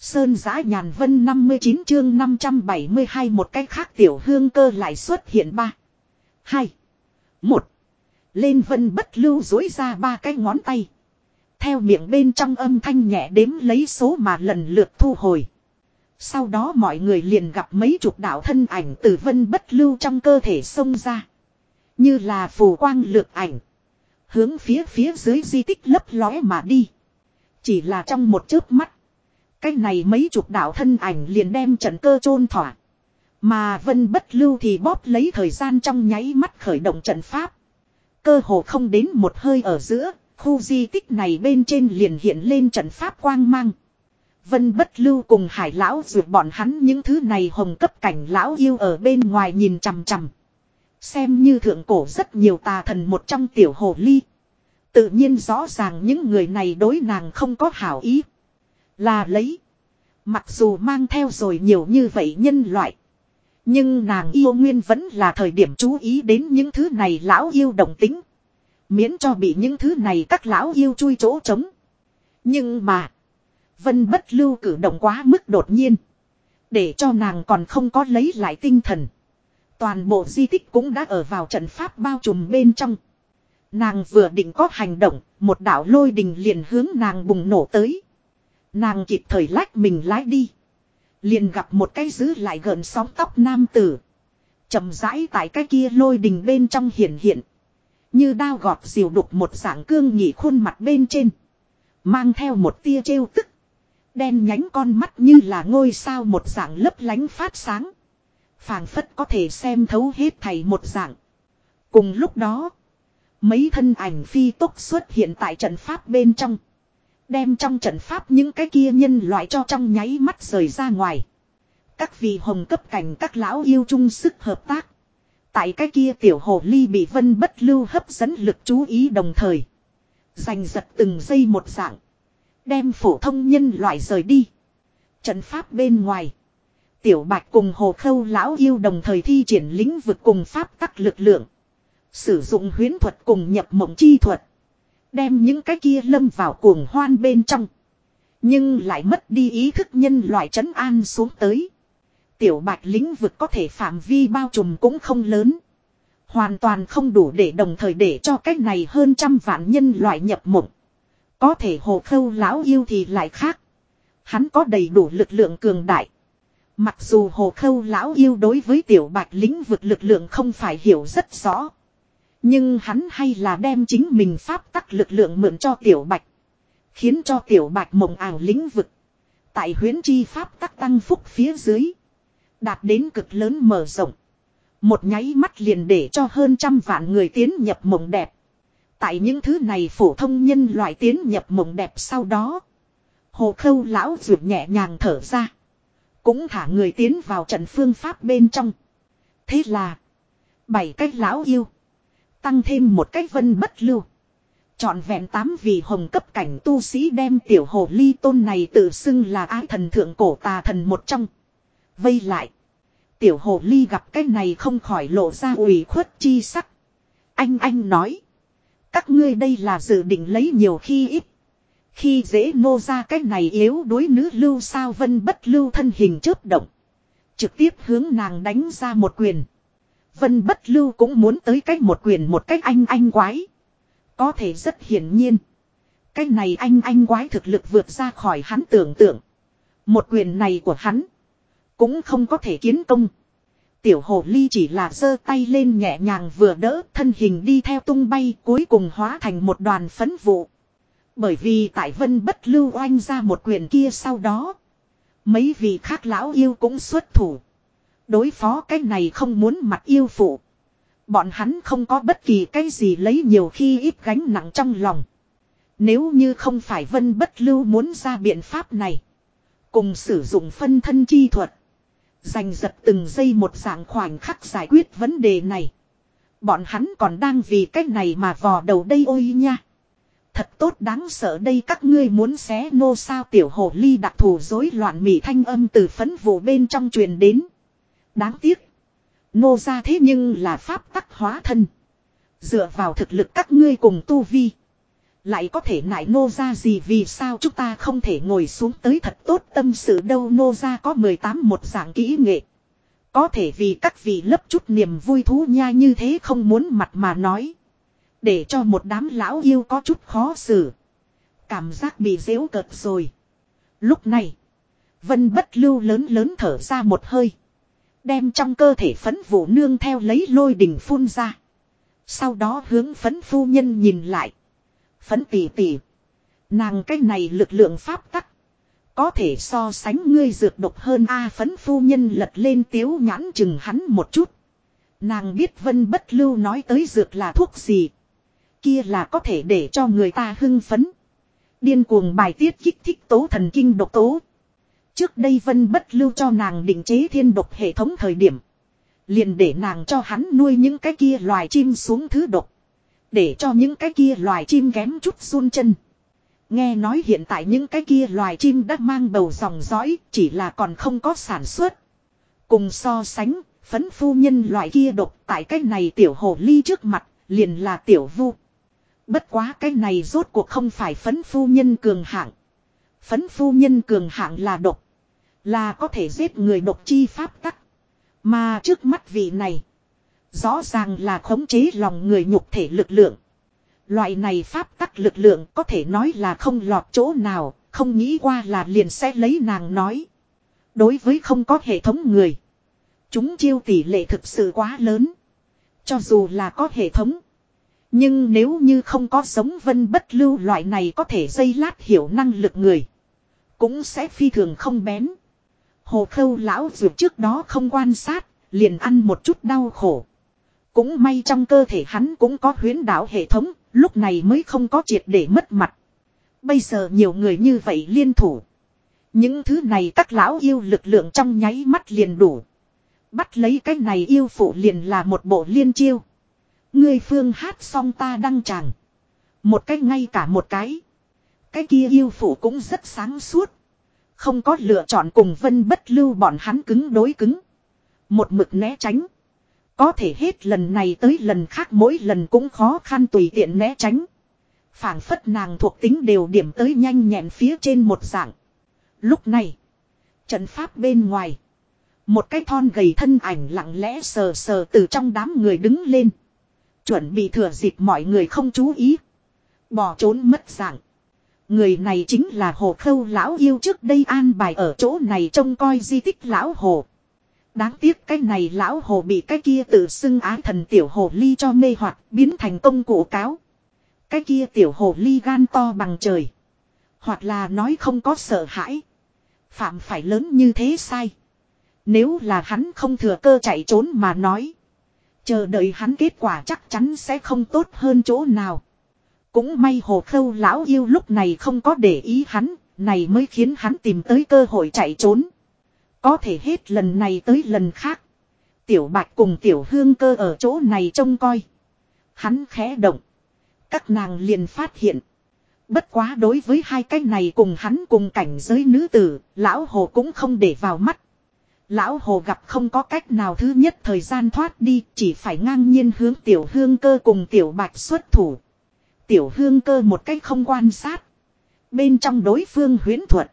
Sơn giã nhàn vân 59 chương 572 một cách khác tiểu hương cơ lại xuất hiện ba. Hai. Một. Lên vân bất lưu dối ra ba cái ngón tay. Theo miệng bên trong âm thanh nhẹ đếm lấy số mà lần lượt thu hồi. Sau đó mọi người liền gặp mấy chục đạo thân ảnh từ vân bất lưu trong cơ thể xông ra. Như là phù quang lược ảnh. Hướng phía phía dưới di tích lấp lóe mà đi. Chỉ là trong một chớp mắt. Cái này mấy chục đạo thân ảnh liền đem trận cơ chôn thỏa. Mà vân bất lưu thì bóp lấy thời gian trong nháy mắt khởi động trận pháp. Cơ hồ không đến một hơi ở giữa, khu di tích này bên trên liền hiện lên trận pháp quang mang. Vân bất lưu cùng hải lão duyệt bọn hắn những thứ này hồng cấp cảnh lão yêu ở bên ngoài nhìn chằm chằm. Xem như thượng cổ rất nhiều tà thần một trong tiểu hồ ly. Tự nhiên rõ ràng những người này đối nàng không có hảo ý. Là lấy. Mặc dù mang theo rồi nhiều như vậy nhân loại. Nhưng nàng yêu nguyên vẫn là thời điểm chú ý đến những thứ này lão yêu đồng tính. Miễn cho bị những thứ này các lão yêu chui chỗ trống. Nhưng mà. Vân bất lưu cử động quá mức đột nhiên. Để cho nàng còn không có lấy lại tinh thần. Toàn bộ di tích cũng đã ở vào trận pháp bao trùm bên trong. Nàng vừa định có hành động, một đạo lôi đình liền hướng nàng bùng nổ tới. Nàng kịp thời lách mình lái đi. Liền gặp một cái giữ lại gần sóng tóc nam tử. chậm rãi tại cái kia lôi đình bên trong hiện hiện. Như đao gọt diều đục một dạng cương nhị khuôn mặt bên trên. Mang theo một tia trêu tức. Đen nhánh con mắt như là ngôi sao một dạng lấp lánh phát sáng. phảng phất có thể xem thấu hết thầy một dạng. Cùng lúc đó. Mấy thân ảnh phi tốc xuất hiện tại trận pháp bên trong. Đem trong trận pháp những cái kia nhân loại cho trong nháy mắt rời ra ngoài. Các vị hồng cấp cảnh các lão yêu chung sức hợp tác. Tại cái kia tiểu hồ ly bị vân bất lưu hấp dẫn lực chú ý đồng thời. Giành giật từng giây một dạng. Đem phổ thông nhân loại rời đi. Trận pháp bên ngoài. Tiểu bạch cùng hồ khâu lão yêu đồng thời thi triển lĩnh vực cùng pháp tắc lực lượng. Sử dụng huyến thuật cùng nhập mộng chi thuật. Đem những cái kia lâm vào cuồng hoan bên trong. Nhưng lại mất đi ý thức nhân loại trấn an xuống tới. Tiểu bạch lĩnh vực có thể phạm vi bao trùm cũng không lớn. Hoàn toàn không đủ để đồng thời để cho cách này hơn trăm vạn nhân loại nhập mộng. Có thể hồ khâu lão yêu thì lại khác. Hắn có đầy đủ lực lượng cường đại. Mặc dù hồ khâu lão yêu đối với tiểu bạch lĩnh vực lực lượng không phải hiểu rất rõ. Nhưng hắn hay là đem chính mình pháp tắc lực lượng mượn cho tiểu bạch. Khiến cho tiểu bạch mộng ảo lĩnh vực. Tại huyến chi pháp tắc tăng phúc phía dưới. Đạt đến cực lớn mở rộng. Một nháy mắt liền để cho hơn trăm vạn người tiến nhập mộng đẹp. Tại những thứ này phổ thông nhân loại tiến nhập mộng đẹp sau đó. Hồ khâu lão ruột nhẹ nhàng thở ra. Cũng thả người tiến vào trận phương pháp bên trong. Thế là. Bảy cách lão yêu. Tăng thêm một cách vân bất lưu. Chọn vẹn tám vị hồng cấp cảnh tu sĩ đem tiểu hồ ly tôn này tự xưng là ái thần thượng cổ tà thần một trong. Vây lại. Tiểu hồ ly gặp cái này không khỏi lộ ra ủy khuất chi sắc. Anh anh nói. Các ngươi đây là dự định lấy nhiều khi ít. Khi dễ nô ra cái này yếu đối nữ lưu sao vân bất lưu thân hình chớp động. Trực tiếp hướng nàng đánh ra một quyền. Vân bất lưu cũng muốn tới cách một quyền một cách anh anh quái. Có thể rất hiển nhiên. Cái này anh anh quái thực lực vượt ra khỏi hắn tưởng tượng. Một quyền này của hắn. Cũng không có thể kiến công. Tiểu hồ ly chỉ là giơ tay lên nhẹ nhàng vừa đỡ thân hình đi theo tung bay cuối cùng hóa thành một đoàn phấn vụ. Bởi vì tại vân bất lưu oanh ra một quyền kia sau đó. Mấy vị khác lão yêu cũng xuất thủ. Đối phó cái này không muốn mặt yêu phụ. Bọn hắn không có bất kỳ cái gì lấy nhiều khi ít gánh nặng trong lòng. Nếu như không phải vân bất lưu muốn ra biện pháp này. Cùng sử dụng phân thân chi thuật. Giành giật từng giây một dạng khoảnh khắc giải quyết vấn đề này. Bọn hắn còn đang vì cái này mà vò đầu đây ôi nha. Thật tốt đáng sợ đây các ngươi muốn xé nô sao tiểu hồ ly đặc thù rối loạn mỉ thanh âm từ phấn vụ bên trong truyền đến. Đáng tiếc. Nô ra thế nhưng là pháp tắc hóa thân. Dựa vào thực lực các ngươi cùng tu vi. Lại có thể nại nô ra gì vì sao chúng ta không thể ngồi xuống tới thật tốt tâm sự đâu nô ra có 18 một dạng kỹ nghệ. Có thể vì các vị lấp chút niềm vui thú nha như thế không muốn mặt mà nói. Để cho một đám lão yêu có chút khó xử. Cảm giác bị dễu cợt rồi. Lúc này. Vân bất lưu lớn lớn thở ra một hơi. Đem trong cơ thể phấn vụ nương theo lấy lôi đình phun ra. Sau đó hướng phấn phu nhân nhìn lại. Phấn tỷ tỷ. Nàng cái này lực lượng pháp tắc. Có thể so sánh ngươi dược độc hơn A phấn phu nhân lật lên tiếu nhãn chừng hắn một chút. Nàng biết vân bất lưu nói tới dược là thuốc gì. Kia là có thể để cho người ta hưng phấn. Điên cuồng bài tiết kích thích tố thần kinh độc tố. Trước đây vân bất lưu cho nàng định chế thiên độc hệ thống thời điểm. Liền để nàng cho hắn nuôi những cái kia loài chim xuống thứ độc. Để cho những cái kia loài chim kém chút run chân. Nghe nói hiện tại những cái kia loài chim đã mang bầu dòng dõi, chỉ là còn không có sản xuất. Cùng so sánh, phấn phu nhân loại kia độc tại cái này tiểu hồ ly trước mặt, liền là tiểu vu. Bất quá cái này rốt cuộc không phải phấn phu nhân cường hạng. Phấn phu nhân cường hạng là độc. Là có thể giết người độc chi pháp tắc. Mà trước mắt vị này. Rõ ràng là khống chế lòng người nhục thể lực lượng. Loại này pháp tắc lực lượng có thể nói là không lọt chỗ nào, không nghĩ qua là liền sẽ lấy nàng nói. Đối với không có hệ thống người. Chúng chiêu tỷ lệ thực sự quá lớn. Cho dù là có hệ thống. Nhưng nếu như không có sống vân bất lưu loại này có thể dây lát hiểu năng lực người. Cũng sẽ phi thường không bén. Hồ khâu lão dược trước đó không quan sát, liền ăn một chút đau khổ. Cũng may trong cơ thể hắn cũng có huyến đạo hệ thống, lúc này mới không có triệt để mất mặt. Bây giờ nhiều người như vậy liên thủ. Những thứ này các lão yêu lực lượng trong nháy mắt liền đủ. Bắt lấy cái này yêu phụ liền là một bộ liên chiêu. Ngươi phương hát xong ta đăng tràng. Một cái ngay cả một cái. Cái kia yêu phụ cũng rất sáng suốt. Không có lựa chọn cùng vân bất lưu bọn hắn cứng đối cứng. Một mực né tránh. Có thể hết lần này tới lần khác mỗi lần cũng khó khăn tùy tiện né tránh. phảng phất nàng thuộc tính đều điểm tới nhanh nhẹn phía trên một dạng. Lúc này. Trận pháp bên ngoài. Một cái thon gầy thân ảnh lặng lẽ sờ sờ từ trong đám người đứng lên. Chuẩn bị thừa dịp mọi người không chú ý. Bỏ trốn mất dạng. Người này chính là hồ khâu lão yêu trước đây an bài ở chỗ này trông coi di tích lão hồ. Đáng tiếc cái này lão hồ bị cái kia tự xưng á thần tiểu hồ ly cho mê hoặc, biến thành công cụ cáo. Cái kia tiểu hồ ly gan to bằng trời. Hoặc là nói không có sợ hãi. Phạm phải lớn như thế sai. Nếu là hắn không thừa cơ chạy trốn mà nói. Chờ đợi hắn kết quả chắc chắn sẽ không tốt hơn chỗ nào. Cũng may hồ khâu lão yêu lúc này không có để ý hắn, này mới khiến hắn tìm tới cơ hội chạy trốn. Có thể hết lần này tới lần khác. Tiểu bạch cùng tiểu hương cơ ở chỗ này trông coi. Hắn khẽ động. Các nàng liền phát hiện. Bất quá đối với hai cái này cùng hắn cùng cảnh giới nữ tử, lão hồ cũng không để vào mắt. Lão hồ gặp không có cách nào thứ nhất thời gian thoát đi, chỉ phải ngang nhiên hướng tiểu hương cơ cùng tiểu bạch xuất thủ. Tiểu hương cơ một cách không quan sát. Bên trong đối phương huyến thuật.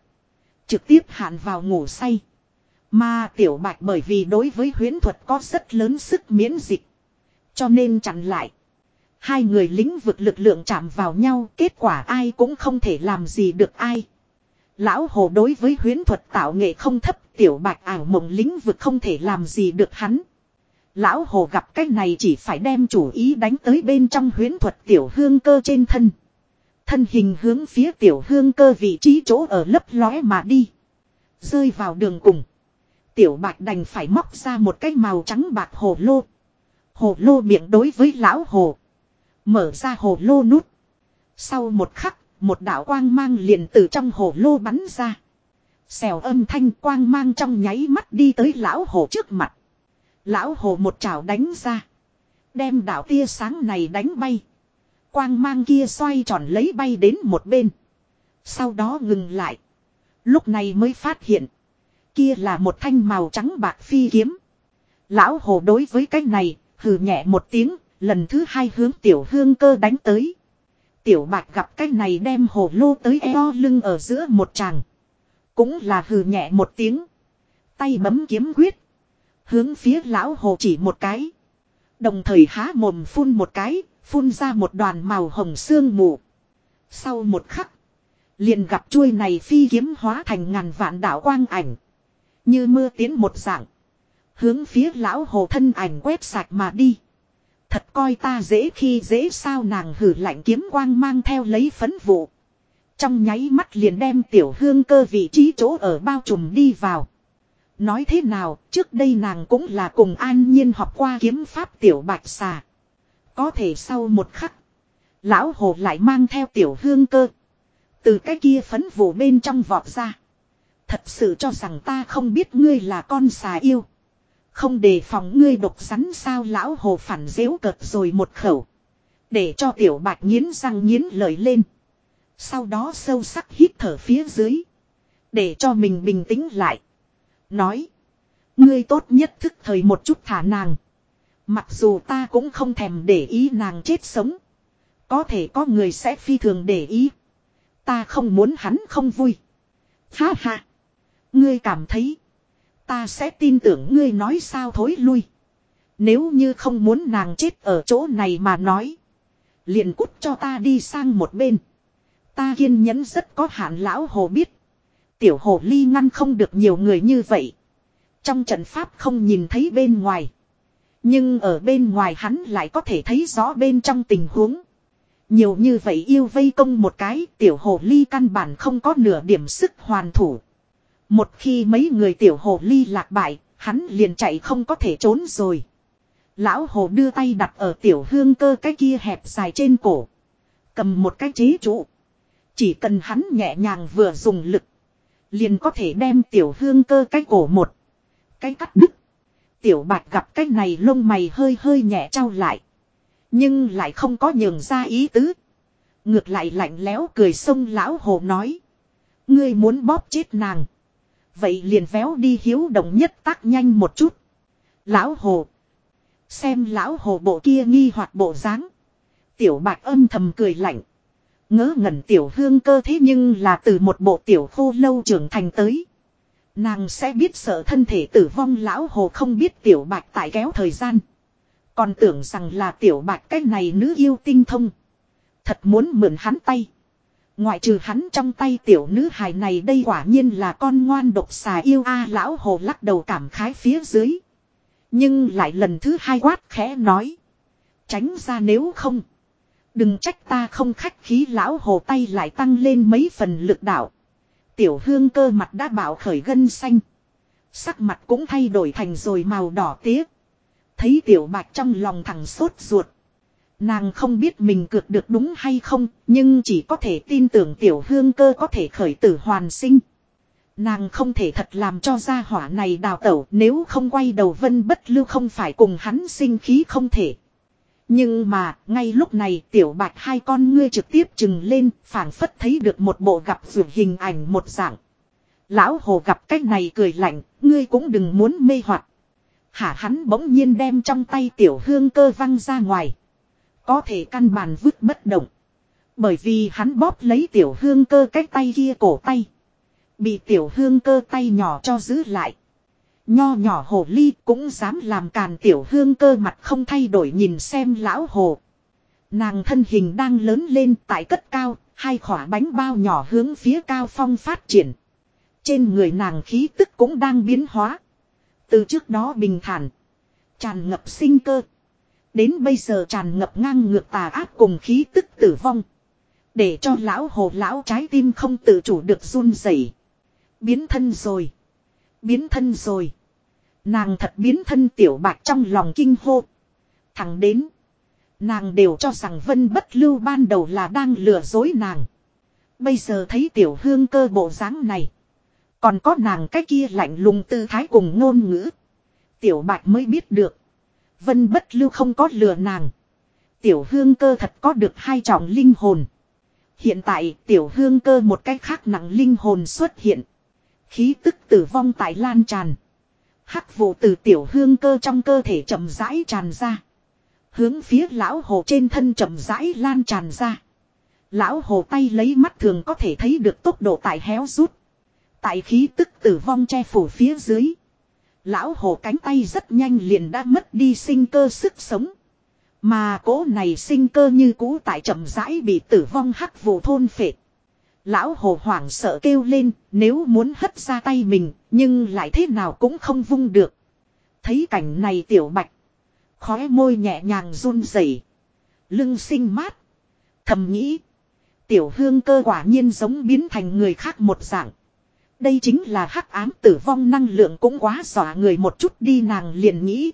Trực tiếp hạn vào ngủ say. Mà tiểu bạch bởi vì đối với huyến thuật có rất lớn sức miễn dịch. Cho nên chặn lại. Hai người lính vực lực lượng chạm vào nhau, kết quả ai cũng không thể làm gì được ai. Lão hồ đối với huyến thuật tạo nghệ không thấp, tiểu bạch ảo mộng lính vực không thể làm gì được hắn. Lão hồ gặp cách này chỉ phải đem chủ ý đánh tới bên trong huyến thuật tiểu hương cơ trên thân. Thân hình hướng phía tiểu hương cơ vị trí chỗ ở lấp lóe mà đi. Rơi vào đường cùng. Tiểu bạc đành phải móc ra một cái màu trắng bạc hồ lô. Hồ lô miệng đối với lão hồ. Mở ra hồ lô nút. Sau một khắc, một đạo quang mang liền từ trong hồ lô bắn ra. Xèo âm thanh quang mang trong nháy mắt đi tới lão hồ trước mặt. Lão hồ một chảo đánh ra. Đem đạo tia sáng này đánh bay. Quang mang kia xoay tròn lấy bay đến một bên. Sau đó ngừng lại. Lúc này mới phát hiện. Kia là một thanh màu trắng bạc phi kiếm. Lão hồ đối với cái này, hừ nhẹ một tiếng, lần thứ hai hướng tiểu hương cơ đánh tới. Tiểu bạc gặp cái này đem hồ lô tới eo lưng ở giữa một chàng. Cũng là hừ nhẹ một tiếng. Tay bấm kiếm quyết. Hướng phía lão hồ chỉ một cái. Đồng thời há mồm phun một cái, phun ra một đoàn màu hồng sương mù. Sau một khắc, liền gặp chuôi này phi kiếm hóa thành ngàn vạn đạo quang ảnh. Như mưa tiến một dạng. Hướng phía lão hồ thân ảnh quét sạch mà đi. Thật coi ta dễ khi dễ sao nàng hử lạnh kiếm quang mang theo lấy phấn vụ. Trong nháy mắt liền đem tiểu hương cơ vị trí chỗ ở bao trùm đi vào. Nói thế nào, trước đây nàng cũng là cùng an nhiên học qua kiếm pháp tiểu bạch xà. Có thể sau một khắc, lão hồ lại mang theo tiểu hương cơ. Từ cái kia phấn vụ bên trong vọt ra. Thật sự cho rằng ta không biết ngươi là con xà yêu. Không đề phòng ngươi độc rắn sao lão hồ phản dễu cợt rồi một khẩu. Để cho tiểu bạch nghiến răng nghiến lợi lên. Sau đó sâu sắc hít thở phía dưới. Để cho mình bình tĩnh lại. Nói. Ngươi tốt nhất thức thời một chút thả nàng. Mặc dù ta cũng không thèm để ý nàng chết sống. Có thể có người sẽ phi thường để ý. Ta không muốn hắn không vui. Ha ha. Ngươi cảm thấy. Ta sẽ tin tưởng ngươi nói sao thối lui. Nếu như không muốn nàng chết ở chỗ này mà nói. Liền cút cho ta đi sang một bên. Ta kiên nhẫn rất có hạn lão hồ biết. Tiểu hồ ly ngăn không được nhiều người như vậy. Trong trận pháp không nhìn thấy bên ngoài. Nhưng ở bên ngoài hắn lại có thể thấy rõ bên trong tình huống. Nhiều như vậy yêu vây công một cái tiểu hồ ly căn bản không có nửa điểm sức hoàn thủ. Một khi mấy người tiểu hồ ly lạc bại, hắn liền chạy không có thể trốn rồi. Lão hồ đưa tay đặt ở tiểu hương cơ cái kia hẹp dài trên cổ. Cầm một cái chế trụ. Chỉ cần hắn nhẹ nhàng vừa dùng lực. Liền có thể đem tiểu hương cơ cái cổ một. Cái cắt đứt. Tiểu bạch gặp cái này lông mày hơi hơi nhẹ trao lại. Nhưng lại không có nhường ra ý tứ. Ngược lại lạnh lẽo cười sông lão hồ nói. Ngươi muốn bóp chết nàng. Vậy liền véo đi hiếu động nhất tác nhanh một chút. Lão hồ. Xem lão hồ bộ kia nghi hoặc bộ dáng. Tiểu bạch âm thầm cười lạnh. Ngỡ ngẩn tiểu hương cơ thế nhưng là từ một bộ tiểu khô lâu trưởng thành tới. Nàng sẽ biết sợ thân thể tử vong lão hồ không biết tiểu bạch tại kéo thời gian. Còn tưởng rằng là tiểu bạch cái này nữ yêu tinh thông. Thật muốn mượn hắn tay. Ngoại trừ hắn trong tay tiểu nữ hài này đây quả nhiên là con ngoan độc xà yêu a lão hồ lắc đầu cảm khái phía dưới. Nhưng lại lần thứ hai quát khẽ nói. Tránh ra nếu không. Đừng trách ta không khách khí lão hồ tay lại tăng lên mấy phần lực đạo. Tiểu hương cơ mặt đã bảo khởi gân xanh. Sắc mặt cũng thay đổi thành rồi màu đỏ tía. Thấy tiểu bạch trong lòng thằng sốt ruột. Nàng không biết mình cược được đúng hay không, nhưng chỉ có thể tin tưởng tiểu hương cơ có thể khởi tử hoàn sinh. Nàng không thể thật làm cho gia hỏa này đào tẩu nếu không quay đầu vân bất lưu không phải cùng hắn sinh khí không thể. Nhưng mà, ngay lúc này tiểu bạch hai con ngươi trực tiếp trừng lên, phảng phất thấy được một bộ gặp vượt hình ảnh một dạng. Lão hồ gặp cách này cười lạnh, ngươi cũng đừng muốn mê hoặc. Hả hắn bỗng nhiên đem trong tay tiểu hương cơ văng ra ngoài. Có thể căn bàn vứt bất động. Bởi vì hắn bóp lấy tiểu hương cơ cách tay kia cổ tay. Bị tiểu hương cơ tay nhỏ cho giữ lại. Nho nhỏ hồ ly cũng dám làm càn tiểu hương cơ mặt không thay đổi nhìn xem lão hồ. Nàng thân hình đang lớn lên tại cất cao, hai khỏa bánh bao nhỏ hướng phía cao phong phát triển. Trên người nàng khí tức cũng đang biến hóa. Từ trước đó bình thản, tràn ngập sinh cơ. Đến bây giờ tràn ngập ngang ngược tà ác cùng khí tức tử vong. Để cho lão hồ lão trái tim không tự chủ được run rẩy. Biến thân rồi. Biến thân rồi. Nàng thật biến thân tiểu bạc trong lòng kinh hô. Thẳng đến. Nàng đều cho rằng vân bất lưu ban đầu là đang lừa dối nàng. Bây giờ thấy tiểu hương cơ bộ dáng này. Còn có nàng cái kia lạnh lùng tư thái cùng ngôn ngữ. Tiểu bạch mới biết được. Vân bất lưu không có lừa nàng. Tiểu hương cơ thật có được hai trọng linh hồn. Hiện tại tiểu hương cơ một cách khác nặng linh hồn xuất hiện. Khí tức tử vong tại lan tràn. Hắc vụ từ tiểu hương cơ trong cơ thể chậm rãi tràn ra. Hướng phía lão hồ trên thân chậm rãi lan tràn ra. Lão hồ tay lấy mắt thường có thể thấy được tốc độ tại héo rút. Tại khí tức tử vong che phủ phía dưới. Lão hồ cánh tay rất nhanh liền đã mất đi sinh cơ sức sống. Mà cố này sinh cơ như cũ tại chậm rãi bị tử vong hắc vụ thôn phệ. Lão hồ hoảng sợ kêu lên nếu muốn hất ra tay mình nhưng lại thế nào cũng không vung được. Thấy cảnh này tiểu bạch. Khóe môi nhẹ nhàng run rẩy, Lưng sinh mát. Thầm nghĩ. Tiểu hương cơ quả nhiên giống biến thành người khác một dạng. Đây chính là hắc ám tử vong năng lượng cũng quá dọa người một chút đi nàng liền nghĩ.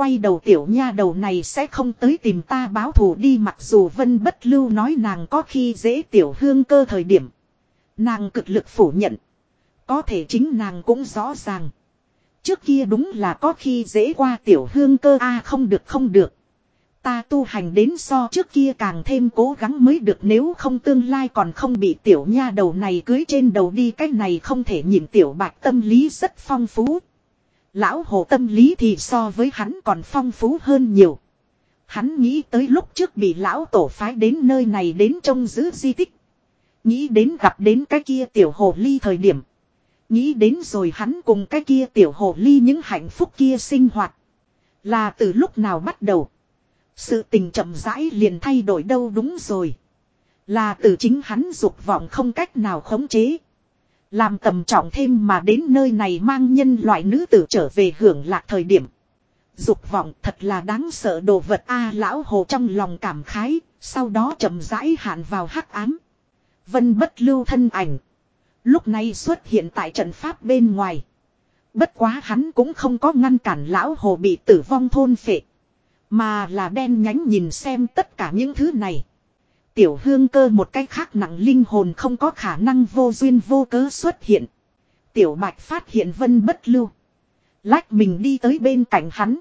Quay đầu tiểu nha đầu này sẽ không tới tìm ta báo thù đi mặc dù vân bất lưu nói nàng có khi dễ tiểu hương cơ thời điểm. Nàng cực lực phủ nhận. Có thể chính nàng cũng rõ ràng. Trước kia đúng là có khi dễ qua tiểu hương cơ, a không được không được. Ta tu hành đến so trước kia càng thêm cố gắng mới được, nếu không tương lai còn không bị tiểu nha đầu này cưới trên đầu đi, cái này không thể nhìn tiểu bạc tâm lý rất phong phú. Lão hồ tâm lý thì so với hắn còn phong phú hơn nhiều. Hắn nghĩ tới lúc trước bị lão tổ phái đến nơi này đến trông giữ di tích. Nghĩ đến gặp đến cái kia tiểu hồ ly thời điểm. Nghĩ đến rồi hắn cùng cái kia tiểu hồ ly những hạnh phúc kia sinh hoạt. Là từ lúc nào bắt đầu. Sự tình chậm rãi liền thay đổi đâu đúng rồi. Là từ chính hắn dục vọng không cách nào khống chế. Làm tầm trọng thêm mà đến nơi này mang nhân loại nữ tử trở về hưởng lạc thời điểm. Dục vọng thật là đáng sợ đồ vật a lão hồ trong lòng cảm khái, sau đó chậm rãi hạn vào hắc ám. Vân bất lưu thân ảnh. Lúc này xuất hiện tại trận pháp bên ngoài. Bất quá hắn cũng không có ngăn cản lão hồ bị tử vong thôn phệ. Mà là đen nhánh nhìn xem tất cả những thứ này. Tiểu hương cơ một cách khác nặng linh hồn không có khả năng vô duyên vô cớ xuất hiện. Tiểu bạch phát hiện vân bất lưu. Lách mình đi tới bên cạnh hắn.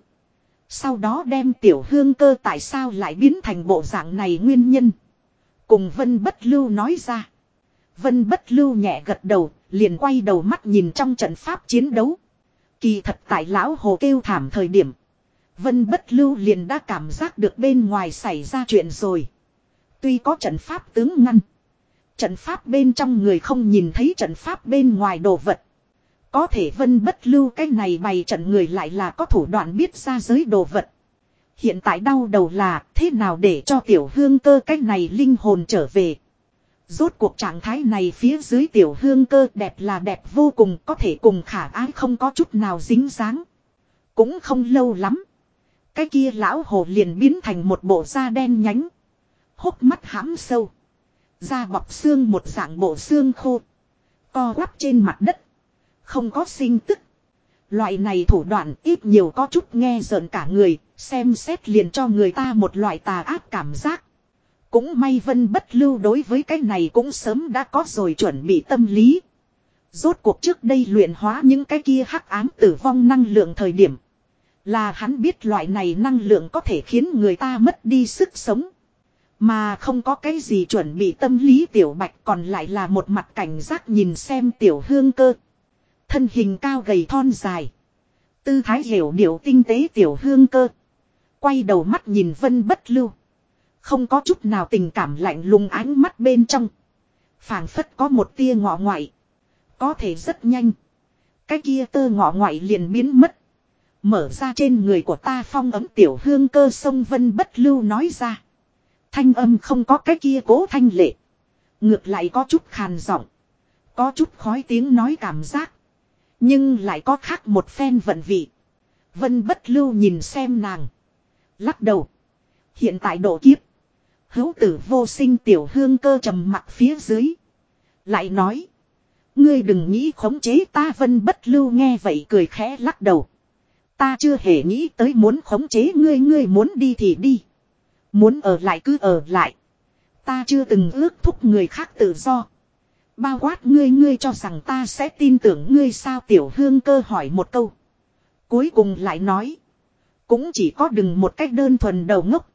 Sau đó đem tiểu hương cơ tại sao lại biến thành bộ dạng này nguyên nhân. Cùng vân bất lưu nói ra. Vân bất lưu nhẹ gật đầu, liền quay đầu mắt nhìn trong trận pháp chiến đấu. Kỳ thật tại lão hồ kêu thảm thời điểm. Vân bất lưu liền đã cảm giác được bên ngoài xảy ra chuyện rồi. Tuy có trận pháp tướng ngăn. Trận pháp bên trong người không nhìn thấy trận pháp bên ngoài đồ vật. Có thể vân bất lưu cái này bày trận người lại là có thủ đoạn biết ra giới đồ vật. Hiện tại đau đầu là thế nào để cho tiểu hương cơ cái này linh hồn trở về. Rốt cuộc trạng thái này phía dưới tiểu hương cơ đẹp là đẹp vô cùng, có thể cùng khả ái không có chút nào dính dáng. Cũng không lâu lắm. Cái kia lão hồ liền biến thành một bộ da đen nhánh. Hốc mắt hãm sâu. Da bọc xương một dạng bộ xương khô. Co quắp trên mặt đất. Không có sinh tức. Loại này thủ đoạn ít nhiều có chút nghe rợn cả người, xem xét liền cho người ta một loại tà ác cảm giác. Cũng may vân bất lưu đối với cái này cũng sớm đã có rồi chuẩn bị tâm lý. Rốt cuộc trước đây luyện hóa những cái kia hắc ám tử vong năng lượng thời điểm. Là hắn biết loại này năng lượng có thể khiến người ta mất đi sức sống. Mà không có cái gì chuẩn bị tâm lý tiểu bạch còn lại là một mặt cảnh giác nhìn xem tiểu hương cơ. Thân hình cao gầy thon dài. Tư thái hiểu điệu tinh tế tiểu hương cơ. Quay đầu mắt nhìn vân bất lưu. Không có chút nào tình cảm lạnh lùng ánh mắt bên trong. phảng phất có một tia ngọ ngoại. Có thể rất nhanh. Cái kia tơ ngọ ngoại liền biến mất. Mở ra trên người của ta phong ấm tiểu hương cơ sông vân bất lưu nói ra. Thanh âm không có cái kia cố thanh lệ. Ngược lại có chút khàn giọng. Có chút khói tiếng nói cảm giác. Nhưng lại có khác một phen vận vị. Vân bất lưu nhìn xem nàng. Lắc đầu. Hiện tại độ kiếp. Hữu tử vô sinh tiểu hương cơ trầm mặt phía dưới. Lại nói. Ngươi đừng nghĩ khống chế ta vân bất lưu nghe vậy cười khẽ lắc đầu. Ta chưa hề nghĩ tới muốn khống chế ngươi ngươi muốn đi thì đi. Muốn ở lại cứ ở lại. Ta chưa từng ước thúc người khác tự do. Bao quát ngươi ngươi cho rằng ta sẽ tin tưởng ngươi sao tiểu hương cơ hỏi một câu. Cuối cùng lại nói. Cũng chỉ có đừng một cách đơn thuần đầu ngốc.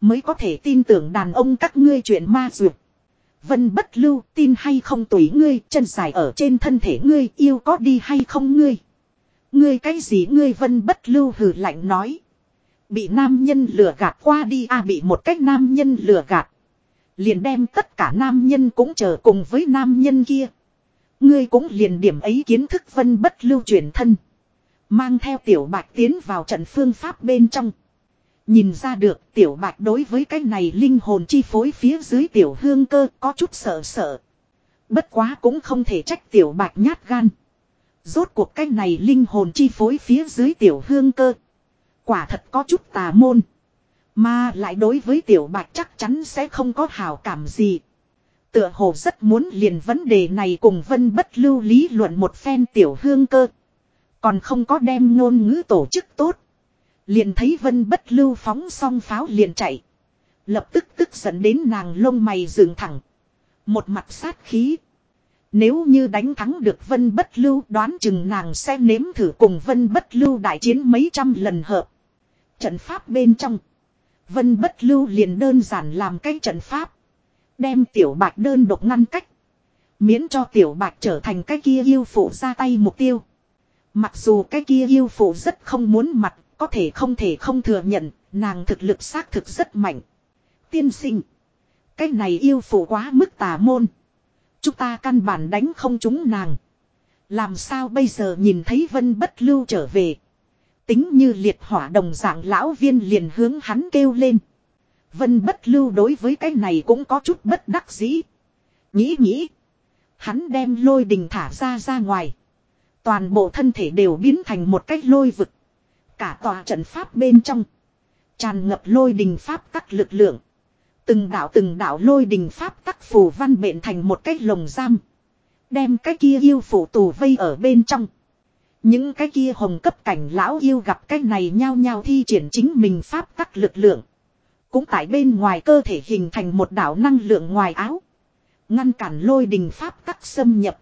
Mới có thể tin tưởng đàn ông các ngươi chuyện ma duyệt. Vân bất lưu, tin hay không tùy ngươi, chân dài ở trên thân thể ngươi, yêu có đi hay không ngươi. Ngươi cái gì ngươi vân bất lưu hừ lạnh nói. Bị nam nhân lừa gạt qua đi à bị một cách nam nhân lừa gạt. Liền đem tất cả nam nhân cũng chờ cùng với nam nhân kia. Ngươi cũng liền điểm ấy kiến thức vân bất lưu truyền thân. Mang theo tiểu bạch tiến vào trận phương pháp bên trong. Nhìn ra được tiểu bạch đối với cái này linh hồn chi phối phía dưới tiểu hương cơ có chút sợ sợ. Bất quá cũng không thể trách tiểu bạch nhát gan. Rốt cuộc cái này linh hồn chi phối phía dưới tiểu hương cơ. Quả thật có chút tà môn. Mà lại đối với tiểu bạch chắc chắn sẽ không có hào cảm gì. Tựa hồ rất muốn liền vấn đề này cùng vân bất lưu lý luận một phen tiểu hương cơ. Còn không có đem ngôn ngữ tổ chức tốt. Liền thấy vân bất lưu phóng xong pháo liền chạy. Lập tức tức dẫn đến nàng lông mày dựng thẳng. Một mặt sát khí. Nếu như đánh thắng được vân bất lưu đoán chừng nàng sẽ nếm thử cùng vân bất lưu đại chiến mấy trăm lần hợp. Trận pháp bên trong. Vân bất lưu liền đơn giản làm cái trận pháp. Đem tiểu bạch đơn độc ngăn cách. Miễn cho tiểu bạch trở thành cái kia yêu phụ ra tay mục tiêu. Mặc dù cái kia yêu phụ rất không muốn mặt, có thể không thể không thừa nhận, nàng thực lực xác thực rất mạnh. Tiên sinh. Cái này yêu phụ quá mức tà môn. Chúng ta căn bản đánh không chúng nàng. Làm sao bây giờ nhìn thấy vân bất lưu trở về. Tính như liệt hỏa đồng dạng lão viên liền hướng hắn kêu lên. Vân bất lưu đối với cái này cũng có chút bất đắc dĩ. Nghĩ nghĩ. Hắn đem lôi đình thả ra ra ngoài. Toàn bộ thân thể đều biến thành một cái lôi vực. Cả tòa trận pháp bên trong. Tràn ngập lôi đình pháp các lực lượng. Từng đạo từng đạo lôi đình pháp tắc phù văn bện thành một cái lồng giam. Đem cái kia yêu phủ tù vây ở bên trong. Những cái kia hồng cấp cảnh lão yêu gặp cái này nhao nhao thi triển chính mình pháp tắc lực lượng. Cũng tại bên ngoài cơ thể hình thành một đạo năng lượng ngoài áo. Ngăn cản lôi đình pháp tắc xâm nhập.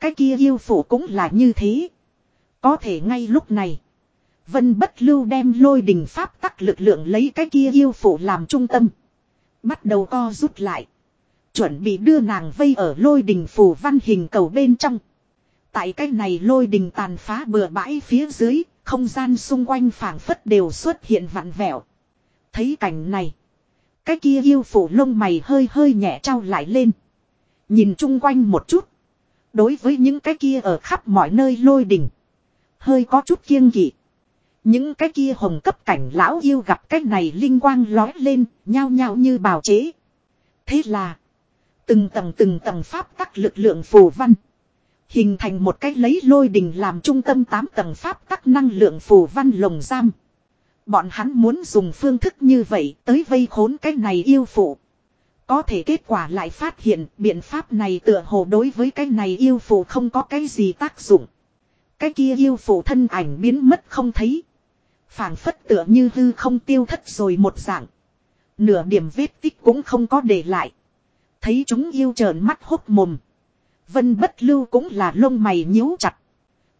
Cái kia yêu phủ cũng là như thế. Có thể ngay lúc này. Vân bất lưu đem lôi đình pháp tắc lực lượng lấy cái kia yêu phủ làm trung tâm. Bắt đầu co rút lại. Chuẩn bị đưa nàng vây ở lôi đình phù văn hình cầu bên trong. Tại cái này lôi đình tàn phá bừa bãi phía dưới, không gian xung quanh phảng phất đều xuất hiện vặn vẹo. Thấy cảnh này. Cái kia yêu phủ lông mày hơi hơi nhẹ trao lại lên. Nhìn chung quanh một chút. Đối với những cái kia ở khắp mọi nơi lôi đình. Hơi có chút kiêng kỵ. Những cái kia hồng cấp cảnh lão yêu gặp cái này linh quang lói lên, nhao nhao như bào chế. Thế là, từng tầng từng tầng pháp tắc lực lượng phù văn. Hình thành một cái lấy lôi đình làm trung tâm tám tầng pháp tắc năng lượng phù văn lồng giam. Bọn hắn muốn dùng phương thức như vậy tới vây khốn cái này yêu phụ. Có thể kết quả lại phát hiện biện pháp này tựa hồ đối với cái này yêu phụ không có cái gì tác dụng. Cái kia yêu phụ thân ảnh biến mất không thấy phảng phất tựa như hư không tiêu thất rồi một dạng. Nửa điểm vết tích cũng không có để lại. Thấy chúng yêu trợn mắt hốt mồm. Vân bất lưu cũng là lông mày nhíu chặt.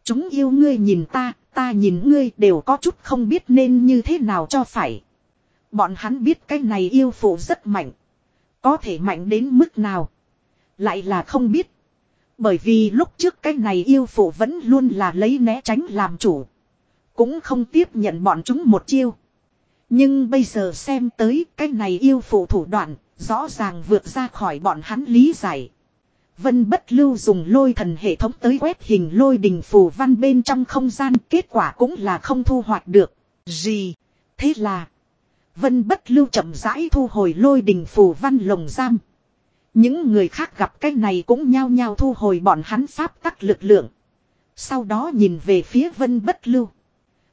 Chúng yêu ngươi nhìn ta, ta nhìn ngươi đều có chút không biết nên như thế nào cho phải. Bọn hắn biết cái này yêu phụ rất mạnh. Có thể mạnh đến mức nào. Lại là không biết. Bởi vì lúc trước cái này yêu phụ vẫn luôn là lấy né tránh làm chủ. Cũng không tiếp nhận bọn chúng một chiêu. Nhưng bây giờ xem tới cái này yêu phụ thủ đoạn, rõ ràng vượt ra khỏi bọn hắn lý giải. Vân bất lưu dùng lôi thần hệ thống tới quét hình lôi đình phù văn bên trong không gian kết quả cũng là không thu hoạch được. Gì? Thế là. Vân bất lưu chậm rãi thu hồi lôi đình phù văn lồng giam. Những người khác gặp cái này cũng nhao nhao thu hồi bọn hắn pháp tắc lực lượng. Sau đó nhìn về phía vân bất lưu.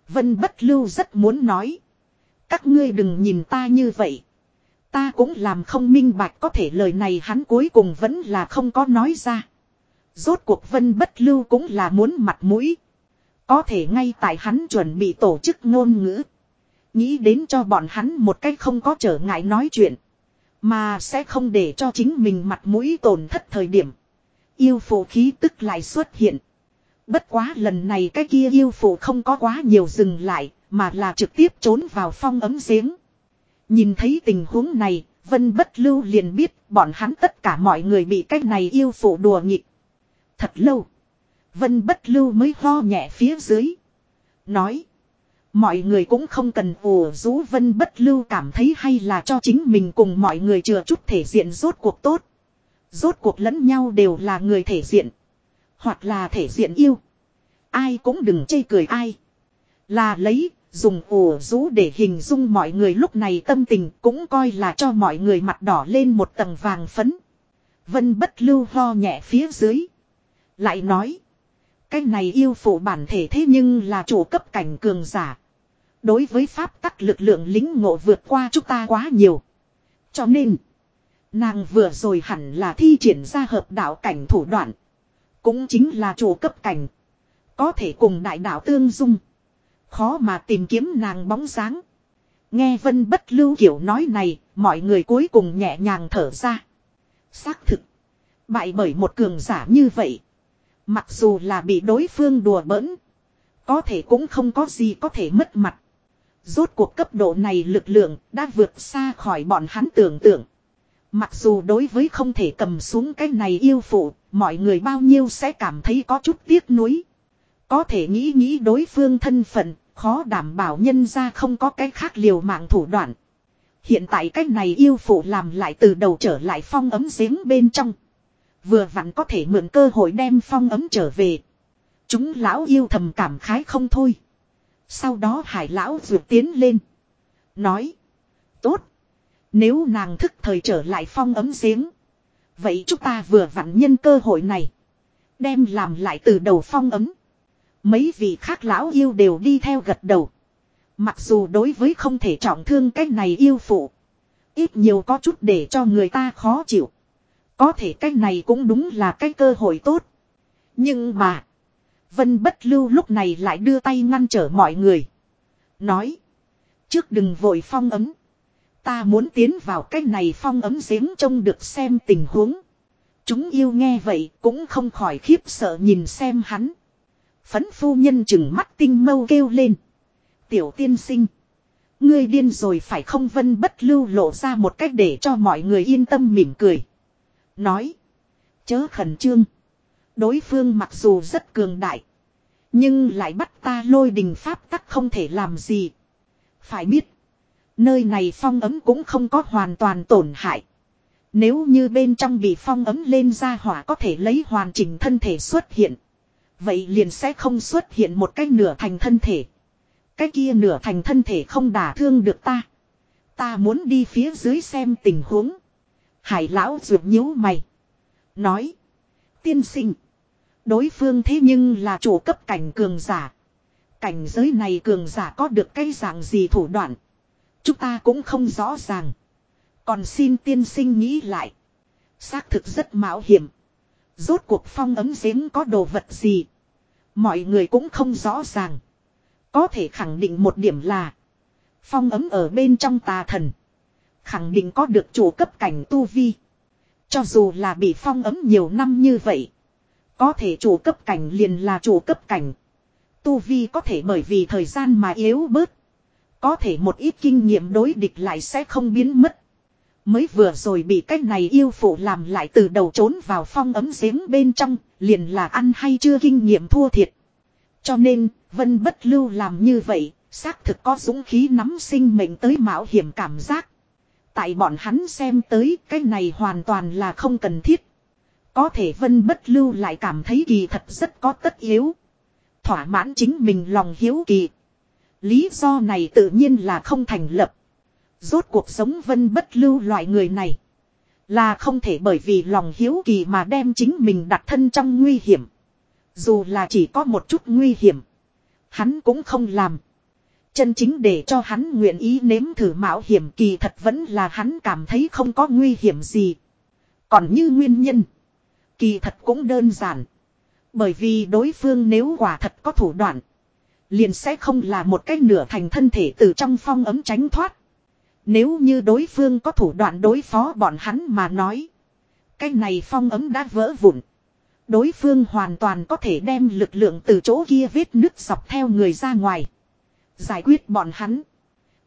Vân bất lưu rất muốn nói. Các ngươi đừng nhìn ta như vậy. Ta cũng làm không minh bạch, có thể lời này hắn cuối cùng vẫn là không có nói ra. Rốt cuộc vân bất lưu cũng là muốn mặt mũi. Có thể ngay tại hắn chuẩn bị tổ chức ngôn ngữ. Nghĩ đến cho bọn hắn một cách không có trở ngại nói chuyện. Mà sẽ không để cho chính mình mặt mũi tổn thất thời điểm. Yêu phổ khí tức lại xuất hiện. Bất quá lần này cái kia yêu phụ không có quá nhiều dừng lại, mà là trực tiếp trốn vào phong ấm giếng. Nhìn thấy tình huống này, Vân Bất Lưu liền biết bọn hắn tất cả mọi người bị cái này yêu phụ đùa nghịch. Thật lâu, Vân Bất Lưu mới ho nhẹ phía dưới. Nói, Mọi người cũng không cần ủ rú vân bất lưu cảm thấy hay là cho chính mình cùng mọi người chừa chút thể diện rốt cuộc tốt. Rốt cuộc lẫn nhau đều là người thể diện. Hoặc là thể diện yêu. Ai cũng đừng chê cười ai. Là lấy, dùng ủ rú để hình dung mọi người lúc này tâm tình cũng coi là cho mọi người mặt đỏ lên một tầng vàng phấn. Vân bất lưu ho nhẹ phía dưới. Lại nói. Cái này yêu phụ bản thể thế nhưng là chủ cấp cảnh cường giả. Đối với pháp tắc lực lượng lính ngộ vượt qua chúng ta quá nhiều. Cho nên. Nàng vừa rồi hẳn là thi triển ra hợp đạo cảnh thủ đoạn. Cũng chính là chủ cấp cảnh. Có thể cùng đại đạo tương dung. Khó mà tìm kiếm nàng bóng dáng. Nghe vân bất lưu kiểu nói này, mọi người cuối cùng nhẹ nhàng thở ra. Xác thực. Bại bởi một cường giả như vậy. Mặc dù là bị đối phương đùa bỡn. Có thể cũng không có gì có thể mất mặt. Rốt cuộc cấp độ này lực lượng đã vượt xa khỏi bọn hắn tưởng tượng. Mặc dù đối với không thể cầm xuống cái này yêu phụ, mọi người bao nhiêu sẽ cảm thấy có chút tiếc nuối. Có thể nghĩ nghĩ đối phương thân phận, khó đảm bảo nhân ra không có cái khác liều mạng thủ đoạn. Hiện tại cái này yêu phụ làm lại từ đầu trở lại phong ấm giếng bên trong. Vừa vặn có thể mượn cơ hội đem phong ấm trở về. Chúng lão yêu thầm cảm khái không thôi. Sau đó hải lão vượt tiến lên. Nói. Tốt. Nếu nàng thức thời trở lại phong ấm giếng. Vậy chúng ta vừa vặn nhân cơ hội này. Đem làm lại từ đầu phong ấm. Mấy vị khác lão yêu đều đi theo gật đầu. Mặc dù đối với không thể trọng thương cái này yêu phụ. Ít nhiều có chút để cho người ta khó chịu. Có thể cái này cũng đúng là cái cơ hội tốt. Nhưng mà. Vân bất lưu lúc này lại đưa tay ngăn trở mọi người. Nói. Trước đừng vội phong ấm. Ta muốn tiến vào cái này phong ấm giếng trông được xem tình huống. Chúng yêu nghe vậy cũng không khỏi khiếp sợ nhìn xem hắn. Phấn phu nhân chừng mắt tinh mâu kêu lên. Tiểu tiên sinh. Ngươi điên rồi phải không vân bất lưu lộ ra một cách để cho mọi người yên tâm mỉm cười. Nói. Chớ khẩn trương. Đối phương mặc dù rất cường đại. Nhưng lại bắt ta lôi đình pháp tắc không thể làm gì. Phải biết. Nơi này phong ấm cũng không có hoàn toàn tổn hại. Nếu như bên trong bị phong ấm lên ra hỏa có thể lấy hoàn chỉnh thân thể xuất hiện. Vậy liền sẽ không xuất hiện một cái nửa thành thân thể. Cái kia nửa thành thân thể không đả thương được ta. Ta muốn đi phía dưới xem tình huống. Hải lão ruột nhíu mày. Nói. Tiên sinh. Đối phương thế nhưng là chủ cấp cảnh cường giả. Cảnh giới này cường giả có được cái dạng gì thủ đoạn. Chúng ta cũng không rõ ràng. Còn xin tiên sinh nghĩ lại. Xác thực rất mạo hiểm. Rốt cuộc phong ấm giếng có đồ vật gì. Mọi người cũng không rõ ràng. Có thể khẳng định một điểm là. Phong ấm ở bên trong tà thần. Khẳng định có được chủ cấp cảnh tu vi. Cho dù là bị phong ấm nhiều năm như vậy. Có thể chủ cấp cảnh liền là chủ cấp cảnh. Tu vi có thể bởi vì thời gian mà yếu bớt. Có thể một ít kinh nghiệm đối địch lại sẽ không biến mất. Mới vừa rồi bị cách này yêu phụ làm lại từ đầu trốn vào phong ấm giếng bên trong, liền là ăn hay chưa kinh nghiệm thua thiệt. Cho nên, Vân Bất Lưu làm như vậy, xác thực có dũng khí nắm sinh mệnh tới mạo hiểm cảm giác. Tại bọn hắn xem tới, cái này hoàn toàn là không cần thiết. Có thể Vân Bất Lưu lại cảm thấy kỳ thật rất có tất yếu. Thỏa mãn chính mình lòng hiếu kỳ. Lý do này tự nhiên là không thành lập. Rốt cuộc sống vân bất lưu loại người này. Là không thể bởi vì lòng hiếu kỳ mà đem chính mình đặt thân trong nguy hiểm. Dù là chỉ có một chút nguy hiểm. Hắn cũng không làm. Chân chính để cho hắn nguyện ý nếm thử mạo hiểm kỳ thật vẫn là hắn cảm thấy không có nguy hiểm gì. Còn như nguyên nhân. Kỳ thật cũng đơn giản. Bởi vì đối phương nếu quả thật có thủ đoạn. Liền sẽ không là một cái nửa thành thân thể từ trong phong ấm tránh thoát. Nếu như đối phương có thủ đoạn đối phó bọn hắn mà nói. Cái này phong ấm đã vỡ vụn. Đối phương hoàn toàn có thể đem lực lượng từ chỗ kia vết nứt dọc theo người ra ngoài. Giải quyết bọn hắn.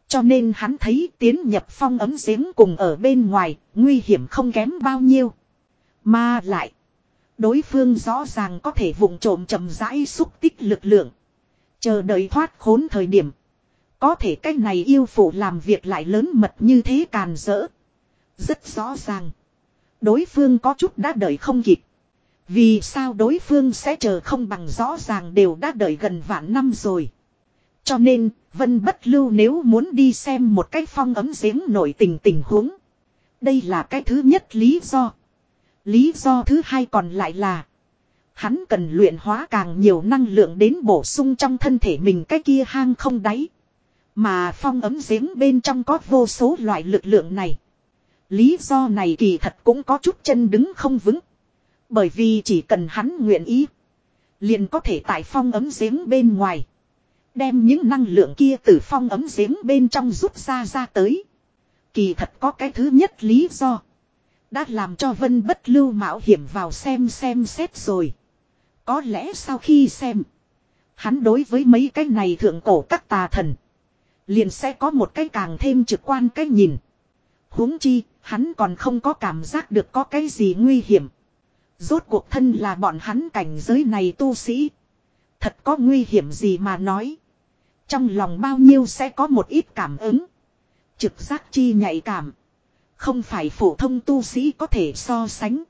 Cho nên hắn thấy tiến nhập phong ấm giếng cùng ở bên ngoài, nguy hiểm không kém bao nhiêu. Mà lại, đối phương rõ ràng có thể vùng trộm chậm rãi xúc tích lực lượng. Chờ đợi thoát khốn thời điểm. Có thể cái này yêu phụ làm việc lại lớn mật như thế càn rỡ. Rất rõ ràng. Đối phương có chút đã đợi không kịp. Vì sao đối phương sẽ chờ không bằng rõ ràng đều đã đợi gần vạn năm rồi. Cho nên, Vân Bất Lưu nếu muốn đi xem một cái phong ấm giếng nổi tình tình huống. Đây là cái thứ nhất lý do. Lý do thứ hai còn lại là Hắn cần luyện hóa càng nhiều năng lượng đến bổ sung trong thân thể mình cái kia hang không đáy. Mà phong ấm giếng bên trong có vô số loại lực lượng này. Lý do này kỳ thật cũng có chút chân đứng không vững. Bởi vì chỉ cần hắn nguyện ý. Liền có thể tại phong ấm giếng bên ngoài. Đem những năng lượng kia từ phong ấm giếng bên trong rút ra ra tới. Kỳ thật có cái thứ nhất lý do. Đã làm cho vân bất lưu mạo hiểm vào xem xem xét rồi. Có lẽ sau khi xem. Hắn đối với mấy cái này thượng cổ các tà thần. Liền sẽ có một cái càng thêm trực quan cái nhìn. huống chi, hắn còn không có cảm giác được có cái gì nguy hiểm. Rốt cuộc thân là bọn hắn cảnh giới này tu sĩ. Thật có nguy hiểm gì mà nói. Trong lòng bao nhiêu sẽ có một ít cảm ứng. Trực giác chi nhạy cảm. Không phải phổ thông tu sĩ có thể so sánh.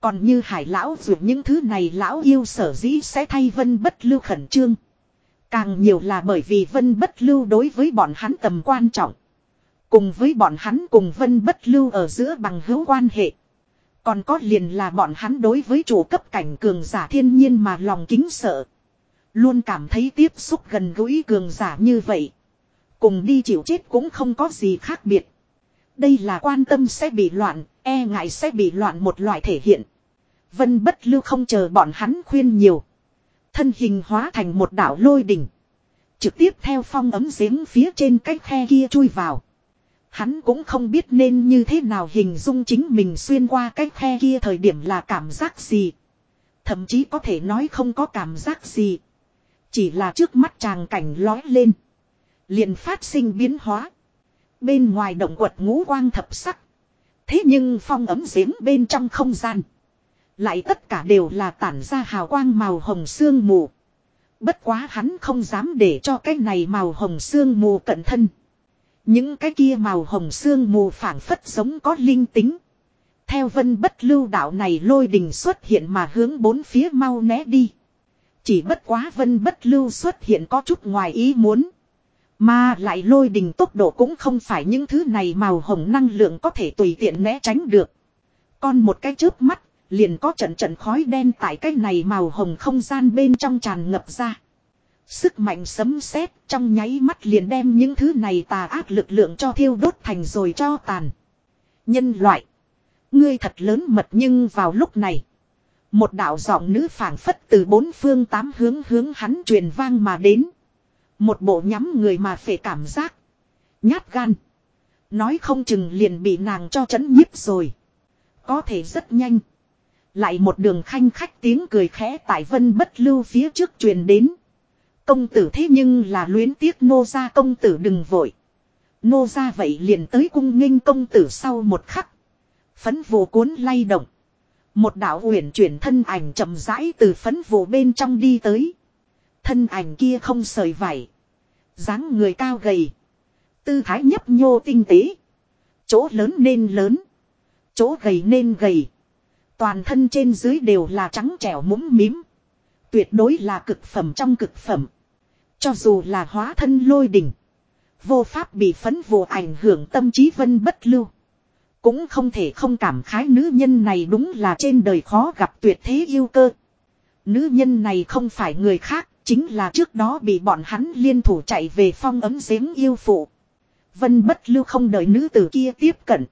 Còn như hải lão dù những thứ này lão yêu sở dĩ sẽ thay vân bất lưu khẩn trương. Càng nhiều là bởi vì vân bất lưu đối với bọn hắn tầm quan trọng. Cùng với bọn hắn cùng vân bất lưu ở giữa bằng hữu quan hệ. Còn có liền là bọn hắn đối với chủ cấp cảnh cường giả thiên nhiên mà lòng kính sợ. Luôn cảm thấy tiếp xúc gần gũi cường giả như vậy. Cùng đi chịu chết cũng không có gì khác biệt. Đây là quan tâm sẽ bị loạn, e ngại sẽ bị loạn một loại thể hiện. Vân bất lưu không chờ bọn hắn khuyên nhiều. Thân hình hóa thành một đảo lôi đỉnh. Trực tiếp theo phong ấm giếng phía trên cái khe kia chui vào. Hắn cũng không biết nên như thế nào hình dung chính mình xuyên qua cái khe kia thời điểm là cảm giác gì. Thậm chí có thể nói không có cảm giác gì. Chỉ là trước mắt chàng cảnh lói lên. liền phát sinh biến hóa. Bên ngoài động quật ngũ quang thập sắc. Thế nhưng phong ấm giếng bên trong không gian. Lại tất cả đều là tản ra hào quang màu hồng sương mù. Bất quá hắn không dám để cho cái này màu hồng sương mù cận thân. Những cái kia màu hồng sương mù phảng phất giống có linh tính. Theo vân bất lưu đạo này lôi đình xuất hiện mà hướng bốn phía mau né đi. Chỉ bất quá vân bất lưu xuất hiện có chút ngoài ý muốn. Mà lại lôi đình tốc độ cũng không phải những thứ này màu hồng năng lượng có thể tùy tiện né tránh được. Còn một cái chớp mắt, liền có trận trận khói đen tại cái này màu hồng không gian bên trong tràn ngập ra. Sức mạnh sấm sét trong nháy mắt liền đem những thứ này tà ác lực lượng cho thiêu đốt thành rồi cho tàn. Nhân loại. Ngươi thật lớn mật nhưng vào lúc này. Một đạo giọng nữ phảng phất từ bốn phương tám hướng hướng hắn truyền vang mà đến. Một bộ nhắm người mà phải cảm giác. Nhát gan. Nói không chừng liền bị nàng cho chấn nhiếp rồi. Có thể rất nhanh. Lại một đường khanh khách tiếng cười khẽ tại vân bất lưu phía trước truyền đến. Công tử thế nhưng là luyến tiếc nô gia công tử đừng vội. Nô gia vậy liền tới cung nghênh công tử sau một khắc. Phấn vô cuốn lay động. Một đạo uyển chuyển thân ảnh chậm rãi từ phấn vô bên trong đi tới. Thân ảnh kia không sợi vải. dáng người cao gầy. Tư thái nhấp nhô tinh tế. Chỗ lớn nên lớn. Chỗ gầy nên gầy. Toàn thân trên dưới đều là trắng trẻo mũm mím. Tuyệt đối là cực phẩm trong cực phẩm. Cho dù là hóa thân lôi đỉnh. Vô pháp bị phấn vụ ảnh hưởng tâm trí vân bất lưu. Cũng không thể không cảm khái nữ nhân này đúng là trên đời khó gặp tuyệt thế yêu cơ. Nữ nhân này không phải người khác, chính là trước đó bị bọn hắn liên thủ chạy về phong ấm giếng yêu phụ. Vân bất lưu không đợi nữ tử kia tiếp cận.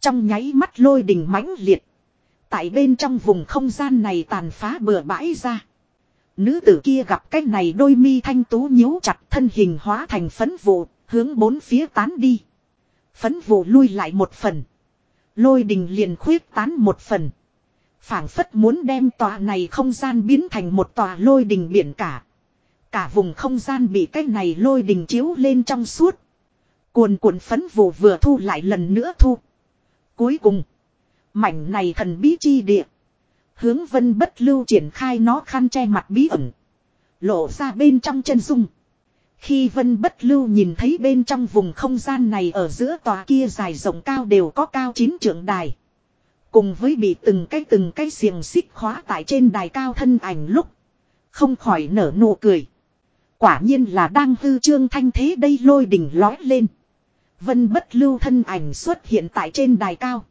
Trong nháy mắt lôi đình mãnh liệt. Tại bên trong vùng không gian này tàn phá bừa bãi ra. Nữ tử kia gặp cái này đôi mi thanh tú nhíu chặt thân hình hóa thành phấn vụ, hướng bốn phía tán đi. Phấn vụ lui lại một phần. Lôi đình liền khuyết tán một phần. phảng phất muốn đem tòa này không gian biến thành một tòa lôi đình biển cả. Cả vùng không gian bị cái này lôi đình chiếu lên trong suốt. Cuồn cuộn phấn vụ vừa thu lại lần nữa thu. Cuối cùng. Mảnh này thần bí chi địa. Hướng vân bất lưu triển khai nó khăn che mặt bí ẩn. Lộ ra bên trong chân dung. Khi vân bất lưu nhìn thấy bên trong vùng không gian này ở giữa tòa kia dài rộng cao đều có cao chín trượng đài. Cùng với bị từng cái từng cái xiềng xích khóa tại trên đài cao thân ảnh lúc. Không khỏi nở nụ cười. Quả nhiên là đang hư trương thanh thế đây lôi đỉnh lói lên. Vân bất lưu thân ảnh xuất hiện tại trên đài cao.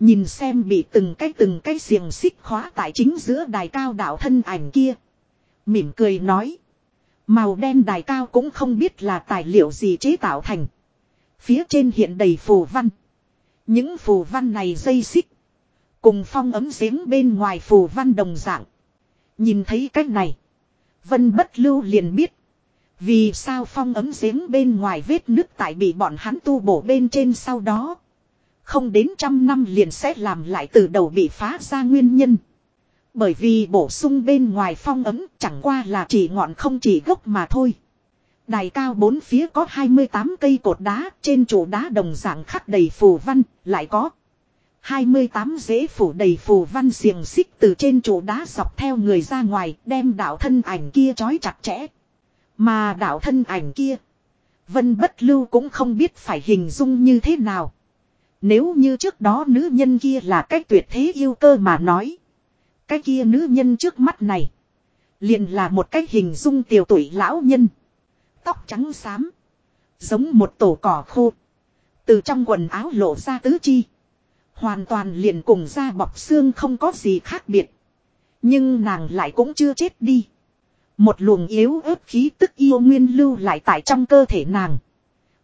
Nhìn xem bị từng cái từng cái xiềng xích khóa tại chính giữa đài cao đạo thân ảnh kia. Mỉm cười nói. Màu đen đài cao cũng không biết là tài liệu gì chế tạo thành. Phía trên hiện đầy phù văn. Những phù văn này dây xích. Cùng phong ấm giếng bên ngoài phù văn đồng dạng. Nhìn thấy cách này. Vân bất lưu liền biết. Vì sao phong ấm giếng bên ngoài vết nước tại bị bọn hắn tu bổ bên trên sau đó. Không đến trăm năm liền sẽ làm lại từ đầu bị phá ra nguyên nhân. Bởi vì bổ sung bên ngoài phong ấm chẳng qua là chỉ ngọn không chỉ gốc mà thôi. Đài cao bốn phía có 28 cây cột đá, trên trụ đá đồng dạng khắc đầy phù văn, lại có 28 dễ phủ đầy phù văn xiềng xích từ trên trụ đá dọc theo người ra ngoài, đem đạo thân ảnh kia trói chặt chẽ. Mà đạo thân ảnh kia, Vân Bất Lưu cũng không biết phải hình dung như thế nào. Nếu như trước đó nữ nhân kia là cách tuyệt thế yêu cơ mà nói. Cái kia nữ nhân trước mắt này. Liền là một cái hình dung tiểu tuổi lão nhân. Tóc trắng xám. Giống một tổ cỏ khô. Từ trong quần áo lộ ra tứ chi. Hoàn toàn liền cùng da bọc xương không có gì khác biệt. Nhưng nàng lại cũng chưa chết đi. Một luồng yếu ớt khí tức yêu nguyên lưu lại tại trong cơ thể nàng.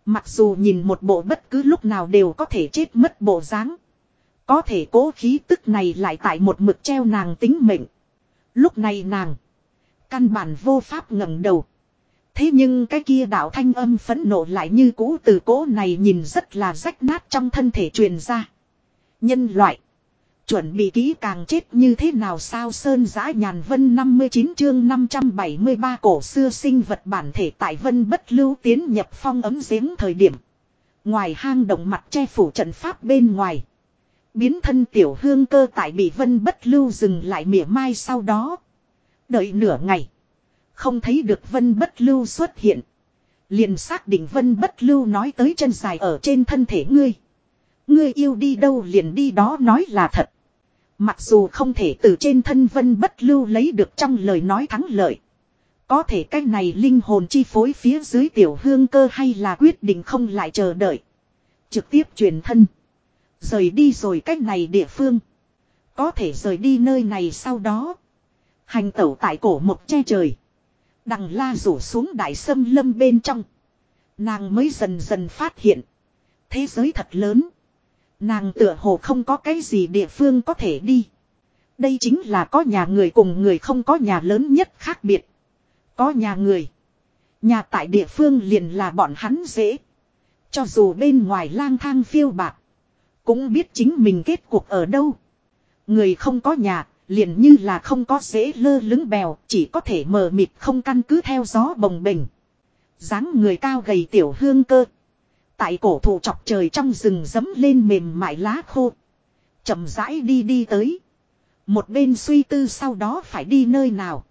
Mặc dù nhìn một bộ bất cứ lúc nào đều có thể chết mất bộ dáng. Có thể cố khí tức này lại tại một mực treo nàng tính mệnh. Lúc này nàng. Căn bản vô pháp ngẩng đầu. Thế nhưng cái kia đạo thanh âm phẫn nộ lại như cũ từ cố này nhìn rất là rách nát trong thân thể truyền ra. Nhân loại. Chuẩn bị kỹ càng chết như thế nào sao Sơn giã nhàn vân 59 chương 573 cổ xưa sinh vật bản thể tại vân bất lưu tiến nhập phong ấm giếng thời điểm. Ngoài hang động mặt che phủ trận pháp bên ngoài. Biến thân tiểu hương cơ tại bị vân bất lưu dừng lại mỉa mai sau đó. Đợi nửa ngày. Không thấy được vân bất lưu xuất hiện. Liền xác định vân bất lưu nói tới chân dài ở trên thân thể ngươi. Ngươi yêu đi đâu liền đi đó nói là thật. Mặc dù không thể từ trên thân vân bất lưu lấy được trong lời nói thắng lợi. Có thể cái này linh hồn chi phối phía dưới tiểu hương cơ hay là quyết định không lại chờ đợi. Trực tiếp truyền thân. Rời đi rồi cách này địa phương. Có thể rời đi nơi này sau đó. Hành tẩu tại cổ một che trời. Đằng la rủ xuống đại sâm lâm bên trong. Nàng mới dần dần phát hiện. Thế giới thật lớn. Nàng tựa hồ không có cái gì địa phương có thể đi. Đây chính là có nhà người cùng người không có nhà lớn nhất khác biệt. Có nhà người. Nhà tại địa phương liền là bọn hắn dễ. Cho dù bên ngoài lang thang phiêu bạc. Cũng biết chính mình kết cuộc ở đâu. Người không có nhà, liền như là không có dễ lơ lứng bèo, chỉ có thể mờ mịt không căn cứ theo gió bồng bềnh. dáng người cao gầy tiểu hương cơ. Tại cổ thụ chọc trời trong rừng dấm lên mềm mại lá khô. chậm rãi đi đi tới. Một bên suy tư sau đó phải đi nơi nào.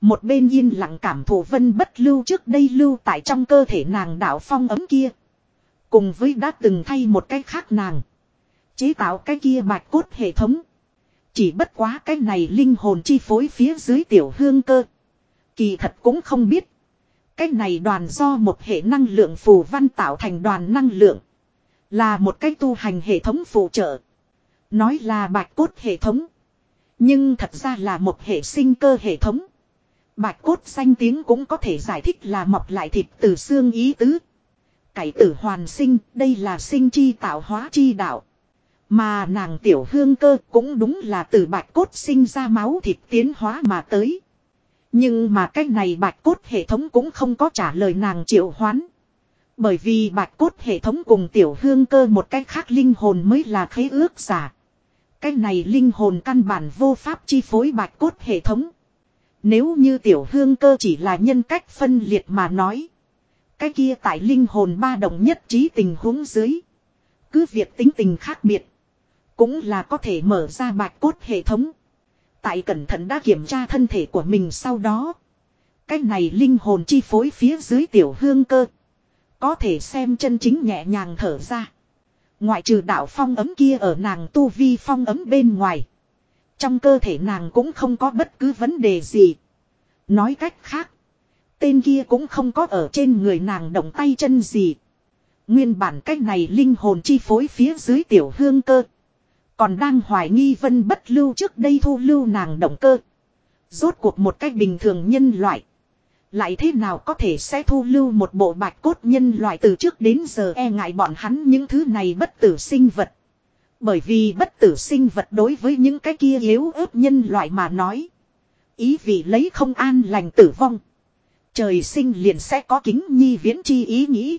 Một bên yên lặng cảm thụ vân bất lưu trước đây lưu tại trong cơ thể nàng đạo phong ấm kia. Cùng với đã từng thay một cách khác nàng. Chế tạo cái kia bạch cốt hệ thống. Chỉ bất quá cái này linh hồn chi phối phía dưới tiểu hương cơ. Kỳ thật cũng không biết. Cái này đoàn do một hệ năng lượng phù văn tạo thành đoàn năng lượng. Là một cái tu hành hệ thống phụ trợ. Nói là bạch cốt hệ thống. Nhưng thật ra là một hệ sinh cơ hệ thống. Bạch cốt xanh tiếng cũng có thể giải thích là mọc lại thịt từ xương ý tứ. Cải tử hoàn sinh, đây là sinh chi tạo hóa chi đạo. Mà nàng tiểu hương cơ cũng đúng là từ bạch cốt sinh ra máu thịt tiến hóa mà tới. Nhưng mà cái này bạch cốt hệ thống cũng không có trả lời nàng triệu hoán. Bởi vì bạch cốt hệ thống cùng tiểu hương cơ một cách khác linh hồn mới là khế ước giả. Cái này linh hồn căn bản vô pháp chi phối bạch cốt hệ thống. Nếu như tiểu hương cơ chỉ là nhân cách phân liệt mà nói. Cái kia tại linh hồn ba đồng nhất trí tình huống dưới. Cứ việc tính tình khác biệt. Cũng là có thể mở ra bạch cốt hệ thống. Tại cẩn thận đã kiểm tra thân thể của mình sau đó. cái này linh hồn chi phối phía dưới tiểu hương cơ. Có thể xem chân chính nhẹ nhàng thở ra. Ngoại trừ đạo phong ấm kia ở nàng tu vi phong ấm bên ngoài. Trong cơ thể nàng cũng không có bất cứ vấn đề gì. Nói cách khác. Tên kia cũng không có ở trên người nàng động tay chân gì. Nguyên bản cách này linh hồn chi phối phía dưới tiểu hương cơ. Còn đang hoài nghi vân bất lưu trước đây thu lưu nàng động cơ. Rốt cuộc một cách bình thường nhân loại. Lại thế nào có thể sẽ thu lưu một bộ bạch cốt nhân loại từ trước đến giờ e ngại bọn hắn những thứ này bất tử sinh vật. Bởi vì bất tử sinh vật đối với những cái kia yếu ớt nhân loại mà nói. Ý vị lấy không an lành tử vong. Trời sinh liền sẽ có kính nhi viễn chi ý nghĩ.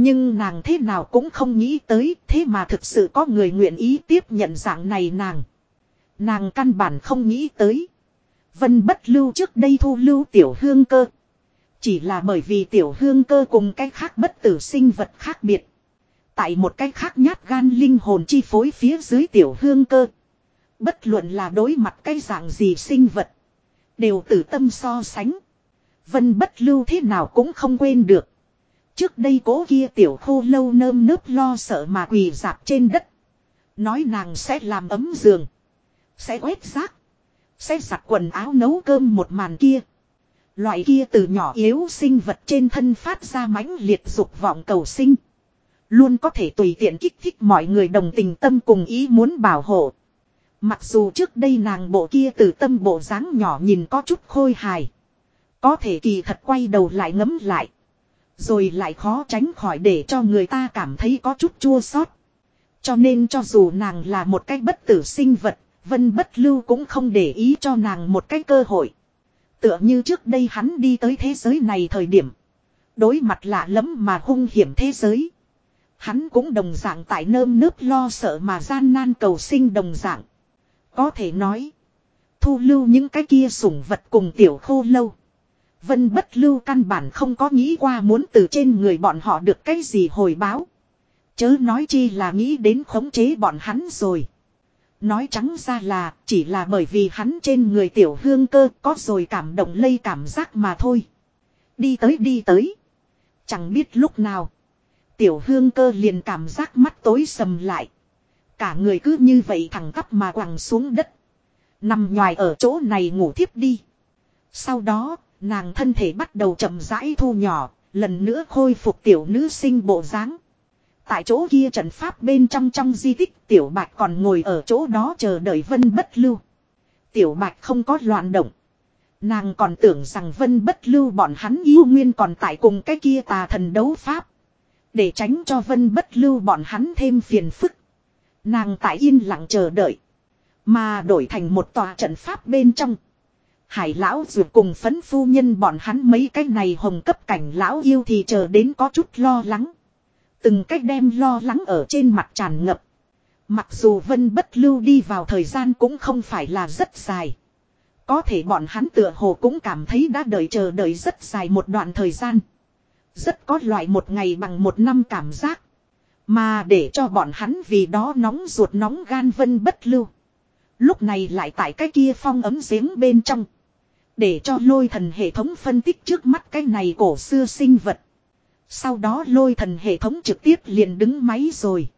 Nhưng nàng thế nào cũng không nghĩ tới, thế mà thực sự có người nguyện ý tiếp nhận dạng này nàng. Nàng căn bản không nghĩ tới. Vân bất lưu trước đây thu lưu tiểu hương cơ. Chỉ là bởi vì tiểu hương cơ cùng cách khác bất tử sinh vật khác biệt. Tại một cách khác nhát gan linh hồn chi phối phía dưới tiểu hương cơ. Bất luận là đối mặt cái dạng gì sinh vật. Đều tử tâm so sánh. Vân bất lưu thế nào cũng không quên được. Trước đây cố kia tiểu khô lâu nơm nớp lo sợ mà quỳ dạp trên đất. Nói nàng sẽ làm ấm giường. Sẽ quét rác. Sẽ giặt quần áo nấu cơm một màn kia. Loại kia từ nhỏ yếu sinh vật trên thân phát ra mãnh liệt dục vọng cầu sinh. Luôn có thể tùy tiện kích thích mọi người đồng tình tâm cùng ý muốn bảo hộ. Mặc dù trước đây nàng bộ kia từ tâm bộ dáng nhỏ nhìn có chút khôi hài. Có thể kỳ thật quay đầu lại ngấm lại. Rồi lại khó tránh khỏi để cho người ta cảm thấy có chút chua xót. Cho nên cho dù nàng là một cái bất tử sinh vật, Vân Bất Lưu cũng không để ý cho nàng một cái cơ hội. Tựa như trước đây hắn đi tới thế giới này thời điểm. Đối mặt lạ lẫm mà hung hiểm thế giới. Hắn cũng đồng dạng tại nơm nớp lo sợ mà gian nan cầu sinh đồng dạng. Có thể nói. Thu lưu những cái kia sủng vật cùng tiểu khô lâu. Vân bất lưu căn bản không có nghĩ qua muốn từ trên người bọn họ được cái gì hồi báo. Chớ nói chi là nghĩ đến khống chế bọn hắn rồi. Nói trắng ra là chỉ là bởi vì hắn trên người tiểu hương cơ có rồi cảm động lây cảm giác mà thôi. Đi tới đi tới. Chẳng biết lúc nào. Tiểu hương cơ liền cảm giác mắt tối sầm lại. Cả người cứ như vậy thẳng tắp mà quẳng xuống đất. Nằm nhòi ở chỗ này ngủ thiếp đi. Sau đó, nàng thân thể bắt đầu chậm rãi thu nhỏ, lần nữa khôi phục tiểu nữ sinh bộ dáng. Tại chỗ kia trận pháp bên trong trong di tích tiểu bạch còn ngồi ở chỗ đó chờ đợi vân bất lưu. Tiểu bạch không có loạn động. Nàng còn tưởng rằng vân bất lưu bọn hắn yêu nguyên còn tại cùng cái kia tà thần đấu pháp. Để tránh cho vân bất lưu bọn hắn thêm phiền phức. Nàng tại yên lặng chờ đợi. Mà đổi thành một tòa trận pháp bên trong. Hải lão dù cùng phấn phu nhân bọn hắn mấy cái này hồng cấp cảnh lão yêu thì chờ đến có chút lo lắng. Từng cách đem lo lắng ở trên mặt tràn ngập. Mặc dù vân bất lưu đi vào thời gian cũng không phải là rất dài. Có thể bọn hắn tựa hồ cũng cảm thấy đã đợi chờ đợi rất dài một đoạn thời gian. Rất có loại một ngày bằng một năm cảm giác. Mà để cho bọn hắn vì đó nóng ruột nóng gan vân bất lưu. Lúc này lại tại cái kia phong ấm giếng bên trong. Để cho lôi thần hệ thống phân tích trước mắt cái này cổ xưa sinh vật. Sau đó lôi thần hệ thống trực tiếp liền đứng máy rồi.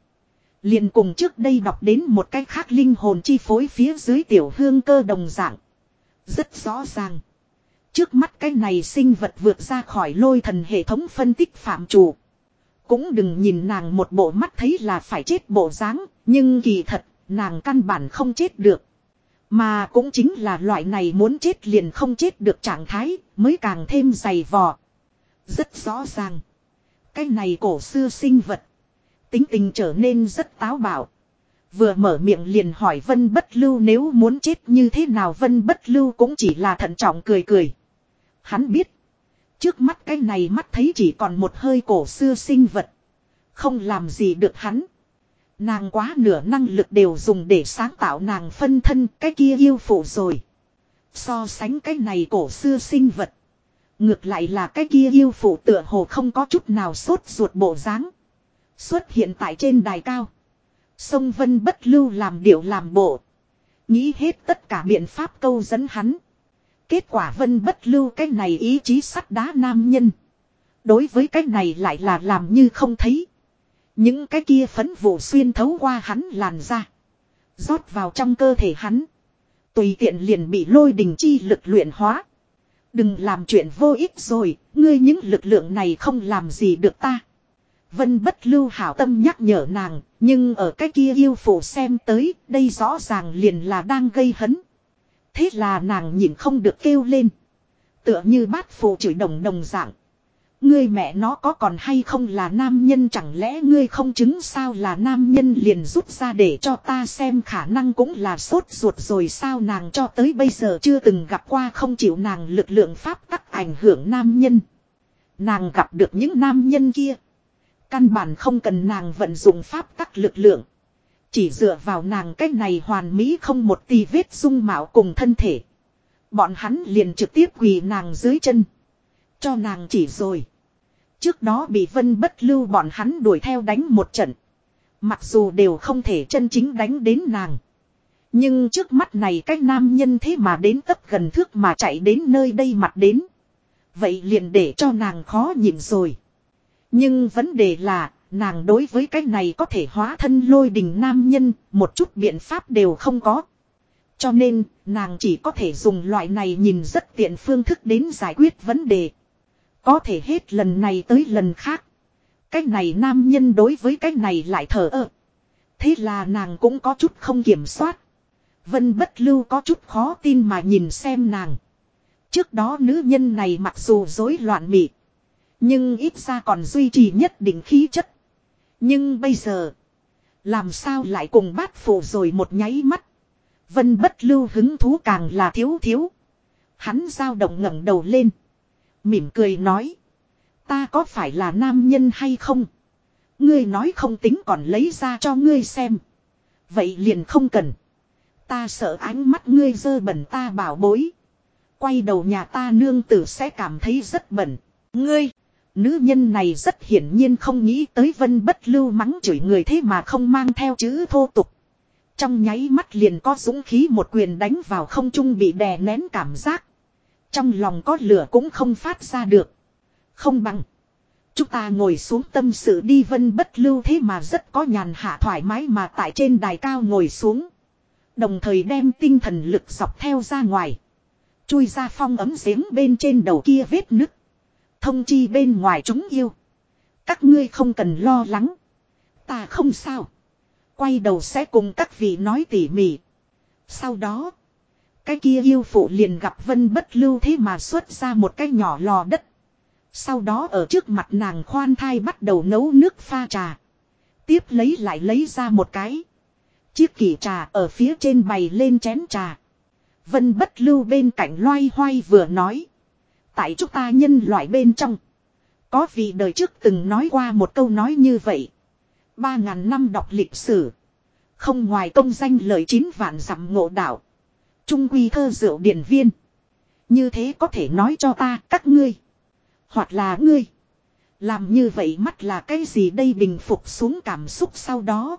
Liền cùng trước đây đọc đến một cái khác linh hồn chi phối phía dưới tiểu hương cơ đồng dạng. Rất rõ ràng. Trước mắt cái này sinh vật vượt ra khỏi lôi thần hệ thống phân tích phạm chủ. Cũng đừng nhìn nàng một bộ mắt thấy là phải chết bộ dáng, nhưng kỳ thật, nàng căn bản không chết được. Mà cũng chính là loại này muốn chết liền không chết được trạng thái, mới càng thêm dày vò. Rất rõ ràng. Cái này cổ xưa sinh vật. Tính tình trở nên rất táo bạo. Vừa mở miệng liền hỏi Vân Bất Lưu nếu muốn chết như thế nào Vân Bất Lưu cũng chỉ là thận trọng cười cười. Hắn biết. Trước mắt cái này mắt thấy chỉ còn một hơi cổ xưa sinh vật. Không làm gì được hắn. Nàng quá nửa năng lực đều dùng để sáng tạo nàng phân thân, cái kia yêu phụ rồi. So sánh cái này cổ xưa sinh vật. Ngược lại là cái kia yêu phụ tựa hồ không có chút nào sốt ruột bộ dáng Xuất hiện tại trên đài cao. Sông Vân bất lưu làm điệu làm bộ. Nghĩ hết tất cả biện pháp câu dẫn hắn. Kết quả vân bất lưu cái này ý chí sắt đá nam nhân. Đối với cái này lại là làm như không thấy. Những cái kia phấn vụ xuyên thấu qua hắn làn ra. rót vào trong cơ thể hắn. Tùy tiện liền bị lôi đình chi lực luyện hóa. Đừng làm chuyện vô ích rồi, ngươi những lực lượng này không làm gì được ta. Vân bất lưu hảo tâm nhắc nhở nàng, nhưng ở cái kia yêu phụ xem tới, đây rõ ràng liền là đang gây hấn. Thế là nàng nhìn không được kêu lên. Tựa như bát phụ chửi đồng đồng dạng. Ngươi mẹ nó có còn hay không là nam nhân chẳng lẽ ngươi không chứng sao là nam nhân liền rút ra để cho ta xem khả năng cũng là sốt ruột rồi sao nàng cho tới bây giờ chưa từng gặp qua không chịu nàng lực lượng pháp tắc ảnh hưởng nam nhân. Nàng gặp được những nam nhân kia. Căn bản không cần nàng vận dụng pháp tắc lực lượng. Chỉ dựa vào nàng cách này hoàn mỹ không một tì vết dung mạo cùng thân thể. Bọn hắn liền trực tiếp quỳ nàng dưới chân. Cho nàng chỉ rồi. Trước đó bị vân bất lưu bọn hắn đuổi theo đánh một trận. Mặc dù đều không thể chân chính đánh đến nàng. Nhưng trước mắt này cái nam nhân thế mà đến tấp gần thước mà chạy đến nơi đây mặt đến. Vậy liền để cho nàng khó nhịn rồi. Nhưng vấn đề là, nàng đối với cái này có thể hóa thân lôi đình nam nhân, một chút biện pháp đều không có. Cho nên, nàng chỉ có thể dùng loại này nhìn rất tiện phương thức đến giải quyết vấn đề. Có thể hết lần này tới lần khác. Cái này nam nhân đối với cái này lại thở ơ. Thế là nàng cũng có chút không kiểm soát. Vân bất lưu có chút khó tin mà nhìn xem nàng. Trước đó nữ nhân này mặc dù rối loạn mị. Nhưng ít ra còn duy trì nhất định khí chất. Nhưng bây giờ. Làm sao lại cùng bát phụ rồi một nháy mắt. Vân bất lưu hứng thú càng là thiếu thiếu. Hắn dao động ngẩng đầu lên. Mỉm cười nói. Ta có phải là nam nhân hay không? Ngươi nói không tính còn lấy ra cho ngươi xem. Vậy liền không cần. Ta sợ ánh mắt ngươi dơ bẩn ta bảo bối. Quay đầu nhà ta nương tử sẽ cảm thấy rất bẩn. Ngươi, nữ nhân này rất hiển nhiên không nghĩ tới vân bất lưu mắng chửi người thế mà không mang theo chữ thô tục. Trong nháy mắt liền có dũng khí một quyền đánh vào không trung bị đè nén cảm giác. Trong lòng có lửa cũng không phát ra được. Không bằng. Chúng ta ngồi xuống tâm sự đi vân bất lưu thế mà rất có nhàn hạ thoải mái mà tại trên đài cao ngồi xuống. Đồng thời đem tinh thần lực dọc theo ra ngoài. Chui ra phong ấm giếng bên trên đầu kia vết nứt. Thông chi bên ngoài chúng yêu. Các ngươi không cần lo lắng. Ta không sao. Quay đầu sẽ cùng các vị nói tỉ mỉ. Sau đó. Cái kia yêu phụ liền gặp vân bất lưu thế mà xuất ra một cái nhỏ lò đất. Sau đó ở trước mặt nàng khoan thai bắt đầu nấu nước pha trà. Tiếp lấy lại lấy ra một cái. Chiếc kỷ trà ở phía trên bày lên chén trà. Vân bất lưu bên cạnh loay hoay vừa nói. Tại chúng ta nhân loại bên trong. Có vị đời trước từng nói qua một câu nói như vậy. Ba ngàn năm đọc lịch sử. Không ngoài công danh lời chín vạn dặm ngộ đạo. Trung quy thơ rượu điển viên. Như thế có thể nói cho ta, các ngươi. Hoặc là ngươi. Làm như vậy mắt là cái gì đây bình phục xuống cảm xúc sau đó.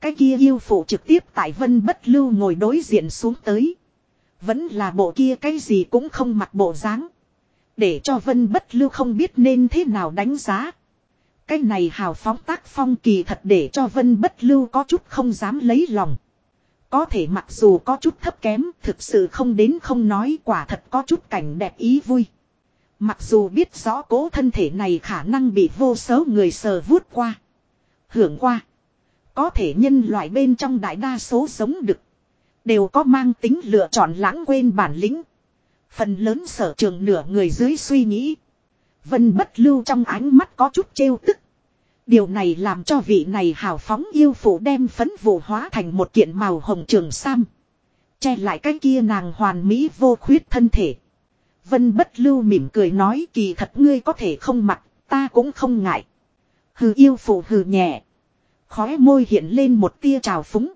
Cái kia yêu phụ trực tiếp tại vân bất lưu ngồi đối diện xuống tới. Vẫn là bộ kia cái gì cũng không mặc bộ dáng. Để cho vân bất lưu không biết nên thế nào đánh giá. Cái này hào phóng tác phong kỳ thật để cho vân bất lưu có chút không dám lấy lòng. Có thể mặc dù có chút thấp kém, thực sự không đến không nói quả thật có chút cảnh đẹp ý vui. Mặc dù biết rõ cố thân thể này khả năng bị vô số người sờ vuốt qua. Hưởng qua. Có thể nhân loại bên trong đại đa số sống được. Đều có mang tính lựa chọn lãng quên bản lĩnh. Phần lớn sở trường nửa người dưới suy nghĩ. Vân bất lưu trong ánh mắt có chút trêu tức. Điều này làm cho vị này hào phóng yêu phụ đem phấn vụ hóa thành một kiện màu hồng trường sam. Che lại cái kia nàng hoàn mỹ vô khuyết thân thể. Vân bất lưu mỉm cười nói kỳ thật ngươi có thể không mặc, ta cũng không ngại. Hừ yêu phụ hừ nhẹ. Khóe môi hiện lên một tia trào phúng.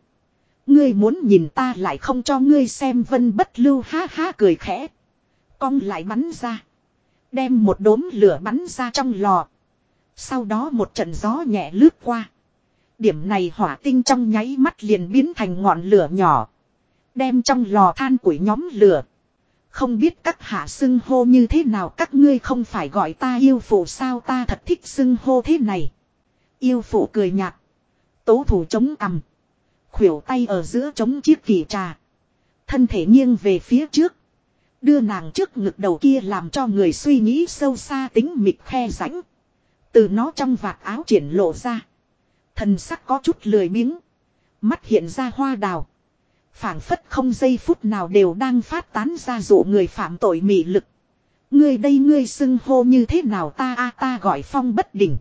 Ngươi muốn nhìn ta lại không cho ngươi xem vân bất lưu ha ha cười khẽ. Cong lại bắn ra. Đem một đốm lửa bắn ra trong lò. Sau đó một trận gió nhẹ lướt qua. Điểm này hỏa tinh trong nháy mắt liền biến thành ngọn lửa nhỏ. Đem trong lò than củi nhóm lửa. Không biết các hạ xưng hô như thế nào, các ngươi không phải gọi ta yêu phụ sao, ta thật thích xưng hô thế này. Yêu phụ cười nhạt. Tố thủ chống cằm. Khuỷu tay ở giữa chống chiếc kỳ trà. Thân thể nghiêng về phía trước. Đưa nàng trước ngực đầu kia làm cho người suy nghĩ sâu xa tính mịt khe rãnh. Từ nó trong vạt áo triển lộ ra. Thần sắc có chút lười biếng. Mắt hiện ra hoa đào. phảng phất không giây phút nào đều đang phát tán ra dụ người phạm tội mị lực. Ngươi đây ngươi xưng hô như thế nào ta a ta gọi phong bất đỉnh.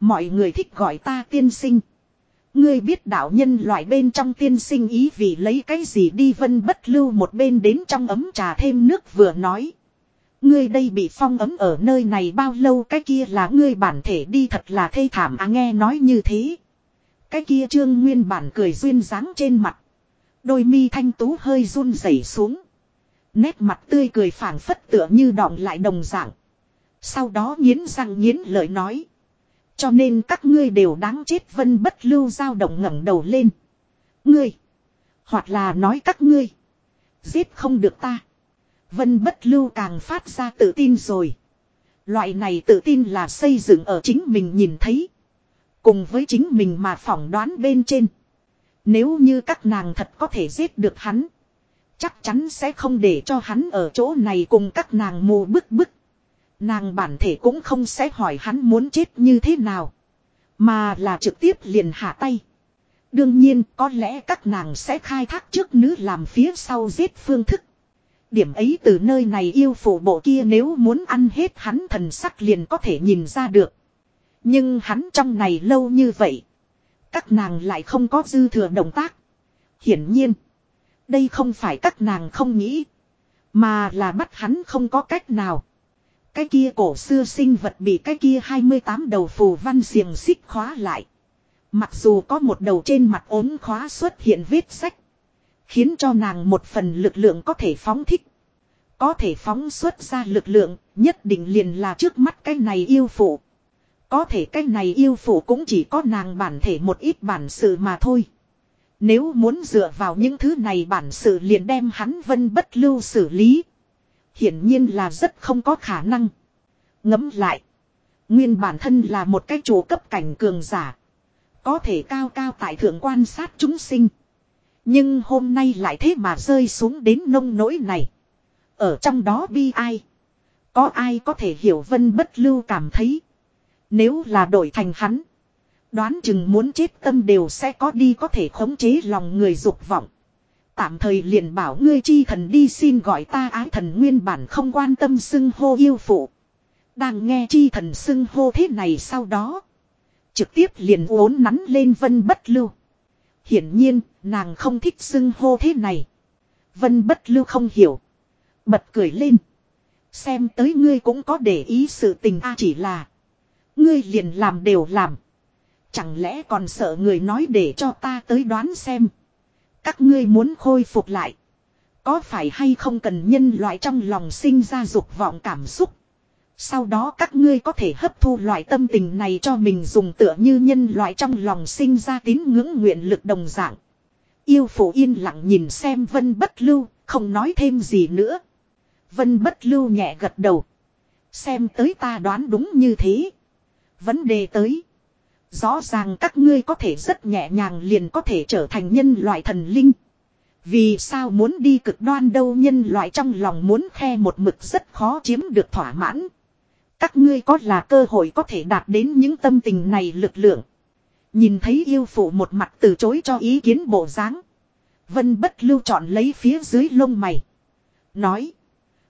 Mọi người thích gọi ta tiên sinh. Ngươi biết đạo nhân loại bên trong tiên sinh ý vì lấy cái gì đi vân bất lưu một bên đến trong ấm trà thêm nước vừa nói. Ngươi đây bị phong ấm ở nơi này bao lâu cái kia là ngươi bản thể đi thật là thê thảm à nghe nói như thế. Cái kia trương nguyên bản cười duyên dáng trên mặt. Đôi mi thanh tú hơi run rẩy xuống. Nét mặt tươi cười phảng phất tựa như đọng lại đồng dạng. Sau đó nghiến răng nghiến lợi nói. Cho nên các ngươi đều đáng chết, vân bất lưu dao động ngẩng đầu lên. Ngươi. Hoặc là nói các ngươi. Giết không được ta. Vân bất lưu càng phát ra tự tin rồi. Loại này tự tin là xây dựng ở chính mình nhìn thấy. Cùng với chính mình mà phỏng đoán bên trên. Nếu như các nàng thật có thể giết được hắn. Chắc chắn sẽ không để cho hắn ở chỗ này cùng các nàng mù bức bức. Nàng bản thể cũng không sẽ hỏi hắn muốn chết như thế nào. Mà là trực tiếp liền hạ tay. Đương nhiên, có lẽ các nàng sẽ khai thác trước nữ làm phía sau giết phương thức. Điểm ấy từ nơi này yêu phụ bộ kia nếu muốn ăn hết hắn thần sắc liền có thể nhìn ra được. Nhưng hắn trong này lâu như vậy. Các nàng lại không có dư thừa động tác. Hiển nhiên. Đây không phải các nàng không nghĩ. Mà là bắt hắn không có cách nào. Cái kia cổ xưa sinh vật bị cái kia 28 đầu phù văn xiềng xích khóa lại. Mặc dù có một đầu trên mặt ốm khóa xuất hiện vết sách. Khiến cho nàng một phần lực lượng có thể phóng thích. Có thể phóng xuất ra lực lượng, nhất định liền là trước mắt cái này yêu phụ. Có thể cái này yêu phụ cũng chỉ có nàng bản thể một ít bản sự mà thôi. Nếu muốn dựa vào những thứ này bản sự liền đem hắn vân bất lưu xử lý. Hiển nhiên là rất không có khả năng. Ngấm lại. Nguyên bản thân là một cái chủ cấp cảnh cường giả. Có thể cao cao tại thượng quan sát chúng sinh. Nhưng hôm nay lại thế mà rơi xuống đến nông nỗi này. Ở trong đó bi ai. Có ai có thể hiểu vân bất lưu cảm thấy. Nếu là đổi thành hắn. Đoán chừng muốn chết tâm đều sẽ có đi có thể khống chế lòng người dục vọng. Tạm thời liền bảo ngươi chi thần đi xin gọi ta ái thần nguyên bản không quan tâm xưng hô yêu phụ. Đang nghe chi thần xưng hô thế này sau đó. Trực tiếp liền uốn nắn lên vân bất lưu. Hiển nhiên, nàng không thích xưng hô thế này. Vân bất lưu không hiểu. Bật cười lên. Xem tới ngươi cũng có để ý sự tình a chỉ là. Ngươi liền làm đều làm. Chẳng lẽ còn sợ người nói để cho ta tới đoán xem. Các ngươi muốn khôi phục lại. Có phải hay không cần nhân loại trong lòng sinh ra dục vọng cảm xúc. Sau đó các ngươi có thể hấp thu loại tâm tình này cho mình dùng tựa như nhân loại trong lòng sinh ra tín ngưỡng nguyện lực đồng dạng. Yêu phủ yên lặng nhìn xem vân bất lưu, không nói thêm gì nữa. Vân bất lưu nhẹ gật đầu. Xem tới ta đoán đúng như thế. Vấn đề tới. Rõ ràng các ngươi có thể rất nhẹ nhàng liền có thể trở thành nhân loại thần linh. Vì sao muốn đi cực đoan đâu nhân loại trong lòng muốn khe một mực rất khó chiếm được thỏa mãn. Các ngươi có là cơ hội có thể đạt đến những tâm tình này lực lượng. Nhìn thấy yêu phụ một mặt từ chối cho ý kiến bộ dáng. Vân bất lưu chọn lấy phía dưới lông mày. Nói.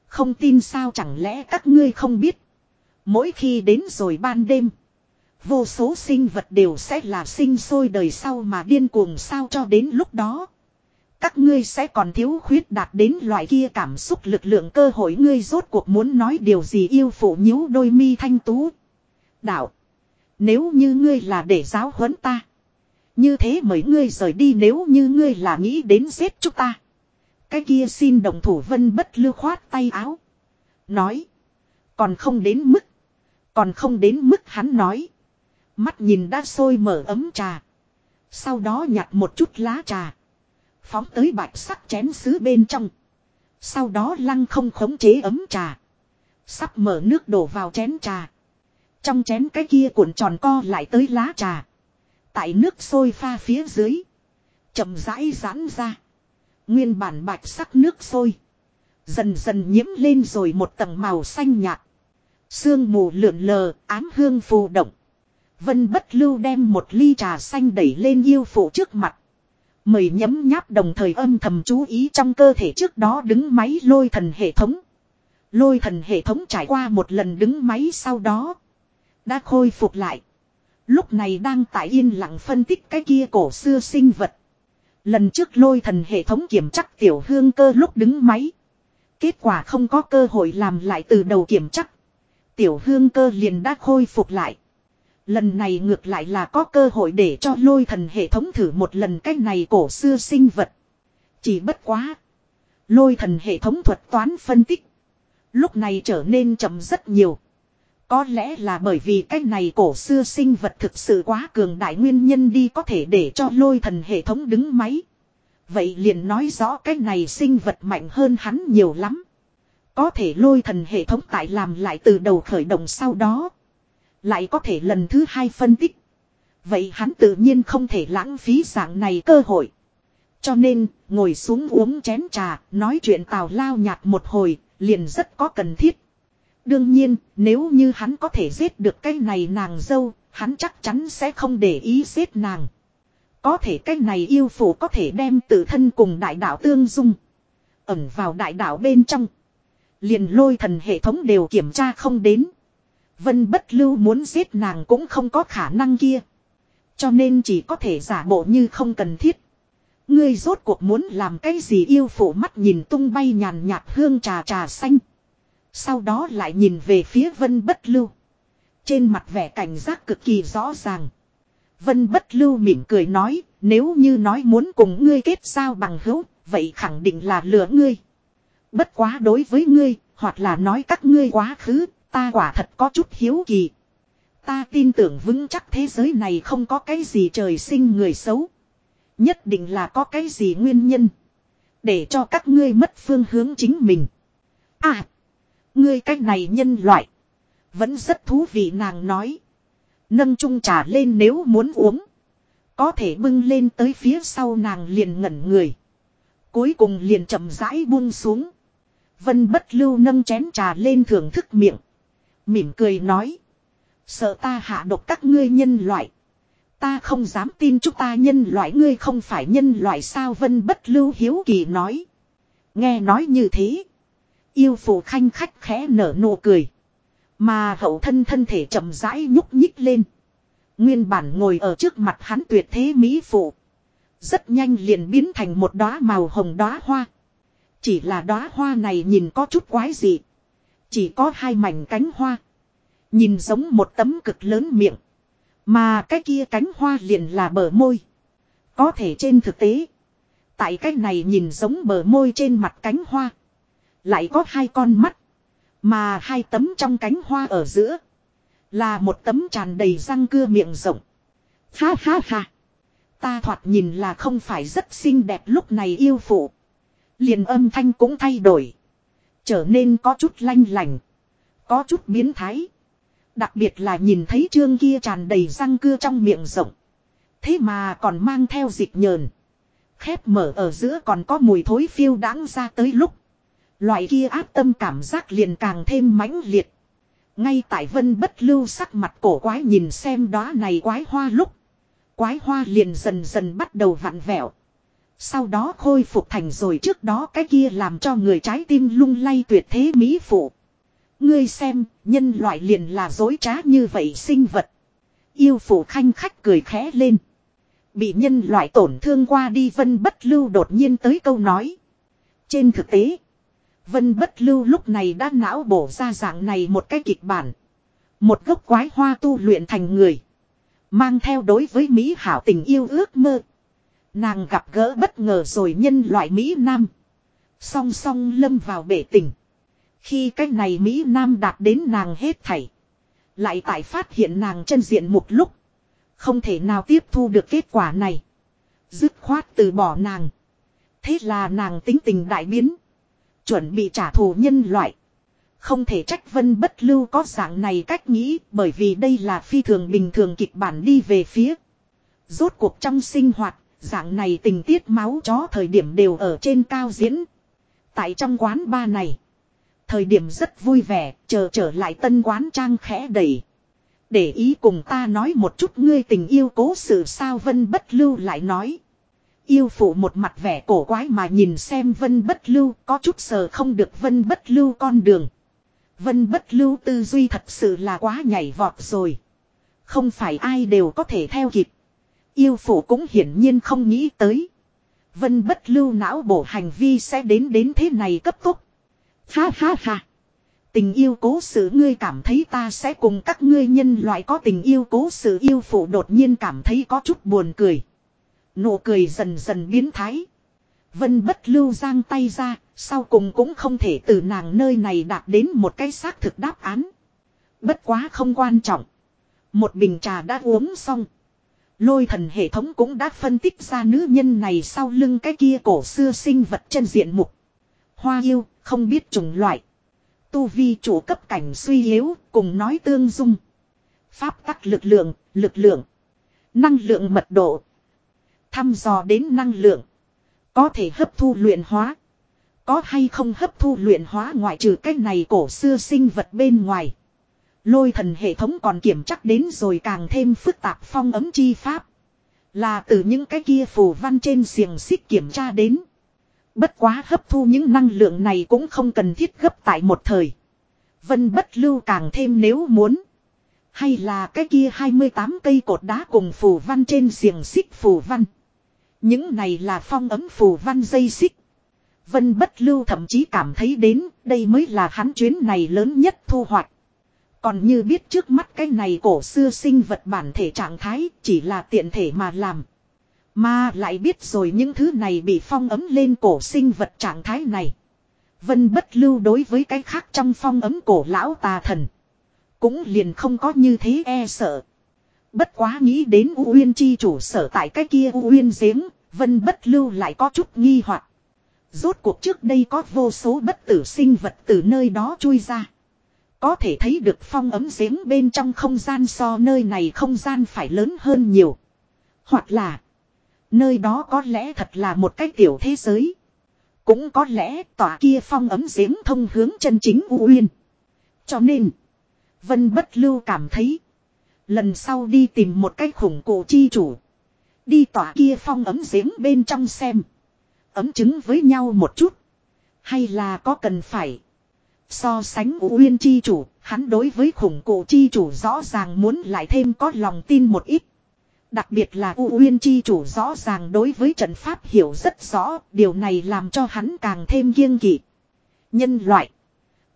Không tin sao chẳng lẽ các ngươi không biết. Mỗi khi đến rồi ban đêm. Vô số sinh vật đều sẽ là sinh sôi đời sau mà điên cuồng sao cho đến lúc đó. Các ngươi sẽ còn thiếu khuyết đạt đến loại kia cảm xúc lực lượng cơ hội ngươi rốt cuộc muốn nói điều gì yêu phụ nhíu đôi mi thanh tú. Đạo. Nếu như ngươi là để giáo huấn ta. Như thế mấy ngươi rời đi nếu như ngươi là nghĩ đến giết chúng ta. Cái kia xin đồng thủ vân bất lưu khoát tay áo. Nói. Còn không đến mức. Còn không đến mức hắn nói. Mắt nhìn đã sôi mở ấm trà. Sau đó nhặt một chút lá trà. Phóng tới bạch sắc chén sứ bên trong. Sau đó lăng không khống chế ấm trà. Sắp mở nước đổ vào chén trà. Trong chén cái kia cuộn tròn co lại tới lá trà. Tại nước sôi pha phía dưới. chậm rãi rán ra. Nguyên bản bạch sắc nước sôi. Dần dần nhiễm lên rồi một tầng màu xanh nhạt. Sương mù lượn lờ, ám hương phù động. Vân bất lưu đem một ly trà xanh đẩy lên yêu phụ trước mặt. Mời nhấm nháp đồng thời âm thầm chú ý trong cơ thể trước đó đứng máy lôi thần hệ thống. Lôi thần hệ thống trải qua một lần đứng máy sau đó. Đã khôi phục lại. Lúc này đang tại yên lặng phân tích cái kia cổ xưa sinh vật. Lần trước lôi thần hệ thống kiểm chắc tiểu hương cơ lúc đứng máy. Kết quả không có cơ hội làm lại từ đầu kiểm chắc. Tiểu hương cơ liền đã khôi phục lại. Lần này ngược lại là có cơ hội để cho lôi thần hệ thống thử một lần cái này cổ xưa sinh vật. Chỉ bất quá. Lôi thần hệ thống thuật toán phân tích. Lúc này trở nên chậm rất nhiều. Có lẽ là bởi vì cái này cổ xưa sinh vật thực sự quá cường đại nguyên nhân đi có thể để cho lôi thần hệ thống đứng máy. Vậy liền nói rõ cái này sinh vật mạnh hơn hắn nhiều lắm. Có thể lôi thần hệ thống tại làm lại từ đầu khởi động sau đó. Lại có thể lần thứ hai phân tích. Vậy hắn tự nhiên không thể lãng phí dạng này cơ hội. Cho nên, ngồi xuống uống chén trà, nói chuyện tào lao nhạt một hồi, liền rất có cần thiết. Đương nhiên, nếu như hắn có thể giết được cái này nàng dâu, hắn chắc chắn sẽ không để ý giết nàng. Có thể cái này yêu phủ có thể đem tự thân cùng đại đạo tương dung. Ẩn vào đại đạo bên trong. Liền lôi thần hệ thống đều kiểm tra không đến. Vân bất lưu muốn giết nàng cũng không có khả năng kia. Cho nên chỉ có thể giả bộ như không cần thiết. Ngươi rốt cuộc muốn làm cái gì yêu phụ mắt nhìn tung bay nhàn nhạt hương trà trà xanh. Sau đó lại nhìn về phía vân bất lưu. Trên mặt vẻ cảnh giác cực kỳ rõ ràng. Vân bất lưu mỉm cười nói, nếu như nói muốn cùng ngươi kết sao bằng hữu, vậy khẳng định là lừa ngươi. Bất quá đối với ngươi, hoặc là nói các ngươi quá khứ, ta quả thật có chút hiếu kỳ. Ta tin tưởng vững chắc thế giới này không có cái gì trời sinh người xấu. Nhất định là có cái gì nguyên nhân. Để cho các ngươi mất phương hướng chính mình. À! Ngươi cách này nhân loại. Vẫn rất thú vị nàng nói. Nâng chung trà lên nếu muốn uống. Có thể bưng lên tới phía sau nàng liền ngẩn người. Cuối cùng liền chậm rãi buông xuống. Vân bất lưu nâng chén trà lên thưởng thức miệng. Mỉm cười nói. Sợ ta hạ độc các ngươi nhân loại. Ta không dám tin chúng ta nhân loại, ngươi không phải nhân loại sao vân bất lưu hiếu kỳ nói. Nghe nói như thế. Yêu phụ khanh khách khẽ nở nụ cười. Mà hậu thân thân thể chậm rãi nhúc nhích lên. Nguyên bản ngồi ở trước mặt hắn tuyệt thế mỹ phụ. Rất nhanh liền biến thành một đóa màu hồng đóa hoa. Chỉ là đóa hoa này nhìn có chút quái dị. Chỉ có hai mảnh cánh hoa. Nhìn giống một tấm cực lớn miệng. Mà cái kia cánh hoa liền là bờ môi. Có thể trên thực tế. Tại cái này nhìn giống bờ môi trên mặt cánh hoa. Lại có hai con mắt. Mà hai tấm trong cánh hoa ở giữa. Là một tấm tràn đầy răng cưa miệng rộng. Ha ha ha. Ta thoạt nhìn là không phải rất xinh đẹp lúc này yêu phụ. Liền âm thanh cũng thay đổi. Trở nên có chút lanh lành. Có chút biến thái. Đặc biệt là nhìn thấy trương kia tràn đầy răng cưa trong miệng rộng. Thế mà còn mang theo dịch nhờn. Khép mở ở giữa còn có mùi thối phiêu đáng ra tới lúc. Loại kia áp tâm cảm giác liền càng thêm mãnh liệt. Ngay tại vân bất lưu sắc mặt cổ quái nhìn xem đó này quái hoa lúc. Quái hoa liền dần dần bắt đầu vặn vẹo. Sau đó khôi phục thành rồi trước đó cái kia làm cho người trái tim lung lay tuyệt thế mỹ phụ. Ngươi xem, nhân loại liền là dối trá như vậy sinh vật. Yêu phụ khanh khách cười khẽ lên. Bị nhân loại tổn thương qua đi vân bất lưu đột nhiên tới câu nói. Trên thực tế, vân bất lưu lúc này đã não bổ ra dạng này một cái kịch bản. Một gốc quái hoa tu luyện thành người. Mang theo đối với Mỹ hảo tình yêu ước mơ. Nàng gặp gỡ bất ngờ rồi nhân loại Mỹ Nam. Song song lâm vào bể tình. Khi cái này Mỹ Nam đạt đến nàng hết thảy. Lại tại phát hiện nàng chân diện một lúc. Không thể nào tiếp thu được kết quả này. Dứt khoát từ bỏ nàng. Thế là nàng tính tình đại biến. Chuẩn bị trả thù nhân loại. Không thể trách vân bất lưu có dạng này cách nghĩ bởi vì đây là phi thường bình thường kịch bản đi về phía. Rốt cuộc trong sinh hoạt, dạng này tình tiết máu chó thời điểm đều ở trên cao diễn. Tại trong quán ba này, thời điểm rất vui vẻ, chờ trở lại tân quán trang khẽ đẩy. Để ý cùng ta nói một chút ngươi tình yêu cố sự sao vân bất lưu lại nói. Yêu phụ một mặt vẻ cổ quái mà nhìn xem vân bất lưu có chút sờ không được vân bất lưu con đường. Vân bất lưu tư duy thật sự là quá nhảy vọt rồi. Không phải ai đều có thể theo kịp. Yêu phụ cũng hiển nhiên không nghĩ tới. Vân bất lưu não bộ hành vi sẽ đến đến thế này cấp tốc. Ha ha ha. Tình yêu cố sự ngươi cảm thấy ta sẽ cùng các ngươi nhân loại có tình yêu cố sự yêu phụ đột nhiên cảm thấy có chút buồn cười. Nụ cười dần dần biến thái. Vân bất lưu giang tay ra, sau cùng cũng không thể từ nàng nơi này đạt đến một cái xác thực đáp án. Bất quá không quan trọng. Một bình trà đã uống xong. Lôi thần hệ thống cũng đã phân tích ra nữ nhân này sau lưng cái kia cổ xưa sinh vật chân diện mục. Hoa yêu, không biết chủng loại. Tu vi chủ cấp cảnh suy yếu, cùng nói tương dung. Pháp tắc lực lượng, lực lượng. Năng lượng mật độ. Thăm dò đến năng lượng. Có thể hấp thu luyện hóa. Có hay không hấp thu luyện hóa ngoại trừ cái này cổ xưa sinh vật bên ngoài. Lôi thần hệ thống còn kiểm chắc đến rồi càng thêm phức tạp phong ấm chi pháp. Là từ những cái kia phù văn trên xiềng xích kiểm tra đến. Bất quá hấp thu những năng lượng này cũng không cần thiết gấp tại một thời. Vân bất lưu càng thêm nếu muốn. Hay là cái kia 28 cây cột đá cùng phù văn trên xiềng xích phù văn. Những này là phong ấm phù văn dây xích. Vân bất lưu thậm chí cảm thấy đến đây mới là hắn chuyến này lớn nhất thu hoạch. Còn như biết trước mắt cái này cổ xưa sinh vật bản thể trạng thái chỉ là tiện thể mà làm. Mà lại biết rồi những thứ này bị phong ấm lên cổ sinh vật trạng thái này. Vân bất lưu đối với cái khác trong phong ấm cổ lão tà thần. Cũng liền không có như thế e sợ. Bất quá nghĩ đến U Uyên chi chủ sở tại cái kia U Uyên giếng, Vân bất lưu lại có chút nghi hoặc. Rốt cuộc trước đây có vô số bất tử sinh vật từ nơi đó chui ra. Có thể thấy được phong ấm giếng bên trong không gian so nơi này không gian phải lớn hơn nhiều. Hoặc là Nơi đó có lẽ thật là một cái tiểu thế giới. Cũng có lẽ tòa kia phong ấm giếng thông hướng chân chính U Uyên. Cho nên, Vân Bất Lưu cảm thấy, lần sau đi tìm một cái khủng cổ chi chủ. Đi tòa kia phong ấm giếng bên trong xem. Ấm chứng với nhau một chút. Hay là có cần phải. So sánh Uyên chi chủ, hắn đối với khủng cổ chi chủ rõ ràng muốn lại thêm có lòng tin một ít. Đặc biệt là U Uyên Chi chủ rõ ràng đối với trận pháp hiểu rất rõ, điều này làm cho hắn càng thêm kiêng kỵ. Nhân loại.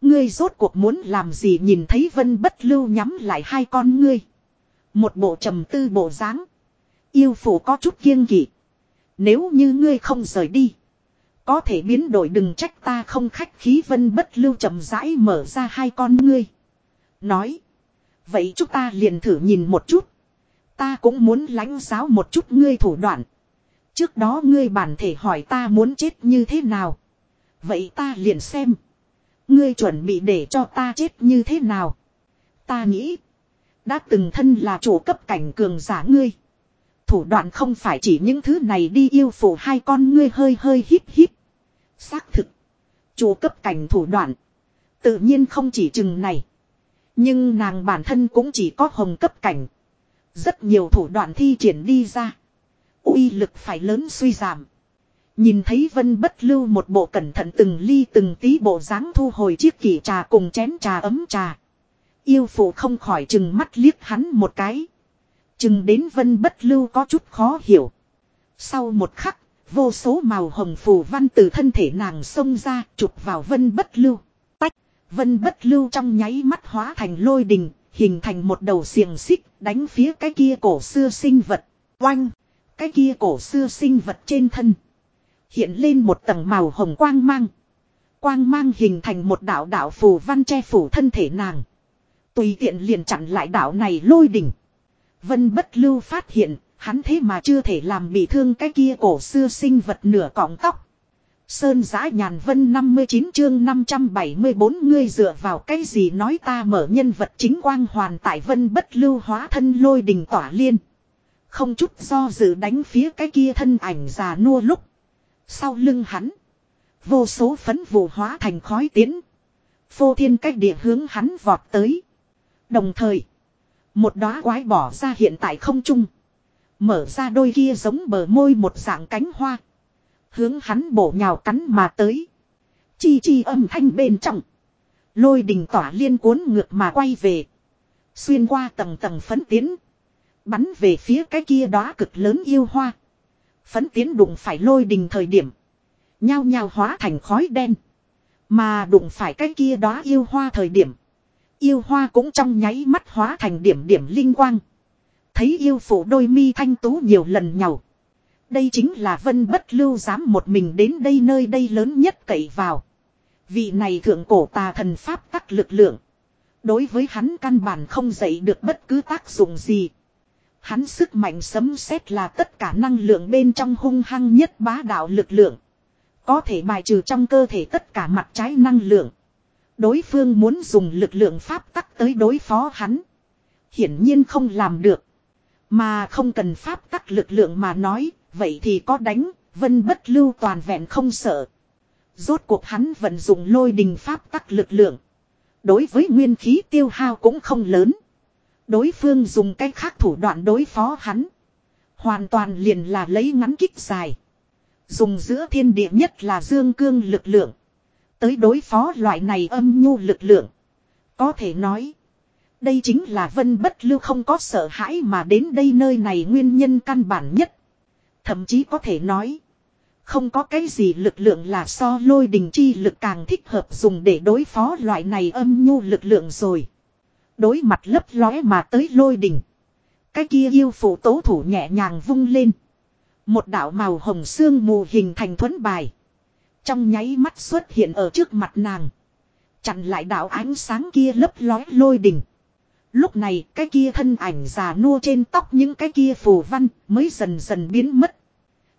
Ngươi rốt cuộc muốn làm gì nhìn thấy vân bất lưu nhắm lại hai con ngươi. Một bộ trầm tư bộ dáng. Yêu phủ có chút kiêng kỵ. Nếu như ngươi không rời đi. Có thể biến đổi, đừng trách ta không khách khí vân bất lưu chậm rãi mở ra hai con ngươi. Nói. Vậy chúng ta liền thử nhìn một chút. Ta cũng muốn lãnh giáo một chút ngươi thủ đoạn. Trước đó ngươi bản thể hỏi ta muốn chết như thế nào. Vậy ta liền xem. Ngươi chuẩn bị để cho ta chết như thế nào. Ta nghĩ. Đã từng thân là chủ cấp cảnh cường giả ngươi. Thủ đoạn không phải chỉ những thứ này đi, yêu phụ hai con ngươi hơi hơi híp híp. Xác thực. Chủ cấp cảnh thủ đoạn. Tự nhiên không chỉ chừng này. Nhưng nàng bản thân cũng chỉ có hồng cấp cảnh. Rất nhiều thủ đoạn thi triển đi ra. uy lực phải lớn suy giảm. Nhìn thấy vân bất lưu một bộ cẩn thận từng ly từng tí bộ dáng thu hồi chiếc kỷ trà cùng chén trà ấm trà. Yêu phụ không khỏi chừng mắt liếc hắn một cái. Chừng đến vân bất lưu có chút khó hiểu. Sau một khắc, vô số màu hồng phù văn từ thân thể nàng xông ra chụp vào vân bất lưu. Tách, vân bất lưu trong nháy mắt hóa thành lôi đình, Hình thành một đầu xiềng xích đánh phía cái kia cổ xưa sinh vật. Oanh! Cái kia cổ xưa sinh vật trên thân. Hiện lên một tầng màu hồng quang mang. Quang mang hình thành một đạo đạo phù văn che phủ thân thể nàng. Tùy tiện liền chặn lại đạo này lôi đỉnh. Vân bất lưu phát hiện, hắn thế mà chưa thể làm bị thương cái kia cổ xưa sinh vật nửa cọng tóc. Sơn giã nhàn vân 59 chương 574 ngươi dựa vào cái gì nói ta mở nhân vật chính quang hoàn tại vân bất lưu hóa thân lôi đình tỏa liên. Không chút do dự đánh phía cái kia thân ảnh già nua lúc. Sau lưng hắn. Vô số phấn vụ hóa thành khói tiến. Phô thiên cách địa hướng hắn vọt tới. Đồng thời. Một đóa quái bỏ ra hiện tại không trung. Mở ra đôi kia giống bờ môi một dạng cánh hoa. Hướng hắn bổ nhào cắn mà tới. Chi chi âm thanh bên trong. Lôi đình tỏa liên cuốn ngược mà quay về. Xuyên qua tầng tầng phấn tiến. Bắn về phía cái kia đó cực lớn yêu hoa. Phấn tiến đụng phải lôi đình thời điểm. Nhao nhao hóa thành khói đen. Mà đụng phải cái kia đó yêu hoa thời điểm. Yêu hoa cũng trong nháy mắt hóa thành điểm điểm linh quang. Thấy yêu phụ đôi mi thanh tú nhiều lần nhau. Đây chính là vân bất lưu dám một mình đến đây nơi đây lớn nhất cậy vào. Vị này thượng cổ tà thần pháp tắc lực lượng. Đối với hắn căn bản không dạy được bất cứ tác dụng gì. Hắn sức mạnh sấm sét là tất cả năng lượng bên trong hung hăng nhất bá đạo lực lượng. Có thể bài trừ trong cơ thể tất cả mặt trái năng lượng. Đối phương muốn dùng lực lượng pháp tắc tới đối phó hắn. Hiển nhiên không làm được. Mà không cần pháp tắc lực lượng mà nói, vậy thì có đánh, vân bất lưu toàn vẹn không sợ. Rốt cuộc hắn vận dụng lôi đình pháp tắc lực lượng. Đối với nguyên khí tiêu hao cũng không lớn. Đối phương dùng cách khác thủ đoạn đối phó hắn. Hoàn toàn liền là lấy ngắn kích dài. Dùng giữa thiên địa nhất là dương cương lực lượng. Tới đối phó loại này âm nhu lực lượng. Có thể nói. Đây chính là vân bất lưu không có sợ hãi mà đến đây nơi này nguyên nhân căn bản nhất. Thậm chí có thể nói. Không có cái gì lực lượng là so lôi đình chi lực càng thích hợp dùng để đối phó loại này âm nhu lực lượng rồi. Đối mặt lấp lóe mà tới lôi đình. Cái kia yêu phụ tố thủ nhẹ nhàng vung lên. Một đạo màu hồng xương mù hình thành thuẫn bài. Trong nháy mắt xuất hiện ở trước mặt nàng. Chặn lại đạo ánh sáng kia lấp lóe lôi đỉnh. Lúc này, cái kia thân ảnh già nua trên tóc những cái kia phù văn mới dần dần biến mất.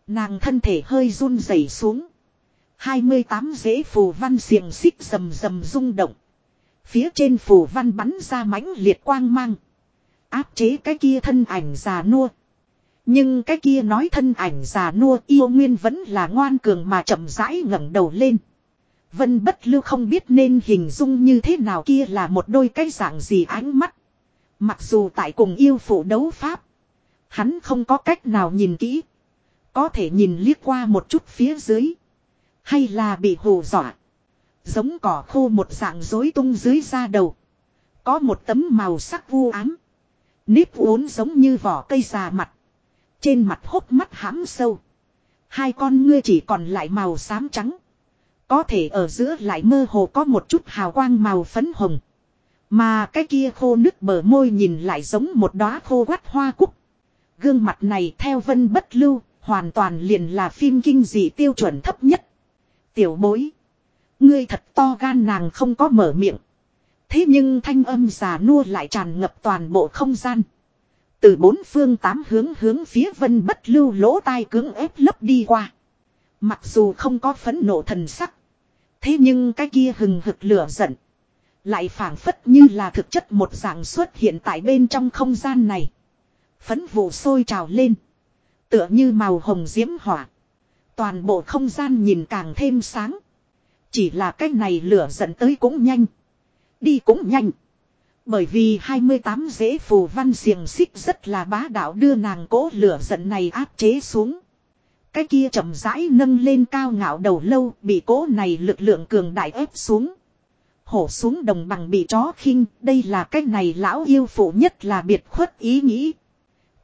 Nàng thân thể hơi run rẩy xuống. 28 dễ phù văn xiềng xích rầm rầm rung động. Phía trên phù văn bắn ra mãnh liệt quang mang. Áp chế cái kia thân ảnh già nua. Nhưng cái kia nói thân ảnh già nua yêu nguyên vẫn là ngoan cường mà chậm rãi ngẩng đầu lên. Vân bất lưu không biết nên hình dung như thế nào, kia là một đôi cái dạng gì ánh mắt. Mặc dù tại cùng yêu phụ đấu pháp. Hắn không có cách nào nhìn kỹ. Có thể nhìn liếc qua một chút phía dưới. Hay là bị hù dọa. Giống cỏ khô một dạng rối tung dưới da đầu. Có một tấm màu sắc vu ám. Nếp uốn giống như vỏ cây già mặt. Trên mặt hốc mắt hãm sâu. Hai con ngươi chỉ còn lại màu xám trắng. Có thể ở giữa lại mơ hồ có một chút hào quang màu phấn hồng. Mà cái kia khô nước bờ môi nhìn lại giống một đóa khô quắt hoa cúc. Gương mặt này theo vân bất lưu, hoàn toàn liền là phim kinh dị tiêu chuẩn thấp nhất. Tiểu bối. Ngươi thật to gan nàng không có mở miệng. Thế nhưng thanh âm già nua lại tràn ngập toàn bộ không gian. Từ bốn phương tám hướng hướng phía vân bất lưu lỗ tai cứng ép lấp đi qua. Mặc dù không có phấn nộ thần sắc. Thế nhưng cái kia hừng hực lửa giận. Lại phảng phất như là thực chất một dạng xuất hiện tại bên trong không gian này. Phấn vụ sôi trào lên. Tựa như màu hồng diễm hỏa. Toàn bộ không gian nhìn càng thêm sáng. Chỉ là cái này lửa giận tới cũng nhanh. Đi cũng nhanh. Bởi vì 28 dễ phù văn xiềng xích rất là bá đạo đưa nàng cố lửa giận này áp chế xuống. Cái kia chậm rãi nâng lên cao ngạo đầu lâu bị cố này lực lượng cường đại ép xuống. Hổ xuống đồng bằng bị chó khinh, đây là cái này lão yêu phụ nhất là biệt khuất ý nghĩ.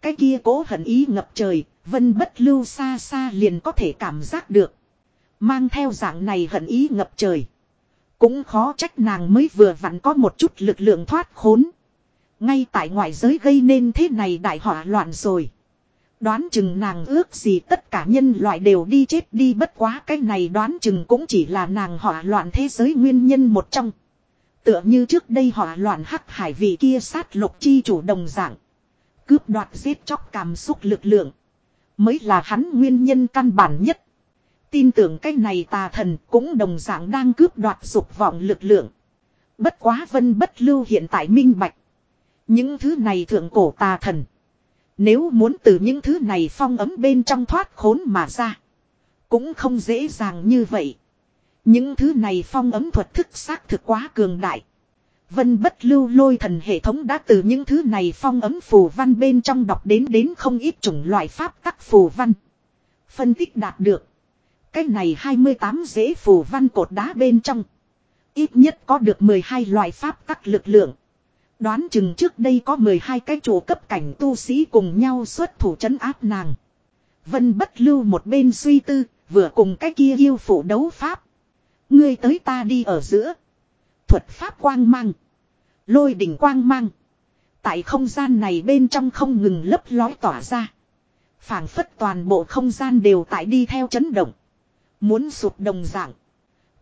Cái kia cố hận ý ngập trời, vân bất lưu xa xa liền có thể cảm giác được. Mang theo dạng này hận ý ngập trời. Cũng khó trách nàng mới vừa vặn có một chút lực lượng thoát khốn. Ngay tại ngoại giới gây nên thế này đại họa loạn rồi. Đoán chừng nàng ước gì tất cả nhân loại đều đi chết đi, bất quá cái này đoán chừng cũng chỉ là nàng hỏa loạn thế giới nguyên nhân một trong. Tựa như trước đây hỏa loạn hắc hải vị kia sát lục chi chủ đồng dạng. Cướp đoạt giết chóc cảm xúc lực lượng. Mới là hắn nguyên nhân căn bản nhất. tin tưởng cái này tà thần cũng đồng dạng đang cướp đoạt dục vọng lực lượng. Bất quá vân bất lưu hiện tại minh bạch. Những thứ này thượng cổ tà thần. Nếu muốn từ những thứ này phong ấm bên trong thoát khốn mà ra. Cũng không dễ dàng như vậy. Những thứ này phong ấm thuật thức xác thực quá cường đại. Vân bất lưu lôi thần hệ thống đã từ những thứ này phong ấm phù văn bên trong đọc đến đến không ít chủng loại pháp tắc phù văn. Phân tích đạt được. Cái này 28 dễ phù văn cột đá bên trong. Ít nhất có được 12 loại pháp tắc lực lượng. Đoán chừng trước đây có 12 cái chủ cấp cảnh tu sĩ cùng nhau xuất thủ chấn áp nàng. Vân bất lưu một bên suy tư, vừa cùng cái kia yêu phụ đấu pháp. Ngươi tới ta đi ở giữa. Thuật pháp quang mang. Lôi đỉnh quang mang. Tại không gian này bên trong không ngừng lấp lói tỏa ra. phảng phất toàn bộ không gian đều tại đi theo chấn động. Muốn sụp đồng dạng.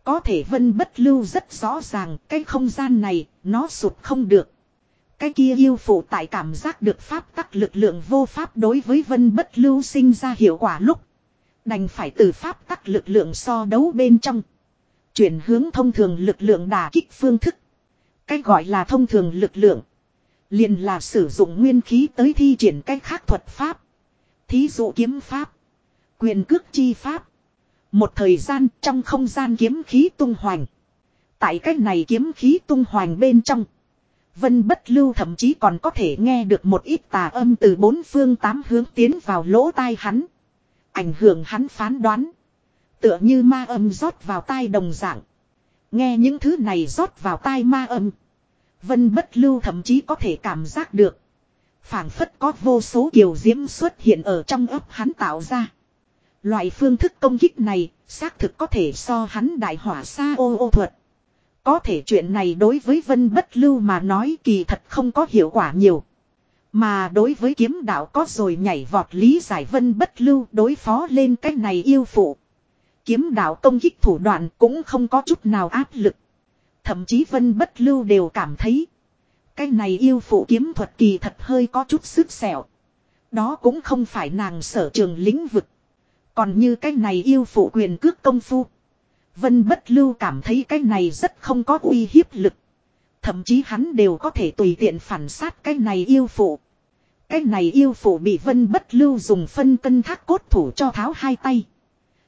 Có thể vân bất lưu rất rõ ràng cái không gian này nó sụp không được. Cái kia yêu phụ tại cảm giác được pháp tắc lực lượng vô pháp đối với vân bất lưu sinh ra hiệu quả lúc. Đành phải từ pháp tắc lực lượng so đấu bên trong. Chuyển hướng thông thường lực lượng đà kích phương thức. Cái gọi là thông thường lực lượng. liền là sử dụng nguyên khí tới thi triển cách khác thuật pháp. Thí dụ kiếm pháp. Quyền cước chi pháp. Một thời gian trong không gian kiếm khí tung hoành. Tại cách này kiếm khí tung hoành bên trong. Vân bất lưu thậm chí còn có thể nghe được một ít tà âm từ bốn phương tám hướng tiến vào lỗ tai hắn. Ảnh hưởng hắn phán đoán. Tựa như ma âm rót vào tai đồng dạng. Nghe những thứ này rót vào tai ma âm. Vân bất lưu thậm chí có thể cảm giác được. phảng phất có vô số kiều diễm xuất hiện ở trong ấp hắn tạo ra. Loại phương thức công kích này, xác thực có thể so hắn đại hỏa xa ô ô thuật. Có thể chuyện này đối với vân bất lưu mà nói kỳ thật không có hiệu quả nhiều. Mà đối với kiếm đạo có rồi nhảy vọt lý giải vân bất lưu đối phó lên cái này yêu phụ. Kiếm đạo công kích thủ đoạn cũng không có chút nào áp lực. Thậm chí vân bất lưu đều cảm thấy. Cái này yêu phụ kiếm thuật kỳ thật hơi có chút sức sẹo. Đó cũng không phải nàng sở trường lĩnh vực. Còn như cái này yêu phụ quyền cước công phu. Vân bất lưu cảm thấy cái này rất không có uy hiếp lực. Thậm chí hắn đều có thể tùy tiện phản sát cái này yêu phụ. Cái này yêu phụ bị vân bất lưu dùng phân cân thác cốt thủ cho tháo hai tay.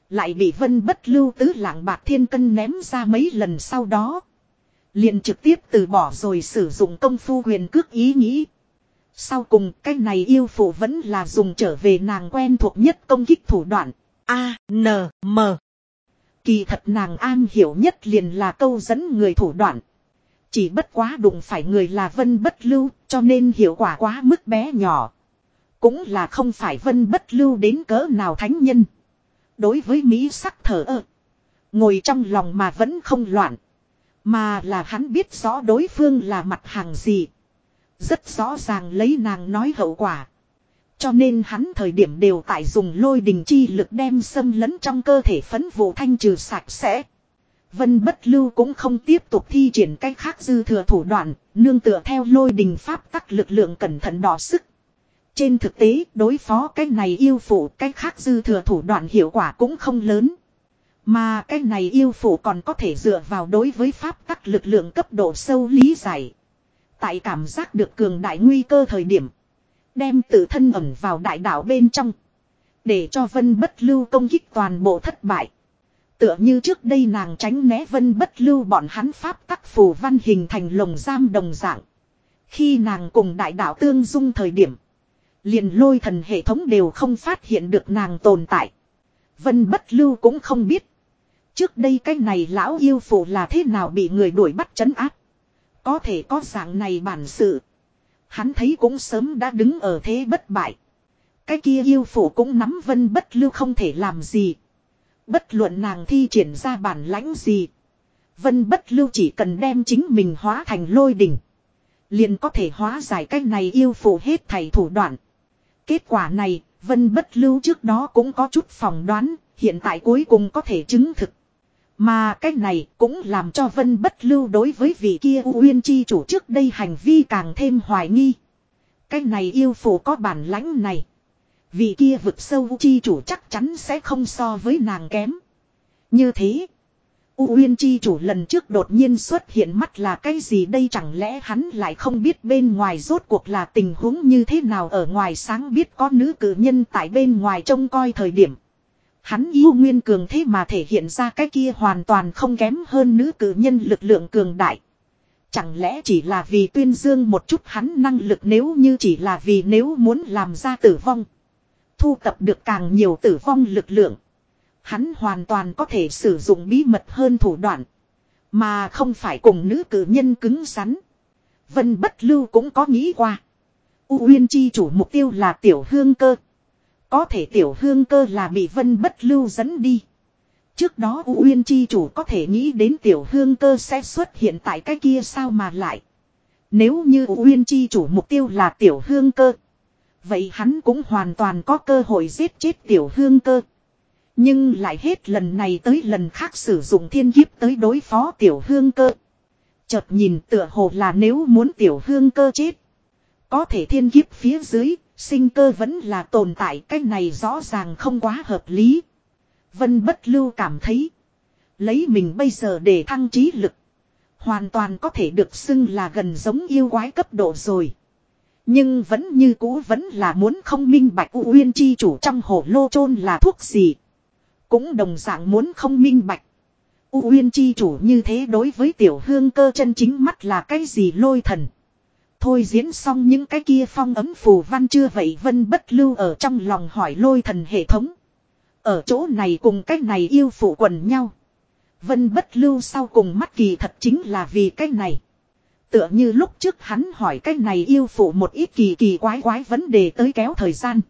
Lại bị vân bất lưu tứ lạng bạc thiên cân ném ra mấy lần sau đó. Liền trực tiếp từ bỏ rồi sử dụng công phu huyền cước ý nghĩ. Sau cùng cái này yêu phụ vẫn là dùng trở về nàng quen thuộc nhất công kích thủ đoạn. A, N, M. Kỳ thật nàng an hiểu nhất liền là câu dẫn người thủ đoạn. Chỉ bất quá đụng phải người là vân bất lưu, cho nên hiệu quả quá mức bé nhỏ. Cũng là không phải vân bất lưu đến cỡ nào thánh nhân. Đối với Mỹ sắc thở ơ. Ngồi trong lòng mà vẫn không loạn. Mà là hắn biết rõ đối phương là mặt hàng gì. Rất rõ ràng lấy nàng nói hậu quả. Cho nên hắn thời điểm đều tại dùng lôi đình chi lực đem xâm lấn trong cơ thể phấn vụ thanh trừ sạch sẽ. Vân bất lưu cũng không tiếp tục thi triển cách khác dư thừa thủ đoạn, nương tựa theo lôi đình pháp tắc lực lượng cẩn thận đỏ sức. Trên thực tế, đối phó cái này yêu phụ cách khác dư thừa thủ đoạn hiệu quả cũng không lớn. Mà cái này yêu phụ còn có thể dựa vào đối với pháp tắc lực lượng cấp độ sâu lý giải. Tại cảm giác được cường đại nguy cơ thời điểm. Đem tự thân ẩn vào đại đạo bên trong. Để cho vân bất lưu công kích toàn bộ thất bại. Tựa như trước đây nàng tránh né vân bất lưu bọn hắn pháp tắc phù văn hình thành lồng giam đồng dạng. Khi nàng cùng đại đạo tương dung thời điểm. liền lôi thần hệ thống đều không phát hiện được nàng tồn tại. Vân bất lưu cũng không biết. Trước đây cái này lão yêu phụ là thế nào bị người đuổi bắt chấn áp. Có thể có dạng này bản sự. Hắn thấy cũng sớm đã đứng ở thế bất bại. Cái kia yêu phủ cũng nắm vân bất lưu không thể làm gì. Bất luận nàng thi triển ra bản lãnh gì. Vân bất lưu chỉ cần đem chính mình hóa thành lôi đỉnh. Liền có thể hóa giải cái này yêu phụ hết thầy thủ đoạn. Kết quả này, vân bất lưu trước đó cũng có chút phỏng đoán, hiện tại cuối cùng có thể chứng thực. Mà cái này cũng làm cho Vân bất lưu đối với vị kia Uyên chi chủ trước đây hành vi càng thêm hoài nghi. Cái này yêu phủ có bản lãnh này. Vị kia vực sâu chi chủ chắc chắn sẽ không so với nàng kém. Như thế. U Uyên chi chủ lần trước đột nhiên xuất hiện mắt là cái gì đây chẳng lẽ hắn lại không biết bên ngoài rốt cuộc là tình huống như thế nào ở ngoài sáng biết có nữ cử nhân tại bên ngoài trông coi thời điểm. Hắn yêu nguyên cường thế mà thể hiện ra cái kia hoàn toàn không kém hơn nữ cử nhân lực lượng cường đại. Chẳng lẽ chỉ là vì tuyên dương một chút hắn năng lực nếu như chỉ là vì nếu muốn làm ra tử vong. Thu tập được càng nhiều tử vong lực lượng. Hắn hoàn toàn có thể sử dụng bí mật hơn thủ đoạn. Mà không phải cùng nữ cử nhân cứng rắn. Vân bất lưu cũng có nghĩ qua. U Uyên chi chủ mục tiêu là tiểu hương cơ. Có thể tiểu hương cơ là bị vân bất lưu dẫn đi. Trước đó U Uyên chi chủ có thể nghĩ đến tiểu hương cơ sẽ xuất hiện tại cái kia sao mà lại. Nếu như U Uyên chi chủ mục tiêu là tiểu hương cơ. Vậy hắn cũng hoàn toàn có cơ hội giết chết tiểu hương cơ. Nhưng lại hết lần này tới lần khác sử dụng thiên kiếp tới đối phó tiểu hương cơ. Chợt nhìn tựa hồ là nếu muốn tiểu hương cơ chết. Có thể thiên kiếp phía dưới, sinh cơ vẫn là tồn tại, cái này rõ ràng không quá hợp lý. Vân bất lưu cảm thấy. Lấy mình bây giờ để thăng trí lực. Hoàn toàn có thể được xưng là gần giống yêu quái cấp độ rồi. Nhưng vẫn như cũ vẫn là muốn không minh bạch U Uyên chi chủ trong hồ lô chôn là thuốc gì. Cũng đồng dạng muốn không minh bạch. U Uyên chi chủ như thế đối với tiểu hương cơ chân chính mắt là cái gì lôi thần. Thôi diễn xong những cái kia phong ấm phù văn chưa vậy vân bất lưu ở trong lòng hỏi lôi thần hệ thống. Ở chỗ này cùng cái này yêu phụ quần nhau. Vân bất lưu sau cùng mắt kỳ thật chính là vì cái này. Tựa như lúc trước hắn hỏi cái này yêu phụ một ít kỳ kỳ quái quái vấn đề tới kéo thời gian.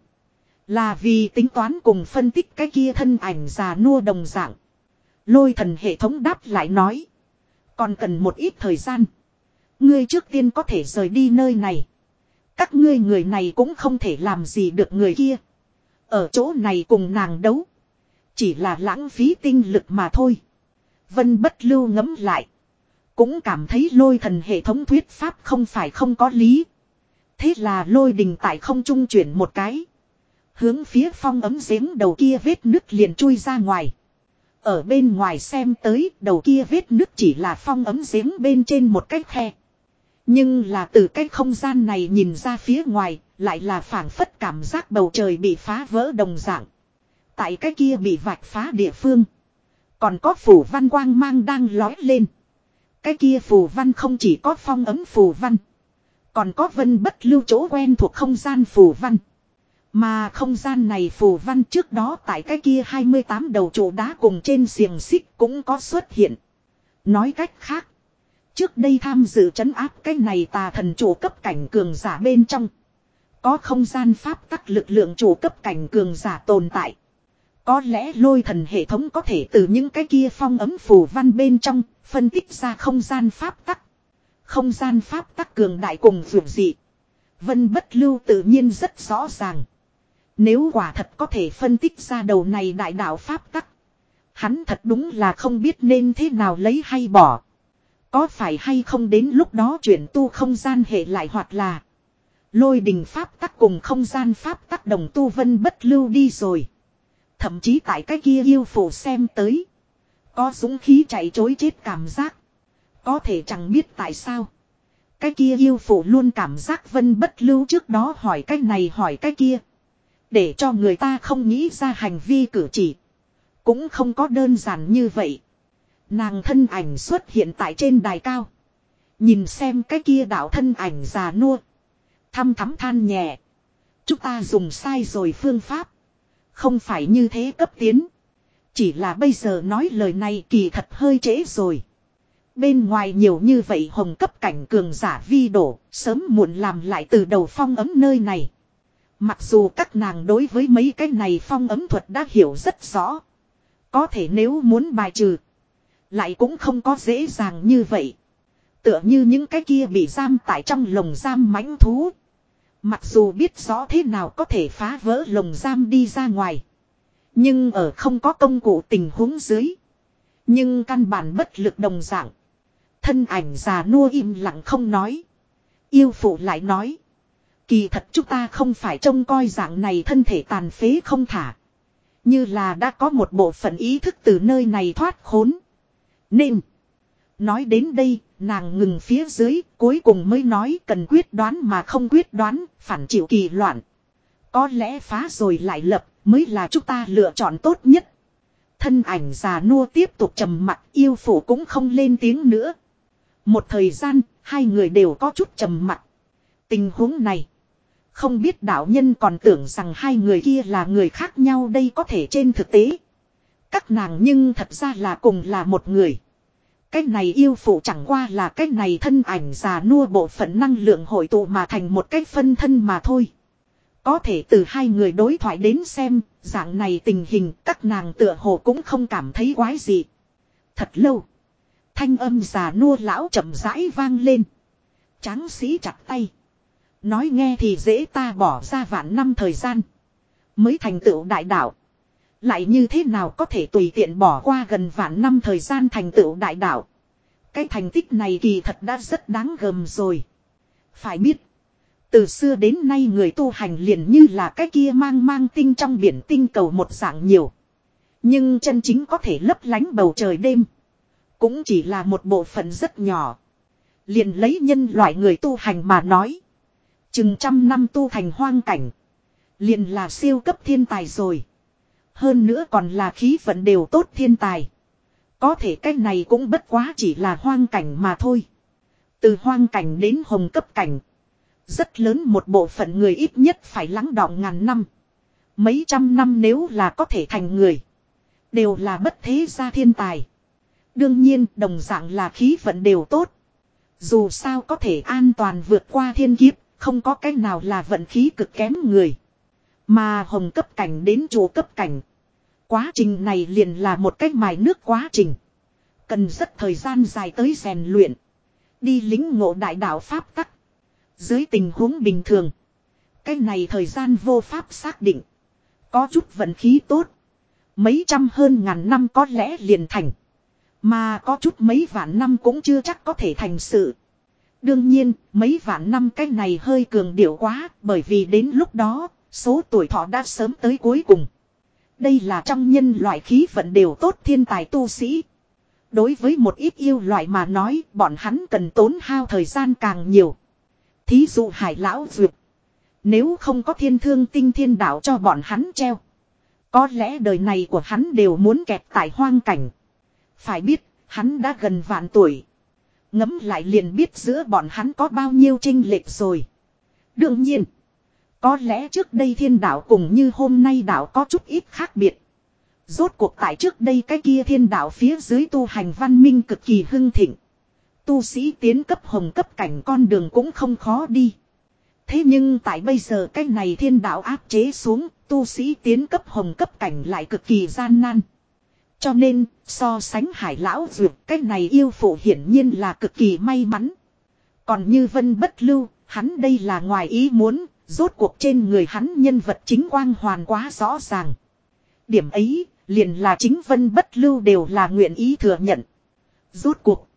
Là vì tính toán cùng phân tích cái kia thân ảnh già nua đồng dạng. Lôi thần hệ thống đáp lại nói. Còn cần một ít thời gian. Ngươi trước tiên có thể rời đi nơi này. Các ngươi người này cũng không thể làm gì được người kia. Ở chỗ này cùng nàng đấu. Chỉ là lãng phí tinh lực mà thôi. Vân bất lưu ngấm lại. Cũng cảm thấy lôi thần hệ thống thuyết pháp không phải không có lý. Thế là lôi đình tại không trung chuyển một cái. Hướng phía phong ấm giếng đầu kia vết nứt liền chui ra ngoài. Ở bên ngoài xem tới, đầu kia vết nứt chỉ là phong ấm giếng bên trên một cái khe. Nhưng là từ cái không gian này nhìn ra phía ngoài, lại là phảng phất cảm giác bầu trời bị phá vỡ đồng dạng. Tại cái kia bị vạch phá địa phương. Còn có phủ văn quang mang đang lói lên. Cái kia phù văn không chỉ có phong ấm phù văn. Còn có vân bất lưu chỗ quen thuộc không gian phù văn. Mà không gian này phù văn trước đó tại cái kia 28 đầu trụ đá cùng trên xiềng xích cũng có xuất hiện. Nói cách khác. Trước đây tham dự trấn áp cái này tà thần chủ cấp cảnh cường giả bên trong. Có không gian pháp tắc lực lượng chủ cấp cảnh cường giả tồn tại. Có lẽ lôi thần hệ thống có thể từ những cái kia phong ấm phù văn bên trong, phân tích ra không gian pháp tắc. Không gian pháp tắc cường đại cùng vượt dị. Vân bất lưu tự nhiên rất rõ ràng. Nếu quả thật có thể phân tích ra đầu này đại đạo pháp tắc. Hắn thật đúng là không biết nên thế nào lấy hay bỏ. Có phải hay không đến lúc đó chuyển tu không gian hệ lại hoặc là. Lôi đình pháp tắc cùng không gian pháp tắc đồng tu vân bất lưu đi rồi. Thậm chí tại cái kia yêu phủ xem tới. Có dũng khí chạy chối chết cảm giác. Có thể chẳng biết tại sao. Cái kia yêu phủ luôn cảm giác vân bất lưu trước đó hỏi cái này hỏi cái kia. Để cho người ta không nghĩ ra hành vi cử chỉ. Cũng không có đơn giản như vậy. Nàng thân ảnh xuất hiện tại trên đài cao. Nhìn xem cái kia đạo thân ảnh già nua. Thăm thắm than nhẹ. Chúng ta dùng sai rồi phương pháp. Không phải như thế cấp tiến. Chỉ là bây giờ nói lời này kỳ thật hơi trễ rồi. Bên ngoài nhiều như vậy hồng cấp cảnh cường giả vi đổ, sớm muộn làm lại từ đầu phong ấm nơi này. Mặc dù các nàng đối với mấy cái này phong ấm thuật đã hiểu rất rõ. Có thể nếu muốn bài trừ, lại cũng không có dễ dàng như vậy. Tựa như những cái kia bị giam tại trong lồng giam mãnh thú. Mặc dù biết rõ thế nào có thể phá vỡ lồng giam đi ra ngoài. Nhưng ở không có công cụ tình huống dưới. Nhưng căn bản bất lực đồng dạng. Thân ảnh già nua im lặng không nói. Yêu phụ lại nói. Kỳ thật chúng ta không phải trông coi dạng này thân thể tàn phế không thả. Như là đã có một bộ phận ý thức từ nơi này thoát khốn. Nên. Nói đến đây, nàng ngừng phía dưới, cuối cùng mới nói cần quyết đoán mà không quyết đoán, phản chịu kỳ loạn. Có lẽ phá rồi lại lập, mới là chúng ta lựa chọn tốt nhất. Thân ảnh già nua tiếp tục trầm mặc yêu phủ cũng không lên tiếng nữa. Một thời gian, hai người đều có chút trầm mặc. Tình huống này. Không biết đạo nhân còn tưởng rằng hai người kia là người khác nhau đây có thể trên thực tế. Các nàng nhưng thật ra là cùng là một người. Cái này yêu phụ chẳng qua là cái này thân ảnh già nua bộ phận năng lượng hội tụ mà thành một cái phân thân mà thôi. Có thể từ hai người đối thoại đến xem, dạng này tình hình các nàng tựa hồ cũng không cảm thấy quái gì. Thật lâu. Thanh âm già nua lão chậm rãi vang lên. Tráng sĩ chặt tay. Nói nghe thì dễ ta bỏ ra vạn năm thời gian. Mới thành tựu đại đạo. Lại như thế nào có thể tùy tiện bỏ qua gần vạn năm thời gian thành tựu đại đạo. Cái thành tích này kỳ thật đã rất đáng gầm rồi. Phải biết. Từ xưa đến nay người tu hành liền như là cái kia mang mang tinh trong biển tinh cầu một dạng nhiều. Nhưng chân chính có thể lấp lánh bầu trời đêm. Cũng chỉ là một bộ phận rất nhỏ. Liền lấy nhân loại người tu hành mà nói. Chừng trăm năm tu thành hoang cảnh. Liền là siêu cấp thiên tài rồi. Hơn nữa còn là khí vận đều tốt thiên tài. Có thể cái này cũng bất quá chỉ là hoang cảnh mà thôi. Từ hoang cảnh đến hồng cấp cảnh. Rất lớn một bộ phận người ít nhất phải lắng đọng ngàn năm. Mấy trăm năm nếu là có thể thành người. Đều là bất thế gia thiên tài. Đương nhiên, đồng dạng là khí vận đều tốt. Dù sao có thể an toàn vượt qua thiên kiếp. Không có cách nào là vận khí cực kém người. Mà hồng cấp cảnh đến chủ cấp cảnh. Quá trình này liền là một cách mài nước quá trình. Cần rất thời gian dài tới rèn luyện. Đi lính ngộ đại đạo Pháp tắc. Dưới tình huống bình thường. Cái này thời gian vô pháp xác định. Có chút vận khí tốt. Mấy trăm hơn ngàn năm có lẽ liền thành. Mà có chút mấy vạn năm cũng chưa chắc có thể thành sự. Đương nhiên, mấy vạn năm cái này hơi cường điệu quá, bởi vì đến lúc đó, số tuổi thọ đã sớm tới cuối cùng. Đây là trong nhân loại khí vận đều tốt thiên tài tu sĩ. Đối với một ít yêu loại mà nói, bọn hắn cần tốn hao thời gian càng nhiều. Thí dụ hải lão duyệt. Nếu không có thiên thương tinh thiên đạo cho bọn hắn treo. Có lẽ đời này của hắn đều muốn kẹt tại hoang cảnh. Phải biết, hắn đã gần vạn tuổi. Ngấm lại liền biết giữa bọn hắn có bao nhiêu trinh lệch rồi. Đương nhiên. Có lẽ trước đây thiên đạo cùng như hôm nay đạo có chút ít khác biệt. Rốt cuộc tại trước đây cái kia thiên đạo phía dưới tu hành văn minh cực kỳ hưng thịnh. Tu sĩ tiến cấp hồng cấp cảnh con đường cũng không khó đi. Thế nhưng tại bây giờ cái này thiên đạo áp chế xuống, tu sĩ tiến cấp hồng cấp cảnh lại cực kỳ gian nan. Cho nên, so sánh hải lão dược cái này yêu phụ hiển nhiên là cực kỳ may mắn. Còn như vân bất lưu, hắn đây là ngoài ý muốn, rốt cuộc trên người hắn nhân vật chính quang hoàn quá rõ ràng. Điểm ấy, liền là chính vân bất lưu đều là nguyện ý thừa nhận. Rốt cuộc,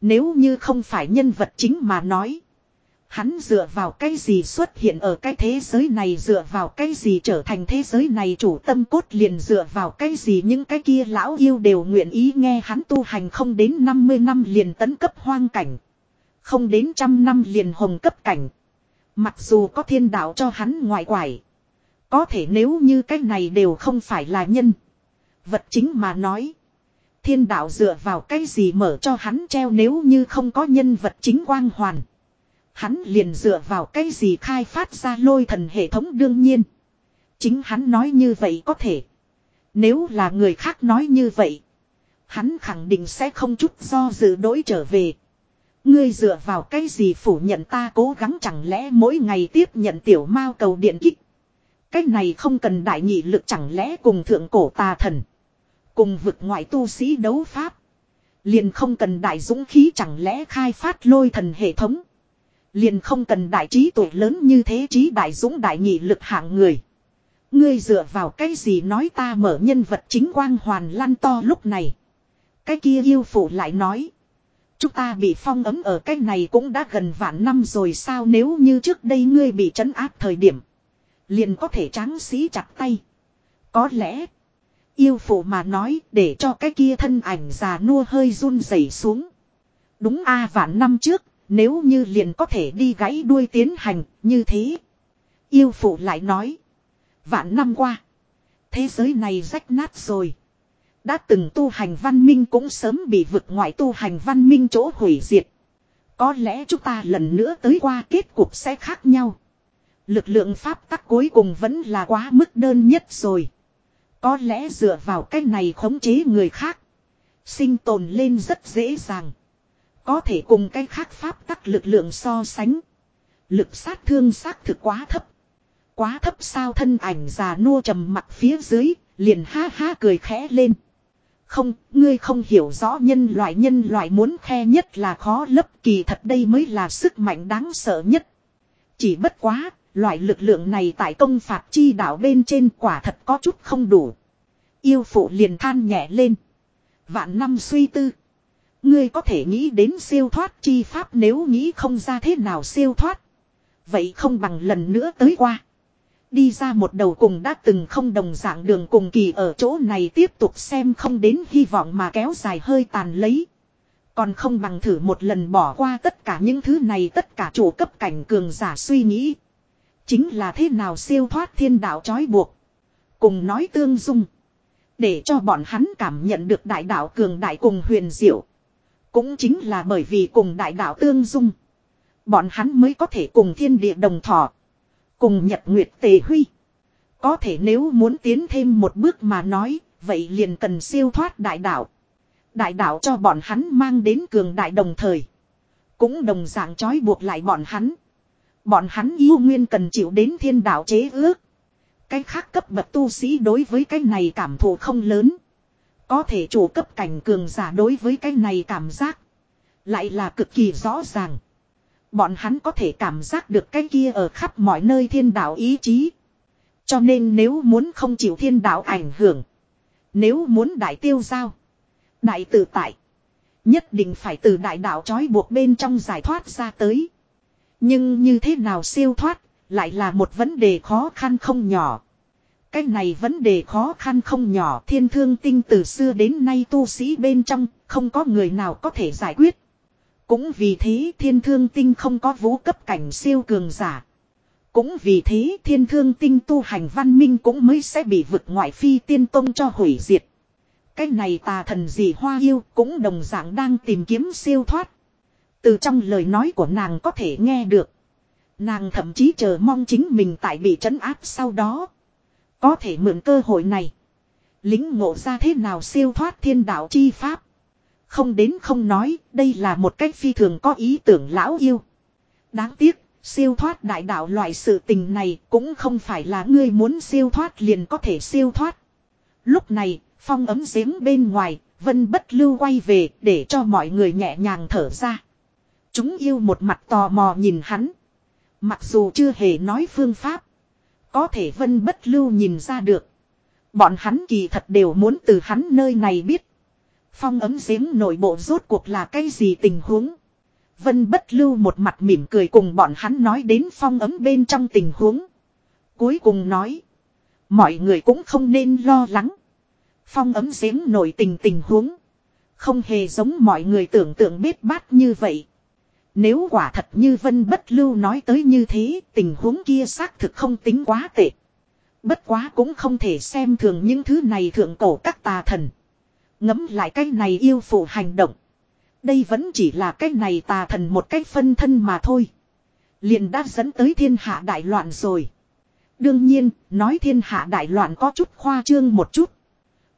nếu như không phải nhân vật chính mà nói. Hắn dựa vào cái gì xuất hiện ở cái thế giới này dựa vào cái gì trở thành thế giới này chủ tâm cốt liền dựa vào cái gì những cái kia lão yêu đều nguyện ý nghe hắn tu hành không đến 50 năm liền tấn cấp hoang cảnh. Không đến trăm năm liền hồng cấp cảnh. Mặc dù có thiên đạo cho hắn ngoại quải. Có thể nếu như cái này đều không phải là nhân. Vật chính mà nói. Thiên đạo dựa vào cái gì mở cho hắn treo nếu như không có nhân vật chính quang hoàn. Hắn liền dựa vào cái gì khai phát ra lôi thần hệ thống đương nhiên. Chính hắn nói như vậy có thể. Nếu là người khác nói như vậy. Hắn khẳng định sẽ không chút do dự đối trở về. Ngươi dựa vào cái gì phủ nhận ta cố gắng chẳng lẽ mỗi ngày tiếp nhận tiểu mao cầu điện kích. Cái này không cần đại nhị lực chẳng lẽ cùng thượng cổ tà thần. Cùng vực ngoại tu sĩ đấu pháp. Liền không cần đại dũng khí chẳng lẽ khai phát lôi thần hệ thống. Liền không cần đại trí tuổi lớn như thế trí đại dũng đại nhị lực hạng người. Ngươi dựa vào cái gì nói ta mở nhân vật chính quang hoàn lăn to lúc này. Cái kia yêu phụ lại nói. Chúng ta bị phong ấm ở cái này cũng đã gần vạn năm rồi sao nếu như trước đây ngươi bị trấn áp thời điểm. Liền có thể tráng sĩ chặt tay. Có lẽ. Yêu phụ mà nói để cho cái kia thân ảnh già nua hơi run rẩy xuống. Đúng a vạn năm trước, nếu như liền có thể đi gãy đuôi tiến hành, như thế. Yêu phụ lại nói. Vạn năm qua. Thế giới này rách nát rồi. Đã từng tu hành văn minh cũng sớm bị vực ngoại tu hành văn minh chỗ hủy diệt. Có lẽ chúng ta lần nữa tới qua kết cục sẽ khác nhau. Lực lượng pháp tắc cuối cùng vẫn là quá mức đơn nhất rồi. Có lẽ dựa vào cách này khống chế người khác. Sinh tồn lên rất dễ dàng. Có thể cùng cái khác pháp tắc lực lượng so sánh. Lực sát thương xác thực quá thấp. Quá thấp sao thân ảnh già nua trầm mặt phía dưới, liền ha ha cười khẽ lên. Không, ngươi không hiểu rõ nhân loại nhân loại muốn khe nhất là khó lấp kỳ thật đây mới là sức mạnh đáng sợ nhất. Chỉ bất quá, loại lực lượng này tại công phạt chi đảo bên trên quả thật có chút không đủ. Yêu phụ liền than nhẹ lên. Vạn năm suy tư. Ngươi có thể nghĩ đến siêu thoát chi pháp nếu nghĩ không ra thế nào siêu thoát. Vậy không bằng lần nữa tới qua. Đi ra một đầu cùng đã từng không đồng dạng đường cùng kỳ ở chỗ này tiếp tục xem không đến hy vọng mà kéo dài hơi tàn lấy. Còn không bằng thử một lần bỏ qua tất cả những thứ này, tất cả chủ cấp cảnh cường giả suy nghĩ. Chính là thế nào siêu thoát thiên đạo trói buộc. Cùng nói tương dung. Để cho bọn hắn cảm nhận được đại đạo cường đại cùng huyền diệu. Cũng chính là bởi vì cùng đại đạo tương dung. Bọn hắn mới có thể cùng thiên địa đồng thọ. Cùng nhật nguyệt tề huy. Có thể nếu muốn tiến thêm một bước mà nói, vậy liền cần siêu thoát đại đạo. Đại đạo cho bọn hắn mang đến cường đại đồng thời. Cũng đồng dạng trói buộc lại bọn hắn. Bọn hắn yêu nguyên cần chịu đến thiên đạo chế ước. Cái khác cấp bậc tu sĩ đối với cái này cảm thụ không lớn. Có thể chủ cấp cảnh cường giả đối với cái này cảm giác. Lại là cực kỳ rõ ràng. Bọn hắn có thể cảm giác được cái kia ở khắp mọi nơi thiên đạo ý chí. Cho nên nếu muốn không chịu thiên đạo ảnh hưởng. Nếu muốn đại tiêu giao. Đại tự tại. Nhất định phải từ đại đạo trói buộc bên trong giải thoát ra tới. Nhưng như thế nào siêu thoát, lại là một vấn đề khó khăn không nhỏ. Cái này vấn đề khó khăn không nhỏ thiên thương tinh từ xưa đến nay tu sĩ bên trong, không có người nào có thể giải quyết. Cũng vì thế thiên thương tinh không có vũ cấp cảnh siêu cường giả. Cũng vì thế thiên thương tinh tu hành văn minh cũng mới sẽ bị vực ngoại phi tiên tông cho hủy diệt. Cái này tà thần dị hoa yêu cũng đồng dạng đang tìm kiếm siêu thoát. Từ trong lời nói của nàng có thể nghe được. Nàng thậm chí chờ mong chính mình tại bị trấn áp sau đó. Có thể mượn cơ hội này. Lính ngộ ra thế nào siêu thoát thiên đạo chi pháp. Không đến không nói, đây là một cách phi thường có ý tưởng lão yêu. Đáng tiếc, siêu thoát đại đạo loại sự tình này cũng không phải là ngươi muốn siêu thoát liền có thể siêu thoát. Lúc này, phong ấm giếng bên ngoài, vân bất lưu quay về để cho mọi người nhẹ nhàng thở ra. Chúng yêu một mặt tò mò nhìn hắn. Mặc dù chưa hề nói phương pháp. Có thể vân bất lưu nhìn ra được. Bọn hắn kỳ thật đều muốn từ hắn nơi này biết. Phong ấm giếng nội bộ rốt cuộc là cái gì tình huống. Vân bất lưu một mặt mỉm cười cùng bọn hắn nói đến phong ấm bên trong tình huống. Cuối cùng nói. Mọi người cũng không nên lo lắng. Phong ấm giếng nổi tình tình huống. Không hề giống mọi người tưởng tượng biết bát như vậy. Nếu quả thật như Vân Bất Lưu nói tới như thế, tình huống kia xác thực không tính quá tệ. Bất quá cũng không thể xem thường những thứ này thượng cổ các tà thần. Ngấm lại cái này yêu phụ hành động. Đây vẫn chỉ là cái này tà thần một cách phân thân mà thôi. Liền đã dẫn tới thiên hạ đại loạn rồi. Đương nhiên, nói thiên hạ đại loạn có chút khoa trương một chút.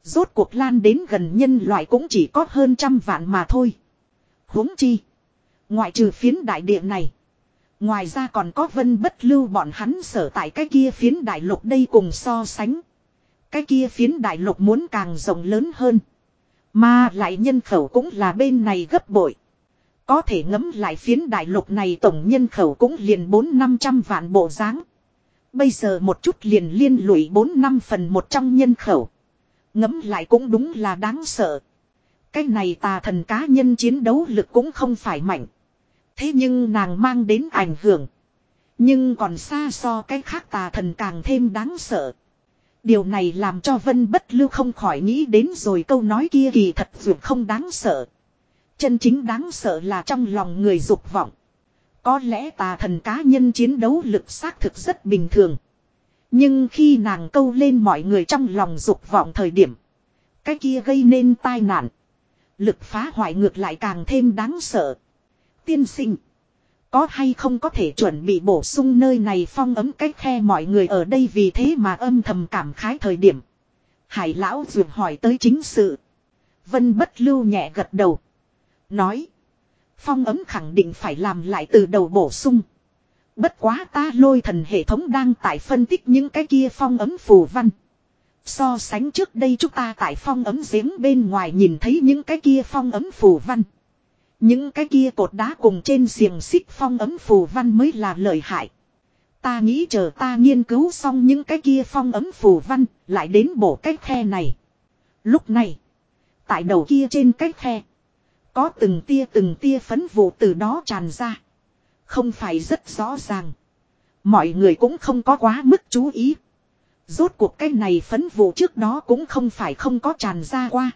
Rốt cuộc lan đến gần nhân loại cũng chỉ có hơn trăm vạn mà thôi. huống chi. Ngoại trừ phiến đại địa này. Ngoài ra còn có vân bất lưu bọn hắn sở tại cái kia phiến đại lục đây cùng so sánh. Cái kia phiến đại lục muốn càng rộng lớn hơn. Mà lại nhân khẩu cũng là bên này gấp bội. Có thể ngấm lại phiến đại lục này tổng nhân khẩu cũng liền 4-500 vạn bộ dáng Bây giờ một chút liền liên lụy 4 năm phần một trong nhân khẩu. Ngấm lại cũng đúng là đáng sợ. Cái này tà thần cá nhân chiến đấu lực cũng không phải mạnh. Thế nhưng nàng mang đến ảnh hưởng. Nhưng còn xa so cái khác tà thần càng thêm đáng sợ. Điều này làm cho Vân Bất Lưu không khỏi nghĩ đến rồi câu nói kia kỳ thật dù không đáng sợ. Chân chính đáng sợ là trong lòng người dục vọng. Có lẽ tà thần cá nhân chiến đấu lực xác thực rất bình thường. Nhưng khi nàng câu lên mọi người trong lòng dục vọng thời điểm. Cái kia gây nên tai nạn. Lực phá hoại ngược lại càng thêm đáng sợ. Tiên sinh. Có hay không có thể chuẩn bị bổ sung nơi này phong ấm cách khe mọi người ở đây vì thế mà âm thầm cảm khái thời điểm. Hải lão dược hỏi tới chính sự. Vân bất lưu nhẹ gật đầu. Nói. Phong ấm khẳng định phải làm lại từ đầu bổ sung. Bất quá ta lôi thần hệ thống đang tại phân tích những cái kia phong ấm phù văn. So sánh trước đây chúng ta tại phong ấm giếng bên ngoài nhìn thấy những cái kia phong ấm phù văn. Những cái kia cột đá cùng trên xiềng xích phong ấm phù văn mới là lợi hại. Ta nghĩ chờ ta nghiên cứu xong những cái kia phong ấm phù văn, lại đến bổ cái khe này. Lúc này, tại đầu kia trên cái khe, có từng tia từng tia phấn vụ từ đó tràn ra. Không phải rất rõ ràng. Mọi người cũng không có quá mức chú ý. Rốt cuộc cái này phấn vụ trước đó cũng không phải không có tràn ra qua.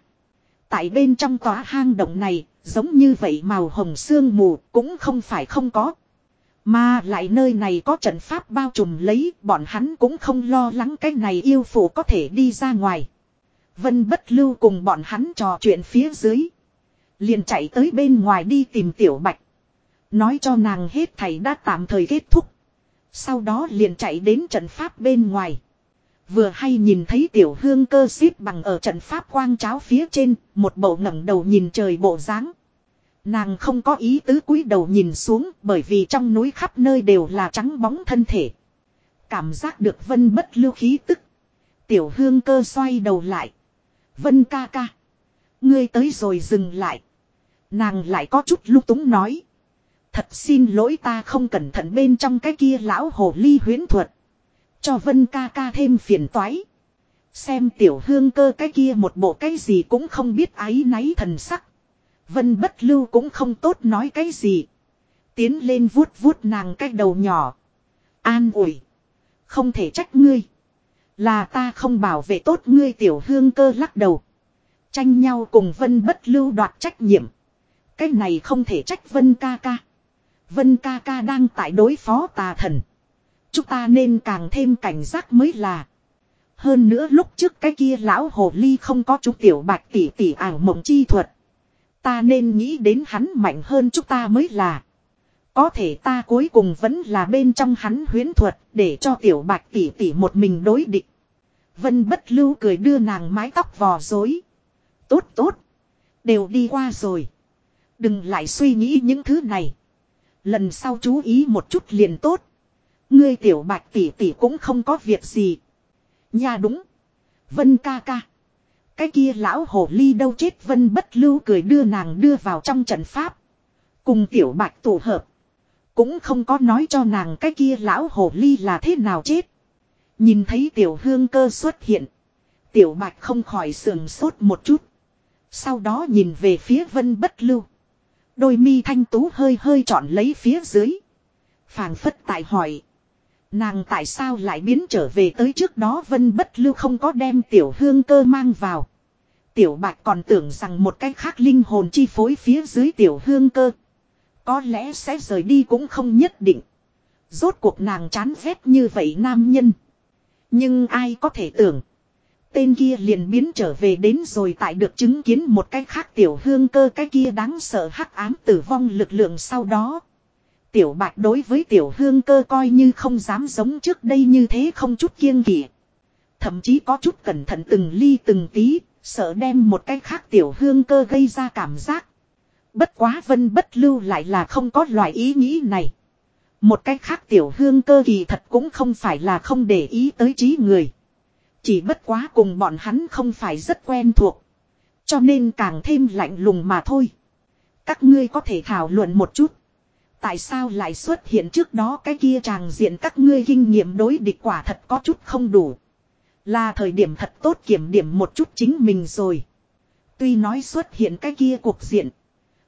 Tại bên trong tòa hang động này, giống như vậy màu hồng sương mù cũng không phải không có. Mà lại nơi này có trận pháp bao trùm lấy, bọn hắn cũng không lo lắng cái này yêu phụ có thể đi ra ngoài. Vân bất lưu cùng bọn hắn trò chuyện phía dưới. Liền chạy tới bên ngoài đi tìm tiểu bạch. Nói cho nàng hết thầy đã tạm thời kết thúc. Sau đó liền chạy đến trận pháp bên ngoài. Vừa hay nhìn thấy tiểu hương cơ xếp bằng ở trận pháp quang cháo phía trên, một bộ ngẩng đầu nhìn trời bộ dáng Nàng không có ý tứ cúi đầu nhìn xuống bởi vì trong núi khắp nơi đều là trắng bóng thân thể. Cảm giác được vân bất lưu khí tức. Tiểu hương cơ xoay đầu lại. Vân ca ca. Ngươi tới rồi dừng lại. Nàng lại có chút lúc túng nói. Thật xin lỗi ta không cẩn thận bên trong cái kia lão hồ ly huyến thuật. Cho vân ca ca thêm phiền toái. Xem tiểu hương cơ cái kia một bộ cái gì cũng không biết ái náy thần sắc. Vân bất lưu cũng không tốt nói cái gì. Tiến lên vuốt vuốt nàng cái đầu nhỏ. An ủi. Không thể trách ngươi. Là ta không bảo vệ tốt ngươi tiểu hương cơ lắc đầu. Tranh nhau cùng vân bất lưu đoạt trách nhiệm. Cái này không thể trách vân ca ca. Vân ca ca đang tại đối phó tà thần. Chúng ta nên càng thêm cảnh giác mới là. Hơn nữa lúc trước cái kia lão hồ ly không có chú tiểu bạch tỷ tỷ ảo mộng chi thuật. Ta nên nghĩ đến hắn mạnh hơn chúng ta mới là. Có thể ta cuối cùng vẫn là bên trong hắn huyến thuật để cho tiểu bạch tỷ tỷ một mình đối địch. Vân bất lưu cười đưa nàng mái tóc vò rối. Tốt tốt. Đều đi qua rồi. Đừng lại suy nghĩ những thứ này. Lần sau chú ý một chút liền tốt. Ngươi tiểu bạch tỷ tỷ cũng không có việc gì. Nha đúng. Vân ca ca. Cái kia lão hồ ly đâu chết vân bất lưu cười đưa nàng đưa vào trong trận pháp. Cùng tiểu bạch tụ hợp. Cũng không có nói cho nàng cái kia lão hồ ly là thế nào chết. Nhìn thấy tiểu hương cơ xuất hiện. Tiểu bạch không khỏi sườn sốt một chút. Sau đó nhìn về phía vân bất lưu. Đôi mi thanh tú hơi hơi chọn lấy phía dưới. phảng phất tại hỏi. Nàng tại sao lại biến trở về tới trước đó vân bất lưu không có đem tiểu hương cơ mang vào. Tiểu bạch còn tưởng rằng một cách khác linh hồn chi phối phía dưới tiểu hương cơ. Có lẽ sẽ rời đi cũng không nhất định. Rốt cuộc nàng chán ghét như vậy nam nhân. Nhưng ai có thể tưởng. Tên kia liền biến trở về đến rồi tại được chứng kiến một cái khác tiểu hương cơ cái kia đáng sợ hắc ám tử vong lực lượng sau đó. Tiểu bạch đối với tiểu hương cơ coi như không dám giống trước đây như thế không chút kiêng kỵ. Thậm chí có chút cẩn thận từng ly từng tí, sợ đem một cái khác tiểu hương cơ gây ra cảm giác. Bất quá vân bất lưu lại là không có loại ý nghĩ này. Một cái khác tiểu hương cơ kỳ thật cũng không phải là không để ý tới trí người. Chỉ bất quá cùng bọn hắn không phải rất quen thuộc. Cho nên càng thêm lạnh lùng mà thôi. Các ngươi có thể thảo luận một chút. Tại sao lại xuất hiện trước đó cái kia tràng diện các ngươi kinh nghiệm đối địch quả thật có chút không đủ. Là thời điểm thật tốt kiểm điểm một chút chính mình rồi. Tuy nói xuất hiện cái kia cuộc diện.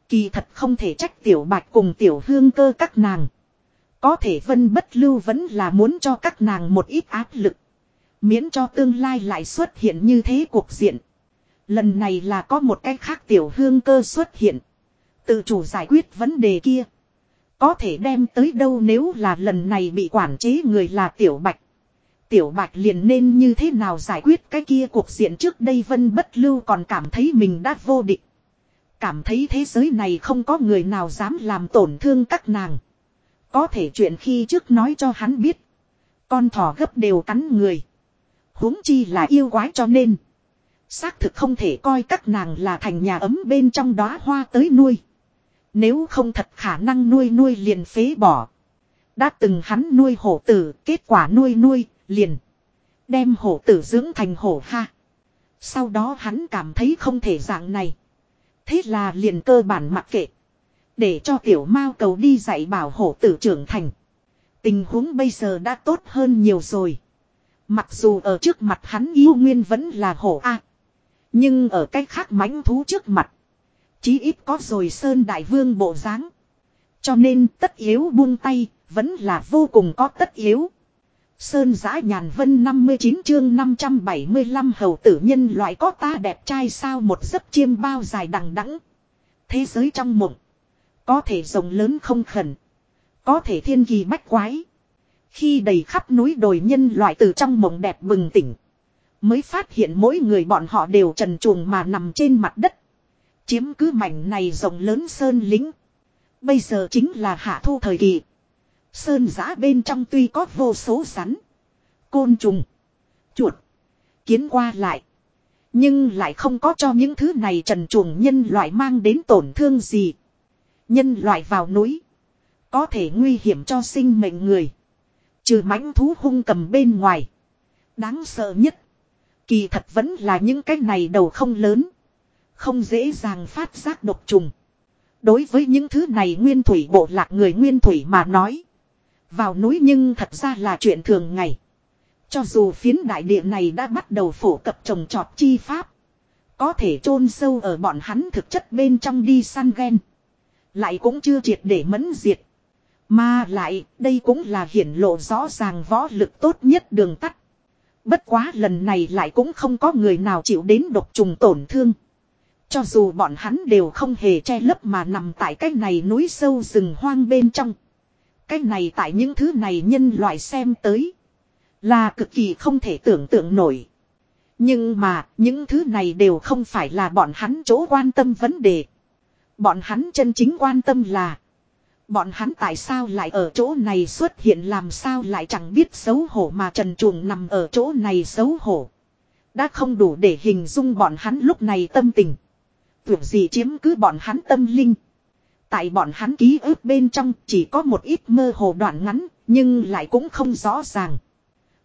Kỳ thật không thể trách tiểu bạch cùng tiểu hương cơ các nàng. Có thể vân bất lưu vẫn là muốn cho các nàng một ít áp lực. Miễn cho tương lai lại xuất hiện như thế cuộc diện. Lần này là có một cái khác tiểu hương cơ xuất hiện. Tự chủ giải quyết vấn đề kia. Có thể đem tới đâu nếu là lần này bị quản chế người là tiểu bạch. Tiểu bạch liền nên như thế nào giải quyết cái kia cuộc diện trước đây vân bất lưu còn cảm thấy mình đã vô địch. Cảm thấy thế giới này không có người nào dám làm tổn thương các nàng. Có thể chuyện khi trước nói cho hắn biết. Con thỏ gấp đều cắn người. huống chi là yêu quái cho nên. Xác thực không thể coi các nàng là thành nhà ấm bên trong đóa hoa tới nuôi. Nếu không thật khả năng nuôi nuôi liền phế bỏ. Đã từng hắn nuôi hổ tử, kết quả nuôi nuôi, liền. Đem hổ tử dưỡng thành hổ ha. Sau đó hắn cảm thấy không thể dạng này. Thế là liền cơ bản mặc kệ. Để cho tiểu mao cầu đi dạy bảo hổ tử trưởng thành. Tình huống bây giờ đã tốt hơn nhiều rồi. Mặc dù ở trước mặt hắn yêu nguyên vẫn là hổ A. Nhưng ở cách khác mãnh thú trước mặt. Chí ít có rồi Sơn Đại Vương bộ dáng Cho nên tất yếu buông tay, vẫn là vô cùng có tất yếu. Sơn giã nhàn vân 59 chương 575 hầu tử nhân loại có ta đẹp trai sao một giấc chiêm bao dài đằng đẵng Thế giới trong mộng. Có thể rồng lớn không khẩn. Có thể thiên kỳ bách quái. Khi đầy khắp núi đồi nhân loại từ trong mộng đẹp bừng tỉnh. Mới phát hiện mỗi người bọn họ đều trần truồng mà nằm trên mặt đất. Chiếm cứ mảnh này rộng lớn sơn lính. Bây giờ chính là hạ thu thời kỳ. Sơn giã bên trong tuy có vô số rắn. Côn trùng. Chuột. Kiến qua lại. Nhưng lại không có cho những thứ này trần chuồng nhân loại mang đến tổn thương gì. Nhân loại vào núi. Có thể nguy hiểm cho sinh mệnh người. Trừ mãnh thú hung cầm bên ngoài. Đáng sợ nhất. Kỳ thật vẫn là những cái này đầu không lớn. Không dễ dàng phát giác độc trùng. Đối với những thứ này nguyên thủy bộ lạc người nguyên thủy mà nói. Vào núi nhưng thật ra là chuyện thường ngày. Cho dù phiến đại địa này đã bắt đầu phổ cập trồng trọt chi pháp. Có thể chôn sâu ở bọn hắn thực chất bên trong đi săn ghen. Lại cũng chưa triệt để mẫn diệt. Mà lại, đây cũng là hiển lộ rõ ràng võ lực tốt nhất đường tắt. Bất quá lần này lại cũng không có người nào chịu đến độc trùng tổn thương. Cho dù bọn hắn đều không hề che lấp mà nằm tại cái này núi sâu rừng hoang bên trong. Cái này tại những thứ này nhân loại xem tới. Là cực kỳ không thể tưởng tượng nổi. Nhưng mà, những thứ này đều không phải là bọn hắn chỗ quan tâm vấn đề. Bọn hắn chân chính quan tâm là. Bọn hắn tại sao lại ở chỗ này xuất hiện làm sao lại chẳng biết xấu hổ mà trần chuồng nằm ở chỗ này xấu hổ. Đã không đủ để hình dung bọn hắn lúc này tâm tình. Tưởng gì chiếm cứ bọn hắn tâm linh. Tại bọn hắn ký ức bên trong chỉ có một ít mơ hồ đoạn ngắn, nhưng lại cũng không rõ ràng.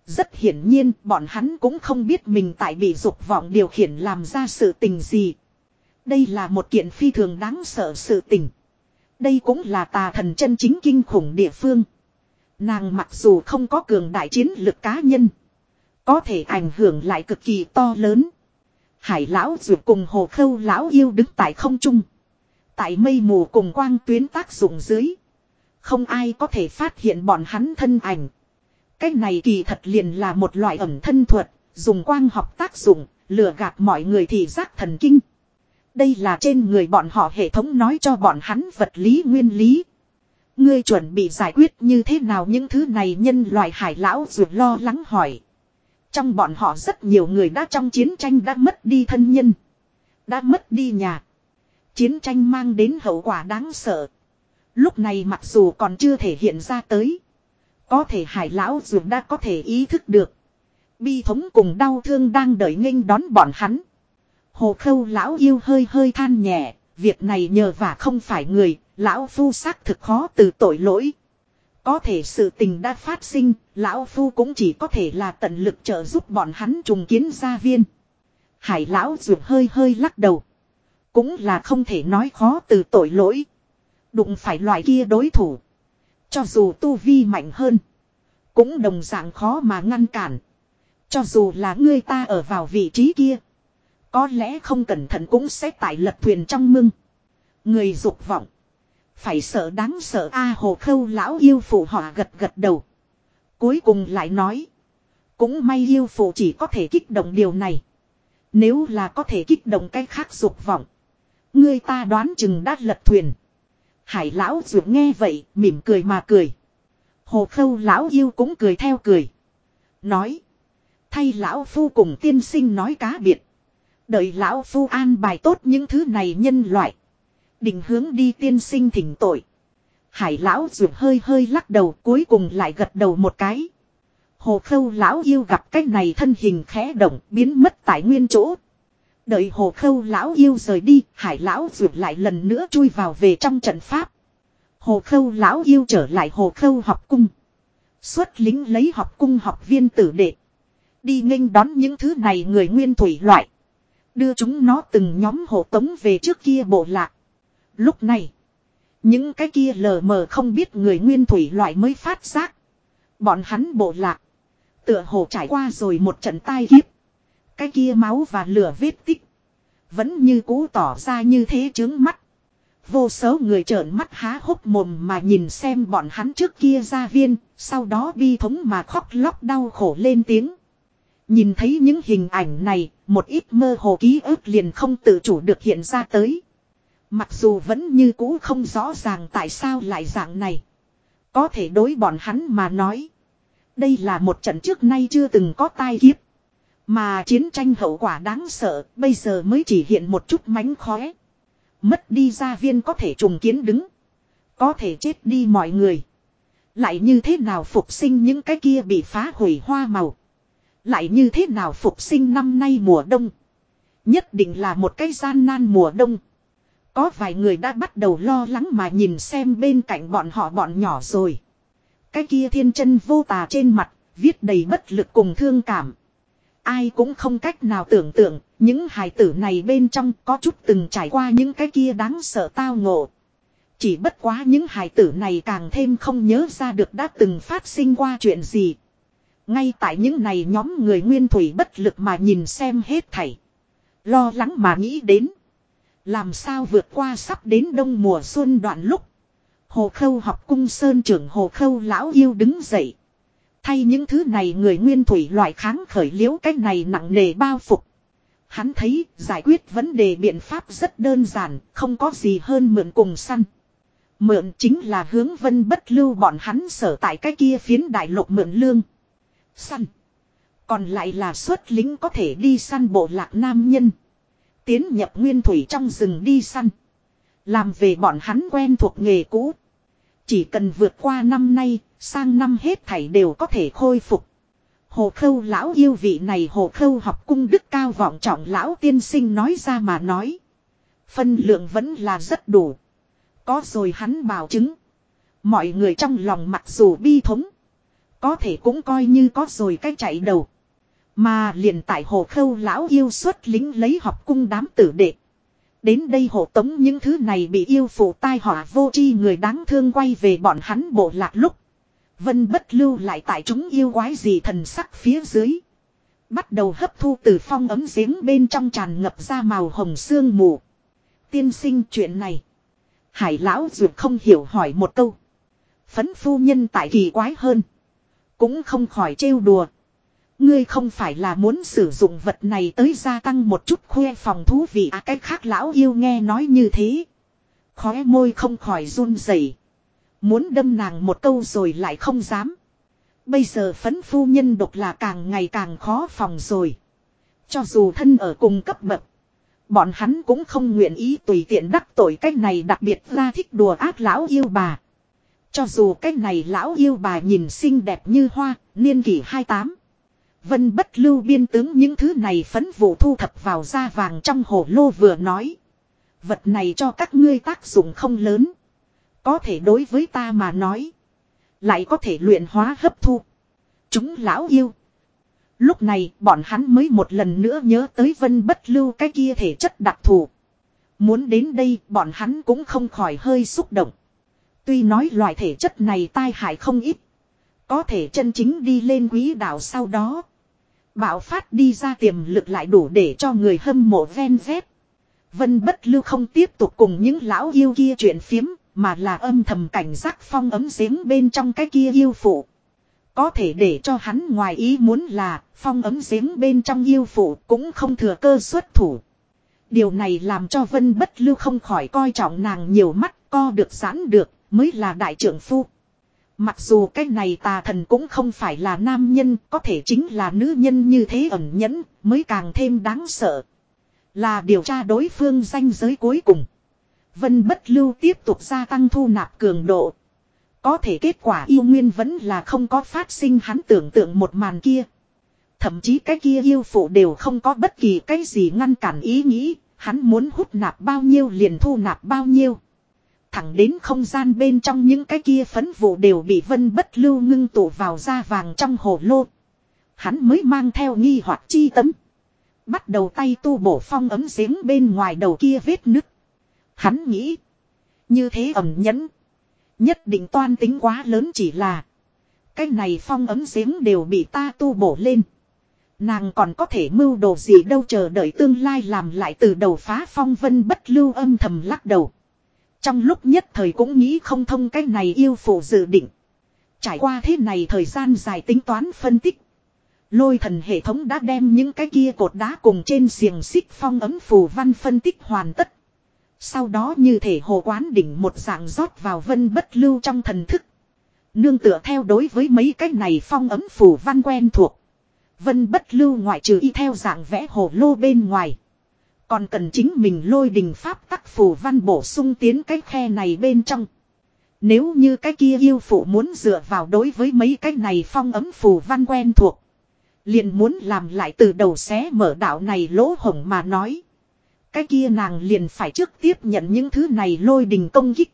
Rất hiển nhiên, bọn hắn cũng không biết mình tại bị dục vọng điều khiển làm ra sự tình gì. Đây là một kiện phi thường đáng sợ sự tình. Đây cũng là tà thần chân chính kinh khủng địa phương. Nàng mặc dù không có cường đại chiến lực cá nhân. Có thể ảnh hưởng lại cực kỳ to lớn. Hải lão dược cùng hồ khâu lão yêu đứng tại không trung. Tại mây mù cùng quang tuyến tác dụng dưới. Không ai có thể phát hiện bọn hắn thân ảnh. Cái này kỳ thật liền là một loại ẩm thân thuật, dùng quang học tác dụng, lừa gạt mọi người thì giác thần kinh. Đây là trên người bọn họ hệ thống nói cho bọn hắn vật lý nguyên lý. Ngươi chuẩn bị giải quyết như thế nào những thứ này nhân loại hải lão ruột lo lắng hỏi. Trong bọn họ rất nhiều người đã trong chiến tranh đã mất đi thân nhân. Đã mất đi nhà. Chiến tranh mang đến hậu quả đáng sợ. Lúc này mặc dù còn chưa thể hiện ra tới. Có thể hải lão dù đã có thể ý thức được. Bi thống cùng đau thương đang đợi nghênh đón bọn hắn. Hồ khâu lão yêu hơi hơi than nhẹ. Việc này nhờ vả không phải người. Lão phu xác thực khó từ tội lỗi. Có thể sự tình đã phát sinh. Lão phu cũng chỉ có thể là tận lực trợ giúp bọn hắn trùng kiến gia viên. Hải lão ruột hơi hơi lắc đầu. Cũng là không thể nói khó từ tội lỗi. Đụng phải loại kia đối thủ. Cho dù tu vi mạnh hơn. Cũng đồng dạng khó mà ngăn cản. Cho dù là ngươi ta ở vào vị trí kia. Có lẽ không cẩn thận cũng sẽ tại lật thuyền trong mưng. Người dục vọng. Phải sợ đáng sợ A hồ khâu lão yêu phụ họ gật gật đầu. Cuối cùng lại nói. Cũng may yêu phụ chỉ có thể kích động điều này. Nếu là có thể kích động cái khác dục vọng. Người ta đoán chừng đã lật thuyền. Hải lão dược nghe vậy, mỉm cười mà cười. Hồ khâu lão yêu cũng cười theo cười. Nói. Thay lão phu cùng tiên sinh nói cá biệt. Đợi lão phu an bài tốt những thứ này nhân loại. Định hướng đi tiên sinh thỉnh tội. Hải lão dược hơi hơi lắc đầu cuối cùng lại gật đầu một cái. Hồ khâu lão yêu gặp cái này thân hình khẽ động biến mất tại nguyên chỗ. Đợi hồ khâu lão yêu rời đi, hải lão dược lại lần nữa chui vào về trong trận pháp. Hồ khâu lão yêu trở lại hồ khâu học cung. Xuất lính lấy học cung học viên tử đệ. Đi nghênh đón những thứ này người nguyên thủy loại. Đưa chúng nó từng nhóm hộ tống về trước kia bộ lạc. Lúc này. Những cái kia lờ mờ không biết người nguyên thủy loại mới phát giác. Bọn hắn bộ lạc. Tựa hồ trải qua rồi một trận tai kiếp. Cái kia máu và lửa vết tích. Vẫn như cũ tỏ ra như thế chướng mắt. Vô số người trợn mắt há hốc mồm mà nhìn xem bọn hắn trước kia ra viên, sau đó bi thống mà khóc lóc đau khổ lên tiếng. Nhìn thấy những hình ảnh này, một ít mơ hồ ký ức liền không tự chủ được hiện ra tới. Mặc dù vẫn như cũ không rõ ràng tại sao lại dạng này. Có thể đối bọn hắn mà nói. Đây là một trận trước nay chưa từng có tai kiếp. Mà chiến tranh hậu quả đáng sợ, bây giờ mới chỉ hiện một chút mánh khóe. Mất đi gia viên có thể trùng kiến đứng. Có thể chết đi mọi người. Lại như thế nào phục sinh những cái kia bị phá hủy hoa màu. Lại như thế nào phục sinh năm nay mùa đông. Nhất định là một cái gian nan mùa đông. Có vài người đã bắt đầu lo lắng mà nhìn xem bên cạnh bọn họ bọn nhỏ rồi. Cái kia thiên chân vô tà trên mặt, viết đầy bất lực cùng thương cảm. Ai cũng không cách nào tưởng tượng, những hài tử này bên trong có chút từng trải qua những cái kia đáng sợ tao ngộ. Chỉ bất quá những hài tử này càng thêm không nhớ ra được đã từng phát sinh qua chuyện gì. Ngay tại những này nhóm người nguyên thủy bất lực mà nhìn xem hết thảy. Lo lắng mà nghĩ đến. Làm sao vượt qua sắp đến đông mùa xuân đoạn lúc. Hồ khâu học cung sơn trưởng hồ khâu lão yêu đứng dậy. Thay những thứ này người nguyên thủy loại kháng khởi liễu cách này nặng nề bao phục. Hắn thấy giải quyết vấn đề biện pháp rất đơn giản, không có gì hơn mượn cùng săn. Mượn chính là hướng vân bất lưu bọn hắn sở tại cái kia phiến đại lục mượn lương. Săn. Còn lại là xuất lính có thể đi săn bộ lạc nam nhân. Tiến nhập nguyên thủy trong rừng đi săn. Làm về bọn hắn quen thuộc nghề cũ. Chỉ cần vượt qua năm nay, sang năm hết thảy đều có thể khôi phục. Hồ khâu lão yêu vị này hồ khâu học cung đức cao vọng trọng lão tiên sinh nói ra mà nói. Phân lượng vẫn là rất đủ. Có rồi hắn bảo chứng. Mọi người trong lòng mặc dù bi thống. Có thể cũng coi như có rồi cái chạy đầu. Mà liền tại hồ khâu lão yêu xuất lính lấy học cung đám tử đệ. Đến đây hộ tống những thứ này bị yêu phụ tai họa vô tri người đáng thương quay về bọn hắn bộ lạc lúc. Vân bất lưu lại tại chúng yêu quái gì thần sắc phía dưới. Bắt đầu hấp thu từ phong ấm giếng bên trong tràn ngập ra màu hồng sương mù. Tiên sinh chuyện này. Hải lão dược không hiểu hỏi một câu. Phấn phu nhân tại kỳ quái hơn. Cũng không khỏi trêu đùa. Ngươi không phải là muốn sử dụng vật này tới gia tăng một chút khoe phòng thú vị à cái khác lão yêu nghe nói như thế. Khóe môi không khỏi run rẩy Muốn đâm nàng một câu rồi lại không dám. Bây giờ phấn phu nhân độc là càng ngày càng khó phòng rồi. Cho dù thân ở cùng cấp bậc. Bọn hắn cũng không nguyện ý tùy tiện đắc tội cách này đặc biệt ra thích đùa ác lão yêu bà. Cho dù cách này lão yêu bà nhìn xinh đẹp như hoa, niên kỷ 28. Vân bất lưu biên tướng những thứ này phấn vụ thu thập vào da vàng trong hồ lô vừa nói. Vật này cho các ngươi tác dụng không lớn. Có thể đối với ta mà nói. Lại có thể luyện hóa hấp thu. Chúng lão yêu. Lúc này bọn hắn mới một lần nữa nhớ tới vân bất lưu cái kia thể chất đặc thù. Muốn đến đây bọn hắn cũng không khỏi hơi xúc động. Tuy nói loại thể chất này tai hại không ít. Có thể chân chính đi lên quý đạo sau đó. Bạo phát đi ra tiềm lực lại đủ để cho người hâm mộ ven vét. Vân bất lưu không tiếp tục cùng những lão yêu kia chuyện phiếm, mà là âm thầm cảnh giác phong ấm giếng bên trong cái kia yêu phụ. Có thể để cho hắn ngoài ý muốn là phong ấm giếng bên trong yêu phụ cũng không thừa cơ xuất thủ. Điều này làm cho Vân Bất Lưu không khỏi coi trọng nàng nhiều mắt co được giãn được mới là đại trưởng phu. Mặc dù cái này tà thần cũng không phải là nam nhân, có thể chính là nữ nhân như thế ẩn nhẫn, mới càng thêm đáng sợ. Là điều tra đối phương danh giới cuối cùng. Vân bất lưu tiếp tục gia tăng thu nạp cường độ. Có thể kết quả yêu nguyên vẫn là không có phát sinh hắn tưởng tượng một màn kia. Thậm chí cái kia yêu phụ đều không có bất kỳ cái gì ngăn cản ý nghĩ, hắn muốn hút nạp bao nhiêu liền thu nạp bao nhiêu. Thẳng đến không gian bên trong những cái kia phấn vụ đều bị vân bất lưu ngưng tụ vào da vàng trong hồ lô. Hắn mới mang theo nghi hoặc chi tấm. Bắt đầu tay tu bổ phong ấm giếng bên ngoài đầu kia vết nứt. Hắn nghĩ. Như thế ẩm nhẫn. Nhất định toan tính quá lớn chỉ là. Cái này phong ấm giếng đều bị ta tu bổ lên. Nàng còn có thể mưu đồ gì đâu chờ đợi tương lai làm lại từ đầu phá phong vân bất lưu âm thầm lắc đầu. Trong lúc nhất thời cũng nghĩ không thông cái này yêu phụ dự định. Trải qua thế này thời gian dài tính toán phân tích. Lôi thần hệ thống đã đem những cái kia cột đá cùng trên xiềng xích phong ấm phù văn phân tích hoàn tất. Sau đó như thể hồ quán đỉnh một dạng rót vào vân bất lưu trong thần thức. Nương tựa theo đối với mấy cái này phong ấm phù văn quen thuộc. Vân bất lưu ngoại trừ y theo dạng vẽ hồ lô bên ngoài. Còn cần chính mình lôi đình pháp tắc phù văn bổ sung tiến cái khe này bên trong. Nếu như cái kia yêu phụ muốn dựa vào đối với mấy cái này phong ấm phù văn quen thuộc. Liền muốn làm lại từ đầu xé mở đạo này lỗ hổng mà nói. Cái kia nàng liền phải trước tiếp nhận những thứ này lôi đình công kích.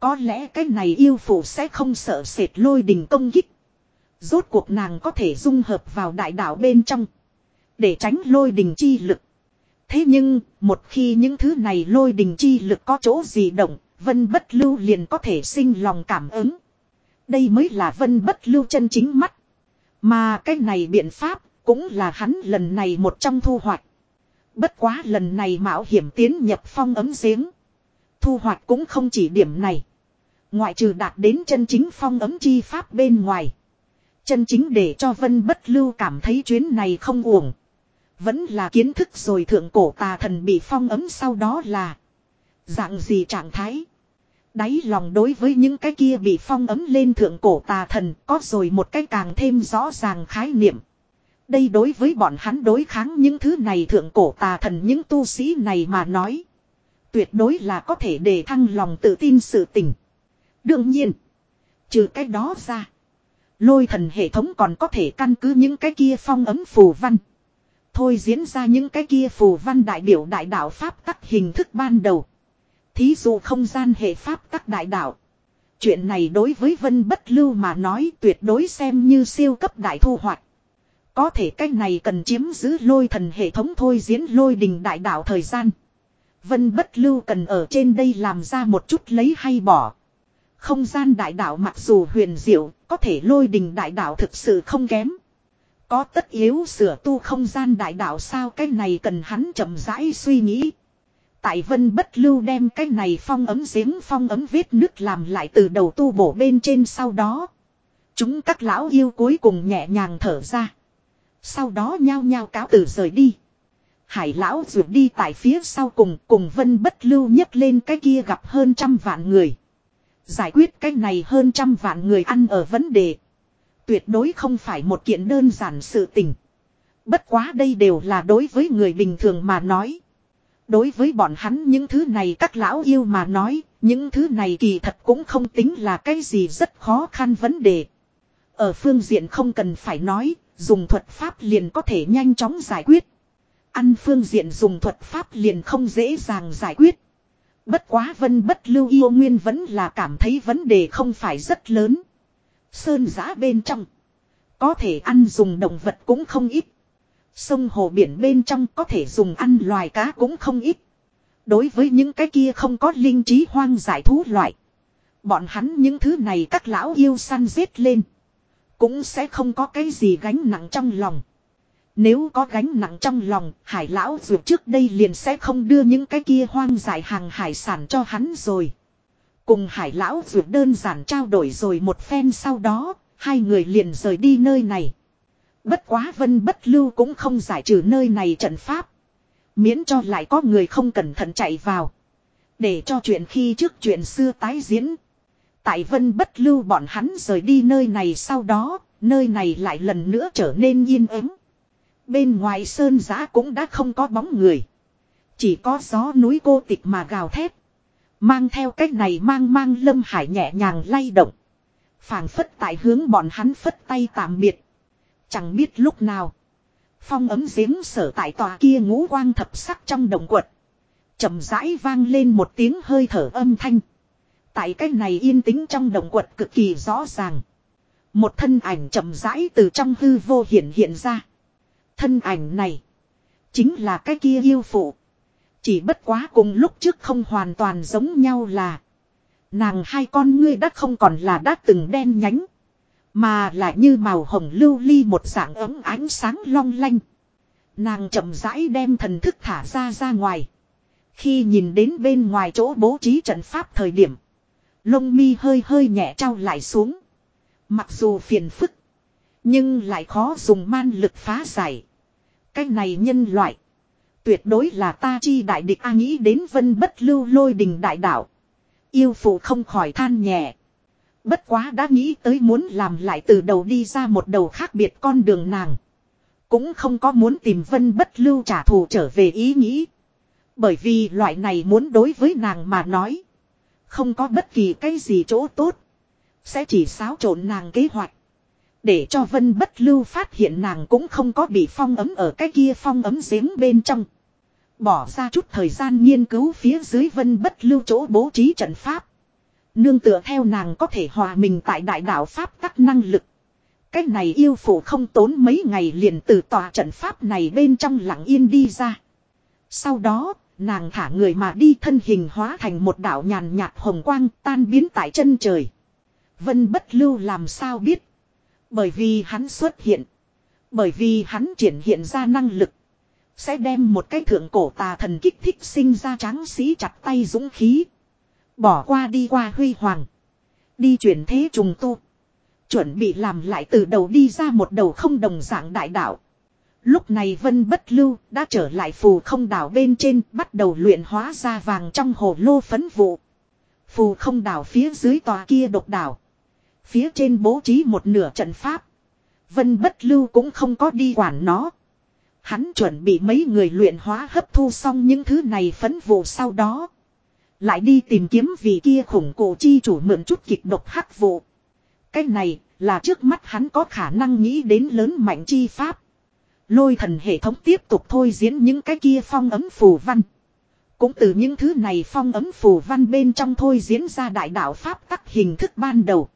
Có lẽ cái này yêu phụ sẽ không sợ sệt lôi đình công kích. Rốt cuộc nàng có thể dung hợp vào đại đạo bên trong. Để tránh lôi đình chi lực. Thế nhưng, một khi những thứ này lôi đình chi lực có chỗ gì động, vân bất lưu liền có thể sinh lòng cảm ứng. Đây mới là vân bất lưu chân chính mắt. Mà cái này biện pháp, cũng là hắn lần này một trong thu hoạch. Bất quá lần này mạo hiểm tiến nhập phong ấm giếng. Thu hoạch cũng không chỉ điểm này. Ngoại trừ đạt đến chân chính phong ấm chi pháp bên ngoài. Chân chính để cho Vân Bất Lưu cảm thấy chuyến này không uổng. Vẫn là kiến thức rồi thượng cổ tà thần bị phong ấm sau đó là. Dạng gì trạng thái. Đáy lòng đối với những cái kia bị phong ấm lên thượng cổ tà thần có rồi một cái càng thêm rõ ràng khái niệm. Đây đối với bọn hắn đối kháng những thứ này thượng cổ tà thần những tu sĩ này mà nói. Tuyệt đối là có thể để thăng lòng tự tin sự tình. Đương nhiên. Trừ cái đó ra. Lôi thần hệ thống còn có thể căn cứ những cái kia phong ấm phù văn. Thôi diễn ra những cái kia phù văn đại biểu đại đạo Pháp tắc hình thức ban đầu. Thí dụ không gian hệ Pháp tắc đại đạo. Chuyện này đối với Vân Bất Lưu mà nói tuyệt đối xem như siêu cấp đại thu hoạch. Có thể cách này cần chiếm giữ lôi thần hệ thống thôi diễn lôi đình đại đạo thời gian. Vân bất lưu cần ở trên đây làm ra một chút lấy hay bỏ. Không gian đại đạo mặc dù huyền diệu, có thể lôi đình đại đạo thực sự không kém. Có tất yếu sửa tu không gian đại đạo sao cái này cần hắn chậm rãi suy nghĩ. Tại vân bất lưu đem cái này phong ấm giếng phong ấm vết nước làm lại từ đầu tu bổ bên trên sau đó. Chúng các lão yêu cuối cùng nhẹ nhàng thở ra. Sau đó nhao nhao cáo từ rời đi. Hải lão rượt đi tại phía sau cùng cùng vân bất lưu nhấc lên cái kia gặp hơn trăm vạn người. Giải quyết cái này hơn trăm vạn người ăn ở vấn đề. Tuyệt đối không phải một kiện đơn giản sự tình. Bất quá đây đều là đối với người bình thường mà nói. Đối với bọn hắn những thứ này các lão yêu mà nói, những thứ này kỳ thật cũng không tính là cái gì rất khó khăn vấn đề. Ở phương diện không cần phải nói, dùng thuật pháp liền có thể nhanh chóng giải quyết. Ăn phương diện dùng thuật pháp liền không dễ dàng giải quyết. Bất quá vân bất lưu yêu nguyên vẫn là cảm thấy vấn đề không phải rất lớn. Sơn giã bên trong. Có thể ăn dùng động vật cũng không ít. Sông hồ biển bên trong có thể dùng ăn loài cá cũng không ít. Đối với những cái kia không có linh trí hoang giải thú loại. Bọn hắn những thứ này các lão yêu săn giết lên. Cũng sẽ không có cái gì gánh nặng trong lòng. Nếu có gánh nặng trong lòng, hải lão dù trước đây liền sẽ không đưa những cái kia hoang dại hàng hải sản cho hắn rồi. Cùng hải lão dù đơn giản trao đổi rồi một phen sau đó, hai người liền rời đi nơi này. Bất quá vân bất lưu cũng không giải trừ nơi này trận pháp. Miễn cho lại có người không cẩn thận chạy vào. Để cho chuyện khi trước chuyện xưa tái diễn. Tại vân bất lưu bọn hắn rời đi nơi này sau đó, nơi này lại lần nữa trở nên yên ắng. Bên ngoài sơn giã cũng đã không có bóng người. Chỉ có gió núi cô tịch mà gào thét. Mang theo cách này mang mang lâm hải nhẹ nhàng lay động. phảng phất tại hướng bọn hắn phất tay tạm biệt. Chẳng biết lúc nào. Phong ấm giếng sở tại tòa kia ngũ quang thập sắc trong đồng quật. chậm rãi vang lên một tiếng hơi thở âm thanh. Tại cách này yên tĩnh trong đồng quật cực kỳ rõ ràng. Một thân ảnh chậm rãi từ trong hư vô hiện hiện ra. Thân ảnh này. Chính là cái kia yêu phụ. Chỉ bất quá cùng lúc trước không hoàn toàn giống nhau là. Nàng hai con ngươi đã không còn là đã từng đen nhánh. Mà lại như màu hồng lưu ly một dạng ấm ánh sáng long lanh. Nàng chậm rãi đem thần thức thả ra ra ngoài. Khi nhìn đến bên ngoài chỗ bố trí trận pháp thời điểm. Lông mi hơi hơi nhẹ trao lại xuống. Mặc dù phiền phức. Nhưng lại khó dùng man lực phá giải. Cái này nhân loại. Tuyệt đối là ta chi đại địch a nghĩ đến vân bất lưu lôi đình đại đạo. Yêu phụ không khỏi than nhẹ. Bất quá đã nghĩ tới muốn làm lại từ đầu đi ra một đầu khác biệt con đường nàng. Cũng không có muốn tìm vân bất lưu trả thù trở về ý nghĩ. Bởi vì loại này muốn đối với nàng mà nói. Không có bất kỳ cái gì chỗ tốt. Sẽ chỉ xáo trộn nàng kế hoạch. Để cho vân bất lưu phát hiện nàng cũng không có bị phong ấm ở cái kia phong ấm giếng bên trong. Bỏ ra chút thời gian nghiên cứu phía dưới vân bất lưu chỗ bố trí trận pháp. Nương tựa theo nàng có thể hòa mình tại đại đạo Pháp các năng lực. Cái này yêu phụ không tốn mấy ngày liền từ tòa trận pháp này bên trong lặng yên đi ra. Sau đó, nàng thả người mà đi thân hình hóa thành một đạo nhàn nhạt hồng quang tan biến tại chân trời. Vân bất lưu làm sao biết. Bởi vì hắn xuất hiện. Bởi vì hắn triển hiện ra năng lực. Sẽ đem một cái thượng cổ tà thần kích thích sinh ra tráng sĩ chặt tay dũng khí. Bỏ qua đi qua huy hoàng. Đi chuyển thế trùng tu. Chuẩn bị làm lại từ đầu đi ra một đầu không đồng dạng đại đạo. Lúc này Vân Bất Lưu đã trở lại phù không đảo bên trên, bắt đầu luyện hóa ra vàng trong hồ lô phấn vụ. Phù không đảo phía dưới tòa kia độc đảo. Phía trên bố trí một nửa trận pháp. Vân Bất Lưu cũng không có đi quản nó. Hắn chuẩn bị mấy người luyện hóa hấp thu xong những thứ này phấn vụ sau đó. Lại đi tìm kiếm vị kia khủng cổ chi chủ mượn chút kịch độc hắc vụ. Cái này là trước mắt hắn có khả năng nghĩ đến lớn mạnh chi pháp. Lôi thần hệ thống tiếp tục thôi diễn những cái kia phong ấm phù văn. Cũng từ những thứ này phong ấm phù văn bên trong thôi diễn ra đại đạo pháp tắc hình thức ban đầu.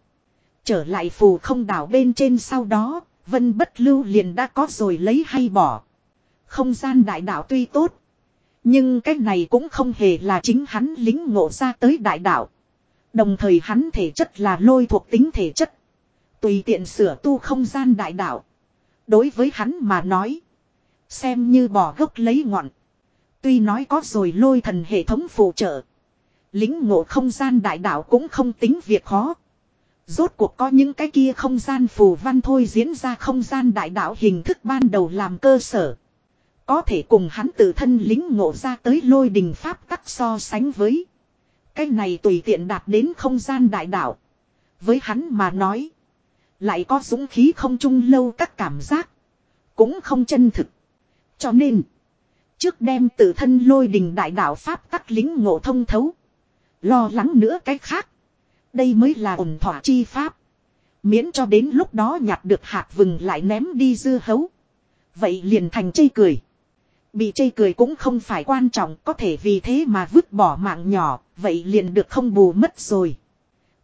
Trở lại phù không đảo bên trên sau đó, vân bất lưu liền đã có rồi lấy hay bỏ. Không gian đại đạo tuy tốt. Nhưng cái này cũng không hề là chính hắn lính ngộ ra tới đại đạo. Đồng thời hắn thể chất là lôi thuộc tính thể chất. Tùy tiện sửa tu không gian đại đạo. Đối với hắn mà nói. Xem như bỏ gốc lấy ngọn. Tuy nói có rồi lôi thần hệ thống phụ trợ. Lính ngộ không gian đại đạo cũng không tính việc khó. Rốt cuộc có những cái kia không gian phù văn thôi diễn ra không gian đại đạo hình thức ban đầu làm cơ sở. Có thể cùng hắn tự thân lính ngộ ra tới lôi đình pháp tắc so sánh với. Cái này tùy tiện đạt đến không gian đại đạo. Với hắn mà nói. Lại có dũng khí không chung lâu các cảm giác. Cũng không chân thực. Cho nên. Trước đem tự thân lôi đình đại đạo pháp tắc lính ngộ thông thấu. Lo lắng nữa cái khác. Đây mới là ổn thỏa chi pháp. Miễn cho đến lúc đó nhặt được hạt vừng lại ném đi dưa hấu. Vậy liền thành chây cười. Bị chây cười cũng không phải quan trọng có thể vì thế mà vứt bỏ mạng nhỏ, vậy liền được không bù mất rồi.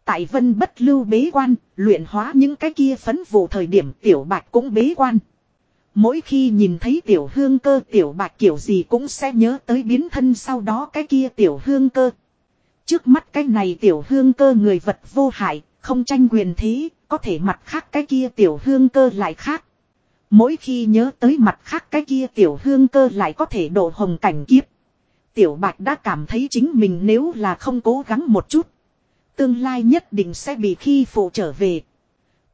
Tại vân bất lưu bế quan, luyện hóa những cái kia phấn vụ thời điểm tiểu bạch cũng bế quan. Mỗi khi nhìn thấy tiểu hương cơ tiểu bạch kiểu gì cũng sẽ nhớ tới biến thân sau đó cái kia tiểu hương cơ. Trước mắt cái này tiểu hương cơ người vật vô hại, không tranh quyền thế, có thể mặt khác cái kia tiểu hương cơ lại khác. Mỗi khi nhớ tới mặt khác cái kia tiểu hương cơ lại có thể độ hồng cảnh kiếp. Tiểu bạch đã cảm thấy chính mình nếu là không cố gắng một chút. Tương lai nhất định sẽ bị khi phụ trở về.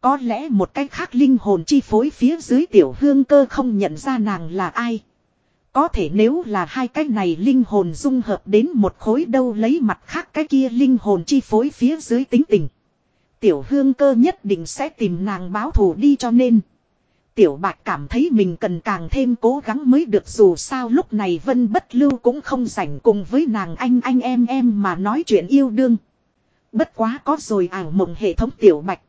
Có lẽ một cách khác linh hồn chi phối phía dưới tiểu hương cơ không nhận ra nàng là ai. Có thể nếu là hai cái này linh hồn dung hợp đến một khối đâu lấy mặt khác cái kia linh hồn chi phối phía dưới tính tình. Tiểu hương cơ nhất định sẽ tìm nàng báo thù đi cho nên. Tiểu bạch cảm thấy mình cần càng thêm cố gắng mới được dù sao lúc này vân bất lưu cũng không rảnh cùng với nàng anh anh em em mà nói chuyện yêu đương. Bất quá có rồi ảo mộng hệ thống tiểu bạch.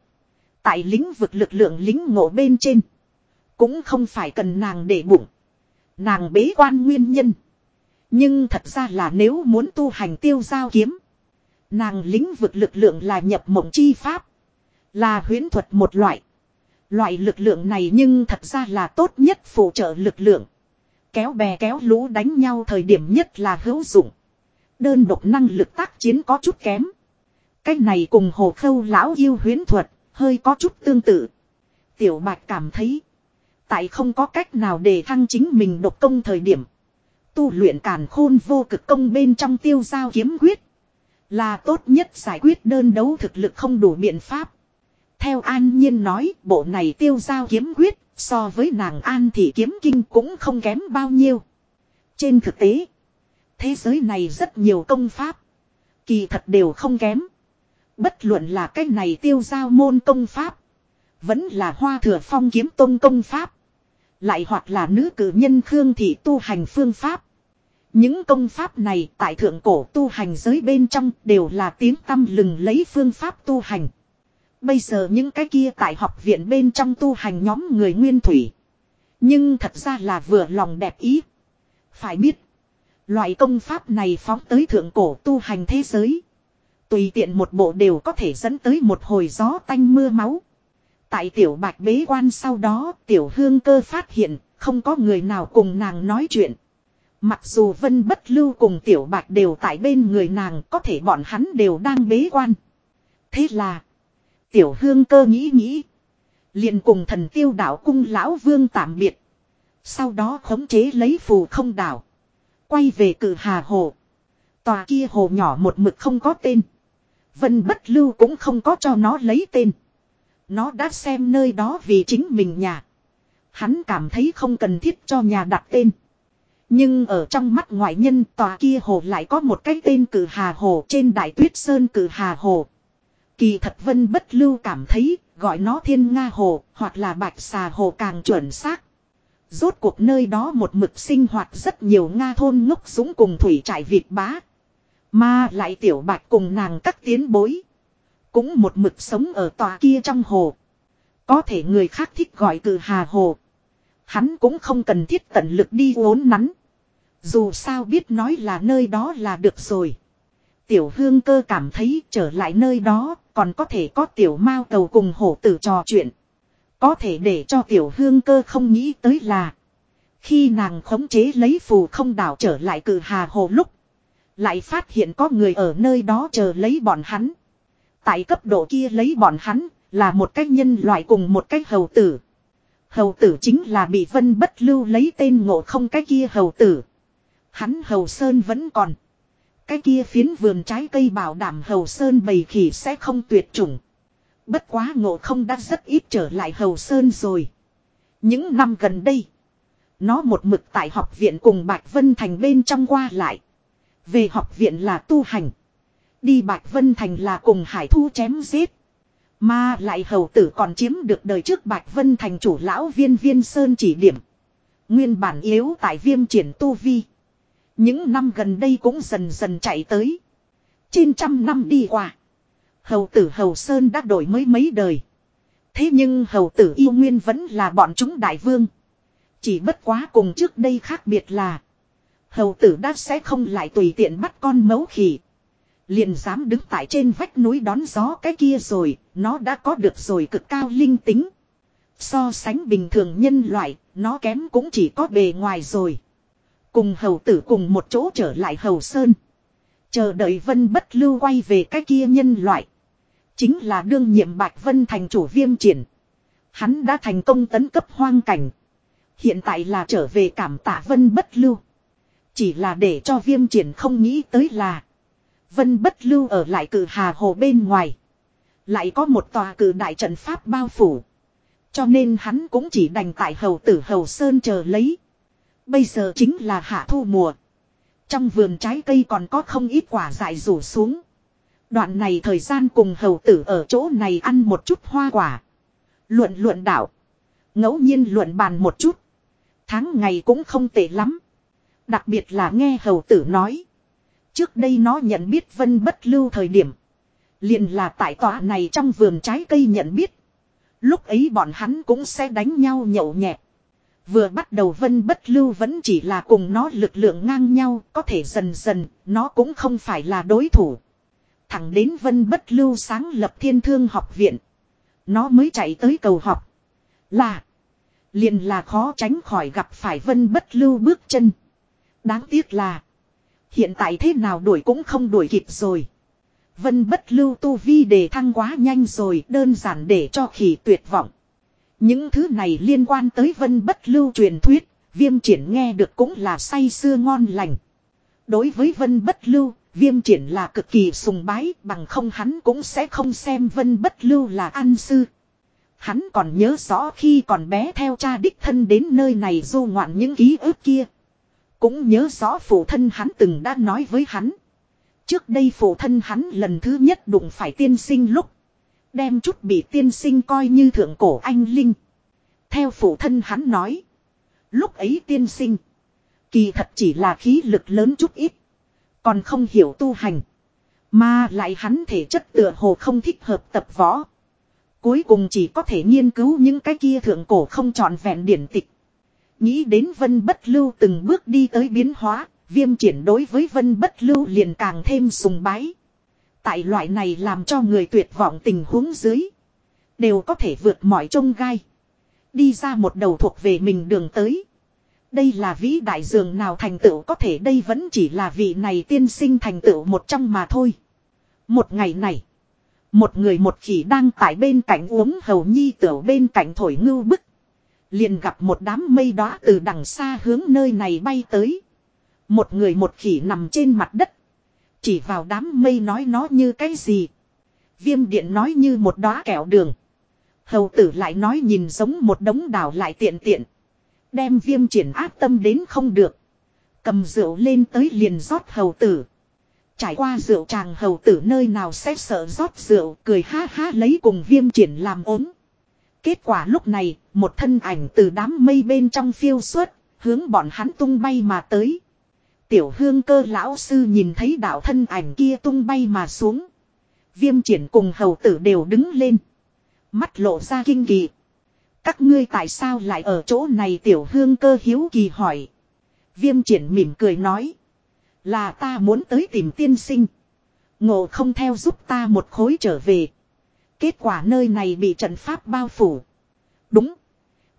Tại lĩnh vực lực lượng lính ngộ bên trên. Cũng không phải cần nàng để bụng. Nàng bế quan nguyên nhân. Nhưng thật ra là nếu muốn tu hành tiêu giao kiếm. Nàng lĩnh vực lực lượng là nhập mộng chi pháp. Là huyễn thuật một loại. Loại lực lượng này nhưng thật ra là tốt nhất phụ trợ lực lượng. Kéo bè kéo lũ đánh nhau thời điểm nhất là hữu dụng. Đơn độc năng lực tác chiến có chút kém. Cách này cùng hồ khâu lão yêu huyến thuật, hơi có chút tương tự. Tiểu bạch cảm thấy. Tại không có cách nào để thăng chính mình độc công thời điểm. Tu luyện càn khôn vô cực công bên trong tiêu giao kiếm quyết. Là tốt nhất giải quyết đơn đấu thực lực không đủ biện pháp. Theo An Nhiên nói, bộ này tiêu giao kiếm quyết, so với nàng An thì kiếm kinh cũng không kém bao nhiêu. Trên thực tế, thế giới này rất nhiều công pháp. Kỳ thật đều không kém. Bất luận là cái này tiêu giao môn công pháp. Vẫn là hoa thừa phong kiếm tôn công pháp. Lại hoặc là nữ cử nhân Khương Thị tu hành phương pháp. Những công pháp này tại thượng cổ tu hành giới bên trong đều là tiếng tâm lừng lấy phương pháp tu hành. Bây giờ những cái kia tại học viện bên trong tu hành nhóm người nguyên thủy. Nhưng thật ra là vừa lòng đẹp ý. Phải biết. Loại công pháp này phóng tới thượng cổ tu hành thế giới. Tùy tiện một bộ đều có thể dẫn tới một hồi gió tanh mưa máu. Tại tiểu bạch bế quan sau đó, tiểu hương cơ phát hiện, không có người nào cùng nàng nói chuyện. Mặc dù vân bất lưu cùng tiểu bạch đều tại bên người nàng, có thể bọn hắn đều đang bế quan. Thế là Tiểu hương cơ nghĩ nghĩ. liền cùng thần tiêu đảo cung lão vương tạm biệt. Sau đó khống chế lấy phù không đảo. Quay về cử hà hồ. Tòa kia hồ nhỏ một mực không có tên. Vân bất lưu cũng không có cho nó lấy tên. Nó đã xem nơi đó vì chính mình nhà. Hắn cảm thấy không cần thiết cho nhà đặt tên. Nhưng ở trong mắt ngoại nhân tòa kia hồ lại có một cái tên cử hà hồ trên đại tuyết sơn cử hà hồ. Kỳ thật vân bất lưu cảm thấy, gọi nó thiên nga hồ, hoặc là bạch xà hồ càng chuẩn xác. Rốt cuộc nơi đó một mực sinh hoạt rất nhiều Nga thôn ngốc súng cùng thủy trại vịt bá. Mà lại tiểu bạch cùng nàng các tiến bối. Cũng một mực sống ở tòa kia trong hồ. Có thể người khác thích gọi cử hà hồ. Hắn cũng không cần thiết tận lực đi uốn nắn. Dù sao biết nói là nơi đó là được rồi. Tiểu hương cơ cảm thấy trở lại nơi đó còn có thể có tiểu mao cầu cùng hổ tử trò chuyện. Có thể để cho tiểu hương cơ không nghĩ tới là. Khi nàng khống chế lấy phù không đảo trở lại cử hà hồ lúc. Lại phát hiện có người ở nơi đó chờ lấy bọn hắn. Tại cấp độ kia lấy bọn hắn là một cách nhân loại cùng một cách hầu tử. Hầu tử chính là bị vân bất lưu lấy tên ngộ không cái kia hầu tử. Hắn hầu sơn vẫn còn. Cái kia phiến vườn trái cây bảo đảm hầu sơn bầy khỉ sẽ không tuyệt chủng. Bất quá ngộ không đã rất ít trở lại hầu sơn rồi. Những năm gần đây. Nó một mực tại học viện cùng Bạch Vân Thành bên trong qua lại. Về học viện là tu hành. Đi Bạch Vân Thành là cùng hải thu chém giết. Mà lại hầu tử còn chiếm được đời trước Bạch Vân Thành chủ lão viên viên sơn chỉ điểm. Nguyên bản yếu tại viêm triển tu vi. Những năm gần đây cũng dần dần chạy tới. Trên trăm năm đi qua. Hầu tử Hầu Sơn đã đổi mới mấy đời. Thế nhưng hầu tử yêu nguyên vẫn là bọn chúng đại vương. Chỉ bất quá cùng trước đây khác biệt là. Hầu tử đã sẽ không lại tùy tiện bắt con mấu khỉ. Liền dám đứng tại trên vách núi đón gió cái kia rồi, nó đã có được rồi cực cao linh tính. So sánh bình thường nhân loại, nó kém cũng chỉ có bề ngoài rồi. Cùng hầu tử cùng một chỗ trở lại hầu sơn. Chờ đợi vân bất lưu quay về cái kia nhân loại. Chính là đương nhiệm Bạch Vân thành chủ viêm triển. Hắn đã thành công tấn cấp hoang cảnh. Hiện tại là trở về cảm tạ vân bất lưu. Chỉ là để cho viêm triển không nghĩ tới là. Vân bất lưu ở lại cử hà hồ bên ngoài. Lại có một tòa cử đại trận pháp bao phủ. Cho nên hắn cũng chỉ đành tại hầu tử hầu sơn chờ lấy. Bây giờ chính là hạ thu mùa. Trong vườn trái cây còn có không ít quả dại rủ xuống. Đoạn này thời gian cùng hầu tử ở chỗ này ăn một chút hoa quả. Luận luận đạo. ngẫu nhiên luận bàn một chút. Tháng ngày cũng không tệ lắm. Đặc biệt là nghe hầu tử nói. Trước đây nó nhận biết vân bất lưu thời điểm. liền là tại tòa này trong vườn trái cây nhận biết. Lúc ấy bọn hắn cũng sẽ đánh nhau nhậu nhẹt. Vừa bắt đầu vân bất lưu vẫn chỉ là cùng nó lực lượng ngang nhau, có thể dần dần, nó cũng không phải là đối thủ. Thẳng đến vân bất lưu sáng lập thiên thương học viện. Nó mới chạy tới cầu học. Là. Liền là khó tránh khỏi gặp phải vân bất lưu bước chân. Đáng tiếc là. Hiện tại thế nào đuổi cũng không đuổi kịp rồi. Vân bất lưu tu vi đề thăng quá nhanh rồi đơn giản để cho khỉ tuyệt vọng. Những thứ này liên quan tới vân bất lưu truyền thuyết, viêm triển nghe được cũng là say sưa ngon lành. Đối với vân bất lưu, viêm triển là cực kỳ sùng bái bằng không hắn cũng sẽ không xem vân bất lưu là an sư. Hắn còn nhớ rõ khi còn bé theo cha đích thân đến nơi này du ngoạn những ký ức kia. Cũng nhớ rõ phụ thân hắn từng đã nói với hắn. Trước đây phụ thân hắn lần thứ nhất đụng phải tiên sinh lúc. Đem chút bị tiên sinh coi như thượng cổ anh Linh. Theo phụ thân hắn nói. Lúc ấy tiên sinh. Kỳ thật chỉ là khí lực lớn chút ít. Còn không hiểu tu hành. Mà lại hắn thể chất tựa hồ không thích hợp tập võ. Cuối cùng chỉ có thể nghiên cứu những cái kia thượng cổ không trọn vẹn điển tịch. Nghĩ đến vân bất lưu từng bước đi tới biến hóa, viêm triển đối với vân bất lưu liền càng thêm sùng bái. Tại loại này làm cho người tuyệt vọng tình huống dưới. Đều có thể vượt mọi trông gai. Đi ra một đầu thuộc về mình đường tới. Đây là vĩ đại dường nào thành tựu có thể đây vẫn chỉ là vị này tiên sinh thành tựu một trong mà thôi. Một ngày này. Một người một khỉ đang tại bên cạnh uống hầu nhi tiểu bên cạnh thổi ngưu bức. Liền gặp một đám mây đó từ đằng xa hướng nơi này bay tới. Một người một khỉ nằm trên mặt đất. Chỉ vào đám mây nói nó như cái gì. Viêm điện nói như một đóa kẹo đường. Hầu tử lại nói nhìn giống một đống đảo lại tiện tiện. Đem viêm triển áp tâm đến không được. Cầm rượu lên tới liền rót hầu tử. Trải qua rượu chàng hầu tử nơi nào sẽ sợ rót rượu cười ha ha lấy cùng viêm triển làm ốm. Kết quả lúc này, một thân ảnh từ đám mây bên trong phiêu suốt, hướng bọn hắn tung bay mà tới. Tiểu hương cơ lão sư nhìn thấy đạo thân ảnh kia tung bay mà xuống. Viêm triển cùng hầu tử đều đứng lên. Mắt lộ ra kinh kỳ. Các ngươi tại sao lại ở chỗ này tiểu hương cơ hiếu kỳ hỏi. Viêm triển mỉm cười nói. Là ta muốn tới tìm tiên sinh. Ngộ không theo giúp ta một khối trở về. Kết quả nơi này bị trận pháp bao phủ. Đúng.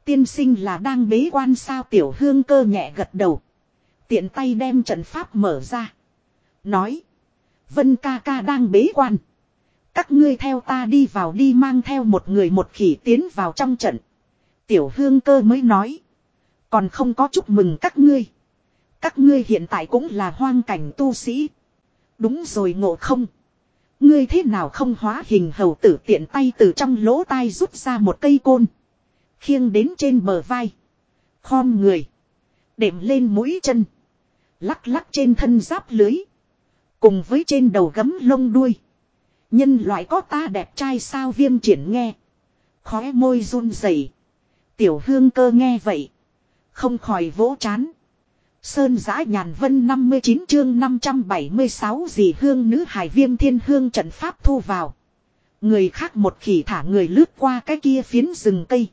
Tiên sinh là đang bế quan sao tiểu hương cơ nhẹ gật đầu. Tiện tay đem trận pháp mở ra. Nói. Vân ca ca đang bế quan. Các ngươi theo ta đi vào đi mang theo một người một khỉ tiến vào trong trận. Tiểu hương cơ mới nói. Còn không có chúc mừng các ngươi. Các ngươi hiện tại cũng là hoang cảnh tu sĩ. Đúng rồi ngộ không. Ngươi thế nào không hóa hình hầu tử tiện tay từ trong lỗ tai rút ra một cây côn. Khiêng đến trên bờ vai. Khom người. Đệm lên mũi chân. Lắc lắc trên thân giáp lưới. Cùng với trên đầu gấm lông đuôi. Nhân loại có ta đẹp trai sao viêm triển nghe. Khóe môi run rẩy. Tiểu hương cơ nghe vậy. Không khỏi vỗ chán. Sơn giã nhàn vân 59 chương 576 dì hương nữ hải viêm thiên hương trận pháp thu vào. Người khác một khỉ thả người lướt qua cái kia phiến rừng cây.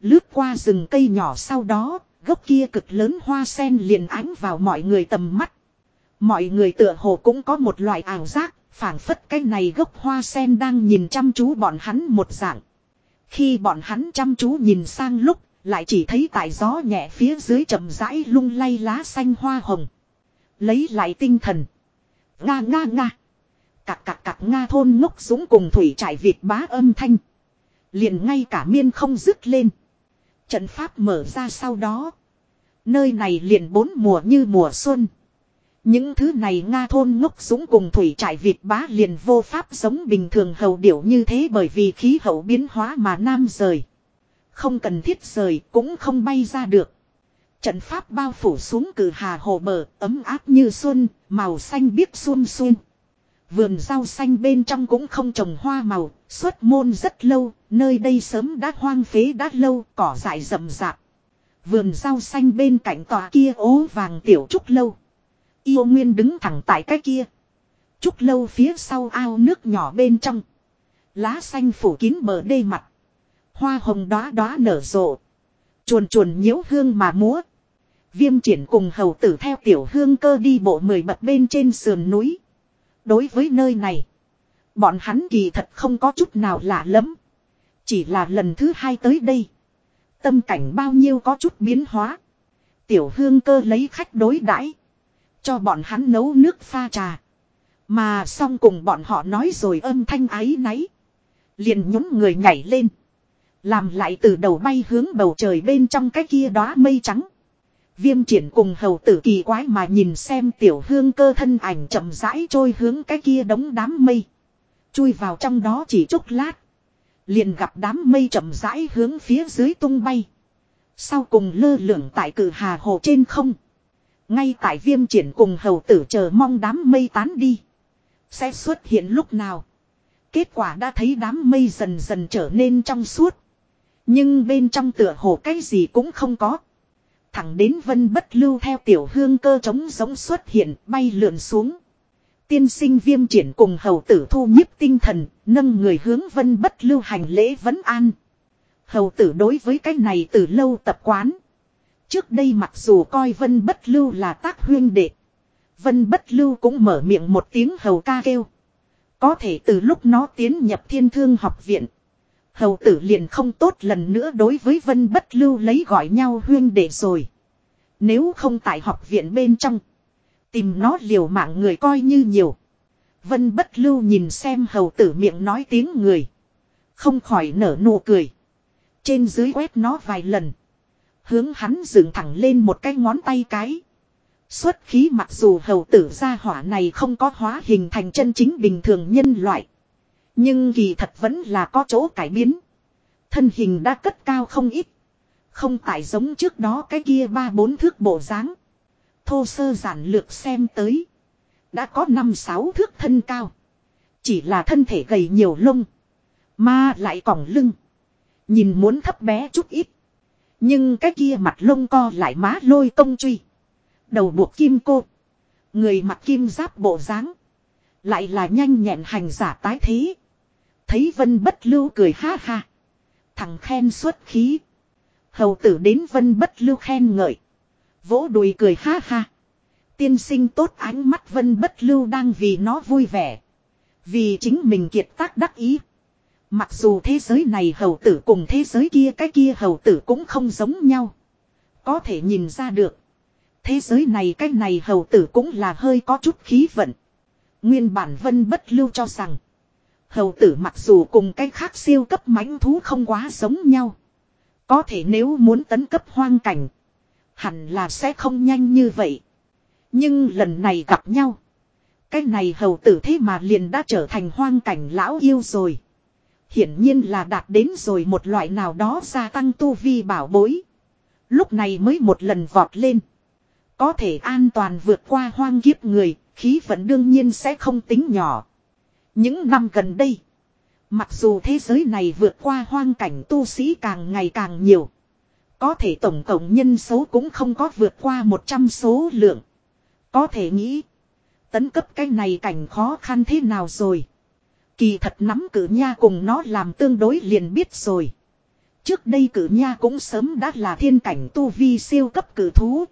Lướt qua rừng cây nhỏ sau đó, gốc kia cực lớn hoa sen liền ánh vào mọi người tầm mắt. Mọi người tựa hồ cũng có một loại ảo giác, phảng phất cái này gốc hoa sen đang nhìn chăm chú bọn hắn một dạng. Khi bọn hắn chăm chú nhìn sang lúc, lại chỉ thấy tại gió nhẹ phía dưới chậm rãi lung lay lá xanh hoa hồng. Lấy lại tinh thần. Nga nga nga. Cạc cạc cạc nga thôn ngốc dũng cùng thủy trải Việt bá âm thanh. Liền ngay cả miên không dứt lên. Trận pháp mở ra sau đó. Nơi này liền bốn mùa như mùa xuân. Những thứ này Nga thôn ngốc dũng cùng thủy trại Việt bá liền vô pháp giống bình thường hầu điểu như thế bởi vì khí hậu biến hóa mà nam rời. Không cần thiết rời cũng không bay ra được. Trận pháp bao phủ xuống cử hà hồ bờ ấm áp như xuân, màu xanh biếc xuân xuân. Vườn rau xanh bên trong cũng không trồng hoa màu, xuất môn rất lâu, nơi đây sớm đã hoang phế đã lâu, cỏ dại rậm rạp. Vườn rau xanh bên cạnh tòa kia ố vàng tiểu trúc lâu. Yêu Nguyên đứng thẳng tại cái kia. Trúc lâu phía sau ao nước nhỏ bên trong. Lá xanh phủ kín bờ đê mặt. Hoa hồng đóa đóa nở rộ. Chuồn chuồn nhiễu hương mà múa. Viêm triển cùng hầu tử theo tiểu hương cơ đi bộ mười bậc bên trên sườn núi. Đối với nơi này. Bọn hắn kỳ thật không có chút nào lạ lắm. Chỉ là lần thứ hai tới đây. Tâm cảnh bao nhiêu có chút biến hóa. Tiểu hương cơ lấy khách đối đãi, Cho bọn hắn nấu nước pha trà. Mà xong cùng bọn họ nói rồi âm thanh ái náy. Liền nhún người nhảy lên. Làm lại từ đầu bay hướng bầu trời bên trong cái kia đóa mây trắng. Viêm triển cùng hầu tử kỳ quái mà nhìn xem tiểu hương cơ thân ảnh chậm rãi trôi hướng cái kia đống đám mây. Chui vào trong đó chỉ chốc lát. Liền gặp đám mây chậm rãi hướng phía dưới tung bay. Sau cùng lơ lửng tại cử hà hồ trên không. Ngay tại viêm triển cùng hầu tử chờ mong đám mây tán đi. Sẽ xuất hiện lúc nào. Kết quả đã thấy đám mây dần dần trở nên trong suốt. Nhưng bên trong tựa hồ cái gì cũng không có. Thẳng đến vân bất lưu theo tiểu hương cơ trống giống xuất hiện bay lượn xuống. Tiên sinh viêm triển cùng hầu tử thu nhiếp tinh thần, nâng người hướng vân bất lưu hành lễ vấn an. Hầu tử đối với cái này từ lâu tập quán. Trước đây mặc dù coi vân bất lưu là tác huyên đệ. Vân bất lưu cũng mở miệng một tiếng hầu ca kêu. Có thể từ lúc nó tiến nhập thiên thương học viện. Hầu tử liền không tốt lần nữa đối với vân bất lưu lấy gọi nhau huyên đệ rồi. Nếu không tại học viện bên trong. Tìm nó liều mạng người coi như nhiều. Vân bất lưu nhìn xem hầu tử miệng nói tiếng người. Không khỏi nở nụ cười. Trên dưới quét nó vài lần. Hướng hắn dựng thẳng lên một cái ngón tay cái. Xuất khí mặc dù hầu tử gia hỏa này không có hóa hình thành chân chính bình thường nhân loại. Nhưng kỳ thật vẫn là có chỗ cải biến. Thân hình đã cất cao không ít. Không tại giống trước đó cái kia ba bốn thước bộ dáng Thô sơ giản lược xem tới. Đã có năm sáu thước thân cao. Chỉ là thân thể gầy nhiều lông. Mà lại còng lưng. Nhìn muốn thấp bé chút ít. Nhưng cái kia mặt lông co lại má lôi công truy. Đầu buộc kim cô. Người mặc kim giáp bộ dáng Lại là nhanh nhẹn hành giả tái thế. Thấy vân bất lưu cười ha ha. Thằng khen xuất khí. Hầu tử đến vân bất lưu khen ngợi. Vỗ đùi cười ha ha. Tiên sinh tốt ánh mắt vân bất lưu đang vì nó vui vẻ. Vì chính mình kiệt tác đắc ý. Mặc dù thế giới này hầu tử cùng thế giới kia cái kia hầu tử cũng không giống nhau. Có thể nhìn ra được. Thế giới này cái này hầu tử cũng là hơi có chút khí vận. Nguyên bản vân bất lưu cho rằng. Hầu tử mặc dù cùng cái khác siêu cấp mãnh thú không quá giống nhau. Có thể nếu muốn tấn cấp hoang cảnh. Hẳn là sẽ không nhanh như vậy. Nhưng lần này gặp nhau. Cái này hầu tử thế mà liền đã trở thành hoang cảnh lão yêu rồi. Hiển nhiên là đạt đến rồi một loại nào đó gia tăng tu vi bảo bối. Lúc này mới một lần vọt lên. Có thể an toàn vượt qua hoang kiếp người, khí vẫn đương nhiên sẽ không tính nhỏ. Những năm gần đây, mặc dù thế giới này vượt qua hoang cảnh tu sĩ càng ngày càng nhiều. Có thể tổng cộng nhân số cũng không có vượt qua 100 số lượng. Có thể nghĩ, tấn cấp cái này cảnh khó khăn thế nào rồi. Kỳ thật nắm cử nha cùng nó làm tương đối liền biết rồi. Trước đây cử nha cũng sớm đã là thiên cảnh tu vi siêu cấp cử thú.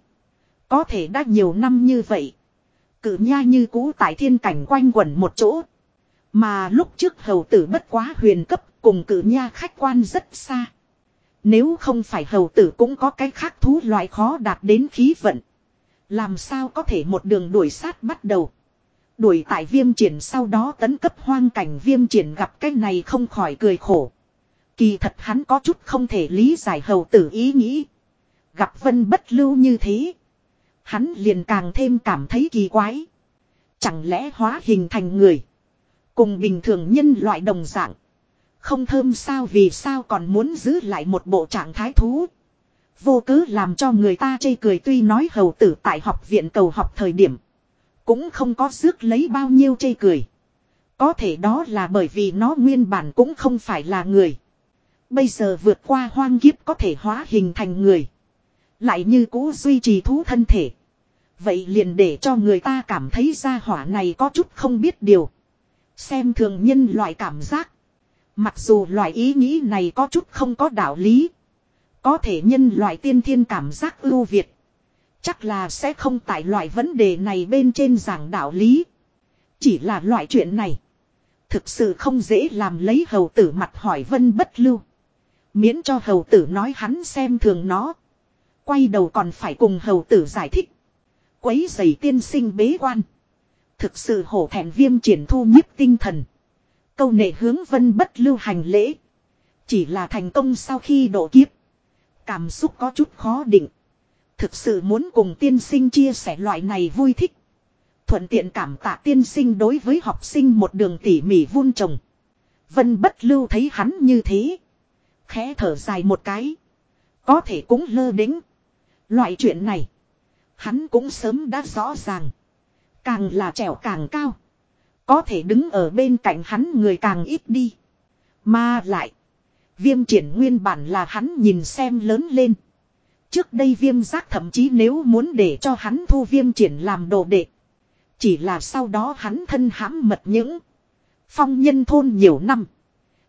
Có thể đã nhiều năm như vậy. Cử nha như cũ tại thiên cảnh quanh quẩn một chỗ. Mà lúc trước hầu tử bất quá huyền cấp cùng cử nha khách quan rất xa. Nếu không phải hầu tử cũng có cái khác thú loại khó đạt đến khí vận. Làm sao có thể một đường đuổi sát bắt đầu. Đuổi tại viêm triển sau đó tấn cấp hoang cảnh viêm triển gặp cái này không khỏi cười khổ. Kỳ thật hắn có chút không thể lý giải hầu tử ý nghĩ. Gặp vân bất lưu như thế. Hắn liền càng thêm cảm thấy kỳ quái. Chẳng lẽ hóa hình thành người. Cùng bình thường nhân loại đồng dạng. Không thơm sao vì sao còn muốn giữ lại một bộ trạng thái thú. Vô cứ làm cho người ta chê cười tuy nói hầu tử tại học viện cầu học thời điểm. Cũng không có rước lấy bao nhiêu chê cười. Có thể đó là bởi vì nó nguyên bản cũng không phải là người. Bây giờ vượt qua hoang kiếp có thể hóa hình thành người. Lại như cũ duy trì thú thân thể. Vậy liền để cho người ta cảm thấy ra hỏa này có chút không biết điều. Xem thường nhân loại cảm giác. Mặc dù loại ý nghĩ này có chút không có đạo lý. Có thể nhân loại tiên thiên cảm giác ưu việt. Chắc là sẽ không tại loại vấn đề này bên trên giảng đạo lý. Chỉ là loại chuyện này. Thực sự không dễ làm lấy hầu tử mặt hỏi vân bất lưu. Miễn cho hầu tử nói hắn xem thường nó. Quay đầu còn phải cùng hầu tử giải thích. Quấy giày tiên sinh bế quan. Thực sự hổ thẹn viêm triển thu nhiếp tinh thần. Câu nệ hướng vân bất lưu hành lễ. Chỉ là thành công sau khi độ kiếp. Cảm xúc có chút khó định. Thực sự muốn cùng tiên sinh chia sẻ loại này vui thích. Thuận tiện cảm tạ tiên sinh đối với học sinh một đường tỉ mỉ vun trồng. Vân bất lưu thấy hắn như thế. Khẽ thở dài một cái. Có thể cũng lơ đính. Loại chuyện này. Hắn cũng sớm đã rõ ràng. Càng là trẻo càng cao. Có thể đứng ở bên cạnh hắn người càng ít đi. Mà lại. Viêm triển nguyên bản là hắn nhìn xem lớn lên. Trước đây viêm giác thậm chí nếu muốn để cho hắn thu viêm triển làm đồ đệ. Chỉ là sau đó hắn thân hãm mật những. Phong nhân thôn nhiều năm.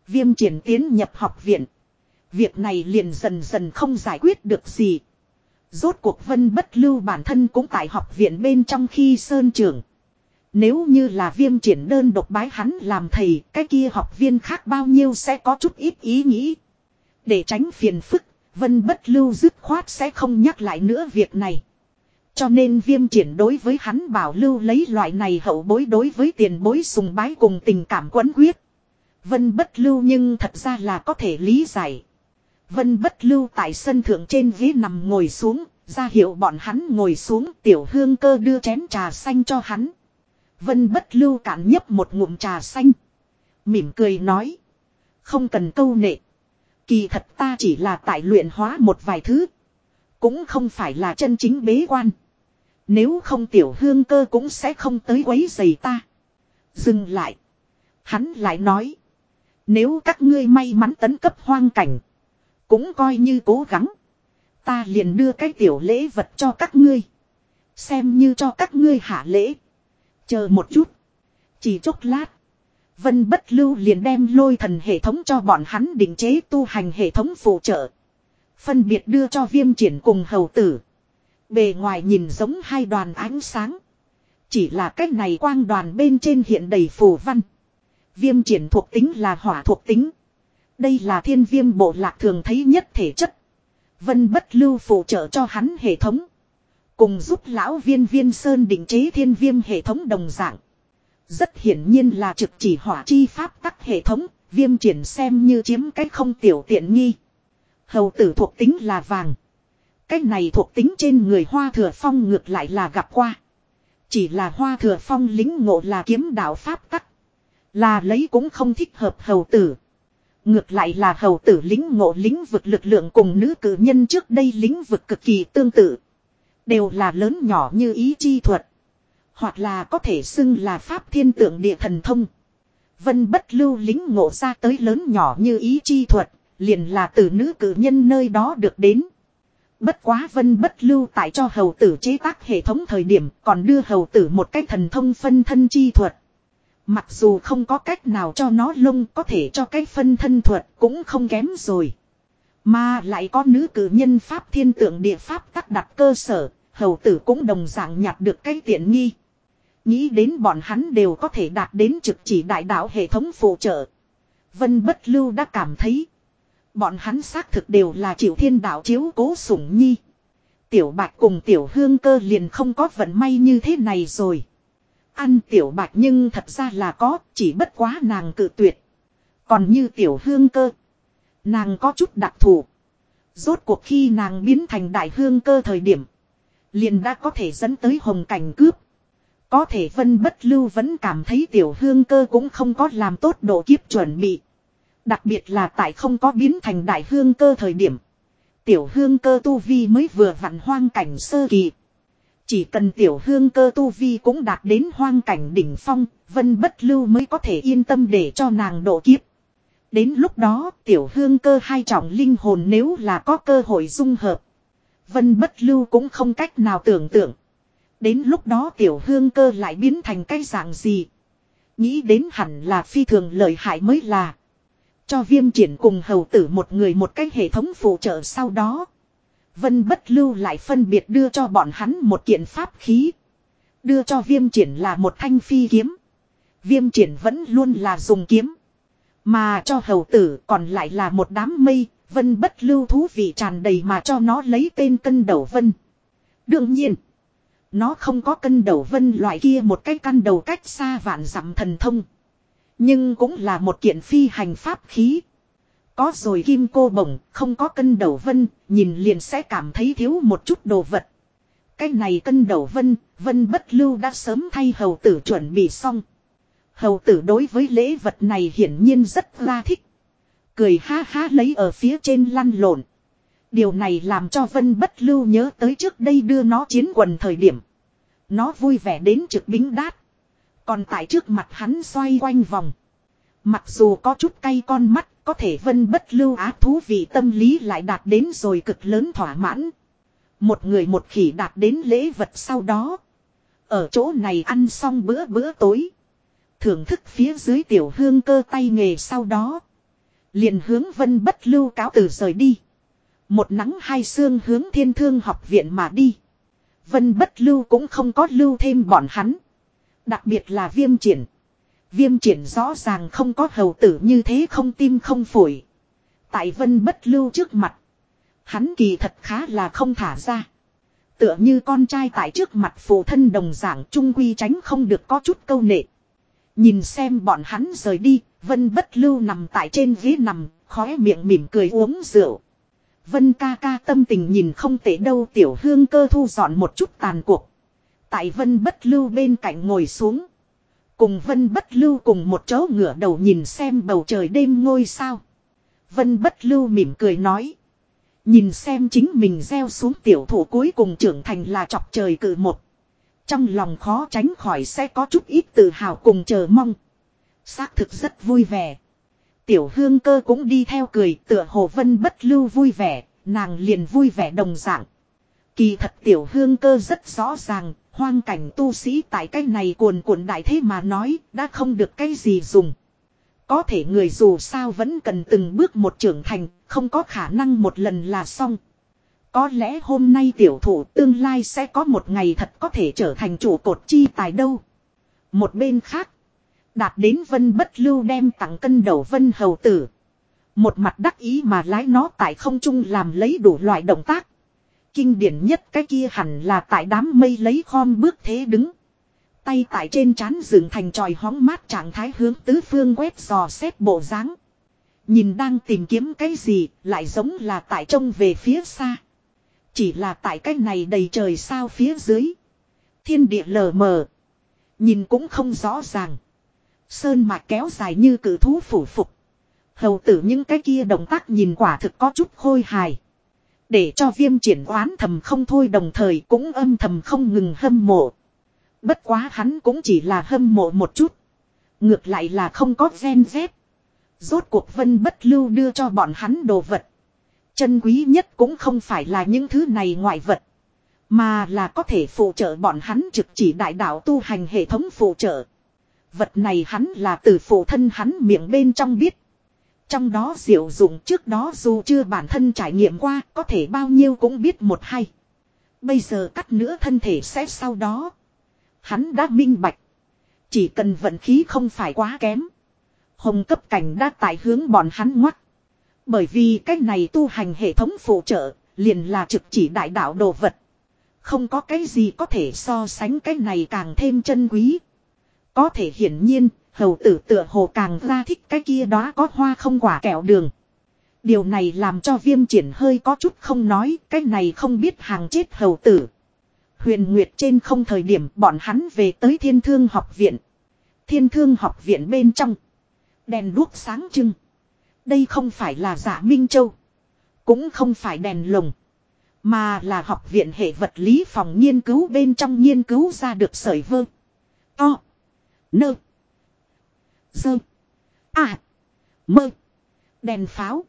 Viêm triển tiến nhập học viện. Việc này liền dần dần không giải quyết được gì. Rốt cuộc vân bất lưu bản thân cũng tại học viện bên trong khi sơn trưởng. Nếu như là viêm triển đơn độc bái hắn làm thầy, cái kia học viên khác bao nhiêu sẽ có chút ít ý nghĩ. Để tránh phiền phức, vân bất lưu dứt khoát sẽ không nhắc lại nữa việc này. Cho nên viêm triển đối với hắn bảo lưu lấy loại này hậu bối đối với tiền bối sùng bái cùng tình cảm quấn quyết. Vân bất lưu nhưng thật ra là có thể lý giải. Vân bất lưu tại sân thượng trên ghế nằm ngồi xuống, ra hiệu bọn hắn ngồi xuống tiểu hương cơ đưa chén trà xanh cho hắn. Vân bất lưu cạn nhấp một ngụm trà xanh. Mỉm cười nói. Không cần câu nệ. Kỳ thật ta chỉ là tại luyện hóa một vài thứ. Cũng không phải là chân chính bế quan. Nếu không tiểu hương cơ cũng sẽ không tới quấy giày ta. Dừng lại. Hắn lại nói. Nếu các ngươi may mắn tấn cấp hoang cảnh. Cũng coi như cố gắng. Ta liền đưa cái tiểu lễ vật cho các ngươi. Xem như cho các ngươi hạ lễ. Chờ một chút. Chỉ chốc lát. Vân bất lưu liền đem lôi thần hệ thống cho bọn hắn định chế tu hành hệ thống phụ trợ. Phân biệt đưa cho viêm triển cùng hầu tử. Bề ngoài nhìn giống hai đoàn ánh sáng. Chỉ là cách này quang đoàn bên trên hiện đầy phù văn. Viêm triển thuộc tính là hỏa thuộc tính. Đây là thiên viêm bộ lạc thường thấy nhất thể chất. Vân bất lưu phụ trợ cho hắn hệ thống. Cùng giúp lão viên viên sơn định chế thiên viêm hệ thống đồng dạng. Rất hiển nhiên là trực chỉ hỏa chi pháp tắc hệ thống, viêm triển xem như chiếm cách không tiểu tiện nghi. Hầu tử thuộc tính là vàng. Cách này thuộc tính trên người hoa thừa phong ngược lại là gặp qua. Chỉ là hoa thừa phong lính ngộ là kiếm đạo pháp tắc. Là lấy cũng không thích hợp hầu tử. Ngược lại là hầu tử lính ngộ lính vực lực lượng cùng nữ cử nhân trước đây lính vực cực kỳ tương tự. Đều là lớn nhỏ như ý chi thuật. Hoặc là có thể xưng là pháp thiên tượng địa thần thông. Vân bất lưu lính ngộ ra tới lớn nhỏ như ý chi thuật, liền là từ nữ cử nhân nơi đó được đến. Bất quá vân bất lưu tại cho hầu tử chế tác hệ thống thời điểm còn đưa hầu tử một cái thần thông phân thân chi thuật. Mặc dù không có cách nào cho nó lông có thể cho cái phân thân thuật cũng không kém rồi. Mà lại có nữ cử nhân pháp thiên tượng địa pháp tắc đặt cơ sở, hầu tử cũng đồng dạng nhặt được cái tiện nghi. Nghĩ đến bọn hắn đều có thể đạt đến trực chỉ đại đạo hệ thống phụ trợ. Vân bất lưu đã cảm thấy. Bọn hắn xác thực đều là chịu thiên đạo chiếu cố sủng nhi. Tiểu bạch cùng tiểu hương cơ liền không có vận may như thế này rồi. Ăn tiểu bạch nhưng thật ra là có, chỉ bất quá nàng cự tuyệt. Còn như tiểu hương cơ. Nàng có chút đặc thù. Rốt cuộc khi nàng biến thành đại hương cơ thời điểm. Liền đã có thể dẫn tới hồng cảnh cướp. Có thể vân bất lưu vẫn cảm thấy tiểu hương cơ cũng không có làm tốt độ kiếp chuẩn bị. Đặc biệt là tại không có biến thành đại hương cơ thời điểm. Tiểu hương cơ tu vi mới vừa vặn hoang cảnh sơ kỳ. Chỉ cần tiểu hương cơ tu vi cũng đạt đến hoang cảnh đỉnh phong, vân bất lưu mới có thể yên tâm để cho nàng độ kiếp. Đến lúc đó tiểu hương cơ hai trọng linh hồn nếu là có cơ hội dung hợp. Vân bất lưu cũng không cách nào tưởng tượng. Đến lúc đó tiểu hương cơ lại biến thành cái dạng gì. Nghĩ đến hẳn là phi thường lợi hại mới là. Cho viêm triển cùng hầu tử một người một cái hệ thống phụ trợ sau đó. Vân bất lưu lại phân biệt đưa cho bọn hắn một kiện pháp khí. Đưa cho viêm triển là một thanh phi kiếm. Viêm triển vẫn luôn là dùng kiếm. Mà cho hầu tử còn lại là một đám mây, vân bất lưu thú vị tràn đầy mà cho nó lấy tên cân đầu vân. Đương nhiên, nó không có cân đầu vân loại kia một cái căn đầu cách xa vạn dặm thần thông. Nhưng cũng là một kiện phi hành pháp khí. Có rồi kim cô bổng, không có cân đầu vân, nhìn liền sẽ cảm thấy thiếu một chút đồ vật. Cái này cân đầu vân, vân bất lưu đã sớm thay hầu tử chuẩn bị xong. Hầu tử đối với lễ vật này hiển nhiên rất la thích. Cười ha ha lấy ở phía trên lăn lộn. Điều này làm cho Vân Bất Lưu nhớ tới trước đây đưa nó chiến quần thời điểm. Nó vui vẻ đến trực bính đát. Còn tại trước mặt hắn xoay quanh vòng. Mặc dù có chút cay con mắt, có thể Vân Bất Lưu á thú vị tâm lý lại đạt đến rồi cực lớn thỏa mãn. Một người một khỉ đạt đến lễ vật sau đó. Ở chỗ này ăn xong bữa bữa tối. Thưởng thức phía dưới tiểu hương cơ tay nghề sau đó. Liền hướng vân bất lưu cáo từ rời đi. Một nắng hai xương hướng thiên thương học viện mà đi. Vân bất lưu cũng không có lưu thêm bọn hắn. Đặc biệt là viêm triển. Viêm triển rõ ràng không có hầu tử như thế không tim không phổi. Tại vân bất lưu trước mặt. Hắn kỳ thật khá là không thả ra. Tựa như con trai tại trước mặt phụ thân đồng giảng trung quy tránh không được có chút câu nệ. Nhìn xem bọn hắn rời đi, Vân bất lưu nằm tại trên ghế nằm, khóe miệng mỉm cười uống rượu. Vân ca ca tâm tình nhìn không tệ đâu tiểu hương cơ thu dọn một chút tàn cuộc. Tại vân bất lưu bên cạnh ngồi xuống. Cùng vân bất lưu cùng một chỗ ngửa đầu nhìn xem bầu trời đêm ngôi sao. Vân bất lưu mỉm cười nói. Nhìn xem chính mình gieo xuống tiểu thủ cuối cùng trưởng thành là chọc trời cử một. Trong lòng khó tránh khỏi sẽ có chút ít tự hào cùng chờ mong. Xác thực rất vui vẻ. Tiểu hương cơ cũng đi theo cười tựa hồ vân bất lưu vui vẻ, nàng liền vui vẻ đồng dạng. Kỳ thật tiểu hương cơ rất rõ ràng, hoang cảnh tu sĩ tại cái này cuồn cuộn đại thế mà nói, đã không được cái gì dùng. Có thể người dù sao vẫn cần từng bước một trưởng thành, không có khả năng một lần là xong. Có lẽ hôm nay tiểu thủ tương lai sẽ có một ngày thật có thể trở thành chủ cột chi tài đâu. Một bên khác, đạt đến vân bất lưu đem tặng cân đầu vân hầu tử. Một mặt đắc ý mà lái nó tại không trung làm lấy đủ loại động tác. Kinh điển nhất, cái kia hẳn là tại đám mây lấy khom bước thế đứng. Tay tại trên trán dựng thành tròi hóng mát trạng thái hướng tứ phương quét dò xét bộ dáng Nhìn đang tìm kiếm cái gì, lại giống là tại trông về phía xa. Chỉ là tại cái này đầy trời sao phía dưới. Thiên địa lờ mờ. Nhìn cũng không rõ ràng. Sơn mạc kéo dài như cử thú phủ phục. Hầu tử những cái kia động tác nhìn quả thực có chút khôi hài. Để cho viêm triển oán thầm không thôi đồng thời cũng âm thầm không ngừng hâm mộ. Bất quá hắn cũng chỉ là hâm mộ một chút. Ngược lại là không có gen dép. Rốt cuộc vân bất lưu đưa cho bọn hắn đồ vật. Chân quý nhất cũng không phải là những thứ này ngoại vật. Mà là có thể phụ trợ bọn hắn trực chỉ đại đạo tu hành hệ thống phụ trợ. Vật này hắn là từ phụ thân hắn miệng bên trong biết. Trong đó diệu dụng trước đó dù chưa bản thân trải nghiệm qua có thể bao nhiêu cũng biết một hay. Bây giờ cắt nữa thân thể sẽ sau đó. Hắn đã minh bạch. Chỉ cần vận khí không phải quá kém. Hồng cấp cảnh đã tại hướng bọn hắn ngoắt. Bởi vì cái này tu hành hệ thống phụ trợ, liền là trực chỉ đại đạo đồ vật. Không có cái gì có thể so sánh cái này càng thêm chân quý. Có thể hiển nhiên, hầu tử tựa hồ càng ra thích cái kia đó có hoa không quả kẹo đường. Điều này làm cho viêm triển hơi có chút không nói, cái này không biết hàng chết hầu tử. Huyền Nguyệt trên không thời điểm bọn hắn về tới thiên thương học viện. Thiên thương học viện bên trong. Đèn đuốc sáng trưng. Đây không phải là giả Minh Châu. Cũng không phải đèn lồng. Mà là học viện hệ vật lý phòng nghiên cứu bên trong nghiên cứu ra được sởi vơ. To. Nơ. Dơ. À. Mơ. Đèn pháo.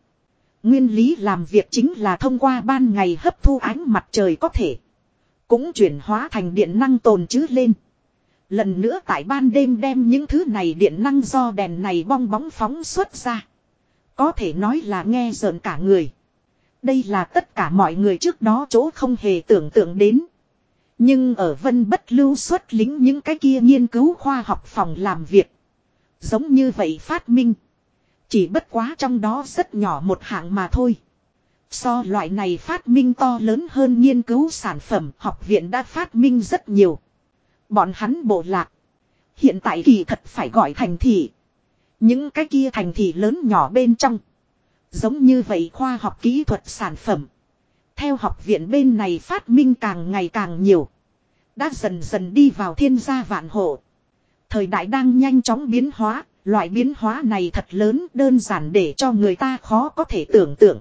Nguyên lý làm việc chính là thông qua ban ngày hấp thu ánh mặt trời có thể. Cũng chuyển hóa thành điện năng tồn chứ lên. Lần nữa tại ban đêm đem những thứ này điện năng do đèn này bong bóng phóng xuất ra. Có thể nói là nghe rợn cả người. Đây là tất cả mọi người trước đó chỗ không hề tưởng tượng đến. Nhưng ở vân bất lưu xuất lính những cái kia nghiên cứu khoa học phòng làm việc. Giống như vậy phát minh. Chỉ bất quá trong đó rất nhỏ một hạng mà thôi. So loại này phát minh to lớn hơn nghiên cứu sản phẩm, học viện đã phát minh rất nhiều. Bọn hắn bộ lạc. Hiện tại kỳ thật phải gọi thành thị. Những cái kia thành thị lớn nhỏ bên trong. Giống như vậy khoa học kỹ thuật sản phẩm. Theo học viện bên này phát minh càng ngày càng nhiều. Đã dần dần đi vào thiên gia vạn hộ. Thời đại đang nhanh chóng biến hóa, loại biến hóa này thật lớn đơn giản để cho người ta khó có thể tưởng tượng.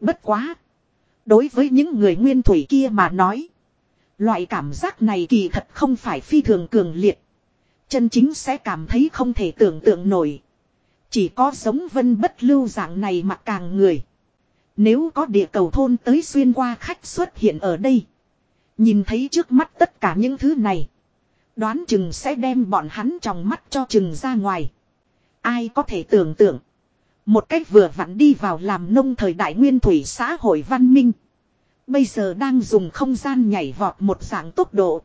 Bất quá. Đối với những người nguyên thủy kia mà nói. Loại cảm giác này kỳ thật không phải phi thường cường liệt. Chân chính sẽ cảm thấy không thể tưởng tượng nổi. Chỉ có giống vân bất lưu dạng này mà càng người. Nếu có địa cầu thôn tới xuyên qua khách xuất hiện ở đây. Nhìn thấy trước mắt tất cả những thứ này. Đoán chừng sẽ đem bọn hắn trong mắt cho chừng ra ngoài. Ai có thể tưởng tượng. Một cách vừa vặn đi vào làm nông thời đại nguyên thủy xã hội văn minh. Bây giờ đang dùng không gian nhảy vọt một dạng tốc độ.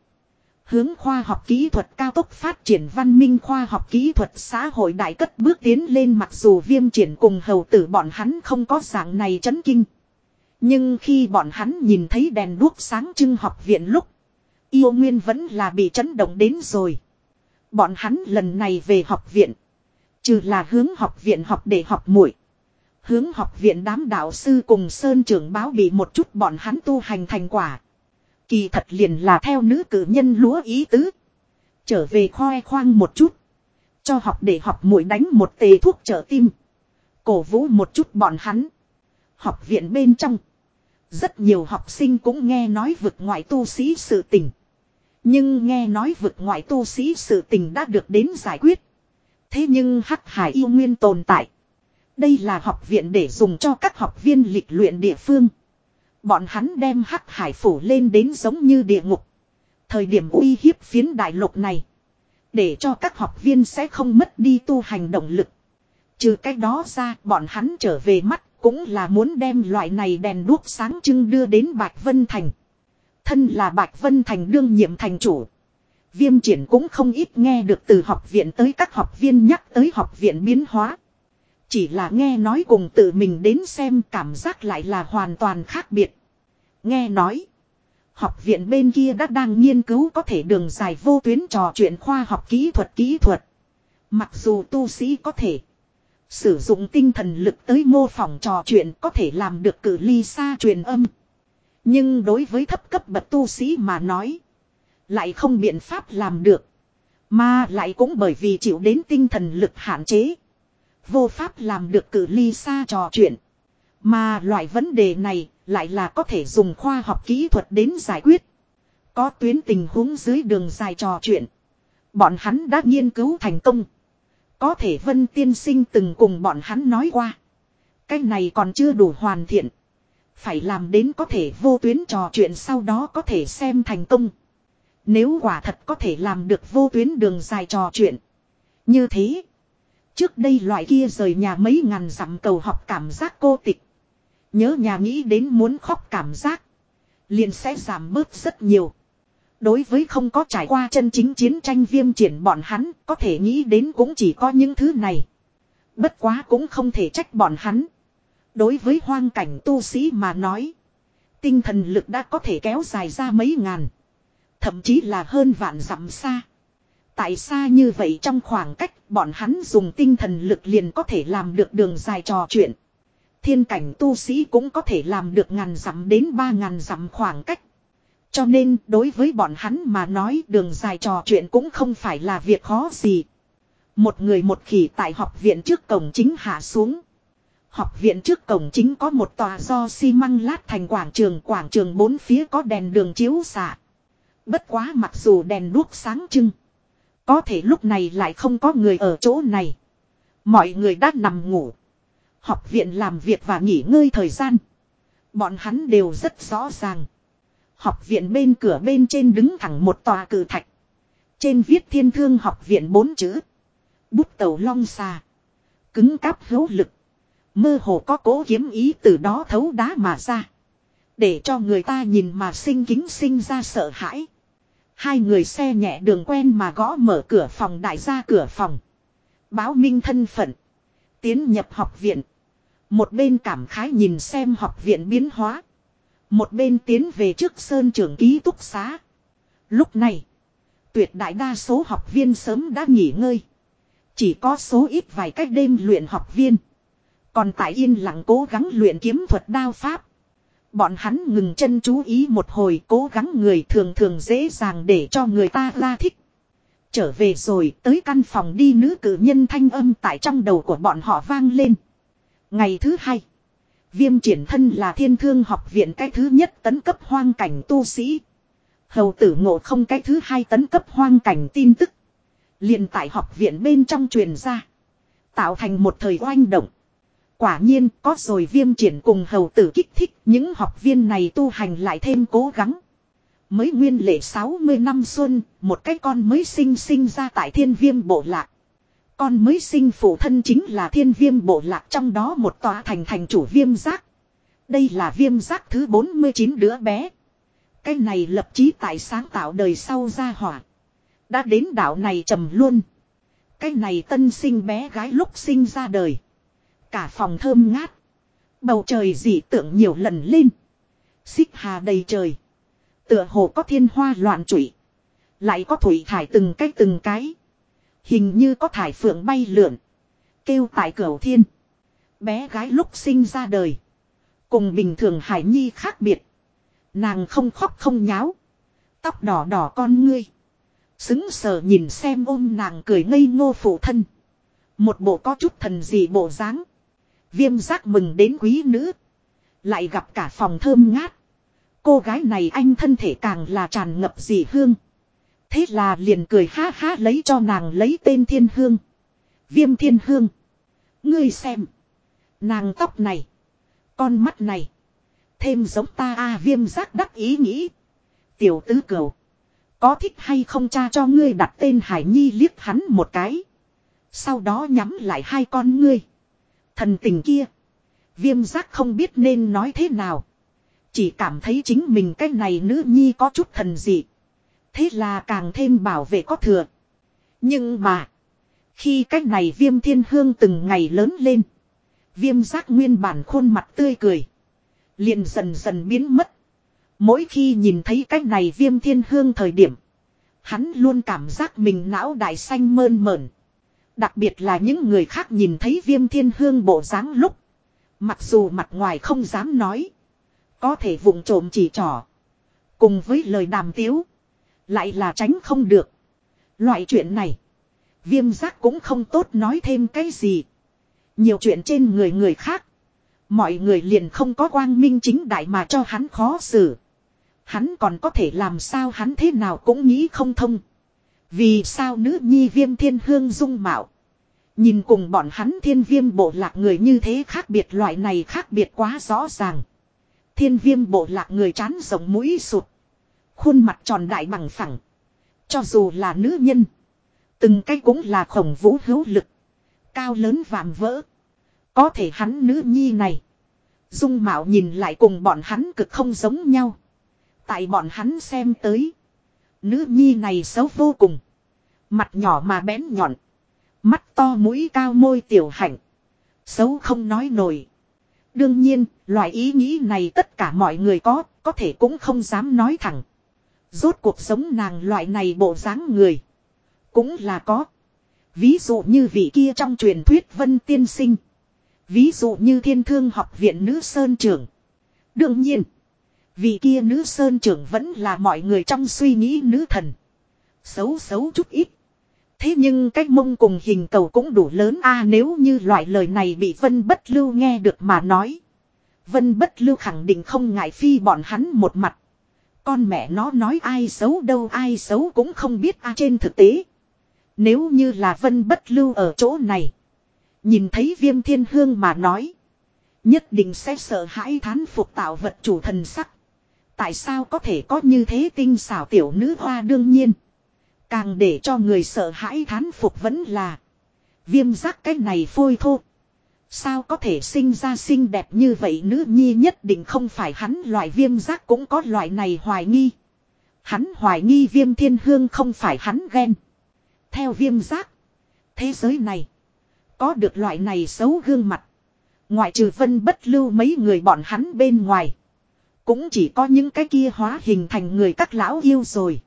Hướng khoa học kỹ thuật cao tốc phát triển văn minh khoa học kỹ thuật xã hội đại cất bước tiến lên mặc dù viêm triển cùng hầu tử bọn hắn không có dạng này chấn kinh. Nhưng khi bọn hắn nhìn thấy đèn đuốc sáng trưng học viện lúc. Yêu Nguyên vẫn là bị chấn động đến rồi. Bọn hắn lần này về học viện. Trừ là hướng học viện học để học muội Hướng học viện đám đạo sư cùng Sơn trưởng báo bị một chút bọn hắn tu hành thành quả. Kỳ thật liền là theo nữ cử nhân lúa ý tứ. Trở về khoe khoang một chút. Cho học để học muội đánh một tề thuốc trợ tim. Cổ vũ một chút bọn hắn. Học viện bên trong. Rất nhiều học sinh cũng nghe nói vực ngoại tu sĩ sự tình. Nhưng nghe nói vực ngoại tu sĩ sự tình đã được đến giải quyết. Thế nhưng hắc hải yêu nguyên tồn tại. Đây là học viện để dùng cho các học viên lịch luyện địa phương. Bọn hắn đem hắc hải phủ lên đến giống như địa ngục. Thời điểm uy hiếp phiến đại lục này. Để cho các học viên sẽ không mất đi tu hành động lực. Trừ cách đó ra, bọn hắn trở về mắt cũng là muốn đem loại này đèn đuốc sáng trưng đưa đến Bạch Vân Thành. Thân là Bạch Vân Thành đương nhiệm thành chủ. Viêm triển cũng không ít nghe được từ học viện tới các học viên nhắc tới học viện biến hóa. Chỉ là nghe nói cùng tự mình đến xem cảm giác lại là hoàn toàn khác biệt. Nghe nói. Học viện bên kia đã đang nghiên cứu có thể đường dài vô tuyến trò chuyện khoa học kỹ thuật kỹ thuật. Mặc dù tu sĩ có thể. Sử dụng tinh thần lực tới mô phỏng trò chuyện có thể làm được cử ly xa truyền âm. Nhưng đối với thấp cấp bậc tu sĩ mà nói. Lại không biện pháp làm được. Mà lại cũng bởi vì chịu đến tinh thần lực hạn chế. Vô pháp làm được cử ly xa trò chuyện. Mà loại vấn đề này lại là có thể dùng khoa học kỹ thuật đến giải quyết. Có tuyến tình huống dưới đường dài trò chuyện. Bọn hắn đã nghiên cứu thành công. Có thể Vân Tiên Sinh từng cùng bọn hắn nói qua. Cái này còn chưa đủ hoàn thiện. Phải làm đến có thể vô tuyến trò chuyện sau đó có thể xem thành công. Nếu quả thật có thể làm được vô tuyến đường dài trò chuyện. Như thế. Trước đây loại kia rời nhà mấy ngàn dặm cầu học cảm giác cô tịch. Nhớ nhà nghĩ đến muốn khóc cảm giác. Liền sẽ giảm bớt rất nhiều. Đối với không có trải qua chân chính chiến tranh viêm triển bọn hắn, có thể nghĩ đến cũng chỉ có những thứ này. Bất quá cũng không thể trách bọn hắn. Đối với hoang cảnh tu sĩ mà nói. Tinh thần lực đã có thể kéo dài ra mấy ngàn. Thậm chí là hơn vạn dặm xa. Tại xa như vậy trong khoảng cách, bọn hắn dùng tinh thần lực liền có thể làm được đường dài trò chuyện. Thiên cảnh tu sĩ cũng có thể làm được ngàn dặm đến ba ngàn dặm khoảng cách. Cho nên, đối với bọn hắn mà nói, đường dài trò chuyện cũng không phải là việc khó gì. Một người một khỉ tại học viện trước cổng chính hạ xuống. Học viện trước cổng chính có một tòa do xi măng lát thành quảng trường. Quảng trường bốn phía có đèn đường chiếu xạ. Bất quá mặc dù đèn đuốc sáng trưng. Có thể lúc này lại không có người ở chỗ này. Mọi người đã nằm ngủ. Học viện làm việc và nghỉ ngơi thời gian. Bọn hắn đều rất rõ ràng. Học viện bên cửa bên trên đứng thẳng một tòa cử thạch. Trên viết thiên thương học viện bốn chữ. Bút tàu long xà. Cứng cáp hữu lực. Mơ hồ có cố kiếm ý từ đó thấu đá mà ra. Để cho người ta nhìn mà sinh kính sinh ra sợ hãi. Hai người xe nhẹ đường quen mà gõ mở cửa phòng đại gia cửa phòng. Báo minh thân phận. Tiến nhập học viện. Một bên cảm khái nhìn xem học viện biến hóa. Một bên tiến về trước sơn trưởng ký túc xá. Lúc này. Tuyệt đại đa số học viên sớm đã nghỉ ngơi. Chỉ có số ít vài cách đêm luyện học viên. Còn tại yên lặng cố gắng luyện kiếm thuật đao pháp. Bọn hắn ngừng chân chú ý một hồi cố gắng người thường thường dễ dàng để cho người ta la thích. Trở về rồi tới căn phòng đi nữ cử nhân thanh âm tại trong đầu của bọn họ vang lên. Ngày thứ hai. Viêm triển thân là thiên thương học viện cái thứ nhất tấn cấp hoang cảnh tu sĩ. Hầu tử ngộ không cái thứ hai tấn cấp hoang cảnh tin tức. liền tại học viện bên trong truyền ra. Tạo thành một thời oanh động. Quả nhiên có rồi viêm triển cùng hầu tử kích thích những học viên này tu hành lại thêm cố gắng. Mới nguyên lệ 60 năm xuân, một cái con mới sinh sinh ra tại thiên viêm bộ lạc. Con mới sinh phụ thân chính là thiên viêm bộ lạc trong đó một tòa thành thành chủ viêm giác. Đây là viêm giác thứ 49 đứa bé. Cái này lập chí tại sáng tạo đời sau ra hỏa. Đã đến đảo này trầm luôn. Cái này tân sinh bé gái lúc sinh ra đời. Cả phòng thơm ngát. Bầu trời dị tượng nhiều lần lên. Xích hà đầy trời. Tựa hồ có thiên hoa loạn trụy. Lại có thủy thải từng cái từng cái. Hình như có thải phượng bay lượn. Kêu tại cửa thiên. Bé gái lúc sinh ra đời. Cùng bình thường hải nhi khác biệt. Nàng không khóc không nháo. Tóc đỏ đỏ con ngươi. Xứng sờ nhìn xem ôm nàng cười ngây ngô phụ thân. Một bộ có chút thần gì bộ dáng. Viêm giác mừng đến quý nữ. Lại gặp cả phòng thơm ngát. Cô gái này anh thân thể càng là tràn ngập dị hương. Thế là liền cười ha ha lấy cho nàng lấy tên thiên hương. Viêm thiên hương. Ngươi xem. Nàng tóc này. Con mắt này. Thêm giống ta a viêm giác đắc ý nghĩ. Tiểu tứ cầu. Có thích hay không cha cho ngươi đặt tên Hải Nhi liếc hắn một cái. Sau đó nhắm lại hai con ngươi. Thần tình kia. Viêm giác không biết nên nói thế nào. Chỉ cảm thấy chính mình cái này nữ nhi có chút thần dị. Thế là càng thêm bảo vệ có thừa. Nhưng mà. Khi cái này viêm thiên hương từng ngày lớn lên. Viêm giác nguyên bản khuôn mặt tươi cười. liền dần dần biến mất. Mỗi khi nhìn thấy cái này viêm thiên hương thời điểm. Hắn luôn cảm giác mình não đại xanh mơn mởn. Đặc biệt là những người khác nhìn thấy viêm thiên hương bộ dáng lúc. Mặc dù mặt ngoài không dám nói. Có thể vụng trộm chỉ trỏ. Cùng với lời đàm tiếu. Lại là tránh không được. Loại chuyện này. Viêm giác cũng không tốt nói thêm cái gì. Nhiều chuyện trên người người khác. Mọi người liền không có quang minh chính đại mà cho hắn khó xử. Hắn còn có thể làm sao hắn thế nào cũng nghĩ không thông. Vì sao nữ nhi viêm thiên hương dung mạo. Nhìn cùng bọn hắn thiên viêm bộ lạc người như thế khác biệt, loại này khác biệt quá rõ ràng. Thiên viêm bộ lạc người chán rộng mũi sụt. Khuôn mặt tròn đại bằng phẳng. Cho dù là nữ nhân. Từng cái cũng là khổng vũ hữu lực. Cao lớn vạm vỡ. Có thể hắn nữ nhi này. Dung mạo nhìn lại cùng bọn hắn cực không giống nhau. Tại bọn hắn xem tới. Nữ nhi này xấu vô cùng. Mặt nhỏ mà bén nhọn. Mắt to mũi cao môi tiểu hạnh. Xấu không nói nổi. Đương nhiên, loại ý nghĩ này tất cả mọi người có, có thể cũng không dám nói thẳng. Rốt cuộc sống nàng loại này bộ dáng người. Cũng là có. Ví dụ như vị kia trong truyền thuyết Vân Tiên Sinh. Ví dụ như Thiên Thương học viện Nữ Sơn Trưởng. Đương nhiên. Vì kia nữ sơn trưởng vẫn là mọi người trong suy nghĩ nữ thần. Xấu xấu chút ít. Thế nhưng cách mông cùng hình cầu cũng đủ lớn a, nếu như loại lời này bị Vân Bất Lưu nghe được mà nói. Vân Bất Lưu khẳng định không ngại phi bọn hắn một mặt. Con mẹ nó nói ai xấu đâu, ai xấu cũng không biết a, trên thực tế. Nếu như là Vân Bất Lưu ở chỗ này. Nhìn thấy viêm thiên hương mà nói. Nhất định sẽ sợ hãi thán phục tạo vật chủ thần sắc. Tại sao có thể có như thế tinh xảo tiểu nữ hoa đương nhiên. Càng để cho người sợ hãi thán phục vẫn là. Viêm giác cái này phôi thô. Sao có thể sinh ra xinh đẹp như vậy nữ nhi nhất định không phải hắn loại viêm giác cũng có loại này hoài nghi. Hắn hoài nghi viêm thiên hương không phải hắn ghen. Theo viêm giác. Thế giới này. Có được loại này xấu gương mặt. Ngoại trừ vân bất lưu mấy người bọn hắn bên ngoài. Cũng chỉ có những cái kia hóa hình thành người các lão yêu rồi.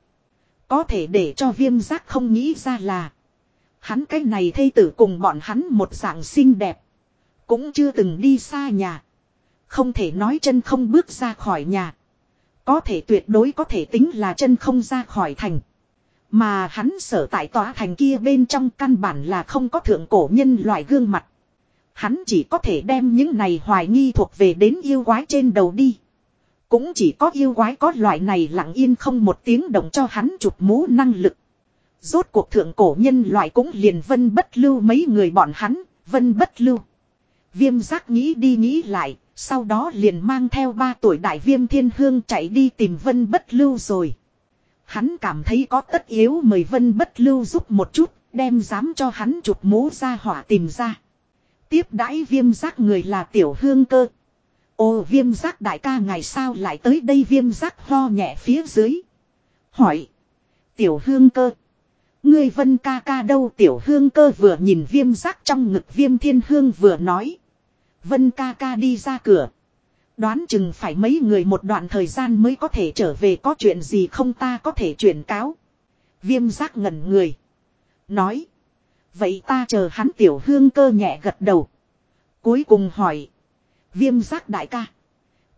Có thể để cho viêm giác không nghĩ ra là. Hắn cái này thây tử cùng bọn hắn một dạng xinh đẹp. Cũng chưa từng đi xa nhà. Không thể nói chân không bước ra khỏi nhà. Có thể tuyệt đối có thể tính là chân không ra khỏi thành. Mà hắn sở tại tòa thành kia bên trong căn bản là không có thượng cổ nhân loại gương mặt. Hắn chỉ có thể đem những này hoài nghi thuộc về đến yêu quái trên đầu đi. Cũng chỉ có yêu quái có loại này lặng yên không một tiếng động cho hắn chụp mũ năng lực. Rốt cuộc thượng cổ nhân loại cũng liền vân bất lưu mấy người bọn hắn, vân bất lưu. Viêm giác nghĩ đi nghĩ lại, sau đó liền mang theo ba tuổi đại viêm thiên hương chạy đi tìm vân bất lưu rồi. Hắn cảm thấy có tất yếu mời vân bất lưu giúp một chút, đem dám cho hắn chụp mũ ra hỏa tìm ra. Tiếp đãi viêm giác người là tiểu hương cơ. Ô, viêm giác đại ca ngày sao lại tới đây viêm giác ho nhẹ phía dưới. Hỏi. Tiểu hương cơ. Ngươi vân ca ca đâu tiểu hương cơ vừa nhìn viêm giác trong ngực viêm thiên hương vừa nói. Vân ca ca đi ra cửa. Đoán chừng phải mấy người một đoạn thời gian mới có thể trở về có chuyện gì không ta có thể chuyển cáo. Viêm giác ngẩn người. Nói. Vậy ta chờ hắn tiểu hương cơ nhẹ gật đầu. Cuối cùng hỏi. Viêm giác đại ca.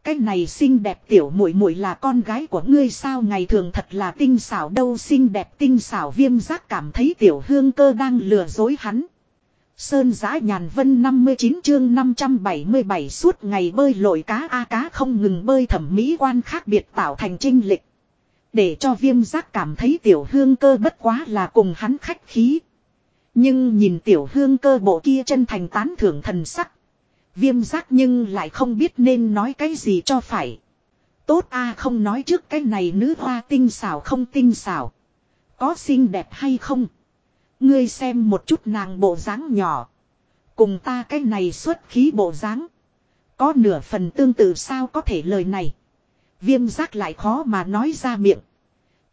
Cái này xinh đẹp tiểu muội muội là con gái của ngươi sao ngày thường thật là tinh xảo đâu, xinh đẹp tinh xảo viêm giác cảm thấy tiểu hương cơ đang lừa dối hắn. Sơn giã nhàn vân 59 chương 577 suốt ngày bơi lội cá a cá không ngừng bơi thẩm mỹ quan khác biệt tạo thành trinh lịch. Để cho viêm giác cảm thấy tiểu hương cơ bất quá là cùng hắn khách khí. Nhưng nhìn tiểu hương cơ bộ kia chân thành tán thưởng thần sắc. Viêm giác nhưng lại không biết nên nói cái gì cho phải. Tốt a, không nói trước cái này nữ hoa tinh xảo không tinh xảo. Có xinh đẹp hay không? Ngươi xem một chút nàng bộ dáng nhỏ. Cùng ta cái này xuất khí bộ dáng. Có nửa phần tương tự sao có thể lời này. Viêm giác lại khó mà nói ra miệng.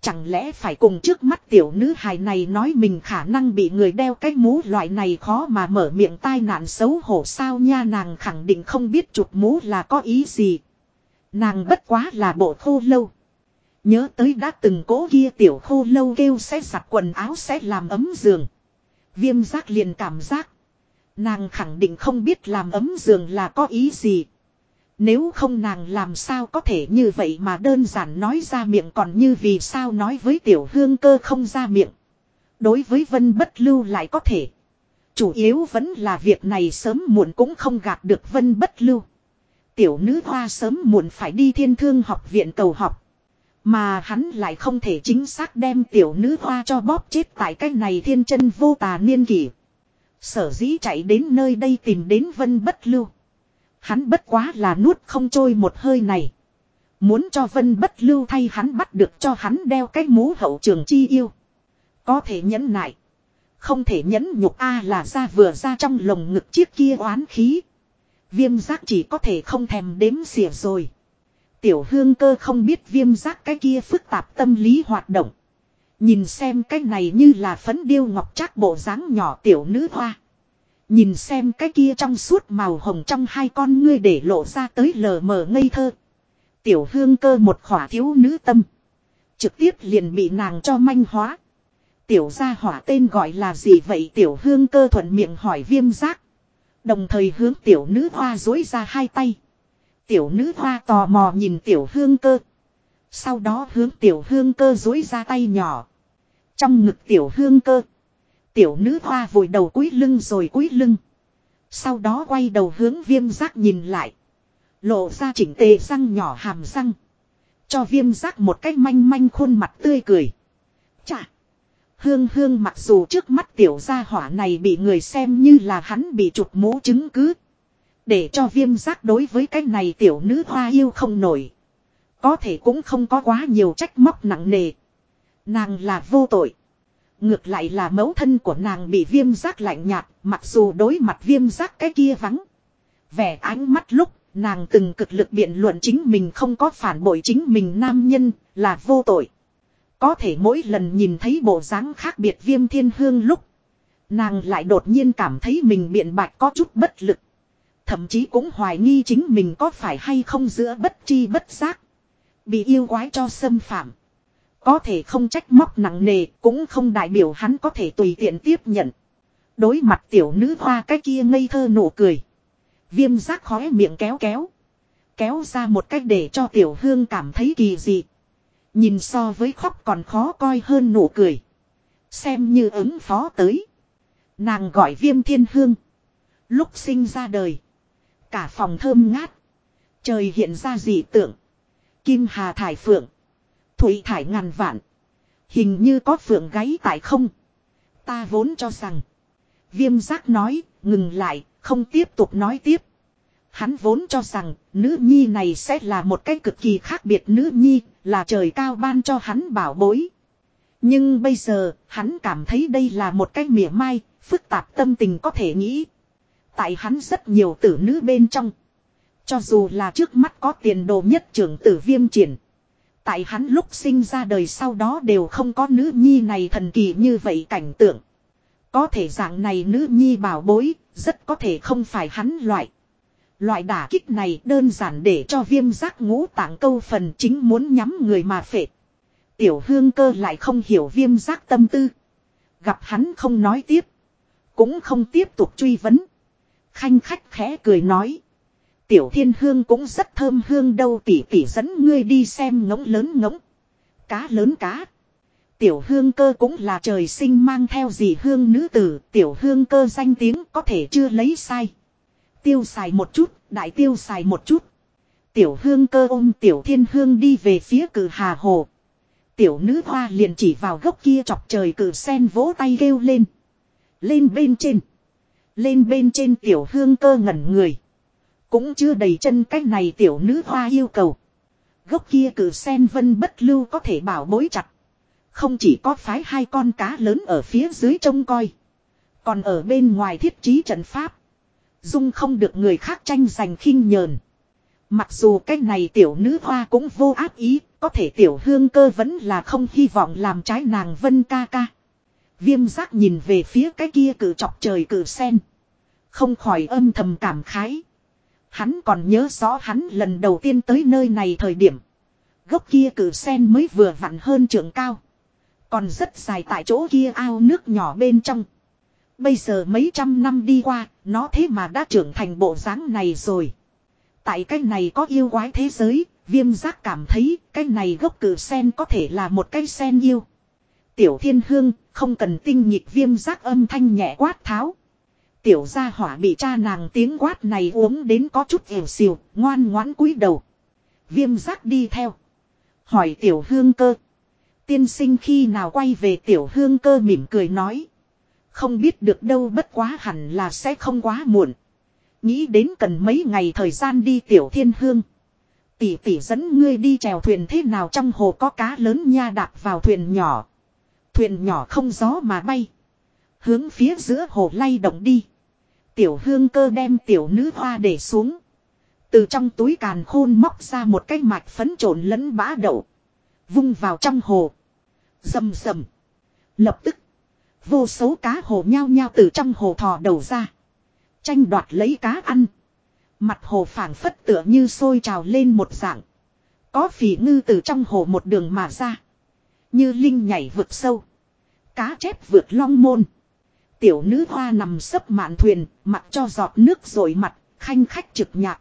Chẳng lẽ phải cùng trước mắt tiểu nữ hài này nói mình khả năng bị người đeo cái mũ loại này khó mà mở miệng tai nạn xấu hổ sao nha, nàng khẳng định không biết chụp mũ là có ý gì. Nàng bất quá là bộ khô lâu. Nhớ tới đã từng cố kia tiểu khô lâu kêu sẽ giặt quần áo sẽ làm ấm giường. Viêm giác liền cảm giác. Nàng khẳng định không biết làm ấm giường là có ý gì. Nếu không nàng làm sao có thể như vậy mà đơn giản nói ra miệng còn như vì sao nói với tiểu hương cơ không ra miệng. Đối với vân bất lưu lại có thể. Chủ yếu vẫn là việc này sớm muộn cũng không gạt được vân bất lưu. Tiểu nữ hoa sớm muộn phải đi thiên thương học viện cầu học. Mà hắn lại không thể chính xác đem tiểu nữ hoa cho bóp chết tại cái này thiên chân vô tà niên kỷ. Sở dĩ chạy đến nơi đây tìm đến vân bất lưu. Hắn bất quá là nuốt không trôi một hơi này. Muốn cho vân bất lưu thay hắn bắt được cho hắn đeo cái mũ hậu trường chi yêu. Có thể nhẫn nại. Không thể nhẫn nhục A là ra vừa ra trong lồng ngực chiếc kia oán khí. Viêm giác chỉ có thể không thèm đếm xỉa rồi. Tiểu hương cơ không biết viêm giác cái kia phức tạp tâm lý hoạt động. Nhìn xem cái này như là phấn điêu ngọc trác bộ dáng nhỏ tiểu nữ hoa. Nhìn xem cái kia trong suốt màu hồng trong hai con ngươi để lộ ra tới lờ mờ ngây thơ. Tiểu hương cơ một khỏa thiếu nữ tâm. Trực tiếp liền bị nàng cho manh hóa. Tiểu gia hỏa tên gọi là gì vậy tiểu hương cơ thuận miệng hỏi viêm giác. Đồng thời hướng tiểu nữ hoa dối ra hai tay. Tiểu nữ hoa tò mò nhìn tiểu hương cơ. Sau đó hướng tiểu hương cơ dối ra tay nhỏ. Trong ngực tiểu hương cơ. Tiểu nữ hoa vội đầu cúi lưng rồi cúi lưng. Sau đó quay đầu hướng viêm giác nhìn lại. Lộ ra chỉnh tề răng nhỏ hàm răng. Cho viêm giác một cách manh manh khuôn mặt tươi cười. Chà! Hương hương mặc dù trước mắt tiểu gia hỏa này bị người xem như là hắn bị chụp mũ chứng cứ. Để cho viêm giác đối với cái này tiểu nữ hoa yêu không nổi. Có thể cũng không có quá nhiều trách móc nặng nề. Nàng là vô tội. Ngược lại là mẫu thân của nàng bị viêm giác lạnh nhạt, mặc dù đối mặt viêm giác cái kia vắng. Vẻ ánh mắt lúc, nàng từng cực lực biện luận chính mình không có phản bội chính mình nam nhân, là vô tội. Có thể mỗi lần nhìn thấy bộ dáng khác biệt viêm thiên hương lúc, nàng lại đột nhiên cảm thấy mình biện bạch có chút bất lực. Thậm chí cũng hoài nghi chính mình có phải hay không giữa bất chi bất giác. Bị yêu quái cho xâm phạm. Có thể không trách móc nặng nề, cũng không đại biểu hắn có thể tùy tiện tiếp nhận. Đối mặt tiểu nữ hoa cái kia ngây thơ nụ cười. Viêm giác khóe miệng kéo kéo. Kéo ra một cách để cho tiểu hương cảm thấy kỳ dị. Nhìn so với khóc còn khó coi hơn nụ cười. Xem như ứng phó tới. Nàng gọi viêm thiên hương. Lúc sinh ra đời. Cả phòng thơm ngát. Trời hiện ra dị tượng. Kim hà thải phượng. Thủy thải ngàn vạn. Hình như có phượng gáy tại không. Ta vốn cho rằng. Viêm giác nói, ngừng lại, không tiếp tục nói tiếp. Hắn vốn cho rằng, nữ nhi này sẽ là một cái cực kỳ khác biệt nữ nhi, là trời cao ban cho hắn bảo bối. Nhưng bây giờ, hắn cảm thấy đây là một cái mỉa mai, phức tạp tâm tình có thể nghĩ. Tại hắn rất nhiều tử nữ bên trong. Cho dù là trước mắt có tiền đồ nhất trưởng tử viêm triển. Tại hắn lúc sinh ra đời sau đó đều không có nữ nhi này thần kỳ như vậy cảnh tượng. Có thể dạng này nữ nhi bảo bối, rất có thể không phải hắn loại. Loại đả kích này đơn giản để cho viêm giác ngũ tạng câu phần chính muốn nhắm người mà phệ. Tiểu hương cơ lại không hiểu viêm giác tâm tư. Gặp hắn không nói tiếp. Cũng không tiếp tục truy vấn. Khanh khách khẽ cười nói. Tiểu thiên hương cũng rất thơm hương đâu tỉ tỉ dẫn ngươi đi xem ngỗng lớn ngỗng. Cá lớn cá. Tiểu hương cơ cũng là trời sinh mang theo gì hương nữ tử. Tiểu hương cơ danh tiếng có thể chưa lấy sai. Tiêu xài một chút, đại tiêu xài một chút. Tiểu hương cơ ôm tiểu thiên hương đi về phía cử hà hồ. Tiểu nữ hoa liền chỉ vào gốc kia chọc trời cử sen vỗ tay kêu lên. Lên bên trên. Lên bên trên tiểu hương cơ ngẩn người. Cũng chưa đầy chân cách này tiểu nữ hoa yêu cầu. Gốc kia cử sen vân bất lưu có thể bảo bối chặt. Không chỉ có phái hai con cá lớn ở phía dưới trông coi. Còn ở bên ngoài thiết trí trận pháp. Dung không được người khác tranh giành khinh nhờn. Mặc dù cái này tiểu nữ hoa cũng vô ác ý, có thể tiểu hương cơ vẫn là không hy vọng làm trái nàng vân ca ca. Viêm giác nhìn về phía cái kia cử chọc trời cử sen. Không khỏi âm thầm cảm khái. Hắn còn nhớ rõ hắn lần đầu tiên tới nơi này thời điểm. Gốc kia cử sen mới vừa vặn hơn trường cao. Còn rất dài tại chỗ kia ao nước nhỏ bên trong. Bây giờ mấy trăm năm đi qua, nó thế mà đã trưởng thành bộ dáng này rồi. Tại cái này có yêu quái thế giới, viêm giác cảm thấy cái này gốc cử sen có thể là một cái sen yêu. Tiểu thiên hương, không cần tinh nhịp viêm giác âm thanh nhẹ quát tháo. Tiểu gia hỏa bị cha nàng tiếng quát này uống đến có chút ẻo xìu, ngoan ngoãn cúi đầu. Viêm giác đi theo. Hỏi tiểu hương cơ. Tiên sinh khi nào quay về tiểu hương cơ mỉm cười nói. Không biết được đâu bất quá hẳn là sẽ không quá muộn. Nghĩ đến cần mấy ngày thời gian đi tiểu thiên hương. Tỷ tỷ dẫn ngươi đi chèo thuyền thế nào trong hồ có cá lớn nha đạp vào thuyền nhỏ. Thuyền nhỏ không gió mà bay. Hướng phía giữa hồ lay động đi. Tiểu hương cơ đem tiểu nữ hoa để xuống. Từ trong túi càn khôn móc ra một cái mạch phấn trộn lẫn bã đậu. Vung vào trong hồ. Dầm dầm. Lập tức. Vô số cá hồ nhao nhao từ trong hồ thò đầu ra. Tranh đoạt lấy cá ăn. Mặt hồ phảng phất tựa như sôi trào lên một dạng. Có phỉ ngư từ trong hồ một đường mà ra. Như linh nhảy vượt sâu. Cá chép vượt long môn. Tiểu nữ hoa nằm sấp mạn thuyền, mặc cho giọt nước rồi mặt, khanh khách trực nhạc.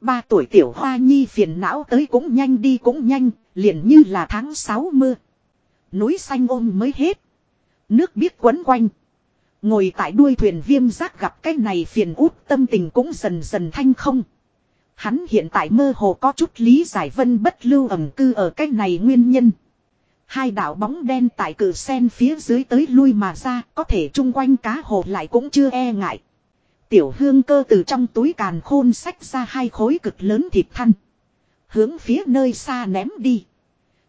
Ba tuổi tiểu hoa nhi phiền não tới cũng nhanh đi cũng nhanh, liền như là tháng sáu mưa. Núi xanh ôm mới hết. Nước biết quấn quanh. Ngồi tại đuôi thuyền viêm giác gặp cái này phiền út tâm tình cũng dần dần thanh không. Hắn hiện tại mơ hồ có chút lý giải vân bất lưu ẩm cư ở cái này nguyên nhân. Hai đạo bóng đen tại cử sen phía dưới tới lui mà ra, có thể chung quanh cá hồ lại cũng chưa e ngại. Tiểu hương cơ từ trong túi càn khôn sách ra hai khối cực lớn thịt thăn. Hướng phía nơi xa ném đi.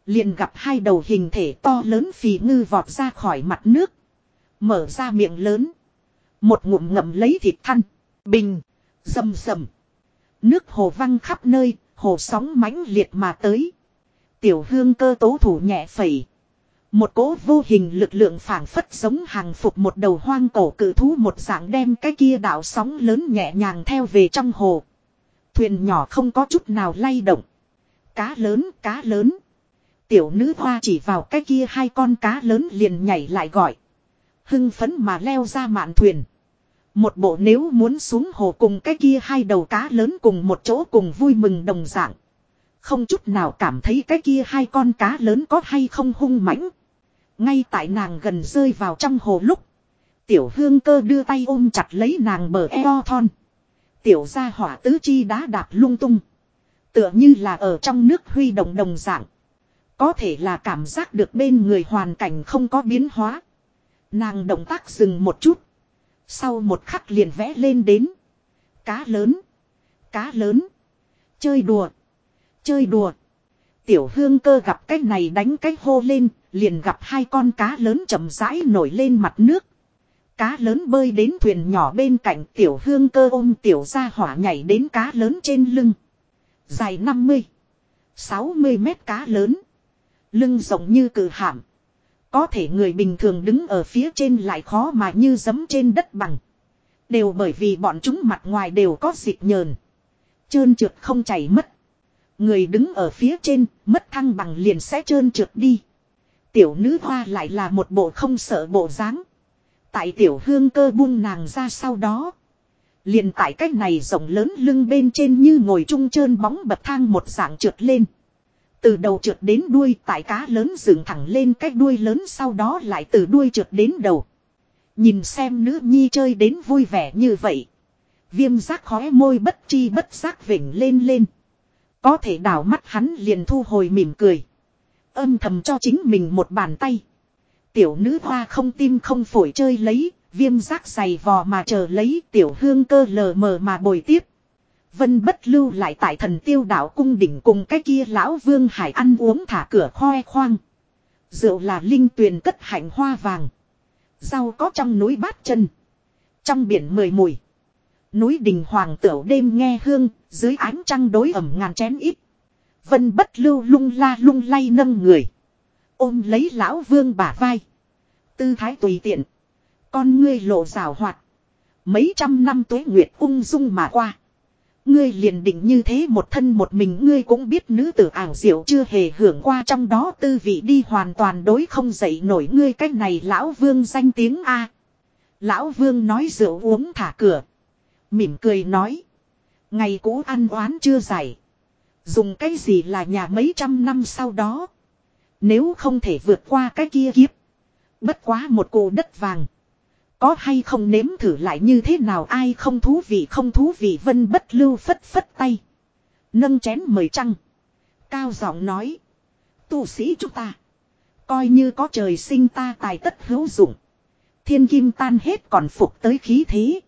Liền gặp hai đầu hình thể to lớn phì ngư vọt ra khỏi mặt nước. Mở ra miệng lớn. Một ngụm ngậm lấy thịt thăn. Bình. Dầm dầm. Nước hồ văng khắp nơi, hồ sóng mãnh liệt mà tới. Tiểu hương cơ tố thủ nhẹ phẩy. Một cỗ vô hình lực lượng phảng phất giống hàng phục một đầu hoang cổ cự thú một dạng đem cái kia đảo sóng lớn nhẹ nhàng theo về trong hồ. Thuyền nhỏ không có chút nào lay động. Cá lớn, cá lớn. Tiểu nữ hoa chỉ vào cái kia hai con cá lớn liền nhảy lại gọi. Hưng phấn mà leo ra mạn thuyền. Một bộ nếu muốn xuống hồ cùng cái kia hai đầu cá lớn cùng một chỗ cùng vui mừng đồng dạng. Không chút nào cảm thấy cái kia hai con cá lớn có hay không hung mãnh. Ngay tại nàng gần rơi vào trong hồ lúc. Tiểu hương cơ đưa tay ôm chặt lấy nàng bờ eo thon. Tiểu ra hỏa tứ chi đá đạp lung tung. Tựa như là ở trong nước huy động đồng dạng. Có thể là cảm giác được bên người hoàn cảnh không có biến hóa. Nàng động tác dừng một chút. Sau một khắc liền vẽ lên đến. Cá lớn. Cá lớn. Chơi đùa. Chơi đùa. Tiểu hương cơ gặp cái này đánh cái hô lên, liền gặp hai con cá lớn chậm rãi nổi lên mặt nước. Cá lớn bơi đến thuyền nhỏ bên cạnh tiểu hương cơ ôm tiểu ra hỏa nhảy đến cá lớn trên lưng. Dài 50, 60 mét cá lớn. Lưng rộng như cử hạm Có thể người bình thường đứng ở phía trên lại khó mà như giấm trên đất bằng. Đều bởi vì bọn chúng mặt ngoài đều có dịp nhờn. Trơn trượt không chảy mất. Người đứng ở phía trên, mất thăng bằng liền sẽ trơn trượt đi. Tiểu nữ hoa lại là một bộ không sợ bộ dáng. Tại tiểu hương cơ buông nàng ra sau đó. Liền tại cách này rộng lớn lưng bên trên như ngồi trung trơn bóng bậc thang một dạng trượt lên. Từ đầu trượt đến đuôi tại cá lớn dựng thẳng lên cách đuôi lớn sau đó lại từ đuôi trượt đến đầu. Nhìn xem nữ nhi chơi đến vui vẻ như vậy. Viêm giác khóe môi bất chi bất giác vỉnh lên lên. Có thể đảo mắt hắn liền thu hồi mỉm cười. Âm thầm cho chính mình một bàn tay. Tiểu nữ hoa không tim không phổi chơi lấy, viêm giác dày vò mà chờ lấy tiểu hương cơ lờ mờ mà bồi tiếp. Vân bất lưu lại tại thần tiêu đảo cung đỉnh cùng cái kia lão vương hải ăn uống thả cửa khoe khoang. Rượu là linh tuyền cất hạnh hoa vàng. Rau có trong núi bát chân. Trong biển mười mùi. Núi đình hoàng tửu đêm nghe hương, dưới ánh trăng đối ẩm ngàn chén ít. Vân bất lưu lung la lung lay nâng người. Ôm lấy lão vương bả vai. Tư thái tùy tiện. Con ngươi lộ rào hoạt. Mấy trăm năm tuế nguyệt ung dung mà qua. Ngươi liền định như thế một thân một mình ngươi cũng biết nữ tử ảo diệu chưa hề hưởng qua trong đó tư vị đi hoàn toàn đối không dậy nổi ngươi cách này lão vương danh tiếng A. Lão vương nói rượu uống thả cửa. Mỉm cười nói. Ngày cũ ăn oán chưa giải. Dùng cái gì là nhà mấy trăm năm sau đó. Nếu không thể vượt qua cái kia kiếp. Bất quá một cổ đất vàng. Có hay không nếm thử lại như thế nào ai không thú vị, không thú vị vân bất lưu phất phất tay. Nâng chén mời trăng. Cao giọng nói. Tu sĩ chúng ta. Coi như có trời sinh ta tài tất hữu dụng. Thiên kim tan hết còn phục tới khí thế.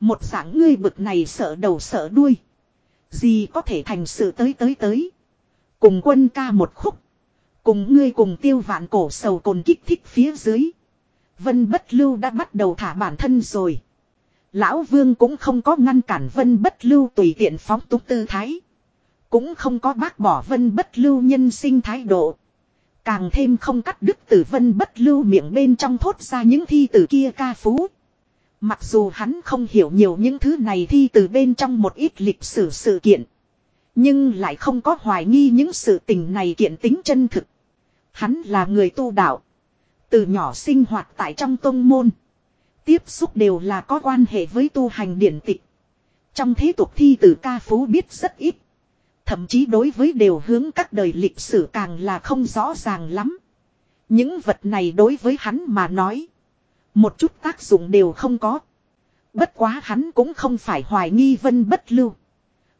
Một dạng ngươi bực này sợ đầu sợ đuôi. Gì có thể thành sự tới tới tới. Cùng quân ca một khúc. Cùng ngươi cùng tiêu vạn cổ sầu cồn kích thích phía dưới. Vân bất lưu đã bắt đầu thả bản thân rồi. Lão vương cũng không có ngăn cản vân bất lưu tùy tiện phóng túng tư thái. Cũng không có bác bỏ vân bất lưu nhân sinh thái độ. Càng thêm không cắt đứt từ vân bất lưu miệng bên trong thốt ra những thi từ kia ca phú. Mặc dù hắn không hiểu nhiều những thứ này thi từ bên trong một ít lịch sử sự kiện. Nhưng lại không có hoài nghi những sự tình này kiện tính chân thực. Hắn là người tu đạo. Từ nhỏ sinh hoạt tại trong tông môn. Tiếp xúc đều là có quan hệ với tu hành điển tịch. Trong thế tục thi từ ca phú biết rất ít. Thậm chí đối với đều hướng các đời lịch sử càng là không rõ ràng lắm. Những vật này đối với hắn mà nói. Một chút tác dụng đều không có. Bất quá hắn cũng không phải hoài nghi vân bất lưu.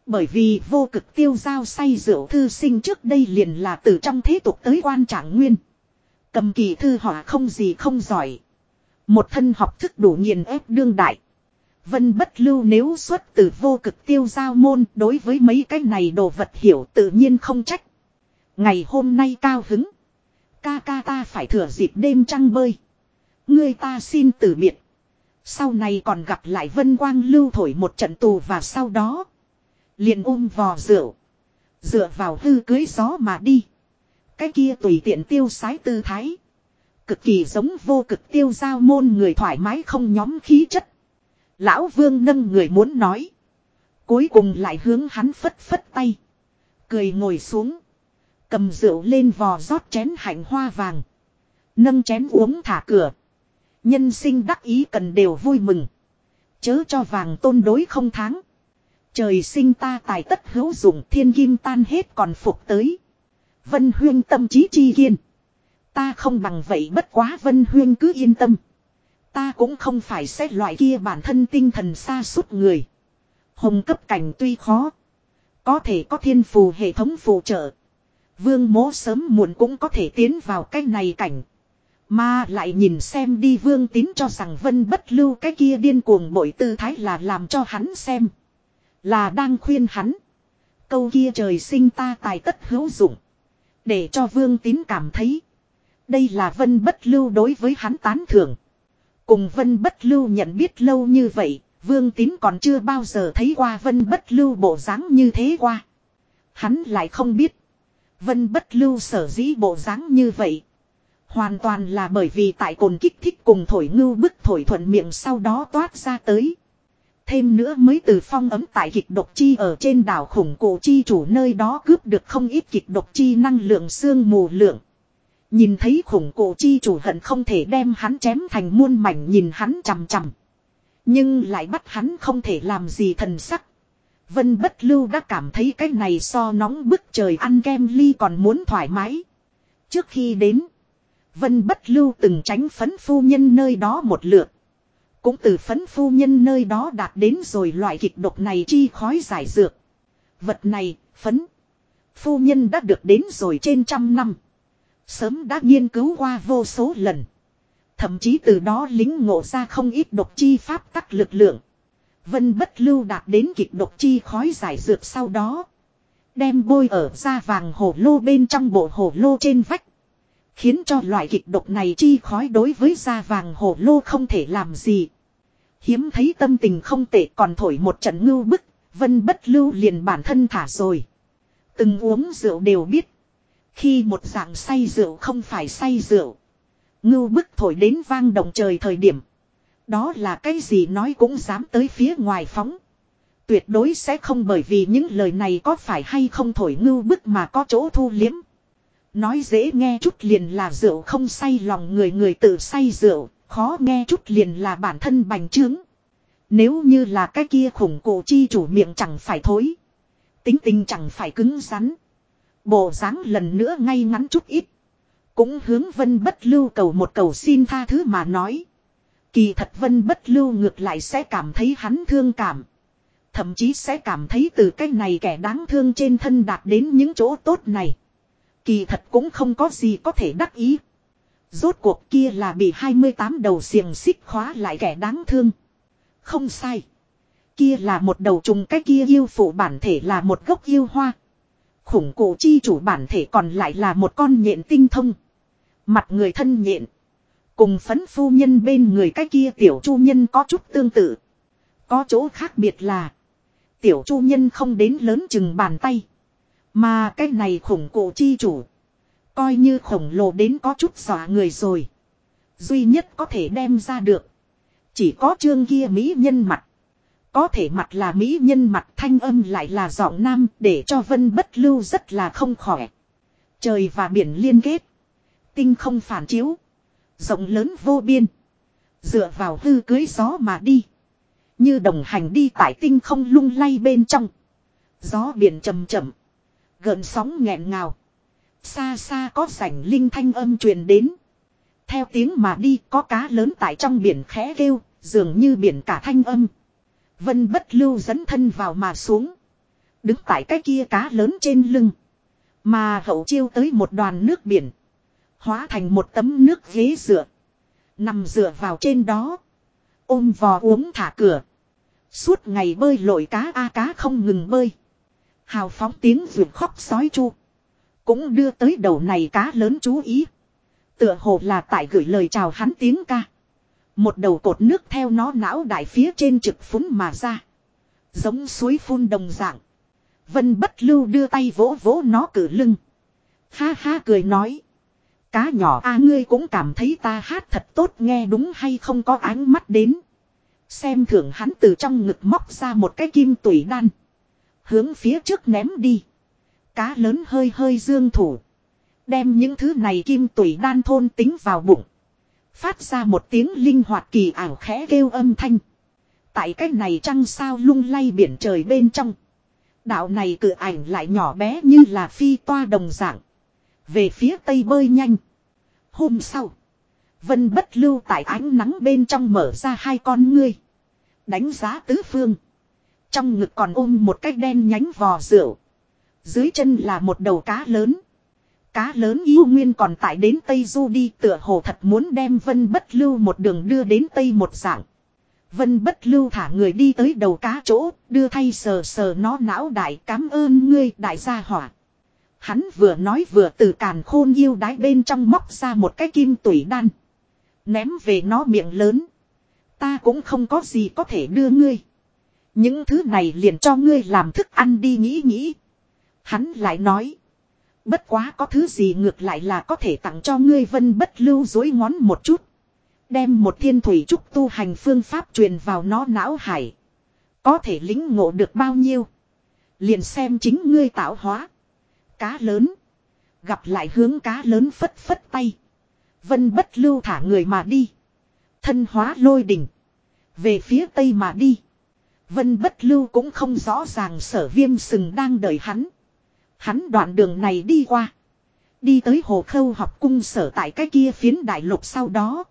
Bởi vì vô cực tiêu giao say rượu thư sinh trước đây liền là từ trong thế tục tới quan trạng nguyên. Cầm kỳ thư họa không gì không giỏi. Một thân học thức đủ nghiền ép đương đại. Vân bất lưu nếu xuất từ vô cực tiêu giao môn, đối với mấy cái này đồ vật hiểu tự nhiên không trách. Ngày hôm nay cao hứng. Ca ca ta phải thừa dịp đêm trăng bơi. Ngươi ta xin từ biệt. Sau này còn gặp lại vân quang lưu thổi một trận tù và sau đó. Liền ôm vò rượu. Dựa vào hư cưới gió mà đi. Cái kia tùy tiện tiêu sái tư thái. Cực kỳ giống vô cực tiêu giao môn người thoải mái không nhóm khí chất. Lão vương nâng người muốn nói. Cuối cùng lại hướng hắn phất phất tay. Cười ngồi xuống. Cầm rượu lên vò rót chén hạnh hoa vàng. Nâng chén uống thả cửa. Nhân sinh đắc ý cần đều vui mừng. Chớ cho vàng tôn đối không tháng. Trời sinh ta tài tất hữu dụng, thiên kim tan hết còn phục tới. Vân huyên tâm trí chi kiên. Ta không bằng vậy bất quá Vân huyên cứ yên tâm. Ta cũng không phải xét loại kia bản thân tinh thần xa suốt người. Hồng cấp cảnh tuy khó. Có thể có thiên phù hệ thống phù trợ. Vương mố sớm muộn cũng có thể tiến vào cái này cảnh. Mà lại nhìn xem đi vương tín cho rằng vân bất lưu cái kia điên cuồng bội tư thái là làm cho hắn xem. Là đang khuyên hắn. Câu kia trời sinh ta tài tất hữu dụng. Để cho vương tín cảm thấy. Đây là vân bất lưu đối với hắn tán thưởng. Cùng vân bất lưu nhận biết lâu như vậy. Vương tín còn chưa bao giờ thấy qua vân bất lưu bộ dáng như thế qua. Hắn lại không biết. Vân bất lưu sở dĩ bộ dáng như vậy. Hoàn toàn là bởi vì tại cồn kích thích cùng thổi ngưu bức thổi thuận miệng sau đó toát ra tới. Thêm nữa mới từ phong ấm tại kịch độc chi ở trên đảo khủng cổ chi chủ nơi đó cướp được không ít kịch độc chi năng lượng xương mù lượng. Nhìn thấy khủng cổ chi chủ hận không thể đem hắn chém thành muôn mảnh nhìn hắn chằm chằm. Nhưng lại bắt hắn không thể làm gì thần sắc. Vân bất lưu đã cảm thấy cái này so nóng bức trời ăn kem ly còn muốn thoải mái. Trước khi đến, Vân bất lưu từng tránh phấn phu nhân nơi đó một lượt. Cũng từ phấn phu nhân nơi đó đạt đến rồi loại kịch độc này chi khói giải dược. Vật này, phấn. Phu nhân đã được đến rồi trên trăm năm. Sớm đã nghiên cứu qua vô số lần. Thậm chí từ đó lính ngộ ra không ít độc chi pháp tắc lực lượng. Vân bất lưu đạt đến kịch độc chi khói giải dược sau đó. Đem bôi ở da vàng hổ lô bên trong bộ hổ lô trên vách. Khiến cho loại kịch độc này chi khói đối với da vàng hổ lô không thể làm gì. Hiếm thấy tâm tình không tệ còn thổi một trận ngưu bức, vân bất lưu liền bản thân thả rồi. Từng uống rượu đều biết. Khi một dạng say rượu không phải say rượu. Ngưu bức thổi đến vang động trời thời điểm. Đó là cái gì nói cũng dám tới phía ngoài phóng. Tuyệt đối sẽ không bởi vì những lời này có phải hay không thổi ngưu bức mà có chỗ thu liếm. Nói dễ nghe chút liền là rượu không say lòng người người tự say rượu, khó nghe chút liền là bản thân bành trướng. Nếu như là cái kia khủng cổ chi chủ miệng chẳng phải thối. Tính tình chẳng phải cứng rắn. Bộ dáng lần nữa ngay ngắn chút ít. Cũng hướng vân bất lưu cầu một cầu xin tha thứ mà nói. Kỳ thật vân bất lưu ngược lại sẽ cảm thấy hắn thương cảm. Thậm chí sẽ cảm thấy từ cái này kẻ đáng thương trên thân đạt đến những chỗ tốt này. Kỳ thật cũng không có gì có thể đắc ý. Rốt cuộc kia là bị 28 đầu xiềng xích khóa lại kẻ đáng thương. Không sai. Kia là một đầu trùng cái kia yêu phụ bản thể là một gốc yêu hoa. Khủng cổ chi chủ bản thể còn lại là một con nhện tinh thông. Mặt người thân nhện. Cùng phấn phu nhân bên người cái kia tiểu chu nhân có chút tương tự. Có chỗ khác biệt là. Tiểu chu nhân không đến lớn chừng bàn tay. Mà cái này khủng cổ chi chủ. Coi như khổng lồ đến có chút dọa người rồi. Duy nhất có thể đem ra được. Chỉ có chương kia mỹ nhân mặt. Có thể mặt là mỹ nhân mặt, thanh âm lại là giọng nam, để cho vân bất lưu rất là không khỏe. Trời và biển liên kết. Tinh không phản chiếu. Rộng lớn vô biên. Dựa vào hư cưới gió mà đi. Như đồng hành đi tại tinh không lung lay bên trong. Gió biển chầm chậm. Gợn sóng nghẹn ngào. Xa xa có sảnh linh thanh âm truyền đến. Theo tiếng mà đi có cá lớn tại trong biển khẽ kêu, dường như biển cả thanh âm. Vân bất lưu dẫn thân vào mà xuống. Đứng tại cái kia cá lớn trên lưng. Mà hậu chiêu tới một đoàn nước biển. Hóa thành một tấm nước ghế dựa. Nằm dựa vào trên đó. Ôm vò uống thả cửa. Suốt ngày bơi lội cá a cá không ngừng bơi. Hào phóng tiếng vượt khóc sói chu. Cũng đưa tới đầu này cá lớn chú ý. Tựa hồ là tại gửi lời chào hắn tiếng ca. Một đầu cột nước theo nó não đại phía trên trực phúng mà ra. Giống suối phun đồng dạng. Vân bất lưu đưa tay vỗ vỗ nó cử lưng. Ha ha cười nói. Cá nhỏ a, ngươi cũng cảm thấy ta hát thật tốt, nghe đúng hay không có ánh mắt đến. Xem thưởng hắn từ trong ngực móc ra một cái kim tủy đan. Hướng phía trước ném đi. Cá lớn hơi hơi dương thủ. Đem những thứ này kim tủy đan thôn tính vào bụng. Phát ra một tiếng linh hoạt kỳ ảo khẽ kêu âm thanh. Tại cái này trăng sao lung lay biển trời bên trong. Đạo này cử ảnh lại nhỏ bé như là phi toa đồng dạng. Về phía tây bơi nhanh. Hôm sau. Vân bất lưu tại ánh nắng bên trong mở ra hai con ngươi. Đánh giá tứ phương. Trong ngực còn ôm một cái đen nhánh vò rượu. Dưới chân là một đầu cá lớn. Cá lớn yêu nguyên còn tại đến Tây Du đi tựa hồ thật muốn đem Vân Bất Lưu một đường đưa đến Tây một dạng. Vân Bất Lưu thả người đi tới đầu cá chỗ, đưa thay sờ sờ nó não đại cảm ơn ngươi đại gia hỏa. Hắn vừa nói vừa từ càn khôn yêu đái bên trong móc ra một cái kim tủy đan. Ném về nó miệng lớn. Ta cũng không có gì có thể đưa ngươi. Những thứ này liền cho ngươi làm thức ăn đi nghĩ nghĩ. Hắn lại nói. Bất quá có thứ gì ngược lại là có thể tặng cho ngươi vân bất lưu dối ngón một chút. Đem một thiên thủy trúc tu hành phương pháp truyền vào nó não hải. Có thể lính ngộ được bao nhiêu. Liền xem chính ngươi tạo hóa. Cá lớn. Gặp lại hướng cá lớn phất phất tay. Vân bất lưu thả người mà đi. Thân hóa lôi đỉnh. Về phía tây mà đi. Vân bất lưu cũng không rõ ràng sở viêm sừng đang đợi hắn. Hắn đoạn đường này đi qua. Đi tới hồ khâu học cung sở tại cái kia phiến đại lục sau đó.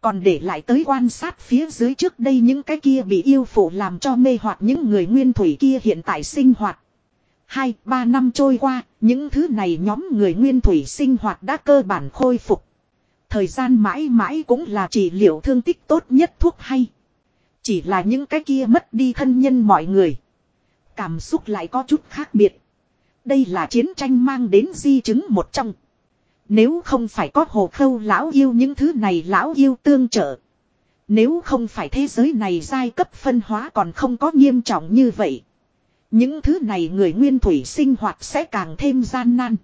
Còn để lại tới quan sát phía dưới trước đây những cái kia bị yêu phụ làm cho mê hoặc những người nguyên thủy kia hiện tại sinh hoạt. Hai, ba năm trôi qua, những thứ này nhóm người nguyên thủy sinh hoạt đã cơ bản khôi phục. Thời gian mãi mãi cũng là trị liệu thương tích tốt nhất thuốc hay. Chỉ là những cái kia mất đi thân nhân mọi người. Cảm xúc lại có chút khác biệt. Đây là chiến tranh mang đến di chứng một trong. Nếu không phải có hồ khâu lão yêu những thứ này lão yêu tương trợ. Nếu không phải thế giới này giai cấp phân hóa còn không có nghiêm trọng như vậy. Những thứ này người nguyên thủy sinh hoạt sẽ càng thêm gian nan.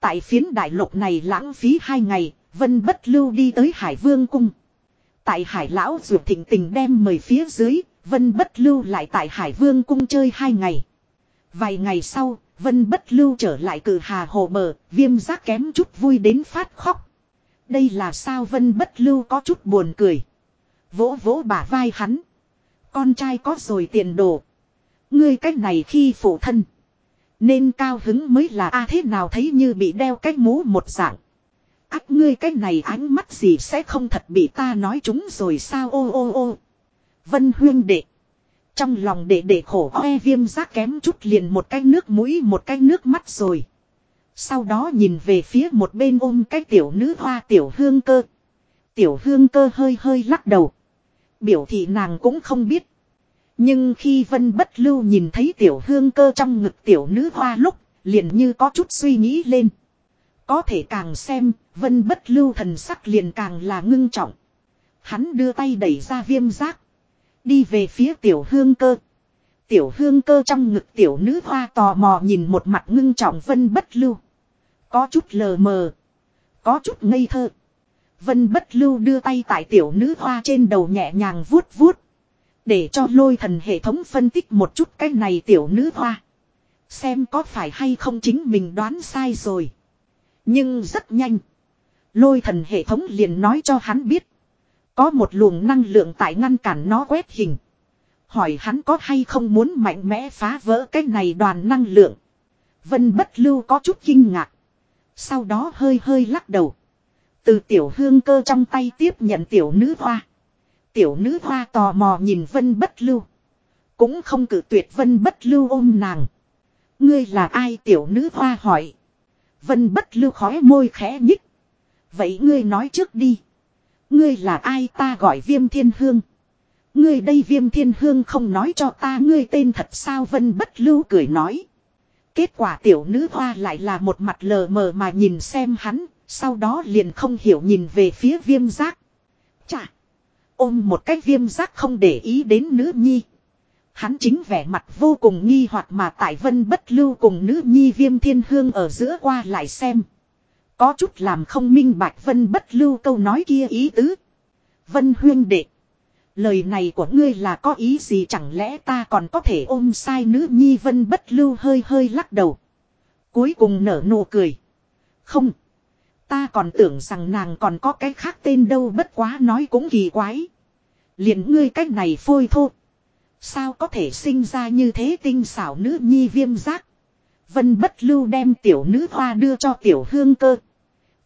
Tại phiến đại lục này lãng phí hai ngày, Vân Bất Lưu đi tới Hải Vương Cung. Tại Hải Lão ruột Thịnh Tình đem mời phía dưới, Vân Bất Lưu lại tại Hải Vương Cung chơi hai ngày. Vài ngày sau, Vân bất lưu trở lại cử hà hồ bờ, viêm giác kém chút vui đến phát khóc. Đây là sao Vân bất lưu có chút buồn cười. Vỗ vỗ bả vai hắn. Con trai có rồi tiền đồ. Ngươi cách này khi phụ thân. Nên cao hứng mới là a thế nào thấy như bị đeo cách mũ một dạng. Ác ngươi cái này ánh mắt gì sẽ không thật bị ta nói chúng rồi sao ô ô ô. Vân huyên đệ. Trong lòng đệ đệ khổ oe viêm giác kém chút liền một cái nước mũi một cái nước mắt rồi. Sau đó nhìn về phía một bên ôm cái tiểu nữ hoa tiểu hương cơ. Tiểu hương cơ hơi hơi lắc đầu. Biểu thị nàng cũng không biết. Nhưng khi vân bất lưu nhìn thấy tiểu hương cơ trong ngực tiểu nữ hoa lúc, liền như có chút suy nghĩ lên. Có thể càng xem, vân bất lưu thần sắc liền càng là ngưng trọng. Hắn đưa tay đẩy ra viêm giác. Đi về phía tiểu hương cơ. Tiểu hương cơ trong ngực tiểu nữ hoa tò mò nhìn một mặt ngưng trọng vân bất lưu. Có chút lờ mờ. Có chút ngây thơ. Vân bất lưu đưa tay tại tiểu nữ hoa trên đầu nhẹ nhàng vuốt vuốt. Để cho lôi thần hệ thống phân tích một chút cái này tiểu nữ hoa. Xem có phải hay không chính mình đoán sai rồi. Nhưng rất nhanh. Lôi thần hệ thống liền nói cho hắn biết. Có một luồng năng lượng tại ngăn cản nó quét hình. Hỏi hắn có hay không muốn mạnh mẽ phá vỡ cái này đoàn năng lượng. Vân bất lưu có chút kinh ngạc. Sau đó hơi hơi lắc đầu. Từ tiểu hương cơ trong tay tiếp nhận tiểu nữ hoa. Tiểu nữ hoa tò mò nhìn vân bất lưu. Cũng không cử tuyệt vân bất lưu ôm nàng. Ngươi là ai tiểu nữ hoa hỏi. Vân bất lưu khói môi khẽ nhích. Vậy ngươi nói trước đi. Ngươi là ai ta gọi viêm thiên hương. Ngươi đây viêm thiên hương không nói cho ta ngươi tên thật sao vân bất lưu cười nói. Kết quả tiểu nữ hoa lại là một mặt lờ mờ mà nhìn xem hắn, sau đó liền không hiểu nhìn về phía viêm giác. Chà! Ôm một cái viêm giác không để ý đến nữ nhi. Hắn chính vẻ mặt vô cùng nghi hoặc mà tại vân bất lưu cùng nữ nhi viêm thiên hương ở giữa qua lại xem. Có chút làm không minh bạch vân bất lưu câu nói kia ý tứ. Vân huyên đệ. Lời này của ngươi là có ý gì chẳng lẽ ta còn có thể ôm sai nữ nhi vân bất lưu hơi hơi lắc đầu. Cuối cùng nở nụ cười. Không. Ta còn tưởng rằng nàng còn có cái khác tên đâu, bất quá nói cũng kỳ quái. liền ngươi cách này phôi thô. Sao có thể sinh ra như thế tinh xảo nữ nhi viêm giác. Vân bất lưu đem tiểu nữ hoa đưa cho tiểu hương cơ.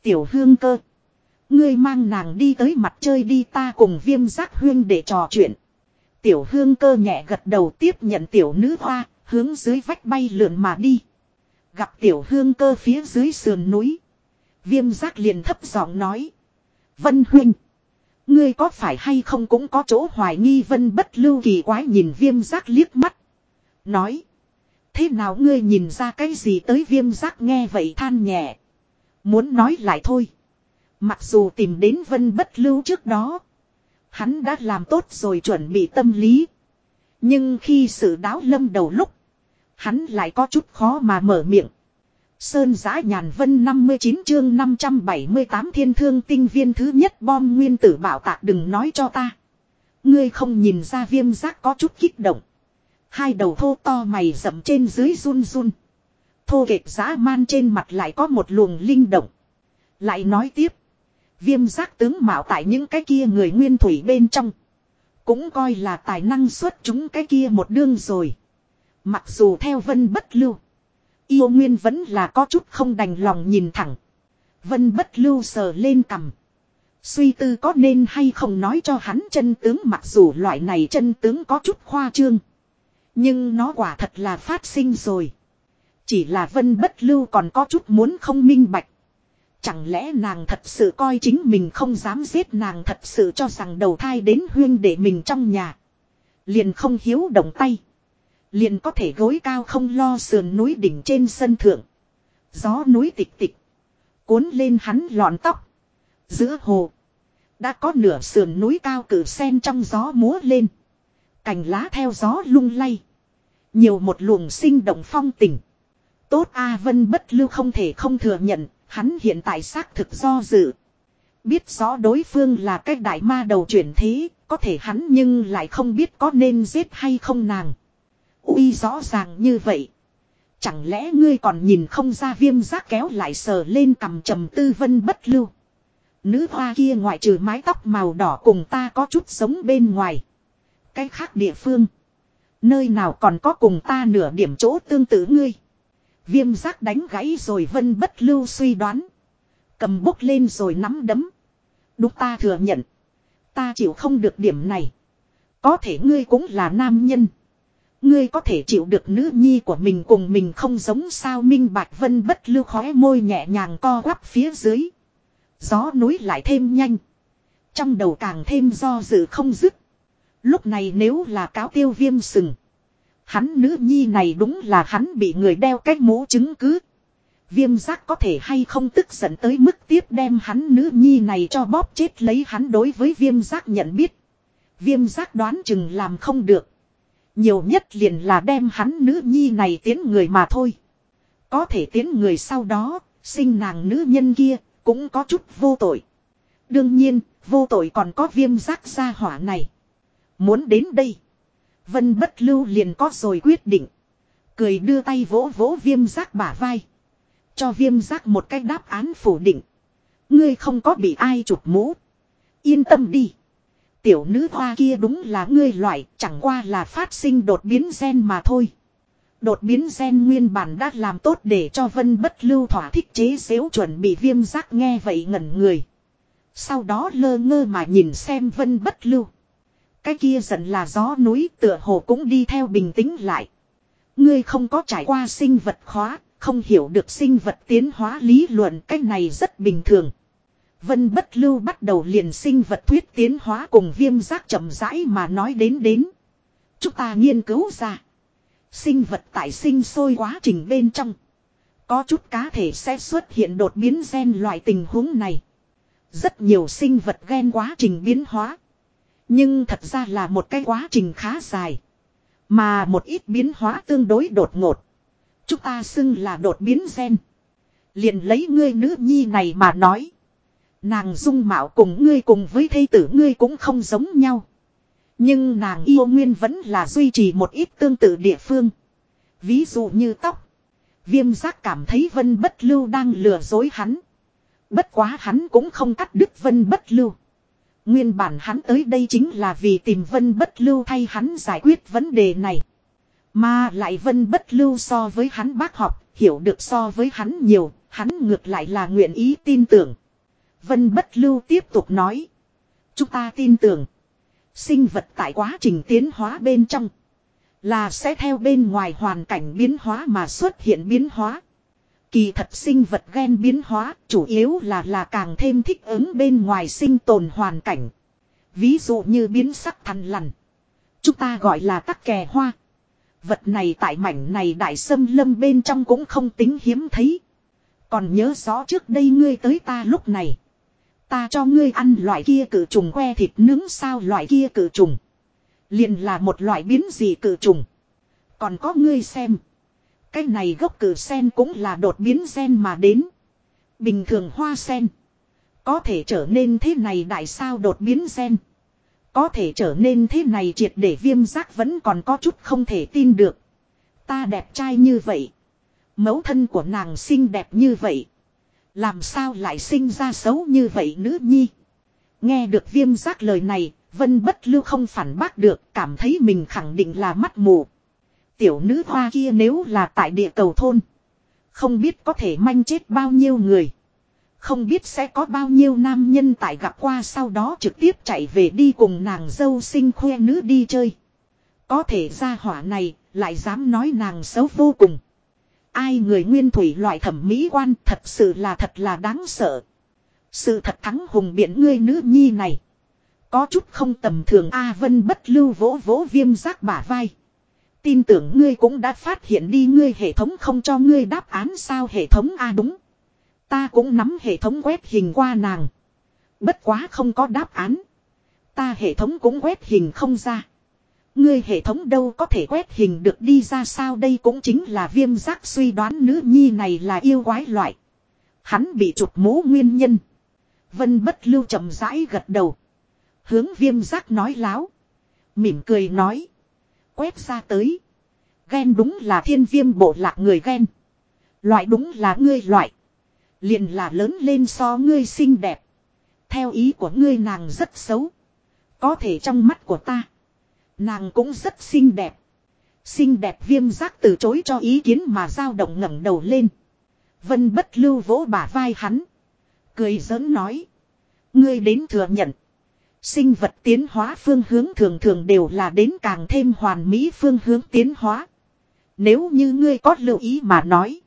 Tiểu hương cơ. Ngươi mang nàng đi tới mặt chơi đi ta cùng viêm giác huyên để trò chuyện. Tiểu hương cơ nhẹ gật đầu tiếp nhận tiểu nữ hoa, hướng dưới vách bay lượn mà đi. Gặp tiểu hương cơ phía dưới sườn núi. Viêm giác liền thấp giọng nói. Vân huynh. Ngươi có phải hay không cũng có chỗ hoài nghi vân bất lưu kỳ quái nhìn viêm giác liếc mắt. Nói. Thế nào ngươi nhìn ra cái gì tới viêm giác nghe vậy than nhẹ. Muốn nói lại thôi. Mặc dù tìm đến vân bất lưu trước đó. Hắn đã làm tốt rồi chuẩn bị tâm lý. Nhưng khi sự đáo lâm đầu lúc. Hắn lại có chút khó mà mở miệng. Sơn giã nhàn vân 59 chương 578 thiên thương tinh viên thứ nhất bom nguyên tử bảo tạc đừng nói cho ta. Ngươi không nhìn ra viêm giác có chút kích động. Hai đầu thô to mày rậm trên dưới run run. Thô kệch giã man trên mặt lại có một luồng linh động. Lại nói tiếp. Viêm giác tướng mạo tại những cái kia người nguyên thủy bên trong. Cũng coi là tài năng xuất chúng cái kia một đương rồi. Mặc dù theo vân bất lưu. Yêu nguyên vẫn là có chút không đành lòng nhìn thẳng. Vân bất lưu sờ lên cầm. Suy tư có nên hay không nói cho hắn chân tướng mặc dù loại này chân tướng có chút khoa trương. Nhưng nó quả thật là phát sinh rồi. Chỉ là vân bất lưu còn có chút muốn không minh bạch. Chẳng lẽ nàng thật sự coi chính mình không dám giết nàng thật sự cho rằng đầu thai đến huyên để mình trong nhà. Liền không hiếu động tay. Liền có thể gối cao không lo sườn núi đỉnh trên sân thượng. Gió núi tịch tịch. Cuốn lên hắn lọn tóc. Giữa hồ. Đã có nửa sườn núi cao cử sen trong gió múa lên. Cành lá theo gió lung lay. Nhiều một luồng sinh động phong tình. Tốt A Vân bất lưu không thể không thừa nhận, hắn hiện tại xác thực do dự. Biết rõ đối phương là cái đại ma đầu chuyển thế, có thể hắn nhưng lại không biết có nên giết hay không nàng. Uy rõ ràng như vậy. Chẳng lẽ ngươi còn nhìn không ra viêm giác kéo lại sờ lên cầm trầm tư vân bất lưu. Nữ hoa kia ngoại trừ mái tóc màu đỏ cùng ta có chút sống bên ngoài. Cái khác địa phương. Nơi nào còn có cùng ta nửa điểm chỗ tương tự ngươi. Viêm giác đánh gãy rồi vân bất lưu suy đoán. Cầm bốc lên rồi nắm đấm. Đúng ta thừa nhận. Ta chịu không được điểm này. Có thể ngươi cũng là nam nhân. Ngươi có thể chịu được nữ nhi của mình cùng mình không giống sao minh bạch vân bất lưu khóe môi nhẹ nhàng co quắp phía dưới. Gió núi lại thêm nhanh. Trong đầu càng thêm do dự không dứt. Lúc này nếu là cáo tiêu viêm sừng. Hắn nữ nhi này đúng là hắn bị người đeo cái mũ chứng cứ. Viêm giác có thể hay không tức giận tới mức tiếp đem hắn nữ nhi này cho bóp chết lấy hắn đối với viêm giác nhận biết. Viêm giác đoán chừng làm không được. Nhiều nhất liền là đem hắn nữ nhi này tiến người mà thôi. Có thể tiến người sau đó, sinh nàng nữ nhân kia, cũng có chút vô tội. Đương nhiên, vô tội còn có viêm giác gia hỏa này. Muốn đến đây. Vân bất lưu liền có rồi quyết định. Cười đưa tay vỗ vỗ viêm giác bả vai. Cho viêm giác một cách đáp án phủ định. Ngươi không có bị ai chụp mũ. Yên tâm đi. Tiểu nữ hoa kia đúng là ngươi loại, chẳng qua là phát sinh đột biến gen mà thôi. Đột biến gen nguyên bản đã làm tốt để cho vân bất lưu thỏa thích chế xếu chuẩn bị viêm giác nghe vậy ngẩn người. Sau đó lơ ngơ mà nhìn xem vân bất lưu. Cái kia giận là gió núi tựa hồ cũng đi theo bình tĩnh lại. Ngươi không có trải qua sinh vật khóa, không hiểu được sinh vật tiến hóa lý luận cách này rất bình thường. Vân bất lưu bắt đầu liền sinh vật thuyết tiến hóa cùng viêm giác chậm rãi mà nói đến đến. Chúng ta nghiên cứu ra. Sinh vật tại sinh sôi quá trình bên trong. Có chút cá thể sẽ xuất hiện đột biến gen loại tình huống này. Rất nhiều sinh vật gen quá trình biến hóa. Nhưng thật ra là một cái quá trình khá dài. Mà một ít biến hóa tương đối đột ngột. Chúng ta xưng là đột biến gen. Liền lấy ngươi nữ nhi này mà nói. Nàng dung mạo cùng ngươi cùng với thây tử ngươi cũng không giống nhau. Nhưng nàng yêu nguyên vẫn là duy trì một ít tương tự địa phương. Ví dụ như tóc. Viêm giác cảm thấy vân bất lưu đang lừa dối hắn. Bất quá hắn cũng không cắt đứt vân bất lưu. Nguyên bản hắn tới đây chính là vì tìm vân bất lưu thay hắn giải quyết vấn đề này. Mà lại vân bất lưu so với hắn bác học, hiểu được so với hắn nhiều, hắn ngược lại là nguyện ý tin tưởng. Vân bất lưu tiếp tục nói. Chúng ta tin tưởng. Sinh vật tại quá trình tiến hóa bên trong. Là sẽ theo bên ngoài hoàn cảnh biến hóa mà xuất hiện biến hóa. Kỳ thật sinh vật gen biến hóa chủ yếu là là càng thêm thích ứng bên ngoài sinh tồn hoàn cảnh. Ví dụ như biến sắc thằn lằn. Chúng ta gọi là tắc kè hoa. Vật này tại mảnh này đại sâm lâm bên trong cũng không tính hiếm thấy. Còn nhớ rõ trước đây ngươi tới ta lúc này. Ta cho ngươi ăn loại kia cử trùng que thịt nướng sao loại kia cử trùng. liền là một loại biến gì cử trùng. Còn có ngươi xem. Cái này gốc cử sen cũng là đột biến sen mà đến. Bình thường hoa sen. Có thể trở nên thế này đại sao đột biến sen. Có thể trở nên thế này triệt để viêm giác vẫn còn có chút không thể tin được. Ta đẹp trai như vậy. Mẫu thân của nàng xinh đẹp như vậy. Làm sao lại sinh ra xấu như vậy nữ nhi. Nghe được viêm giác lời này, Vân bất lưu không phản bác được, cảm thấy mình khẳng định là mắt mù. Tiểu nữ hoa kia nếu là tại địa cầu thôn. Không biết có thể manh chết bao nhiêu người. Không biết sẽ có bao nhiêu nam nhân tại gặp qua sau đó trực tiếp chạy về đi cùng nàng dâu sinh khoe nữ đi chơi. Có thể ra hỏa này, lại dám nói nàng xấu vô cùng. Ai người nguyên thủy loại thẩm mỹ quan thật sự là thật là đáng sợ. Sự thật thắng hùng biện ngươi nữ nhi này. Có chút không tầm thường A Vân bất lưu vỗ vỗ viêm giác bả vai. Tin tưởng ngươi cũng đã phát hiện đi ngươi hệ thống không cho ngươi đáp án sao hệ thống A đúng. Ta cũng nắm hệ thống quét hình qua nàng. Bất quá không có đáp án. Ta hệ thống cũng quét hình không ra. Ngươi hệ thống đâu có thể quét hình được đi ra sao đây cũng chính là viêm giác suy đoán nữ nhi này là yêu quái loại. Hắn bị chụp mố nguyên nhân. Vân bất lưu chậm rãi gật đầu. Hướng viêm giác nói láo. Mỉm cười nói. Quét ra tới. Ghen đúng là thiên viêm bộ lạc người ghen. Loại đúng là ngươi loại. liền là lớn lên so ngươi xinh đẹp. Theo ý của ngươi nàng rất xấu. Có thể trong mắt của ta. Nàng cũng rất xinh đẹp. Xinh đẹp viêm giác từ chối cho ý kiến mà dao động ngẩng đầu lên. Vân bất lưu vỗ bả vai hắn. Cười giỡn nói. Ngươi đến thừa nhận. Sinh vật tiến hóa phương hướng thường thường đều là đến càng thêm hoàn mỹ phương hướng tiến hóa. Nếu như ngươi có lưu ý mà nói.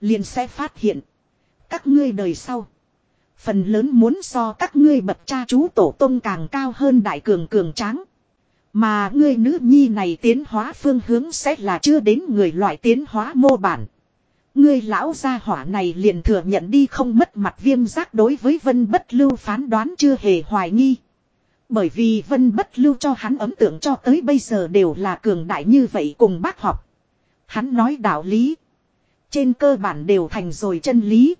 Liền sẽ phát hiện. Các ngươi đời sau. Phần lớn muốn so các ngươi bậc cha chú tổ tông càng cao hơn đại cường cường tráng. Mà ngươi nữ nhi này tiến hóa phương hướng sẽ là chưa đến người loại tiến hóa mô bản. Ngươi lão gia hỏa này liền thừa nhận đi không mất mặt viêm giác đối với vân bất lưu phán đoán chưa hề hoài nghi. Bởi vì vân bất lưu cho hắn ấn tượng cho tới bây giờ đều là cường đại như vậy cùng bác học. Hắn nói đạo lý. Trên cơ bản đều thành rồi chân lý.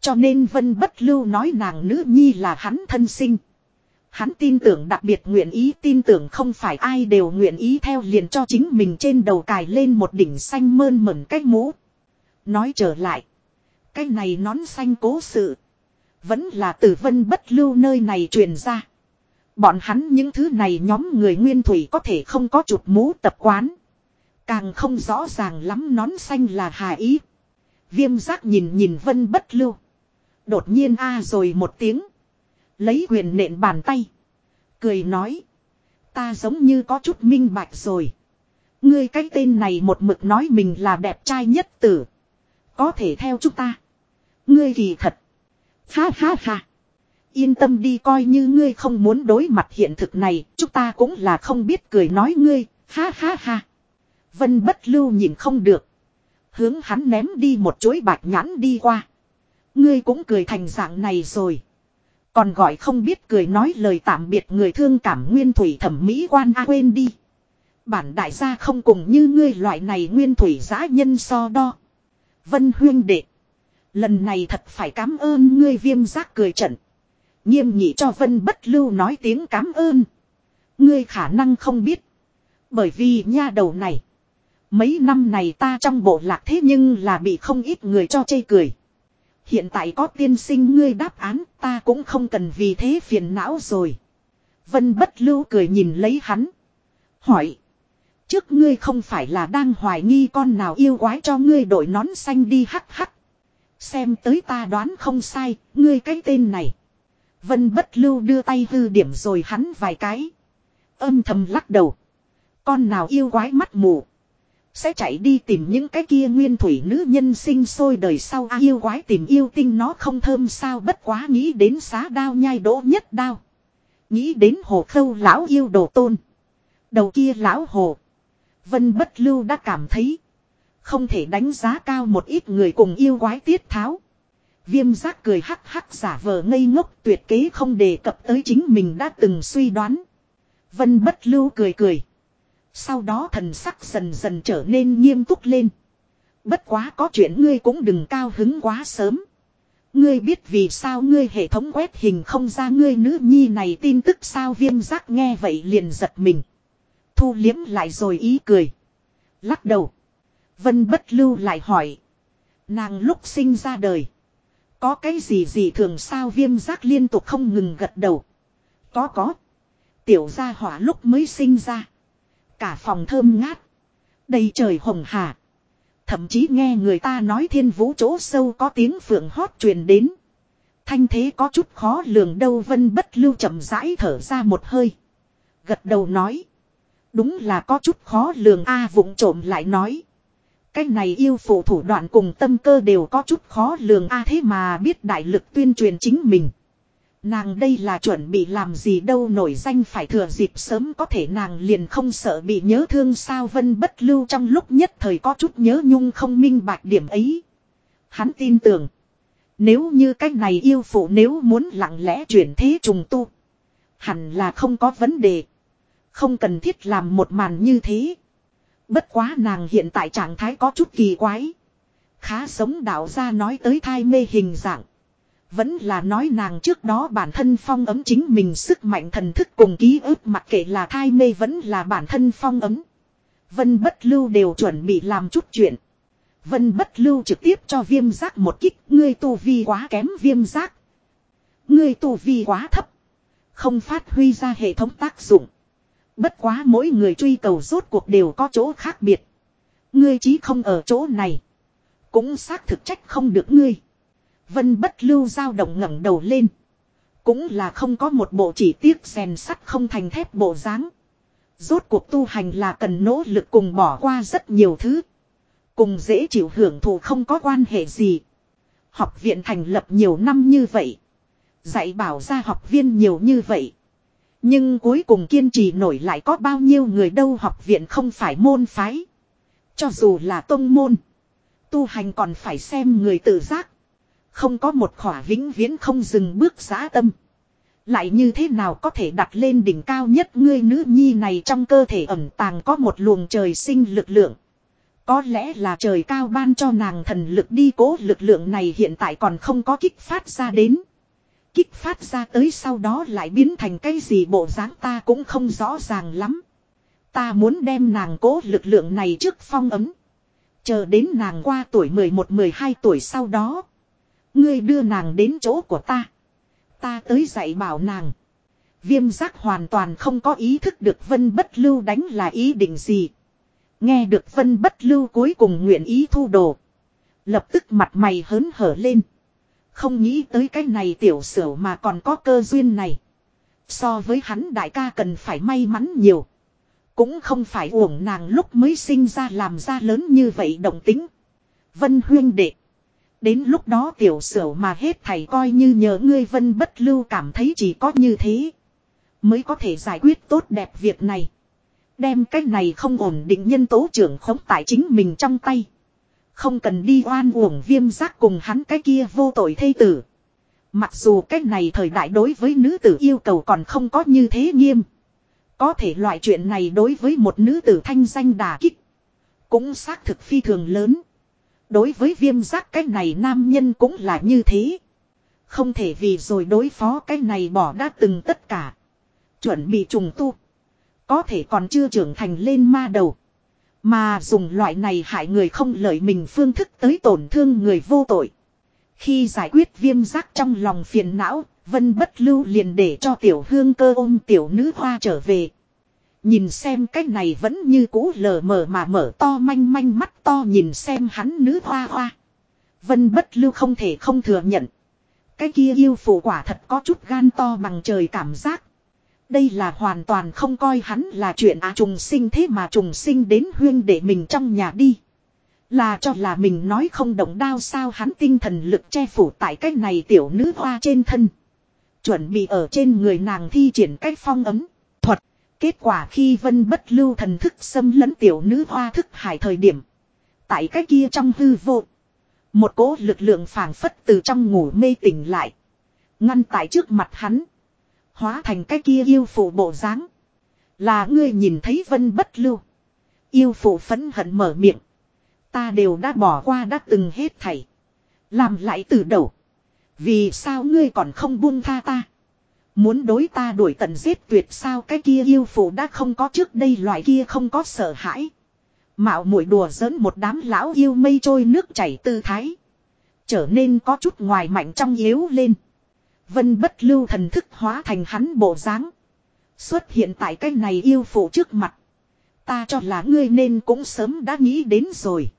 Cho nên vân bất lưu nói nàng nữ nhi là hắn thân sinh. Hắn tin tưởng đặc biệt nguyện ý, tin tưởng không phải ai đều nguyện ý theo liền cho chính mình trên đầu cài lên một đỉnh xanh mơn mẩn cách mũ. Nói trở lại. Cái này nón xanh cố sự. Vẫn là từ vân bất lưu nơi này truyền ra. Bọn hắn những thứ này nhóm người nguyên thủy có thể không có chụp mũ tập quán. Càng không rõ ràng lắm nón xanh là hà ý. Viêm giác nhìn nhìn vân bất lưu. Đột nhiên a à rồi một tiếng. Lấy quyền nện bàn tay. Cười nói. Ta giống như có chút minh bạch rồi. Ngươi cái tên này một mực nói mình là đẹp trai nhất tử. Có thể theo chúng ta. Ngươi kỳ thật. Ha ha ha. Yên tâm đi coi như ngươi không muốn đối mặt hiện thực này. Chúng ta cũng là không biết cười nói ngươi. Ha ha ha. Vân bất lưu nhìn không được. Hướng hắn ném đi một chuỗi bạch nhãn đi qua. Ngươi cũng cười thành dạng này rồi. Còn gọi không biết cười nói lời tạm biệt người thương cảm nguyên thủy thẩm mỹ quan a quên đi. Bản đại gia không cùng như ngươi loại này nguyên thủy giã nhân so đo. Vân huyên đệ. Lần này thật phải cảm ơn ngươi viêm giác cười trận. Nghiêm nhị cho Vân bất lưu nói tiếng cảm ơn. Ngươi khả năng không biết. Bởi vì nha đầu này. Mấy năm này ta trong bộ lạc thế nhưng là bị không ít người cho chê cười. Hiện tại có tiên sinh ngươi đáp án ta cũng không cần vì thế phiền não rồi. Vân bất lưu cười nhìn lấy hắn. Hỏi. Trước ngươi không phải là đang hoài nghi con nào yêu quái cho ngươi đội nón xanh đi hắc hắc. Xem tới ta đoán không sai, ngươi cái tên này. Vân bất lưu đưa tay hư điểm rồi hắn vài cái. Âm thầm lắc đầu. Con nào yêu quái mắt mù. Sẽ chạy đi tìm những cái kia nguyên thủy nữ nhân sinh sôi đời sau a yêu quái tìm yêu tinh nó không thơm sao bất quá nghĩ đến xá đao nhai đỗ nhất đao. Nghĩ đến hồ khâu lão yêu đồ tôn. Đầu kia lão hồ. Vân bất lưu đã cảm thấy. Không thể đánh giá cao một ít người cùng yêu quái tiết tháo. Viêm giác cười hắc hắc giả vờ ngây ngốc tuyệt kế không đề cập tới chính mình đã từng suy đoán. Vân bất lưu cười cười. Sau đó thần sắc dần dần trở nên nghiêm túc lên. Bất quá có chuyện ngươi cũng đừng cao hứng quá sớm. Ngươi biết vì sao ngươi hệ thống quét hình không ra ngươi nữ nhi này tin tức sao viêm giác nghe vậy liền giật mình. Thu liếm lại rồi ý cười. Lắc đầu. Vân bất lưu lại hỏi. Nàng lúc sinh ra đời. Có cái gì gì thường sao viêm giác liên tục không ngừng gật đầu. Có có. Tiểu gia hỏa lúc mới sinh ra. Cả phòng thơm ngát. Đầy trời hồng hà. Thậm chí nghe người ta nói thiên vũ chỗ sâu có tiếng phượng hót truyền đến. Thanh thế có chút khó lường đâu vân bất lưu chậm rãi thở ra một hơi. Gật đầu nói. Đúng là có chút khó lường a à, vụng trộm lại nói. Cái này yêu phụ thủ đoạn cùng tâm cơ đều có chút khó lường a thế mà biết đại lực tuyên truyền chính mình. Nàng đây là chuẩn bị làm gì đâu nổi danh phải thừa dịp sớm có thể nàng liền không sợ bị nhớ thương sao vân bất lưu trong lúc nhất thời có chút nhớ nhung không minh bạch điểm ấy. Hắn tin tưởng. Nếu như cách này yêu phụ nếu muốn lặng lẽ chuyển thế trùng tu. Hẳn là không có vấn đề. Không cần thiết làm một màn như thế. Bất quá nàng hiện tại trạng thái có chút kỳ quái. Khá sống đạo ra nói tới thai mê hình dạng. Vẫn là nói nàng trước đó bản thân phong ấm chính mình sức mạnh thần thức cùng ký ức mặc kệ là thai mê vẫn là bản thân phong ấm. Vân bất lưu đều chuẩn bị làm chút chuyện. Vân bất lưu trực tiếp cho viêm giác một kích. Ngươi tu vi quá kém viêm giác. Ngươi tu vi quá thấp. Không phát huy ra hệ thống tác dụng. Bất quá mỗi người truy cầu rốt cuộc đều có chỗ khác biệt. Ngươi chí không ở chỗ này. Cũng xác thực trách không được ngươi. Vân bất lưu dao động ngẩng đầu lên. Cũng là không có một bộ chỉ tiếc rèn sắt không thành thép bộ dáng. Rốt cuộc tu hành là cần nỗ lực cùng bỏ qua rất nhiều thứ. Cùng dễ chịu hưởng thụ không có quan hệ gì. Học viện thành lập nhiều năm như vậy. Dạy bảo ra học viên nhiều như vậy. Nhưng cuối cùng kiên trì nổi lại có bao nhiêu người đâu học viện không phải môn phái. Cho dù là tông môn. Tu hành còn phải xem người tự giác. Không có một khỏa vĩnh viễn không dừng bước giá tâm. Lại như thế nào có thể đặt lên đỉnh cao nhất ngươi nữ nhi này trong cơ thể ẩn tàng có một luồng trời sinh lực lượng. Có lẽ là trời cao ban cho nàng thần lực đi cố lực lượng này hiện tại còn không có kích phát ra đến. Kích phát ra tới sau đó lại biến thành cái gì bộ dáng ta cũng không rõ ràng lắm. Ta muốn đem nàng cố lực lượng này trước phong ấm. Chờ đến nàng qua tuổi 11-12 tuổi sau đó. Ngươi đưa nàng đến chỗ của ta. Ta tới dạy bảo nàng. Viêm giác hoàn toàn không có ý thức được vân bất lưu đánh là ý định gì. Nghe được vân bất lưu cuối cùng nguyện ý thu đồ. Lập tức mặt mày hớn hở lên. Không nghĩ tới cái này tiểu sửu mà còn có cơ duyên này. So với hắn đại ca cần phải may mắn nhiều. Cũng không phải uổng nàng lúc mới sinh ra làm ra lớn như vậy động tính. Vân huyên đệ. Đến lúc đó tiểu sửu mà hết thầy coi như nhớ ngươi vân bất lưu cảm thấy chỉ có như thế. Mới có thể giải quyết tốt đẹp việc này. Đem cái này không ổn định nhân tố trưởng khống tại chính mình trong tay. Không cần đi oan uổng viêm giác cùng hắn cái kia vô tội thây tử. Mặc dù cái này thời đại đối với nữ tử yêu cầu còn không có như thế nghiêm. Có thể loại chuyện này đối với một nữ tử thanh danh đà kích. Cũng xác thực phi thường lớn. Đối với viêm giác cái này nam nhân cũng là như thế. Không thể vì rồi đối phó cái này bỏ đã từng tất cả. Chuẩn bị trùng tu. Có thể còn chưa trưởng thành lên ma đầu. Mà dùng loại này hại người không lợi mình phương thức tới tổn thương người vô tội. Khi giải quyết viêm giác trong lòng phiền não, Vân bất lưu liền để cho tiểu hương cơ ôm tiểu nữ hoa trở về. Nhìn xem cái này vẫn như cũ lờ mờ mà mở to manh manh mắt to nhìn xem hắn nữ hoa hoa. Vân bất lưu không thể không thừa nhận. Cái kia yêu phụ quả thật có chút gan to bằng trời cảm giác. Đây là hoàn toàn không coi hắn là chuyện à trùng sinh thế mà trùng sinh đến huyên để mình trong nhà đi. Là cho là mình nói không động đao sao hắn tinh thần lực che phủ tại cái này tiểu nữ hoa trên thân. Chuẩn bị ở trên người nàng thi triển cách phong ấm. Kết quả khi vân bất lưu thần thức xâm lấn tiểu nữ hoa thức hải thời điểm. Tại cái kia trong hư vô. Một cỗ lực lượng phảng phất từ trong ngủ mê tỉnh lại. Ngăn tại trước mặt hắn. Hóa thành cái kia yêu phụ bộ dáng Là ngươi nhìn thấy vân bất lưu. Yêu phụ phấn hận mở miệng. Ta đều đã bỏ qua đã từng hết thảy. Làm lại từ đầu. Vì sao ngươi còn không buông tha ta? Muốn đối ta đuổi tận giết tuyệt sao cái kia yêu phụ đã không có trước đây loại kia không có sợ hãi. Mạo muội đùa giỡn một đám lão yêu mây trôi nước chảy tư thái. Trở nên có chút ngoài mạnh trong yếu lên. Vân bất lưu thần thức hóa thành hắn bộ dáng Xuất hiện tại cái này yêu phụ trước mặt. Ta cho là ngươi nên cũng sớm đã nghĩ đến rồi.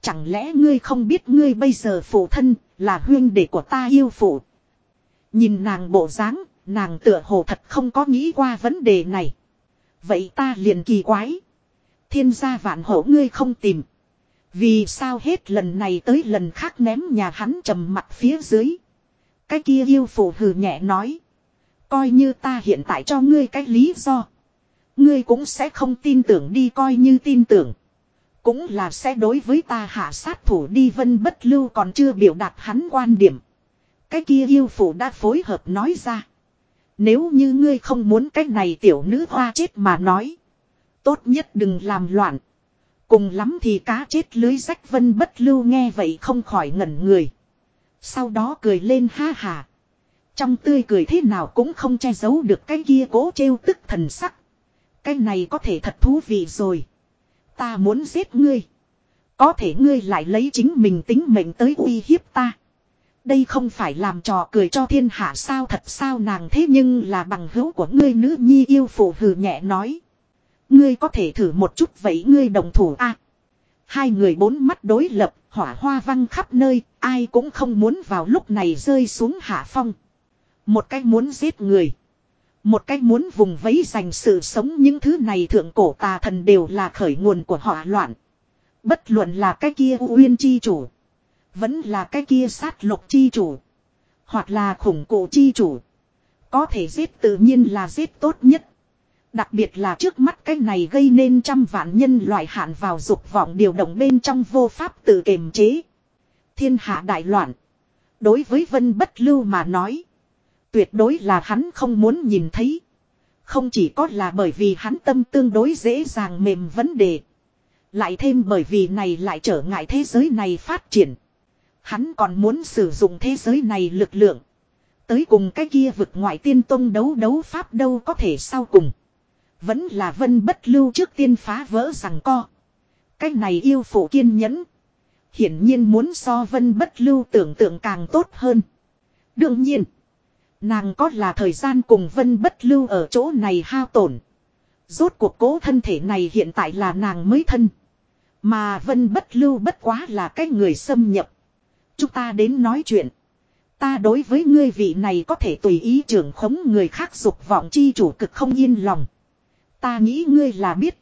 Chẳng lẽ ngươi không biết ngươi bây giờ phụ thân là huyên đệ của ta yêu phụ. Nhìn nàng bộ dáng, nàng tựa hồ thật không có nghĩ qua vấn đề này. Vậy ta liền kỳ quái. Thiên gia vạn hổ ngươi không tìm. Vì sao hết lần này tới lần khác ném nhà hắn trầm mặt phía dưới. Cái kia yêu phụ hừ nhẹ nói. Coi như ta hiện tại cho ngươi cái lý do. Ngươi cũng sẽ không tin tưởng đi coi như tin tưởng. Cũng là sẽ đối với ta hạ sát thủ đi vân bất lưu còn chưa biểu đạt hắn quan điểm. Cái kia yêu phụ đã phối hợp nói ra. Nếu như ngươi không muốn cái này tiểu nữ hoa chết mà nói. Tốt nhất đừng làm loạn. Cùng lắm thì cá chết lưới rách vân bất lưu nghe vậy không khỏi ngẩn người. Sau đó cười lên ha hà. Trong tươi cười thế nào cũng không che giấu được cái kia cố trêu tức thần sắc. Cái này có thể thật thú vị rồi. Ta muốn giết ngươi. Có thể ngươi lại lấy chính mình tính mệnh tới uy hiếp ta. Đây không phải làm trò cười cho thiên hạ sao thật sao nàng thế nhưng là bằng hữu của ngươi nữ nhi yêu phụ hừ nhẹ nói. Ngươi có thể thử một chút vậy ngươi đồng thủ a Hai người bốn mắt đối lập, hỏa hoa văng khắp nơi, ai cũng không muốn vào lúc này rơi xuống hạ phong. Một cách muốn giết người. Một cách muốn vùng vẫy dành sự sống những thứ này thượng cổ tà thần đều là khởi nguồn của họa loạn. Bất luận là cái kia uyên chi chủ. Vẫn là cái kia sát lục chi chủ. Hoặc là khủng cổ chi chủ. Có thể giết tự nhiên là giết tốt nhất. Đặc biệt là trước mắt cái này gây nên trăm vạn nhân loại hạn vào dục vọng điều động bên trong vô pháp tự kiềm chế. Thiên hạ đại loạn. Đối với vân bất lưu mà nói. Tuyệt đối là hắn không muốn nhìn thấy. Không chỉ có là bởi vì hắn tâm tương đối dễ dàng mềm vấn đề. Lại thêm bởi vì này lại trở ngại thế giới này phát triển. Hắn còn muốn sử dụng thế giới này lực lượng. Tới cùng cái kia vực ngoại tiên tông đấu đấu pháp đâu có thể sau cùng. Vẫn là vân bất lưu trước tiên phá vỡ rằng co. Cái này yêu phụ kiên nhẫn. Hiển nhiên muốn so vân bất lưu tưởng tượng càng tốt hơn. Đương nhiên. Nàng có là thời gian cùng vân bất lưu ở chỗ này hao tổn. Rốt cuộc cố thân thể này hiện tại là nàng mới thân. Mà vân bất lưu bất quá là cái người xâm nhập. Chúng ta đến nói chuyện. Ta đối với ngươi vị này có thể tùy ý trưởng khống người khác dục vọng chi chủ cực không yên lòng. Ta nghĩ ngươi là biết.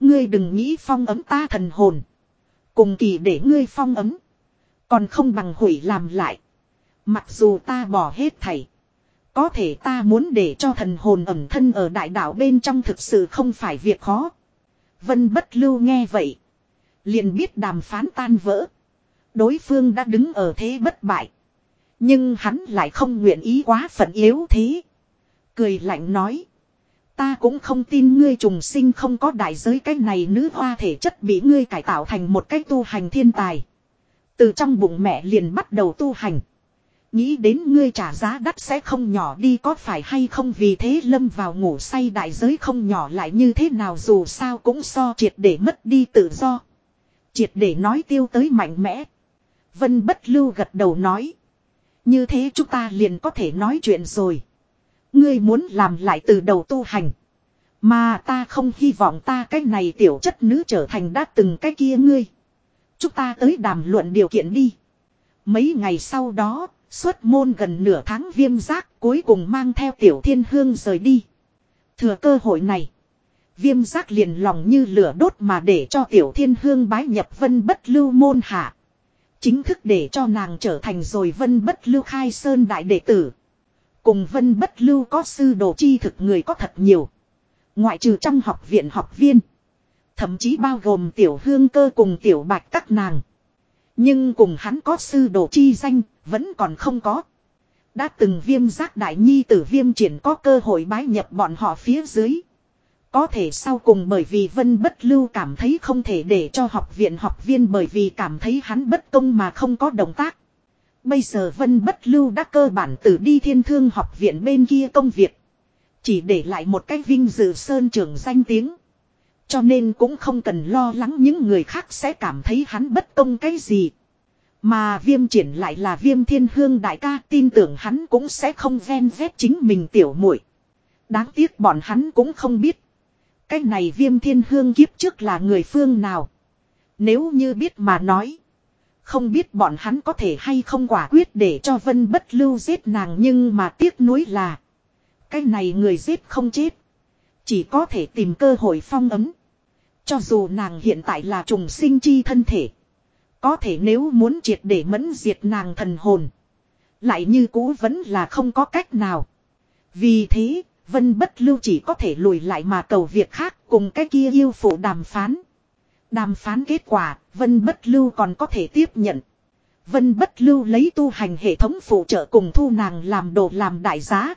Ngươi đừng nghĩ phong ấm ta thần hồn. Cùng kỳ để ngươi phong ấm. Còn không bằng hủy làm lại. Mặc dù ta bỏ hết thảy. Có thể ta muốn để cho thần hồn ẩm thân ở đại đạo bên trong thực sự không phải việc khó. Vân bất lưu nghe vậy. Liền biết đàm phán tan vỡ. Đối phương đã đứng ở thế bất bại. Nhưng hắn lại không nguyện ý quá phận yếu thế. Cười lạnh nói. Ta cũng không tin ngươi trùng sinh không có đại giới cái này nữ hoa thể chất bị ngươi cải tạo thành một cái tu hành thiên tài. Từ trong bụng mẹ liền bắt đầu tu hành. Nghĩ đến ngươi trả giá đắt sẽ không nhỏ đi có phải hay không vì thế lâm vào ngủ say đại giới không nhỏ lại như thế nào dù sao cũng so triệt để mất đi tự do. Triệt để nói tiêu tới mạnh mẽ. Vân bất lưu gật đầu nói. Như thế chúng ta liền có thể nói chuyện rồi. Ngươi muốn làm lại từ đầu tu hành. Mà ta không hy vọng ta cái này tiểu chất nữ trở thành đã từng cái kia ngươi. Chúng ta tới đàm luận điều kiện đi. Mấy ngày sau đó, xuất môn gần nửa tháng viêm giác cuối cùng mang theo tiểu thiên hương rời đi. Thừa cơ hội này. Viêm giác liền lòng như lửa đốt mà để cho tiểu thiên hương bái nhập vân bất lưu môn hạ. Chính thức để cho nàng trở thành rồi vân bất lưu khai sơn đại đệ tử. Cùng vân bất lưu có sư đồ chi thực người có thật nhiều. Ngoại trừ trong học viện học viên. Thậm chí bao gồm tiểu hương cơ cùng tiểu bạch các nàng. Nhưng cùng hắn có sư đồ chi danh, vẫn còn không có. Đã từng viêm giác đại nhi tử viêm triển có cơ hội bái nhập bọn họ phía dưới. Có thể sau cùng bởi vì Vân Bất Lưu cảm thấy không thể để cho học viện học viên bởi vì cảm thấy hắn bất công mà không có động tác. Bây giờ Vân Bất Lưu đã cơ bản từ đi thiên thương học viện bên kia công việc. Chỉ để lại một cái vinh dự sơn trưởng danh tiếng. Cho nên cũng không cần lo lắng những người khác sẽ cảm thấy hắn bất công cái gì. Mà viêm triển lại là viêm thiên hương đại ca, tin tưởng hắn cũng sẽ không ven vét chính mình tiểu muội Đáng tiếc bọn hắn cũng không biết. Cái này viêm thiên hương kiếp trước là người phương nào. Nếu như biết mà nói. Không biết bọn hắn có thể hay không quả quyết để cho vân bất lưu giết nàng nhưng mà tiếc nuối là. Cái này người giết không chết. Chỉ có thể tìm cơ hội phong ấm. Cho dù nàng hiện tại là trùng sinh chi thân thể. Có thể nếu muốn triệt để mẫn diệt nàng thần hồn. Lại như cũ vẫn là không có cách nào. Vì thế, Vân Bất Lưu chỉ có thể lùi lại mà cầu việc khác cùng cái kia yêu phụ đàm phán. Đàm phán kết quả, Vân Bất Lưu còn có thể tiếp nhận. Vân Bất Lưu lấy tu hành hệ thống phụ trợ cùng thu nàng làm đồ làm đại giá.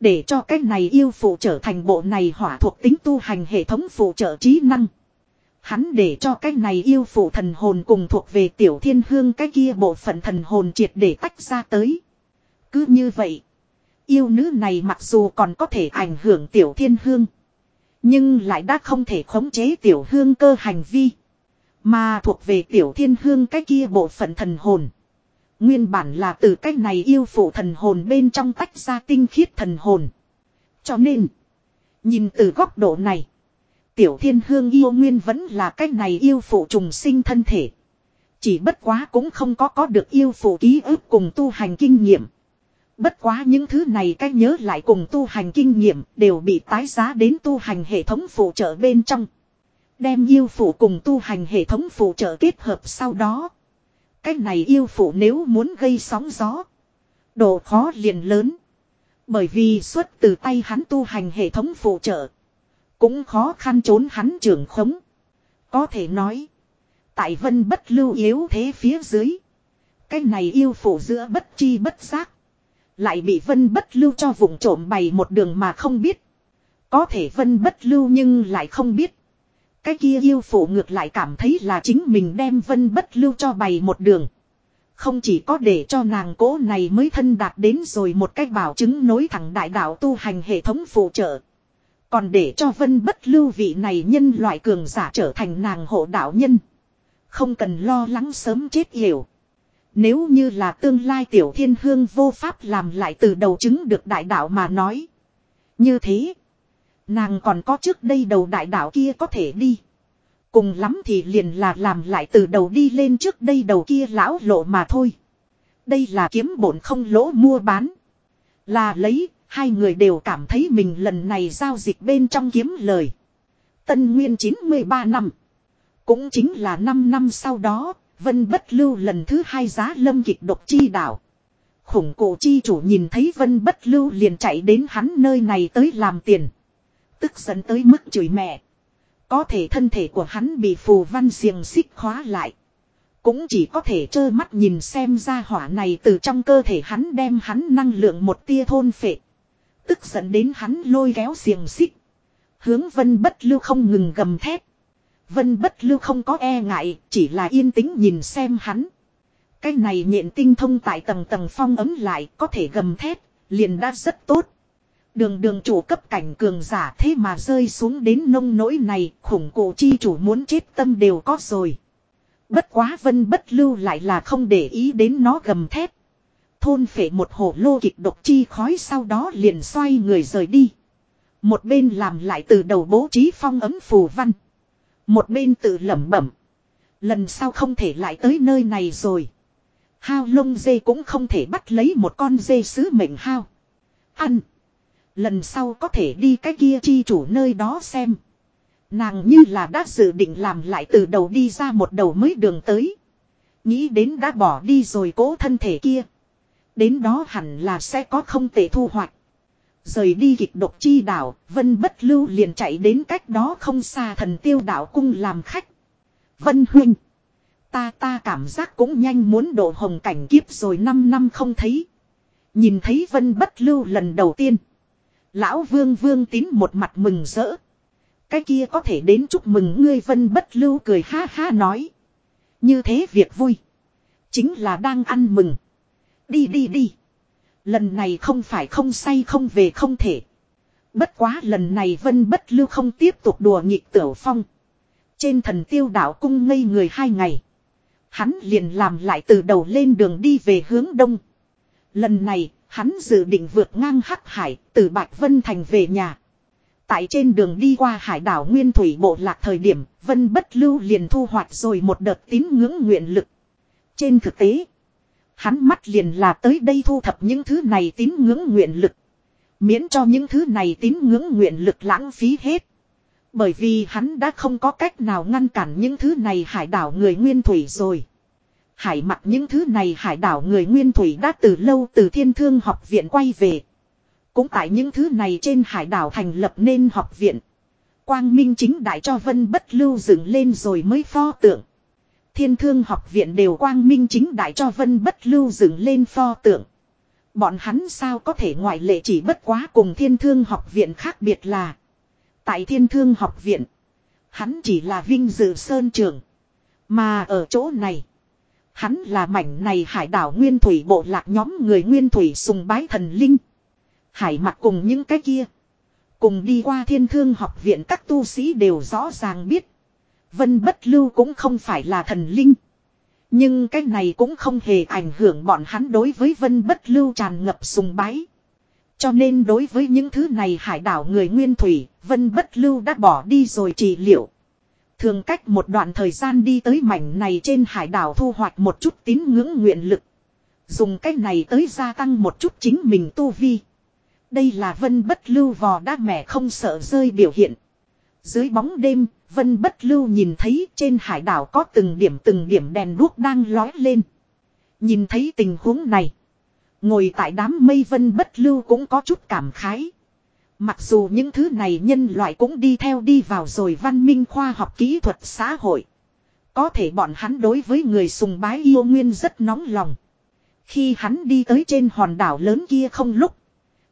Để cho cái này yêu phụ trở thành bộ này hỏa thuộc tính tu hành hệ thống phụ trợ trí năng. Hắn để cho cái này yêu phụ thần hồn cùng thuộc về tiểu thiên hương cái kia bộ phận thần hồn triệt để tách ra tới. Cứ như vậy. Yêu nữ này mặc dù còn có thể ảnh hưởng tiểu thiên hương. Nhưng lại đã không thể khống chế tiểu hương cơ hành vi. Mà thuộc về tiểu thiên hương cái kia bộ phận thần hồn. Nguyên bản là từ cách này yêu phụ thần hồn bên trong tách ra tinh khiết thần hồn. Cho nên. Nhìn từ góc độ này. Tiểu thiên hương yêu nguyên vẫn là cách này yêu phụ trùng sinh thân thể. Chỉ bất quá cũng không có có được yêu phụ ký ức cùng tu hành kinh nghiệm. Bất quá những thứ này cách nhớ lại cùng tu hành kinh nghiệm đều bị tái giá đến tu hành hệ thống phụ trợ bên trong. Đem yêu phụ cùng tu hành hệ thống phụ trợ kết hợp sau đó. Cách này yêu phụ nếu muốn gây sóng gió. Độ khó liền lớn. Bởi vì xuất từ tay hắn tu hành hệ thống phụ trợ. Cũng khó khăn trốn hắn trưởng khống. Có thể nói. Tại vân bất lưu yếu thế phía dưới. Cái này yêu phụ giữa bất chi bất giác. Lại bị vân bất lưu cho vùng trộm bày một đường mà không biết. Có thể vân bất lưu nhưng lại không biết. Cái kia yêu phụ ngược lại cảm thấy là chính mình đem vân bất lưu cho bày một đường. Không chỉ có để cho nàng cố này mới thân đạt đến rồi một cách bảo chứng nối thẳng đại đạo tu hành hệ thống phụ trợ. Còn để cho vân bất lưu vị này nhân loại cường giả trở thành nàng hộ đạo nhân. Không cần lo lắng sớm chết hiểu. Nếu như là tương lai tiểu thiên hương vô pháp làm lại từ đầu chứng được đại đạo mà nói. Như thế. Nàng còn có trước đây đầu đại đạo kia có thể đi. Cùng lắm thì liền là làm lại từ đầu đi lên trước đây đầu kia lão lộ mà thôi. Đây là kiếm bổn không lỗ mua bán. Là lấy, hai người đều cảm thấy mình lần này giao dịch bên trong kiếm lời. Tân Nguyên 93 năm. Cũng chính là 5 năm sau đó, Vân Bất Lưu lần thứ hai giá lâm kịch độc chi đảo. Khủng cổ chi chủ nhìn thấy Vân Bất Lưu liền chạy đến hắn nơi này tới làm tiền. Tức giận tới mức chửi mẹ. Có thể thân thể của hắn bị phù văn xiềng xích khóa lại. Cũng chỉ có thể trơ mắt nhìn xem ra hỏa này từ trong cơ thể hắn đem hắn năng lượng một tia thôn phệ. Tức giận đến hắn lôi kéo xiềng xích. Hướng vân bất lưu không ngừng gầm thép. Vân bất lưu không có e ngại, chỉ là yên tĩnh nhìn xem hắn. Cái này nhện tinh thông tại tầng tầng phong ấm lại có thể gầm thét, liền đã rất tốt. Đường đường chủ cấp cảnh cường giả thế mà rơi xuống đến nông nỗi này, khủng cổ chi chủ muốn chết tâm đều có rồi. Bất quá vân bất lưu lại là không để ý đến nó gầm thét. Thôn phệ một hồ lô kịch độc chi khói sau đó liền xoay người rời đi. Một bên làm lại từ đầu bố trí phong ấm phù văn. Một bên tự lẩm bẩm. Lần sau không thể lại tới nơi này rồi. Hao lông dê cũng không thể bắt lấy một con dê sứ mệnh hao. Ăn. Lần sau có thể đi cái kia chi chủ nơi đó xem. Nàng như là đã dự định làm lại từ đầu đi ra một đầu mới đường tới. Nghĩ đến đã bỏ đi rồi cố thân thể kia. Đến đó hẳn là sẽ có không tệ thu hoạch. Rời đi kịch độc chi đảo, Vân bất lưu liền chạy đến cách đó không xa thần tiêu đảo cung làm khách. Vân huynh. Ta ta cảm giác cũng nhanh muốn độ hồng cảnh kiếp rồi 5 năm không thấy. Nhìn thấy vân bất lưu lần đầu tiên. Lão vương vương tín một mặt mừng rỡ. Cái kia có thể đến chúc mừng ngươi vân bất lưu cười ha ha nói. Như thế việc vui. Chính là đang ăn mừng. Đi đi đi. Lần này không phải không say không về không thể. Bất quá lần này vân bất lưu không tiếp tục đùa nghịch tiểu phong. Trên thần tiêu đảo cung ngây người hai ngày. Hắn liền làm lại từ đầu lên đường đi về hướng đông. Lần này, hắn dự định vượt ngang hắc hải, từ Bạch Vân Thành về nhà. Tại trên đường đi qua hải đảo Nguyên Thủy Bộ Lạc thời điểm, Vân Bất Lưu liền thu hoạch rồi một đợt tín ngưỡng nguyện lực. Trên thực tế, hắn mắt liền là tới đây thu thập những thứ này tín ngưỡng nguyện lực. Miễn cho những thứ này tín ngưỡng nguyện lực lãng phí hết. Bởi vì hắn đã không có cách nào ngăn cản những thứ này hải đảo người nguyên thủy rồi. Hải mặt những thứ này hải đảo người nguyên thủy đã từ lâu từ thiên thương học viện quay về. Cũng tại những thứ này trên hải đảo thành lập nên học viện. Quang Minh chính đại cho Vân Bất Lưu dựng lên rồi mới pho tượng. Thiên thương học viện đều Quang Minh chính đại cho Vân Bất Lưu dựng lên pho tượng. Bọn hắn sao có thể ngoại lệ chỉ bất quá cùng thiên thương học viện khác biệt là. Tại thiên thương học viện. Hắn chỉ là vinh dự sơn trường. Mà ở chỗ này. Hắn là mảnh này hải đảo nguyên thủy bộ lạc nhóm người nguyên thủy sùng bái thần linh. Hải mặt cùng những cái kia. Cùng đi qua thiên thương học viện các tu sĩ đều rõ ràng biết. Vân bất lưu cũng không phải là thần linh. Nhưng cái này cũng không hề ảnh hưởng bọn hắn đối với vân bất lưu tràn ngập sùng bái. Cho nên đối với những thứ này hải đảo người nguyên thủy, vân bất lưu đã bỏ đi rồi trị liệu. Thường cách một đoạn thời gian đi tới mảnh này trên hải đảo thu hoạch một chút tín ngưỡng nguyện lực. Dùng cách này tới gia tăng một chút chính mình tu vi. Đây là vân bất lưu vò đá mẹ không sợ rơi biểu hiện. Dưới bóng đêm, vân bất lưu nhìn thấy trên hải đảo có từng điểm từng điểm đèn đuốc đang lói lên. Nhìn thấy tình huống này. Ngồi tại đám mây vân bất lưu cũng có chút cảm khái. Mặc dù những thứ này nhân loại cũng đi theo đi vào rồi văn minh khoa học kỹ thuật xã hội. Có thể bọn hắn đối với người sùng bái yêu nguyên rất nóng lòng. Khi hắn đi tới trên hòn đảo lớn kia không lúc.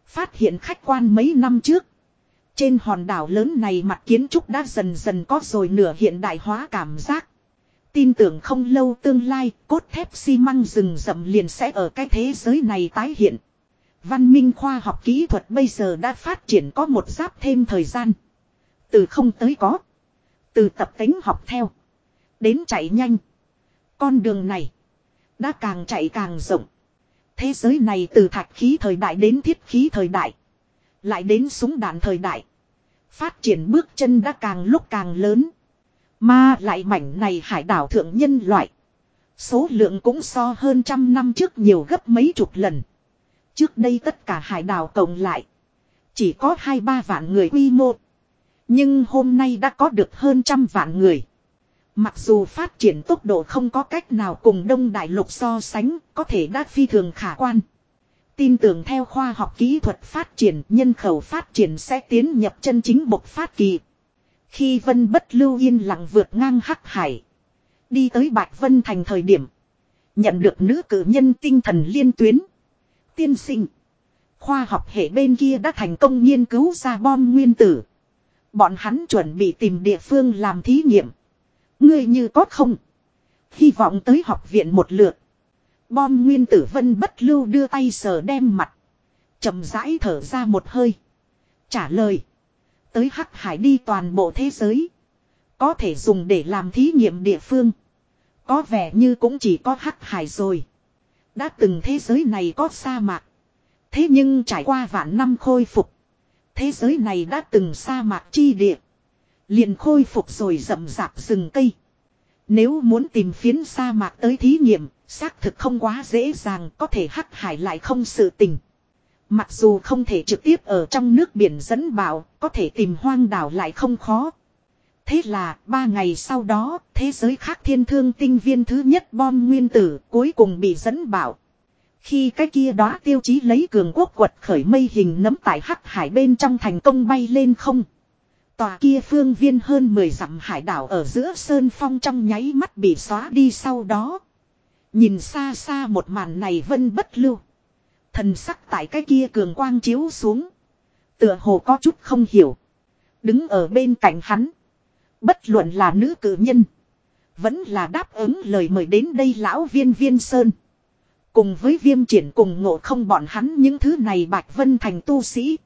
Phát hiện khách quan mấy năm trước. Trên hòn đảo lớn này mặt kiến trúc đã dần dần có rồi nửa hiện đại hóa cảm giác. Tin tưởng không lâu tương lai, cốt thép xi măng rừng rậm liền sẽ ở cái thế giới này tái hiện. Văn minh khoa học kỹ thuật bây giờ đã phát triển có một giáp thêm thời gian. Từ không tới có. Từ tập tính học theo. Đến chạy nhanh. Con đường này. Đã càng chạy càng rộng. Thế giới này từ thạch khí thời đại đến thiết khí thời đại. Lại đến súng đạn thời đại. Phát triển bước chân đã càng lúc càng lớn. Mà lại mảnh này hải đảo thượng nhân loại. Số lượng cũng so hơn trăm năm trước nhiều gấp mấy chục lần. Trước đây tất cả hải đảo cộng lại. Chỉ có hai ba vạn người quy mô. Nhưng hôm nay đã có được hơn trăm vạn người. Mặc dù phát triển tốc độ không có cách nào cùng Đông Đại Lục so sánh, có thể đã phi thường khả quan. Tin tưởng theo khoa học kỹ thuật phát triển, nhân khẩu phát triển sẽ tiến nhập chân chính bộc phát kỳ. Khi Vân Bất Lưu yên lặng vượt ngang Hắc Hải, đi tới Bạch Vân thành thời điểm, nhận được nữ cử nhân tinh thần liên tuyến. Tiên sinh, khoa học hệ bên kia đã thành công nghiên cứu ra bom nguyên tử. Bọn hắn chuẩn bị tìm địa phương làm thí nghiệm. Ngươi như có không? Hy vọng tới học viện một lượt. Bom nguyên tử vân bất lưu đưa tay sờ đem mặt. chậm rãi thở ra một hơi. Trả lời. Tới hắc hải đi toàn bộ thế giới. Có thể dùng để làm thí nghiệm địa phương. Có vẻ như cũng chỉ có hắc hải rồi. Đã từng thế giới này có sa mạc. Thế nhưng trải qua vạn năm khôi phục. Thế giới này đã từng sa mạc chi địa. Liền khôi phục rồi rậm rạp rừng cây. Nếu muốn tìm phiến sa mạc tới thí nghiệm, xác thực không quá dễ dàng có thể hắc hải lại không sự tình. Mặc dù không thể trực tiếp ở trong nước biển dẫn bảo, có thể tìm hoang đảo lại không khó. Thế là, ba ngày sau đó, thế giới khác thiên thương tinh viên thứ nhất bom nguyên tử cuối cùng bị dẫn bảo. Khi cái kia đó tiêu chí lấy cường quốc quật khởi mây hình nấm tại hắc hải bên trong thành công bay lên không. Tòa kia phương viên hơn 10 dặm hải đảo ở giữa sơn phong trong nháy mắt bị xóa đi sau đó. Nhìn xa xa một màn này vân bất lưu. Thần sắc tại cái kia cường quang chiếu xuống. Tựa hồ có chút không hiểu. Đứng ở bên cạnh hắn. Bất luận là nữ cử nhân. Vẫn là đáp ứng lời mời đến đây lão viên viên sơn. Cùng với viêm triển cùng ngộ không bọn hắn những thứ này bạch vân thành tu sĩ.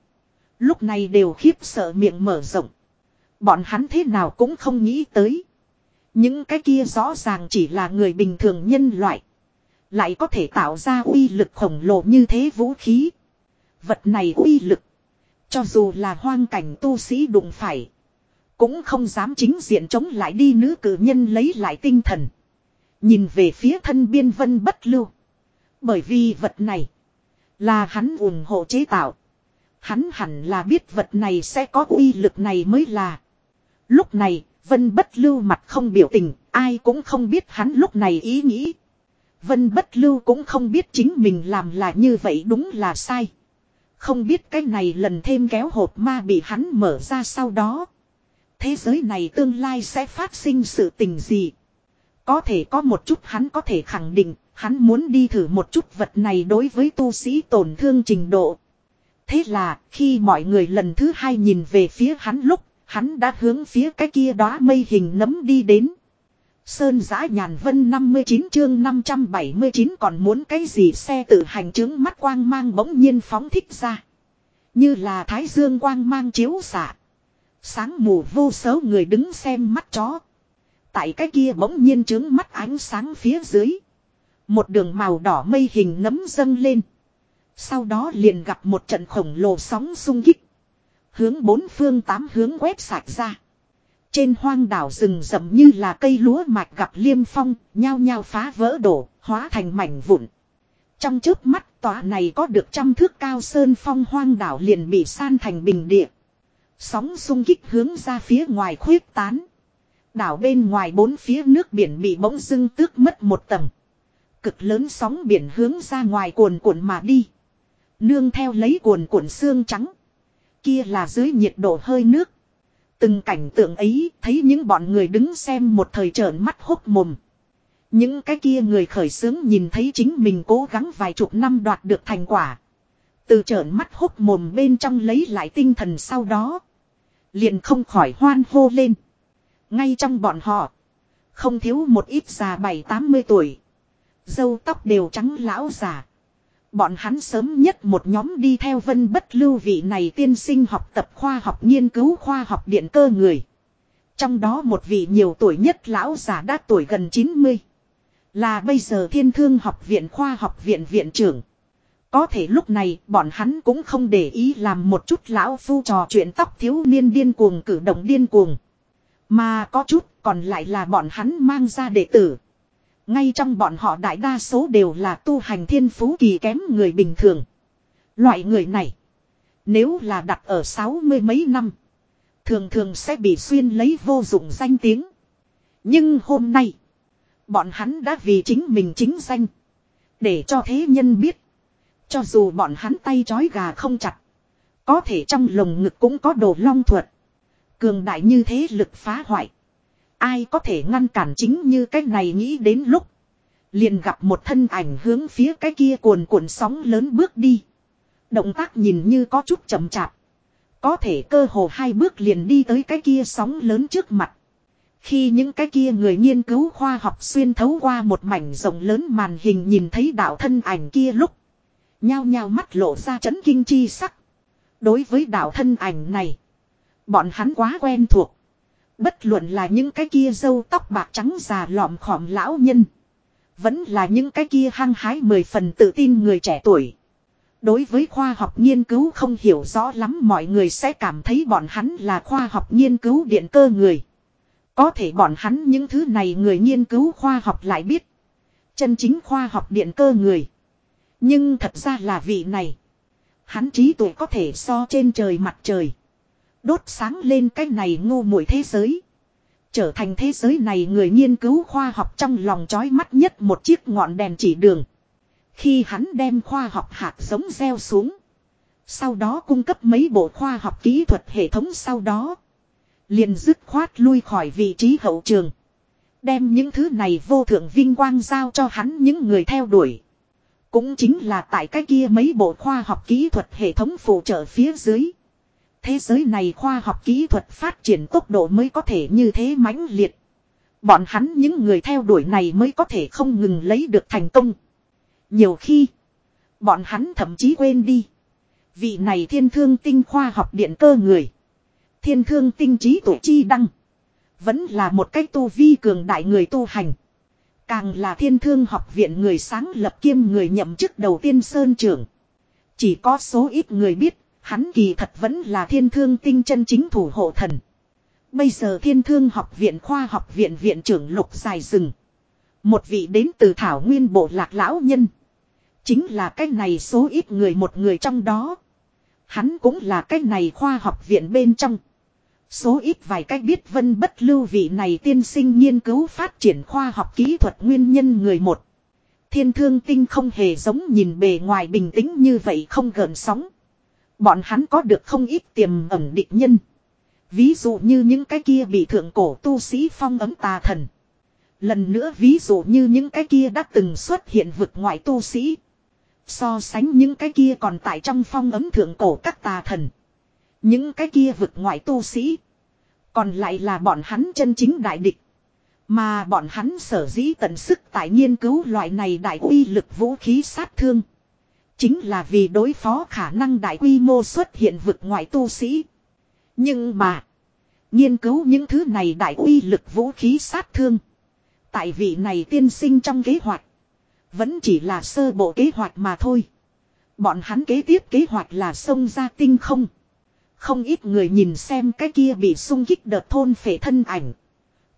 Lúc này đều khiếp sợ miệng mở rộng. Bọn hắn thế nào cũng không nghĩ tới. Những cái kia rõ ràng chỉ là người bình thường nhân loại. Lại có thể tạo ra uy lực khổng lồ như thế vũ khí. Vật này uy lực. Cho dù là hoang cảnh tu sĩ đụng phải. Cũng không dám chính diện chống lại đi nữ cử nhân lấy lại tinh thần. Nhìn về phía thân biên vân bất lưu. Bởi vì vật này. Là hắn ủng hộ chế tạo. Hắn hẳn là biết vật này sẽ có uy lực này mới là. Lúc này, Vân bất lưu mặt không biểu tình, ai cũng không biết hắn lúc này ý nghĩ. Vân bất lưu cũng không biết chính mình làm là như vậy đúng là sai. Không biết cái này lần thêm kéo hộp ma bị hắn mở ra sau đó. Thế giới này tương lai sẽ phát sinh sự tình gì. Có thể có một chút hắn có thể khẳng định, hắn muốn đi thử một chút vật này đối với tu sĩ tổn thương trình độ. Thế là, khi mọi người lần thứ hai nhìn về phía hắn lúc, Hắn đã hướng phía cái kia đóa mây hình nấm đi đến. Sơn giã nhàn vân 59 chương 579 còn muốn cái gì xe tự hành chứng mắt quang mang bỗng nhiên phóng thích ra. Như là thái dương quang mang chiếu xạ. Sáng mù vô số người đứng xem mắt chó. Tại cái kia bỗng nhiên trướng mắt ánh sáng phía dưới. Một đường màu đỏ mây hình nấm dâng lên. Sau đó liền gặp một trận khổng lồ sóng sung kích. Hướng bốn phương tám hướng quét sạch ra. Trên hoang đảo rừng rậm như là cây lúa mạch gặp liêm phong, nhao nhao phá vỡ đổ, hóa thành mảnh vụn. Trong trước mắt tòa này có được trăm thước cao sơn phong hoang đảo liền bị san thành bình địa. Sóng sung kích hướng ra phía ngoài khuyết tán. Đảo bên ngoài bốn phía nước biển bị bỗng dưng tước mất một tầng. Cực lớn sóng biển hướng ra ngoài cuồn cuộn mà đi. Nương theo lấy cuồn cuộn xương trắng. Kia là dưới nhiệt độ hơi nước. Từng cảnh tượng ấy, thấy những bọn người đứng xem một thời trợn mắt hốc mồm. Những cái kia người khởi sướng nhìn thấy chính mình cố gắng vài chục năm đoạt được thành quả. Từ trợn mắt hốc mồm bên trong lấy lại tinh thần sau đó. Liền không khỏi hoan hô lên. Ngay trong bọn họ. Không thiếu một ít già bảy tám mươi tuổi. Dâu tóc đều trắng lão già. Bọn hắn sớm nhất một nhóm đi theo vân bất lưu vị này tiên sinh học tập khoa học nghiên cứu khoa học điện cơ người. Trong đó một vị nhiều tuổi nhất lão già đã tuổi gần 90. Là bây giờ thiên thương học viện khoa học viện viện trưởng. Có thể lúc này bọn hắn cũng không để ý làm một chút lão phu trò chuyện tóc thiếu niên điên cuồng, cử động điên cuồng. Mà có chút còn lại là bọn hắn mang ra đệ tử. Ngay trong bọn họ đại đa số đều là tu hành thiên phú kỳ kém người bình thường. Loại người này. Nếu là đặt ở sáu mươi mấy năm. Thường thường sẽ bị xuyên lấy vô dụng danh tiếng. Nhưng hôm nay. Bọn hắn đã vì chính mình chính danh. Để cho thế nhân biết. Cho dù bọn hắn tay trói gà không chặt. Có thể trong lồng ngực cũng có đồ long thuật. Cường đại như thế lực phá hoại. Ai có thể ngăn cản chính như cái này nghĩ đến lúc. Liền gặp một thân ảnh hướng phía cái kia cuồn cuộn sóng lớn bước đi. Động tác nhìn như có chút chậm chạp. Có thể cơ hồ hai bước liền đi tới cái kia sóng lớn trước mặt. Khi những cái kia người nghiên cứu khoa học xuyên thấu qua một mảnh rộng lớn màn hình nhìn thấy đạo thân ảnh kia lúc. Nhao nhao mắt lộ ra chấn kinh chi sắc. Đối với đạo thân ảnh này. Bọn hắn quá quen thuộc. Bất luận là những cái kia dâu tóc bạc trắng già lọm khỏm lão nhân. Vẫn là những cái kia hăng hái mười phần tự tin người trẻ tuổi. Đối với khoa học nghiên cứu không hiểu rõ lắm, mọi người sẽ cảm thấy bọn hắn là khoa học nghiên cứu điện cơ người. Có thể bọn hắn những thứ này người nghiên cứu khoa học lại biết. Chân chính khoa học điện cơ người. Nhưng thật ra là vị này. Hắn trí tuệ có thể so trên trời mặt trời. Đốt sáng lên cái này ngu muội thế giới. Trở thành thế giới này người nghiên cứu khoa học trong lòng chói mắt nhất một chiếc ngọn đèn chỉ đường. Khi hắn đem khoa học hạt giống gieo xuống. Sau đó cung cấp mấy bộ khoa học kỹ thuật hệ thống sau đó. Liền dứt khoát lui khỏi vị trí hậu trường. Đem những thứ này vô thượng vinh quang giao cho hắn những người theo đuổi. Cũng chính là tại cái kia mấy bộ khoa học kỹ thuật hệ thống phụ trợ phía dưới. Thế giới này khoa học kỹ thuật phát triển tốc độ mới có thể như thế mãnh liệt. Bọn hắn những người theo đuổi này mới có thể không ngừng lấy được thành công. Nhiều khi, bọn hắn thậm chí quên đi. Vị này thiên thương tinh khoa học điện cơ người. Thiên thương tinh trí tổ chi đăng. Vẫn là một cách tu vi cường đại người tu hành. Càng là thiên thương học viện người sáng lập kiêm người nhậm chức đầu tiên sơn trưởng. Chỉ có số ít người biết, hắn kỳ thật vẫn là thiên thương tinh chân chính thủ hộ thần. Bây giờ thiên thương học viện khoa học viện viện trưởng lục dài rừng. Một vị đến từ thảo nguyên bộ lạc lão nhân. Chính là cái này số ít người một người trong đó. Hắn cũng là cái này khoa học viện bên trong. Số ít vài cách biết vân bất lưu vị này tiên sinh nghiên cứu phát triển khoa học kỹ thuật nguyên nhân người một. Thiên thương tinh không hề giống nhìn bề ngoài bình tĩnh như vậy không gần sóng. Bọn hắn có được không ít tiềm ẩn địch nhân. Ví dụ như những cái kia bị thượng cổ tu sĩ phong ấm tà thần. Lần nữa ví dụ như những cái kia đã từng xuất hiện vực ngoại tu sĩ. So sánh những cái kia còn tại trong phong ấm thượng cổ các tà thần. Những cái kia vực ngoại tu sĩ. Còn lại là bọn hắn chân chính đại địch. Mà bọn hắn sở dĩ tận sức tại nghiên cứu loại này đại uy lực vũ khí sát thương. Chính là vì đối phó khả năng đại quy mô xuất hiện vực ngoại tu sĩ. Nhưng mà. Nghiên cứu những thứ này đại uy lực vũ khí sát thương. Tại vị này tiên sinh trong kế hoạch. Vẫn chỉ là sơ bộ kế hoạch mà thôi. Bọn hắn kế tiếp kế hoạch là xông ra tinh không. Không ít người nhìn xem cái kia bị sung kích đợt thôn phệ thân ảnh.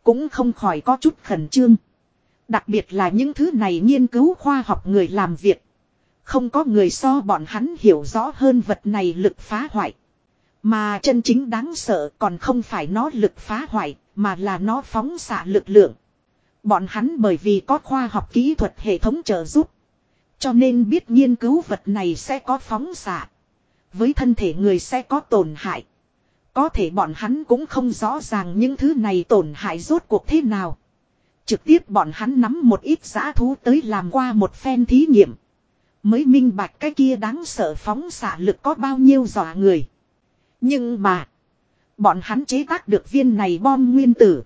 Cũng không khỏi có chút khẩn trương. Đặc biệt là những thứ này nghiên cứu khoa học người làm việc. Không có người so bọn hắn hiểu rõ hơn vật này lực phá hoại. Mà chân chính đáng sợ còn không phải nó lực phá hoại, mà là nó phóng xạ lực lượng. Bọn hắn bởi vì có khoa học kỹ thuật hệ thống trợ giúp. Cho nên biết nghiên cứu vật này sẽ có phóng xạ. Với thân thể người sẽ có tổn hại. Có thể bọn hắn cũng không rõ ràng những thứ này tổn hại rốt cuộc thế nào. Trực tiếp bọn hắn nắm một ít giã thú tới làm qua một phen thí nghiệm. Mới minh bạch cái kia đáng sợ phóng xạ lực có bao nhiêu dọa người. Nhưng mà. Bọn hắn chế tác được viên này bom nguyên tử.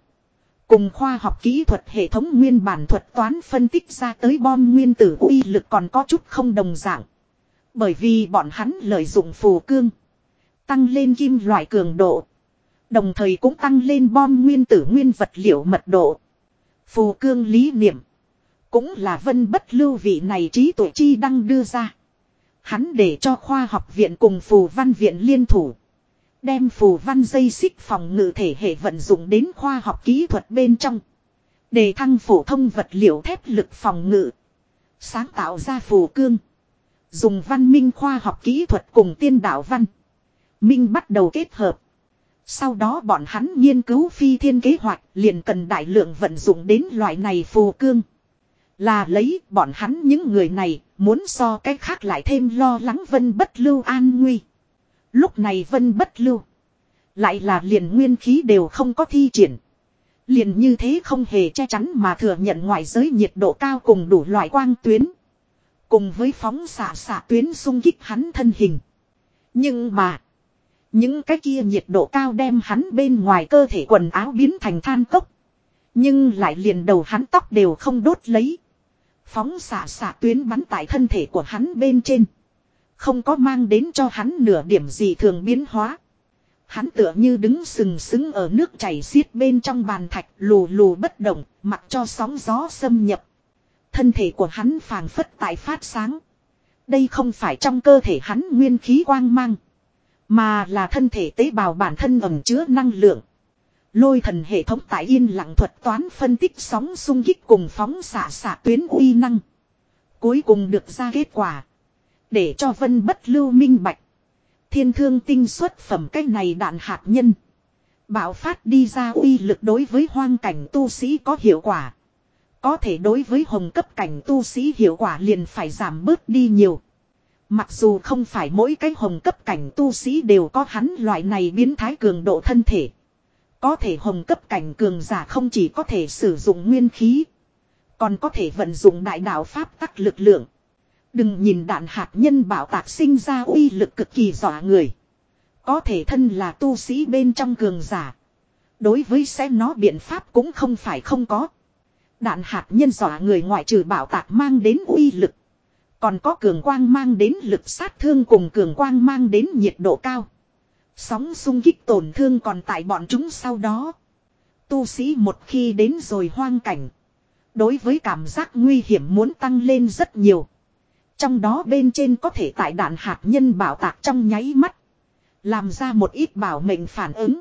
Cùng khoa học kỹ thuật hệ thống nguyên bản thuật toán phân tích ra tới bom nguyên tử uy lực còn có chút không đồng dạng. Bởi vì bọn hắn lợi dụng phù cương. Tăng lên kim loại cường độ. Đồng thời cũng tăng lên bom nguyên tử nguyên vật liệu mật độ. Phù cương lý niệm. Cũng là vân bất lưu vị này trí tuệ chi đăng đưa ra. Hắn để cho khoa học viện cùng phù văn viện liên thủ. Đem phù văn dây xích phòng ngự thể hệ vận dụng đến khoa học kỹ thuật bên trong. Để thăng phổ thông vật liệu thép lực phòng ngự. Sáng tạo ra phù cương. Dùng văn minh khoa học kỹ thuật cùng tiên đạo văn. Minh bắt đầu kết hợp. Sau đó bọn hắn nghiên cứu phi thiên kế hoạch liền cần đại lượng vận dụng đến loại này phù cương. Là lấy bọn hắn những người này, muốn so cái khác lại thêm lo lắng vân bất lưu an nguy. Lúc này vân bất lưu. Lại là liền nguyên khí đều không có thi triển. Liền như thế không hề che chắn mà thừa nhận ngoại giới nhiệt độ cao cùng đủ loại quang tuyến. Cùng với phóng xạ xạ tuyến xung kích hắn thân hình. Nhưng mà. Những cái kia nhiệt độ cao đem hắn bên ngoài cơ thể quần áo biến thành than cốc. Nhưng lại liền đầu hắn tóc đều không đốt lấy. Phóng xạ xạ tuyến bắn tại thân thể của hắn bên trên. Không có mang đến cho hắn nửa điểm gì thường biến hóa. Hắn tựa như đứng sừng sững ở nước chảy xiết bên trong bàn thạch lù lù bất động, mặc cho sóng gió xâm nhập. Thân thể của hắn phàng phất tại phát sáng. Đây không phải trong cơ thể hắn nguyên khí quang mang. Mà là thân thể tế bào bản thân ẩm chứa năng lượng. Lôi thần hệ thống tại yên lặng thuật toán phân tích sóng xung kích cùng phóng xạ xạ tuyến uy năng. Cuối cùng được ra kết quả. Để cho vân bất lưu minh bạch. Thiên thương tinh xuất phẩm cái này đạn hạt nhân. Bạo phát đi ra uy lực đối với hoang cảnh tu sĩ có hiệu quả. Có thể đối với hồng cấp cảnh tu sĩ hiệu quả liền phải giảm bớt đi nhiều. Mặc dù không phải mỗi cái hồng cấp cảnh tu sĩ đều có hắn loại này biến thái cường độ thân thể. Có thể hồng cấp cảnh cường giả không chỉ có thể sử dụng nguyên khí. Còn có thể vận dụng đại đạo pháp tắc lực lượng. Đừng nhìn đạn hạt nhân bảo tạc sinh ra uy lực cực kỳ dọa người. Có thể thân là tu sĩ bên trong cường giả. Đối với xem nó biện pháp cũng không phải không có. Đạn hạt nhân dọa người ngoại trừ bảo tạc mang đến uy lực. Còn có cường quang mang đến lực sát thương cùng cường quang mang đến nhiệt độ cao. Sóng xung kích tổn thương còn tại bọn chúng sau đó. Tu sĩ một khi đến rồi hoang cảnh. Đối với cảm giác nguy hiểm muốn tăng lên rất nhiều. Trong đó bên trên có thể tại đạn hạt nhân bảo tạc trong nháy mắt. Làm ra một ít bảo mệnh phản ứng.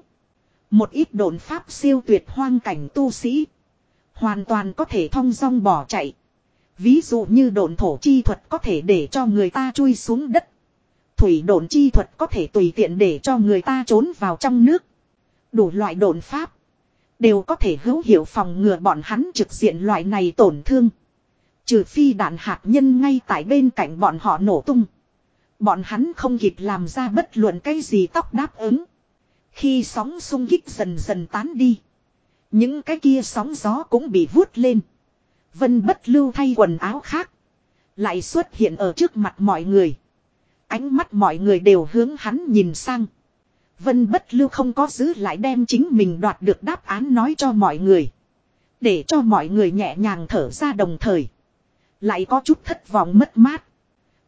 Một ít đồn pháp siêu tuyệt hoang cảnh tu sĩ. Hoàn toàn có thể thong dong bỏ chạy. Ví dụ như đồn thổ chi thuật có thể để cho người ta chui xuống đất. Thủy đồn chi thuật có thể tùy tiện để cho người ta trốn vào trong nước. Đủ loại đồn pháp. Đều có thể hữu hiệu phòng ngừa bọn hắn trực diện loại này tổn thương. Trừ phi đạn hạt nhân ngay tại bên cạnh bọn họ nổ tung. Bọn hắn không kịp làm ra bất luận cái gì tóc đáp ứng. Khi sóng xung kích dần dần tán đi. Những cái kia sóng gió cũng bị vuốt lên. Vân bất lưu thay quần áo khác. Lại xuất hiện ở trước mặt mọi người. Ánh mắt mọi người đều hướng hắn nhìn sang. Vân bất lưu không có giữ lại đem chính mình đoạt được đáp án nói cho mọi người. Để cho mọi người nhẹ nhàng thở ra đồng thời. Lại có chút thất vọng mất mát.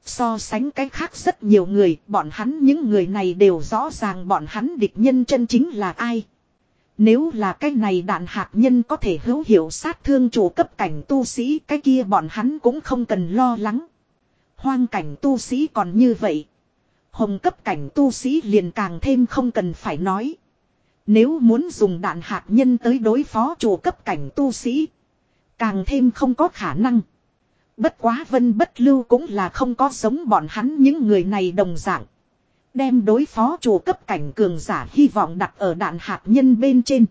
So sánh cái khác rất nhiều người, bọn hắn những người này đều rõ ràng bọn hắn địch nhân chân chính là ai. Nếu là cái này đạn hạt nhân có thể hữu hiệu sát thương chủ cấp cảnh tu sĩ, cái kia bọn hắn cũng không cần lo lắng. Hoang cảnh tu sĩ còn như vậy. Hồng cấp cảnh tu sĩ liền càng thêm không cần phải nói. Nếu muốn dùng đạn hạt nhân tới đối phó chủ cấp cảnh tu sĩ. Càng thêm không có khả năng. Bất quá vân bất lưu cũng là không có giống bọn hắn những người này đồng dạng. Đem đối phó chủ cấp cảnh cường giả hy vọng đặt ở đạn hạt nhân bên trên.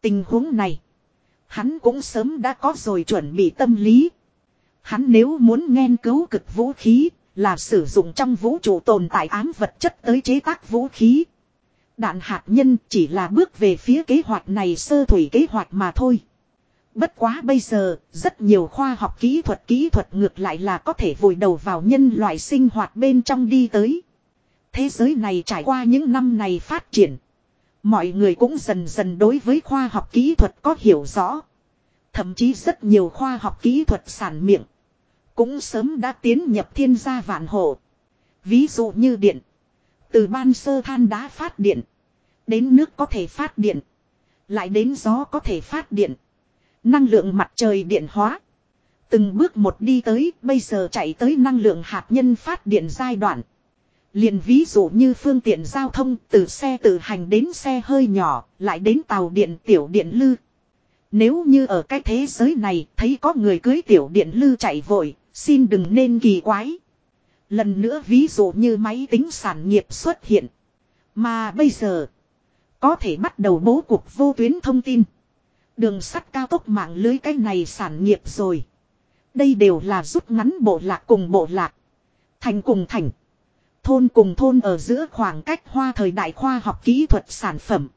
Tình huống này. Hắn cũng sớm đã có rồi chuẩn bị tâm lý. Hắn nếu muốn nghiên cứu cực vũ khí là sử dụng trong vũ trụ tồn tại ám vật chất tới chế tác vũ khí. Đạn hạt nhân chỉ là bước về phía kế hoạch này sơ thủy kế hoạch mà thôi. Bất quá bây giờ, rất nhiều khoa học kỹ thuật kỹ thuật ngược lại là có thể vùi đầu vào nhân loại sinh hoạt bên trong đi tới. Thế giới này trải qua những năm này phát triển. Mọi người cũng dần dần đối với khoa học kỹ thuật có hiểu rõ. Thậm chí rất nhiều khoa học kỹ thuật sản miệng. Cũng sớm đã tiến nhập thiên gia vạn hộ. Ví dụ như điện. Từ ban sơ than đá phát điện. Đến nước có thể phát điện. Lại đến gió có thể phát điện. Năng lượng mặt trời điện hóa. Từng bước một đi tới, bây giờ chạy tới năng lượng hạt nhân phát điện giai đoạn. liền ví dụ như phương tiện giao thông từ xe tự hành đến xe hơi nhỏ, lại đến tàu điện tiểu điện lư. Nếu như ở cái thế giới này thấy có người cưới tiểu điện lư chạy vội, xin đừng nên kỳ quái. Lần nữa ví dụ như máy tính sản nghiệp xuất hiện. Mà bây giờ, có thể bắt đầu bố cuộc vô tuyến thông tin. Đường sắt cao tốc mạng lưới cái này sản nghiệp rồi. Đây đều là rút ngắn bộ lạc cùng bộ lạc. Thành cùng thành. Thôn cùng thôn ở giữa khoảng cách hoa thời đại khoa học kỹ thuật sản phẩm.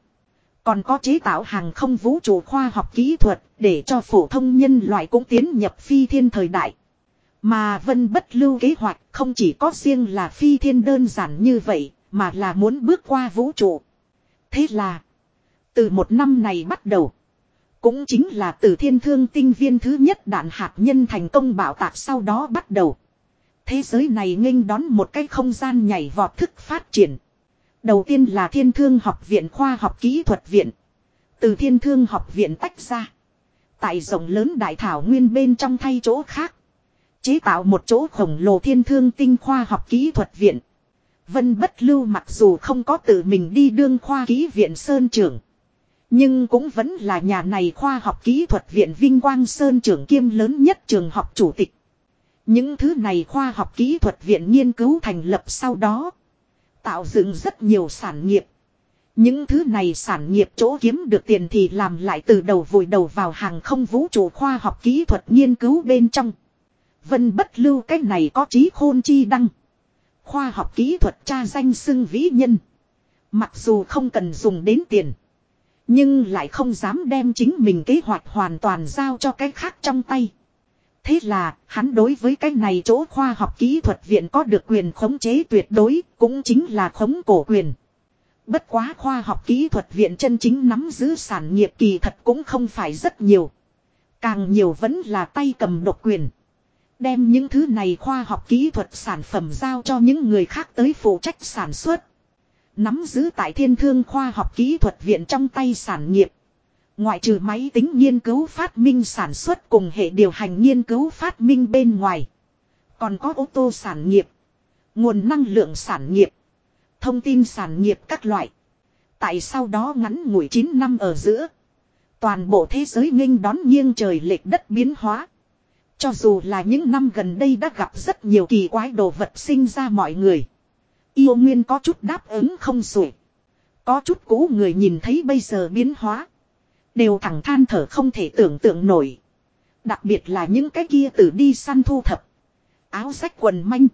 Còn có chế tạo hàng không vũ trụ khoa học kỹ thuật để cho phổ thông nhân loại cũng tiến nhập phi thiên thời đại. Mà vân bất lưu kế hoạch không chỉ có riêng là phi thiên đơn giản như vậy, mà là muốn bước qua vũ trụ. Thế là, từ một năm này bắt đầu, cũng chính là từ thiên thương tinh viên thứ nhất đạn hạt nhân thành công bảo tạc sau đó bắt đầu. Thế giới này nghênh đón một cái không gian nhảy vọt thức phát triển. Đầu tiên là thiên thương học viện khoa học kỹ thuật viện. Từ thiên thương học viện tách ra. Tại rộng lớn đại thảo nguyên bên trong thay chỗ khác. Chế tạo một chỗ khổng lồ thiên thương tinh khoa học kỹ thuật viện. Vân bất lưu mặc dù không có tự mình đi đương khoa kỹ viện Sơn trưởng. Nhưng cũng vẫn là nhà này khoa học kỹ thuật viện Vinh Quang Sơn trưởng kiêm lớn nhất trường học chủ tịch. Những thứ này khoa học kỹ thuật viện nghiên cứu thành lập sau đó. Tạo dựng rất nhiều sản nghiệp. Những thứ này sản nghiệp chỗ kiếm được tiền thì làm lại từ đầu vùi đầu vào hàng không vũ trụ khoa học kỹ thuật nghiên cứu bên trong. Vân bất lưu cái này có trí khôn chi đăng. Khoa học kỹ thuật tra danh xưng vĩ nhân. Mặc dù không cần dùng đến tiền. Nhưng lại không dám đem chính mình kế hoạch hoàn toàn giao cho cái khác trong tay. Thế là, hắn đối với cái này chỗ khoa học kỹ thuật viện có được quyền khống chế tuyệt đối, cũng chính là khống cổ quyền. Bất quá khoa học kỹ thuật viện chân chính nắm giữ sản nghiệp kỳ thật cũng không phải rất nhiều. Càng nhiều vẫn là tay cầm độc quyền. Đem những thứ này khoa học kỹ thuật sản phẩm giao cho những người khác tới phụ trách sản xuất. Nắm giữ tại thiên thương khoa học kỹ thuật viện trong tay sản nghiệp. Ngoại trừ máy tính nghiên cứu phát minh sản xuất cùng hệ điều hành nghiên cứu phát minh bên ngoài. Còn có ô tô sản nghiệp. Nguồn năng lượng sản nghiệp. Thông tin sản nghiệp các loại. Tại sau đó ngắn ngủi 9 năm ở giữa. Toàn bộ thế giới nghênh đón nghiêng trời lệch đất biến hóa. Cho dù là những năm gần đây đã gặp rất nhiều kỳ quái đồ vật sinh ra mọi người. Yêu nguyên có chút đáp ứng không sủi. Có chút cũ người nhìn thấy bây giờ biến hóa. Đều thẳng than thở không thể tưởng tượng nổi. Đặc biệt là những cái kia từ đi săn thu thập. Áo sách quần manh.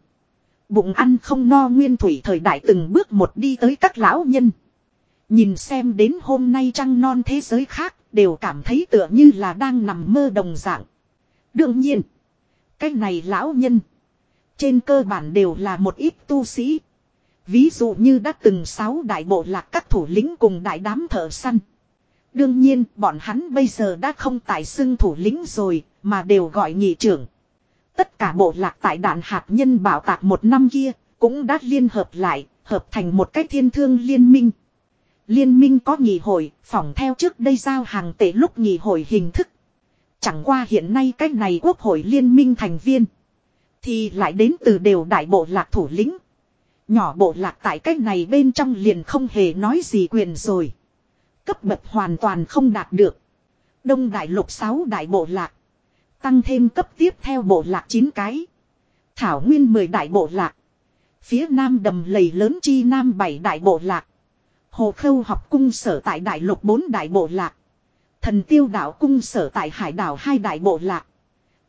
Bụng ăn không no nguyên thủy thời đại từng bước một đi tới các lão nhân. Nhìn xem đến hôm nay trăng non thế giới khác, đều cảm thấy tựa như là đang nằm mơ đồng dạng. Đương nhiên. Cái này lão nhân. Trên cơ bản đều là một ít tu sĩ. Ví dụ như đã từng sáu đại bộ lạc các thủ lĩnh cùng đại đám thợ săn. Đương nhiên bọn hắn bây giờ đã không tại xưng thủ lĩnh rồi mà đều gọi nhị trưởng. Tất cả bộ lạc tại đạn hạt nhân bảo tạc một năm kia cũng đã liên hợp lại, hợp thành một cái thiên thương liên minh. Liên minh có nhị hội, phỏng theo trước đây giao hàng tệ lúc nhị hội hình thức. Chẳng qua hiện nay cách này quốc hội liên minh thành viên. Thì lại đến từ đều đại bộ lạc thủ lĩnh. Nhỏ bộ lạc tại cách này bên trong liền không hề nói gì quyền rồi. Cấp bậc hoàn toàn không đạt được. Đông đại lục 6 đại bộ lạc. Tăng thêm cấp tiếp theo bộ lạc 9 cái. Thảo nguyên 10 đại bộ lạc. Phía nam đầm lầy lớn chi nam 7 đại bộ lạc. Hồ khâu học cung sở tại đại lục 4 đại bộ lạc. Thần tiêu đảo cung sở tại hải đảo hai đại bộ lạc.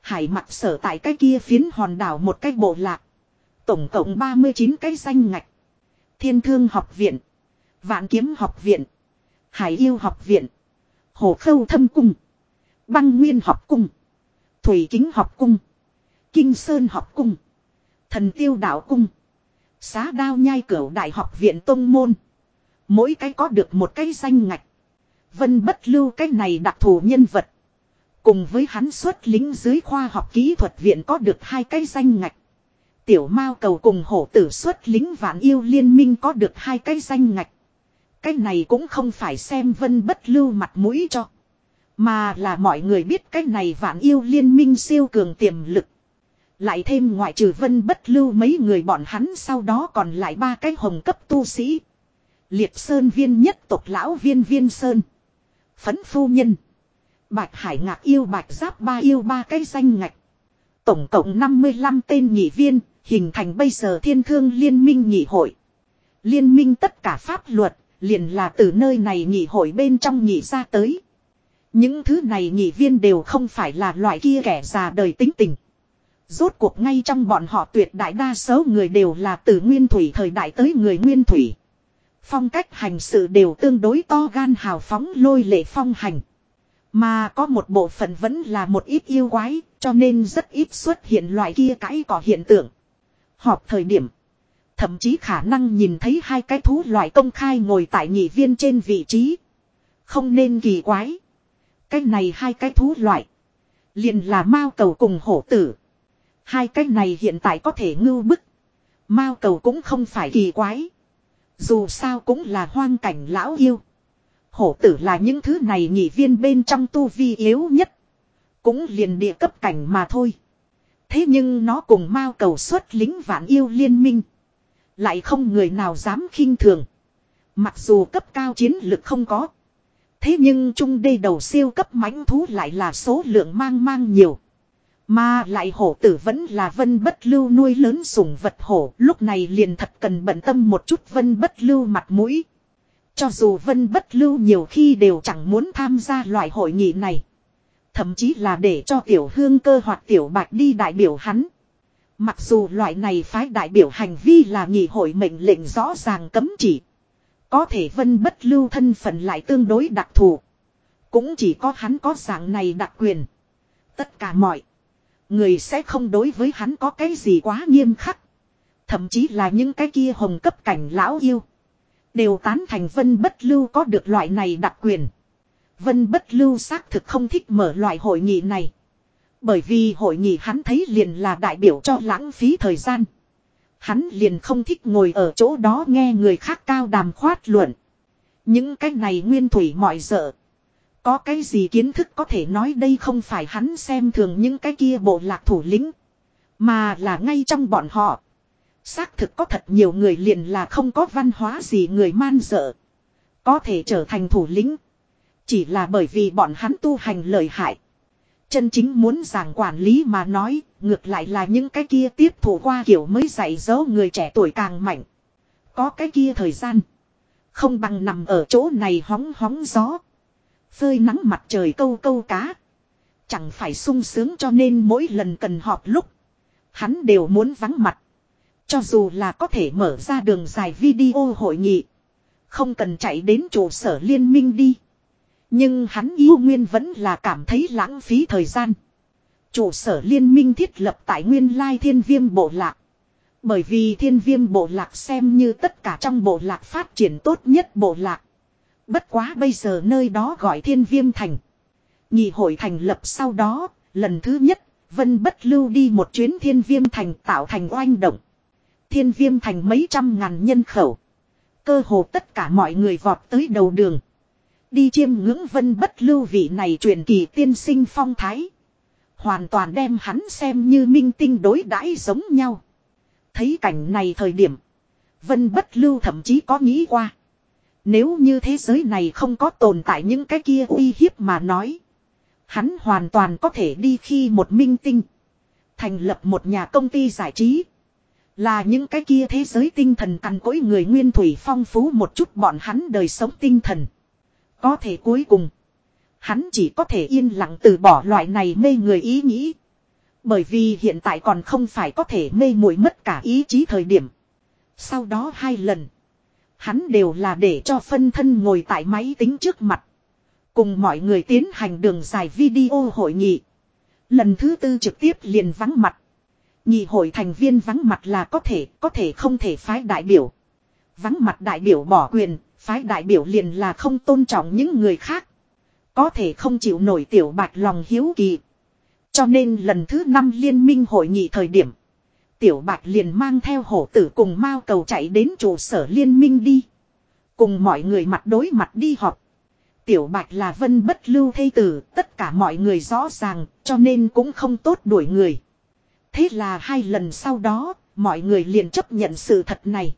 Hải mặt sở tại cái kia phiến hòn đảo một cái bộ lạc. Tổng cộng 39 cái danh ngạch. Thiên thương học viện. Vạn kiếm học viện. Hải yêu học viện. Hồ khâu thâm cung. Băng nguyên học cung. Thủy kính học cung. Kinh sơn học cung. Thần tiêu đảo cung. Xá đao nhai cửu đại học viện tông môn. Mỗi cái có được một cái danh ngạch. Vân bất lưu cái này đặc thù nhân vật. Cùng với hắn xuất lính dưới khoa học kỹ thuật viện có được hai cái danh ngạch. Tiểu Mao cầu cùng hổ tử xuất lính vạn yêu liên minh có được hai cái danh ngạch. Cái này cũng không phải xem vân bất lưu mặt mũi cho. Mà là mọi người biết cái này vạn yêu liên minh siêu cường tiềm lực. Lại thêm ngoại trừ vân bất lưu mấy người bọn hắn sau đó còn lại ba cái hồng cấp tu sĩ. Liệt Sơn viên nhất tộc lão viên viên Sơn. Phấn phu nhân. Bạch Hải Ngạc yêu Bạch Giáp ba yêu ba cái danh ngạch. Tổng cộng 55 tên nghị viên, hình thành bây giờ thiên thương liên minh nghị hội. Liên minh tất cả pháp luật, liền là từ nơi này nghị hội bên trong nghị ra tới. Những thứ này nghị viên đều không phải là loại kia kẻ già đời tính tình. Rốt cuộc ngay trong bọn họ tuyệt đại đa số người đều là từ nguyên thủy thời đại tới người nguyên thủy. Phong cách hành sự đều tương đối to gan hào phóng lôi lệ phong hành. Mà có một bộ phận vẫn là một ít yêu quái, cho nên rất ít xuất hiện loại kia cãi có hiện tượng. Họp thời điểm. Thậm chí khả năng nhìn thấy hai cái thú loại công khai ngồi tại nhị viên trên vị trí. Không nên kỳ quái. Cái này hai cái thú loại. liền là mao cầu cùng hổ tử. Hai cái này hiện tại có thể ngưu bức. Mao cầu cũng không phải kỳ quái. Dù sao cũng là hoang cảnh lão yêu. Hổ tử là những thứ này nhị viên bên trong tu vi yếu nhất. Cũng liền địa cấp cảnh mà thôi. Thế nhưng nó cùng mao cầu xuất lính vạn yêu liên minh. Lại không người nào dám khinh thường. Mặc dù cấp cao chiến lực không có. Thế nhưng trung đê đầu siêu cấp mãnh thú lại là số lượng mang mang nhiều. Mà lại hổ tử vẫn là vân bất lưu nuôi lớn sủng vật hổ. Lúc này liền thật cần bận tâm một chút vân bất lưu mặt mũi. Cho dù vân bất lưu nhiều khi đều chẳng muốn tham gia loại hội nghị này. Thậm chí là để cho tiểu hương cơ hoặc tiểu bạch đi đại biểu hắn. Mặc dù loại này phái đại biểu hành vi là nghị hội mệnh lệnh rõ ràng cấm chỉ. Có thể vân bất lưu thân phận lại tương đối đặc thù. Cũng chỉ có hắn có dạng này đặc quyền. Tất cả mọi người sẽ không đối với hắn có cái gì quá nghiêm khắc. Thậm chí là những cái kia hồng cấp cảnh lão yêu. Đều tán thành vân bất lưu có được loại này đặc quyền. Vân bất lưu xác thực không thích mở loại hội nghị này. Bởi vì hội nghị hắn thấy liền là đại biểu cho lãng phí thời gian. Hắn liền không thích ngồi ở chỗ đó nghe người khác cao đàm khoát luận. Những cái này nguyên thủy mọi dở. Có cái gì kiến thức có thể nói đây không phải hắn xem thường những cái kia bộ lạc thủ lĩnh. Mà là ngay trong bọn họ. Xác thực có thật nhiều người liền là không có văn hóa gì người man dợ. Có thể trở thành thủ lĩnh. Chỉ là bởi vì bọn hắn tu hành lợi hại. Chân chính muốn giảng quản lý mà nói, ngược lại là những cái kia tiếp thủ qua kiểu mới dạy dỗ người trẻ tuổi càng mạnh. Có cái kia thời gian. Không bằng nằm ở chỗ này hóng hóng gió. Phơi nắng mặt trời câu câu cá. Chẳng phải sung sướng cho nên mỗi lần cần họp lúc. Hắn đều muốn vắng mặt. Cho dù là có thể mở ra đường dài video hội nghị. Không cần chạy đến trụ sở liên minh đi. Nhưng hắn yêu nguyên vẫn là cảm thấy lãng phí thời gian. Trụ sở liên minh thiết lập tại nguyên lai thiên viêm bộ lạc. Bởi vì thiên viêm bộ lạc xem như tất cả trong bộ lạc phát triển tốt nhất bộ lạc. Bất quá bây giờ nơi đó gọi thiên viêm thành. Nhị hội thành lập sau đó, lần thứ nhất, Vân Bất Lưu đi một chuyến thiên viêm thành tạo thành oanh động. Thiên viêm thành mấy trăm ngàn nhân khẩu. Cơ hồ tất cả mọi người vọt tới đầu đường. Đi chiêm ngưỡng vân bất lưu vị này truyền kỳ tiên sinh phong thái. Hoàn toàn đem hắn xem như minh tinh đối đãi giống nhau. Thấy cảnh này thời điểm. Vân bất lưu thậm chí có nghĩ qua. Nếu như thế giới này không có tồn tại những cái kia uy hiếp mà nói. Hắn hoàn toàn có thể đi khi một minh tinh. Thành lập một nhà công ty giải trí. Là những cái kia thế giới tinh thần cằn cỗi người nguyên thủy phong phú một chút bọn hắn đời sống tinh thần. Có thể cuối cùng. Hắn chỉ có thể yên lặng từ bỏ loại này mê người ý nghĩ. Bởi vì hiện tại còn không phải có thể mê muội mất cả ý chí thời điểm. Sau đó hai lần. Hắn đều là để cho phân thân ngồi tại máy tính trước mặt. Cùng mọi người tiến hành đường dài video hội nghị. Lần thứ tư trực tiếp liền vắng mặt. Nhị hội thành viên vắng mặt là có thể, có thể không thể phái đại biểu. Vắng mặt đại biểu bỏ quyền, phái đại biểu liền là không tôn trọng những người khác. Có thể không chịu nổi tiểu bạch lòng hiếu kỳ. Cho nên lần thứ năm liên minh hội nghị thời điểm. Tiểu bạch liền mang theo hổ tử cùng mao cầu chạy đến trụ sở liên minh đi. Cùng mọi người mặt đối mặt đi họp. Tiểu bạch là vân bất lưu thây tử, tất cả mọi người rõ ràng, cho nên cũng không tốt đuổi người. Thế là hai lần sau đó, mọi người liền chấp nhận sự thật này.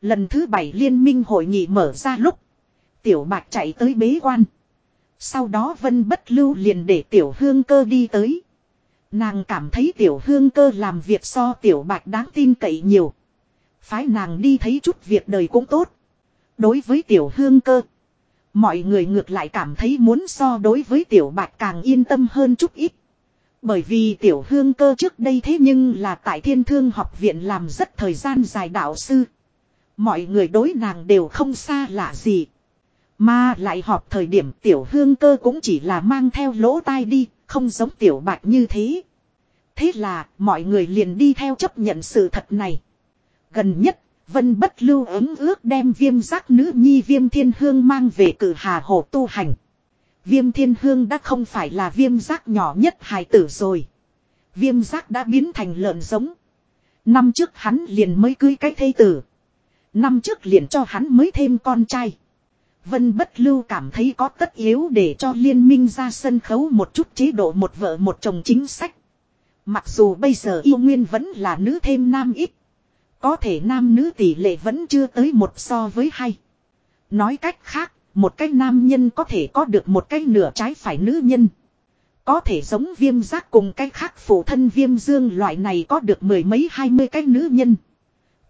Lần thứ bảy liên minh hội nghị mở ra lúc. Tiểu bạch chạy tới bế quan. Sau đó vân bất lưu liền để tiểu hương cơ đi tới. Nàng cảm thấy tiểu hương cơ làm việc so tiểu bạch đáng tin cậy nhiều. Phái nàng đi thấy chút việc đời cũng tốt. Đối với tiểu hương cơ. Mọi người ngược lại cảm thấy muốn so đối với tiểu bạch càng yên tâm hơn chút ít. Bởi vì tiểu hương cơ trước đây thế nhưng là tại thiên thương học viện làm rất thời gian dài đạo sư. Mọi người đối nàng đều không xa lạ gì. Mà lại họp thời điểm tiểu hương cơ cũng chỉ là mang theo lỗ tai đi, không giống tiểu bạch như thế. Thế là mọi người liền đi theo chấp nhận sự thật này. Gần nhất, Vân bất lưu ứng ước đem viêm giác nữ nhi viêm thiên hương mang về cử hà hồ tu hành. Viêm thiên hương đã không phải là viêm giác nhỏ nhất hài tử rồi. Viêm giác đã biến thành lợn giống. Năm trước hắn liền mới cưới cái thây tử. Năm trước liền cho hắn mới thêm con trai. Vân bất lưu cảm thấy có tất yếu để cho liên minh ra sân khấu một chút chế độ một vợ một chồng chính sách. Mặc dù bây giờ yêu nguyên vẫn là nữ thêm nam ít. Có thể nam nữ tỷ lệ vẫn chưa tới một so với hai. Nói cách khác, một cái nam nhân có thể có được một cái nửa trái phải nữ nhân. Có thể giống viêm giác cùng cái khác phụ thân viêm dương loại này có được mười mấy hai mươi cái nữ nhân.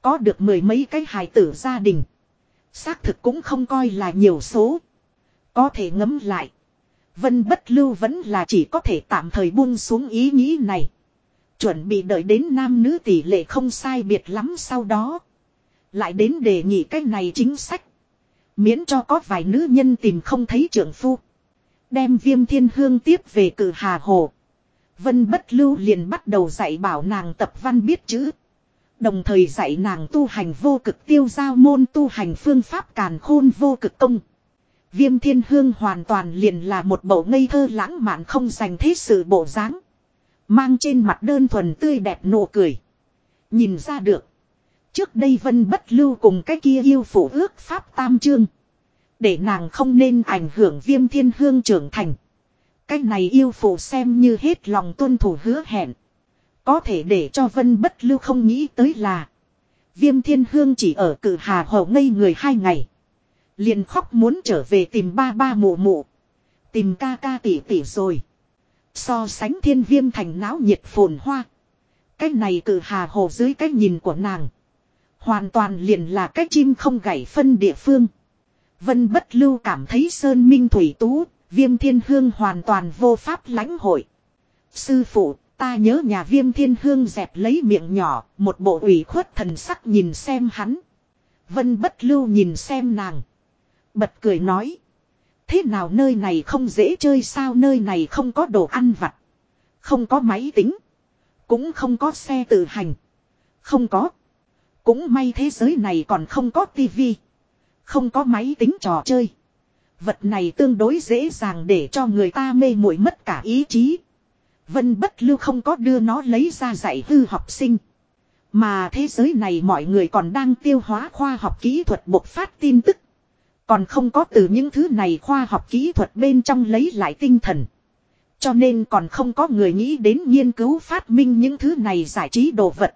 Có được mười mấy cái hài tử gia đình. Xác thực cũng không coi là nhiều số. Có thể ngấm lại. Vân bất lưu vẫn là chỉ có thể tạm thời buông xuống ý nghĩ này. Chuẩn bị đợi đến nam nữ tỷ lệ không sai biệt lắm sau đó. Lại đến đề nghị cái này chính sách. Miễn cho có vài nữ nhân tìm không thấy trưởng phu. Đem viêm thiên hương tiếp về cử hà hồ. Vân bất lưu liền bắt đầu dạy bảo nàng tập văn biết chữ. Đồng thời dạy nàng tu hành vô cực tiêu giao môn tu hành phương pháp càn khôn vô cực công. Viêm thiên hương hoàn toàn liền là một bộ ngây thơ lãng mạn không dành thế sự bộ dáng. Mang trên mặt đơn thuần tươi đẹp nụ cười. Nhìn ra được. Trước đây vân bất lưu cùng cái kia yêu phụ ước pháp tam chương. Để nàng không nên ảnh hưởng viêm thiên hương trưởng thành. Cách này yêu phụ xem như hết lòng tuân thủ hứa hẹn. Có thể để cho vân bất lưu không nghĩ tới là. Viêm thiên hương chỉ ở cử hà hồ ngây người hai ngày. Liền khóc muốn trở về tìm ba ba mụ mụ. Tìm ca ca tỷ tỷ rồi. So sánh thiên viêm thành náo nhiệt phồn hoa. Cái này cử hà hồ dưới cái nhìn của nàng. Hoàn toàn liền là cái chim không gảy phân địa phương. Vân bất lưu cảm thấy sơn minh thủy tú, viêm thiên hương hoàn toàn vô pháp lãnh hội. Sư phụ, ta nhớ nhà viêm thiên hương dẹp lấy miệng nhỏ, một bộ ủy khuất thần sắc nhìn xem hắn. Vân bất lưu nhìn xem nàng. Bật cười nói. Thế nào nơi này không dễ chơi sao nơi này không có đồ ăn vặt. Không có máy tính. Cũng không có xe tự hành. Không có. Cũng may thế giới này còn không có tivi. Không có máy tính trò chơi. Vật này tương đối dễ dàng để cho người ta mê muội mất cả ý chí. Vân bất lưu không có đưa nó lấy ra dạy hư học sinh. Mà thế giới này mọi người còn đang tiêu hóa khoa học kỹ thuật bộc phát tin tức. Còn không có từ những thứ này khoa học kỹ thuật bên trong lấy lại tinh thần. Cho nên còn không có người nghĩ đến nghiên cứu phát minh những thứ này giải trí đồ vật.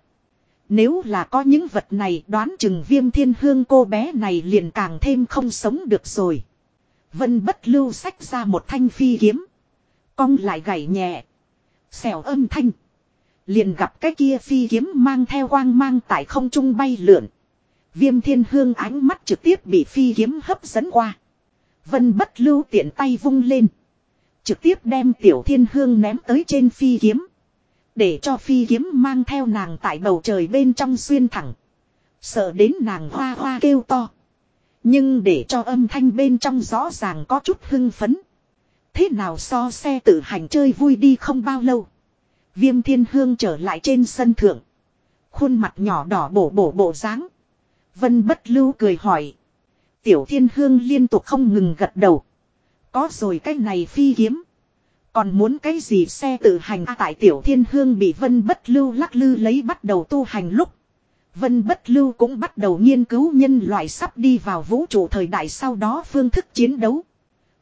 Nếu là có những vật này đoán chừng viêm thiên hương cô bé này liền càng thêm không sống được rồi. Vân bất lưu sách ra một thanh phi kiếm. Cong lại gảy nhẹ. Xèo âm thanh. Liền gặp cái kia phi kiếm mang theo quang mang tại không trung bay lượn. Viêm thiên hương ánh mắt trực tiếp bị phi kiếm hấp dẫn qua. Vân bất lưu tiện tay vung lên. Trực tiếp đem tiểu thiên hương ném tới trên phi kiếm. Để cho phi kiếm mang theo nàng tại bầu trời bên trong xuyên thẳng. Sợ đến nàng hoa hoa kêu to. Nhưng để cho âm thanh bên trong rõ ràng có chút hưng phấn. Thế nào so xe tự hành chơi vui đi không bao lâu. Viêm thiên hương trở lại trên sân thượng. Khuôn mặt nhỏ đỏ bổ bổ bộ dáng Vân bất lưu cười hỏi. Tiểu thiên hương liên tục không ngừng gật đầu. Có rồi cái này phi kiếm. Còn muốn cái gì xe tự hành à, tại tiểu thiên hương bị vân bất lưu lắc lư lấy bắt đầu tu hành lúc. Vân bất lưu cũng bắt đầu nghiên cứu nhân loại sắp đi vào vũ trụ thời đại sau đó phương thức chiến đấu.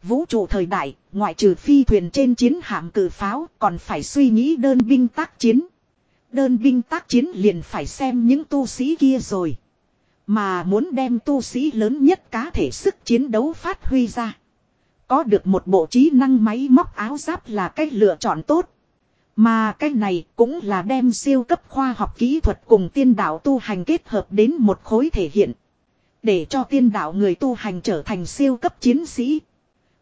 Vũ trụ thời đại, ngoại trừ phi thuyền trên chiến hạm cử pháo còn phải suy nghĩ đơn binh tác chiến. Đơn binh tác chiến liền phải xem những tu sĩ kia rồi. Mà muốn đem tu sĩ lớn nhất cá thể sức chiến đấu phát huy ra. Có được một bộ trí năng máy móc áo giáp là cách lựa chọn tốt. Mà cái này cũng là đem siêu cấp khoa học kỹ thuật cùng tiên đạo tu hành kết hợp đến một khối thể hiện. Để cho tiên đạo người tu hành trở thành siêu cấp chiến sĩ.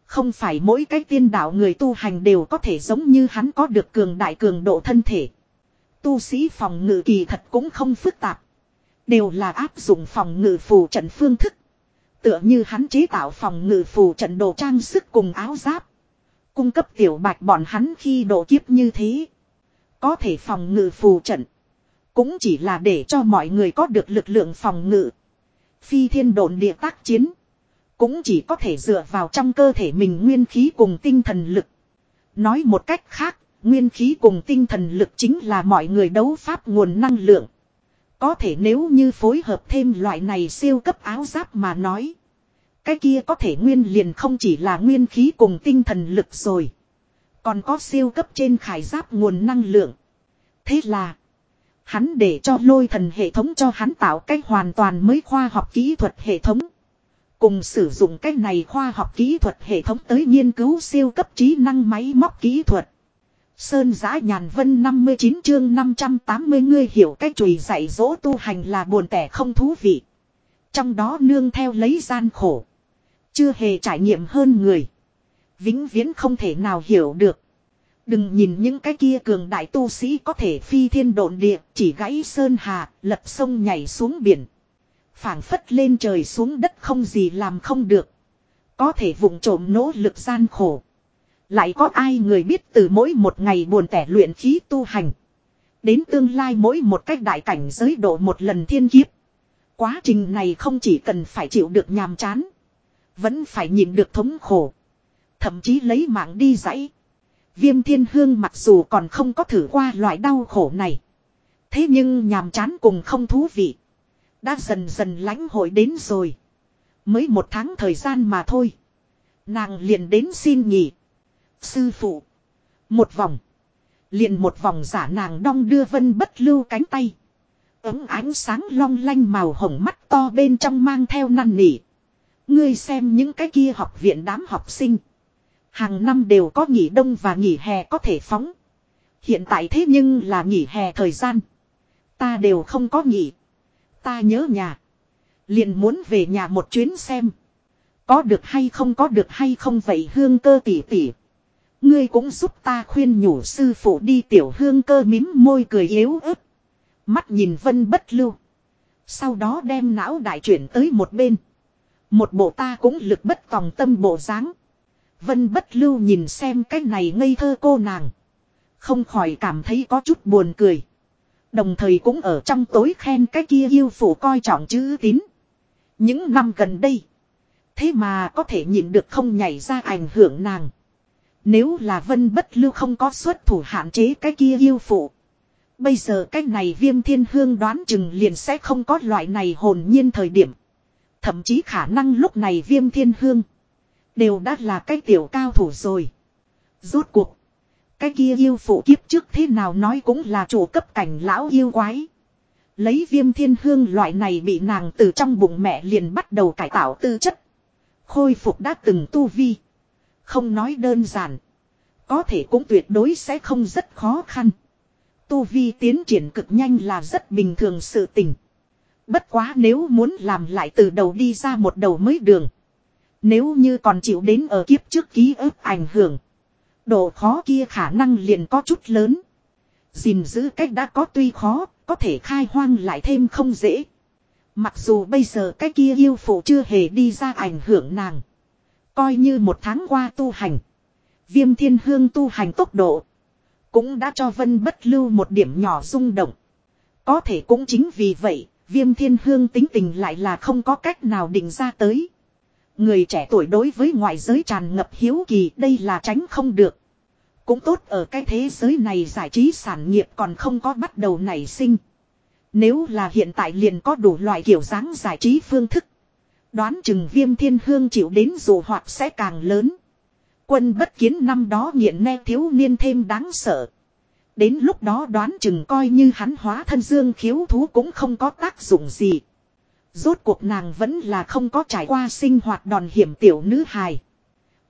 Không phải mỗi cái tiên đạo người tu hành đều có thể giống như hắn có được cường đại cường độ thân thể. Tu sĩ phòng ngự kỳ thật cũng không phức tạp. Đều là áp dụng phòng ngự phù trận phương thức. Tựa như hắn chế tạo phòng ngự phù trận đồ trang sức cùng áo giáp. Cung cấp tiểu bạch bọn hắn khi độ kiếp như thế. Có thể phòng ngự phù trận. Cũng chỉ là để cho mọi người có được lực lượng phòng ngự. Phi thiên độn địa tác chiến. Cũng chỉ có thể dựa vào trong cơ thể mình nguyên khí cùng tinh thần lực. Nói một cách khác, nguyên khí cùng tinh thần lực chính là mọi người đấu pháp nguồn năng lượng. Có thể nếu như phối hợp thêm loại này siêu cấp áo giáp mà nói. Cái kia có thể nguyên liền không chỉ là nguyên khí cùng tinh thần lực rồi. Còn có siêu cấp trên khải giáp nguồn năng lượng. Thế là. Hắn để cho lôi thần hệ thống cho hắn tạo cách hoàn toàn mới khoa học kỹ thuật hệ thống. Cùng sử dụng cái này khoa học kỹ thuật hệ thống tới nghiên cứu siêu cấp trí năng máy móc kỹ thuật. Sơn giã nhàn vân 59 chương 580 ngươi hiểu cách chùy dạy dỗ tu hành là buồn tẻ không thú vị. Trong đó nương theo lấy gian khổ. Chưa hề trải nghiệm hơn người. Vĩnh viễn không thể nào hiểu được. Đừng nhìn những cái kia cường đại tu sĩ có thể phi thiên độn địa, chỉ gãy sơn hà, lật sông nhảy xuống biển phảng phất lên trời xuống đất không gì làm không được. Có thể vụng trộm nỗ lực gian khổ. Lại có ai người biết từ mỗi một ngày buồn tẻ luyện khí tu hành. Đến tương lai mỗi một cách đại cảnh giới độ một lần thiên kiếp. Quá trình này không chỉ cần phải chịu được nhàm chán. Vẫn phải nhìn được thống khổ. Thậm chí lấy mạng đi dãy. Viêm thiên hương mặc dù còn không có thử qua loại đau khổ này. Thế nhưng nhàm chán cùng không thú vị. Đã dần dần lãnh hội đến rồi. Mới một tháng thời gian mà thôi. Nàng liền đến xin nghỉ. Sư phụ. Một vòng. Liền một vòng giả nàng đong đưa vân bất lưu cánh tay. Ấm ánh sáng long lanh màu hồng mắt to bên trong mang theo năn nỉ. Ngươi xem những cái kia học viện đám học sinh. Hàng năm đều có nghỉ đông và nghỉ hè có thể phóng. Hiện tại thế nhưng là nghỉ hè thời gian. Ta đều không có nghỉ. Ta nhớ nhà. Liền muốn về nhà một chuyến xem. Có được hay không, có được hay không vậy hương cơ tỉ tỉ. Ngươi cũng giúp ta khuyên nhủ sư phụ đi tiểu hương cơ mím môi cười yếu ớt. Mắt nhìn vân bất lưu. Sau đó đem não đại chuyển tới một bên. Một bộ ta cũng lực bất tòng tâm bộ dáng. Vân bất lưu nhìn xem cái này ngây thơ cô nàng. Không khỏi cảm thấy có chút buồn cười. Đồng thời cũng ở trong tối khen cái kia yêu phụ coi trọng chữ tín. Những năm gần đây. Thế mà có thể nhìn được không nhảy ra ảnh hưởng nàng. Nếu là vân bất lưu không có xuất thủ hạn chế cái kia yêu phụ. Bây giờ cái này viêm thiên hương đoán chừng liền sẽ không có loại này hồn nhiên thời điểm. Thậm chí khả năng lúc này viêm thiên hương. Đều đã là cái tiểu cao thủ rồi. Rốt cuộc. Cái kia yêu phụ kiếp trước thế nào nói cũng là chủ cấp cảnh lão yêu quái. Lấy viêm thiên hương loại này bị nàng từ trong bụng mẹ liền bắt đầu cải tạo tư chất. Khôi phục đã từng tu vi. Không nói đơn giản. Có thể cũng tuyệt đối sẽ không rất khó khăn. Tu vi tiến triển cực nhanh là rất bình thường sự tình. Bất quá nếu muốn làm lại từ đầu đi ra một đầu mới đường. Nếu như còn chịu đến ở kiếp trước ký ức ảnh hưởng. Độ khó kia khả năng liền có chút lớn. gìn giữ cách đã có tuy khó, có thể khai hoang lại thêm không dễ. Mặc dù bây giờ cái kia yêu phụ chưa hề đi ra ảnh hưởng nàng. Coi như một tháng qua tu hành. Viêm thiên hương tu hành tốc độ. Cũng đã cho vân bất lưu một điểm nhỏ rung động. Có thể cũng chính vì vậy, viêm thiên hương tính tình lại là không có cách nào định ra tới. Người trẻ tuổi đối với ngoại giới tràn ngập hiếu kỳ, đây là tránh không được. Cũng tốt ở cái thế giới này giải trí sản nghiệp còn không có bắt đầu nảy sinh. Nếu là hiện tại liền có đủ loại kiểu dáng giải trí phương thức. Đoán chừng viêm thiên hương chịu đến dù hoạt sẽ càng lớn. Quân bất kiến năm đó nghiện ne thiếu niên thêm đáng sợ. Đến lúc đó đoán chừng coi như hắn hóa thân dương khiếu thú cũng không có tác dụng gì. Rốt cuộc nàng vẫn là không có trải qua sinh hoạt đòn hiểm tiểu nữ hài.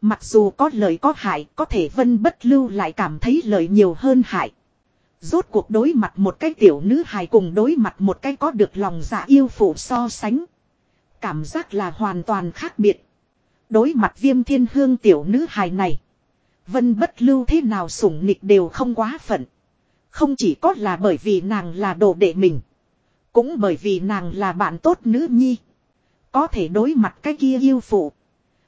Mặc dù có lợi có hại, có thể vân bất lưu lại cảm thấy lợi nhiều hơn hại. Rốt cuộc đối mặt một cái tiểu nữ hài cùng đối mặt một cái có được lòng dạ yêu phụ so sánh. Cảm giác là hoàn toàn khác biệt. Đối mặt viêm thiên hương tiểu nữ hài này. Vân bất lưu thế nào sủng nịch đều không quá phận. Không chỉ có là bởi vì nàng là đồ đệ mình. Cũng bởi vì nàng là bạn tốt nữ nhi. Có thể đối mặt cái kia yêu phụ.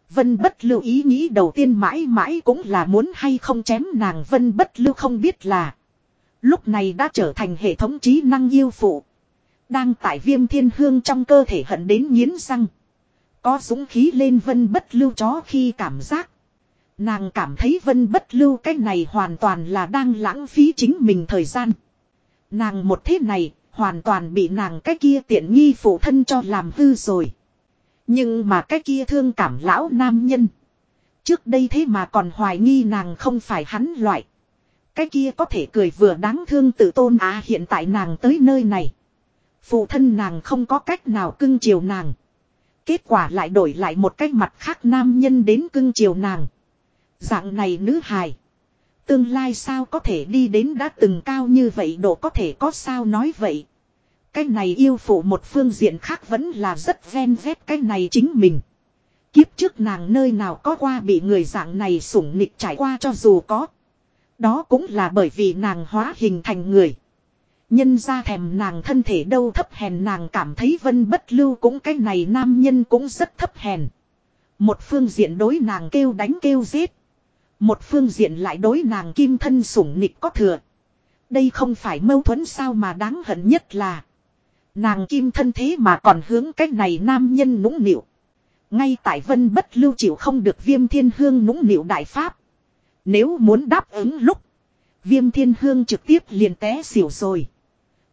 Vân bất lưu ý nghĩ đầu tiên mãi mãi cũng là muốn hay không chém nàng vân bất lưu không biết là. Lúc này đã trở thành hệ thống trí năng yêu phụ. Đang tại viêm thiên hương trong cơ thể hận đến nghiến răng. Có dũng khí lên vân bất lưu chó khi cảm giác. Nàng cảm thấy vân bất lưu cái này hoàn toàn là đang lãng phí chính mình thời gian. Nàng một thế này hoàn toàn bị nàng cái kia tiện nghi phụ thân cho làm hư rồi. Nhưng mà cái kia thương cảm lão nam nhân. Trước đây thế mà còn hoài nghi nàng không phải hắn loại. Cái kia có thể cười vừa đáng thương tự tôn à hiện tại nàng tới nơi này. Phụ thân nàng không có cách nào cưng chiều nàng. Kết quả lại đổi lại một cách mặt khác nam nhân đến cưng chiều nàng. Dạng này nữ hài. Tương lai sao có thể đi đến đã từng cao như vậy độ có thể có sao nói vậy. Cái này yêu phụ một phương diện khác vẫn là rất ven vét cái này chính mình. Kiếp trước nàng nơi nào có qua bị người dạng này sủng nịch trải qua cho dù có. Đó cũng là bởi vì nàng hóa hình thành người. Nhân ra thèm nàng thân thể đâu thấp hèn nàng cảm thấy vân bất lưu cũng cái này nam nhân cũng rất thấp hèn. Một phương diện đối nàng kêu đánh kêu giết. Một phương diện lại đối nàng kim thân sủng nịch có thừa. Đây không phải mâu thuẫn sao mà đáng hận nhất là. Nàng kim thân thế mà còn hướng cách này nam nhân nũng nịu. Ngay tại vân bất lưu chịu không được viêm thiên hương nũng nịu đại pháp. Nếu muốn đáp ứng lúc. Viêm thiên hương trực tiếp liền té xỉu rồi.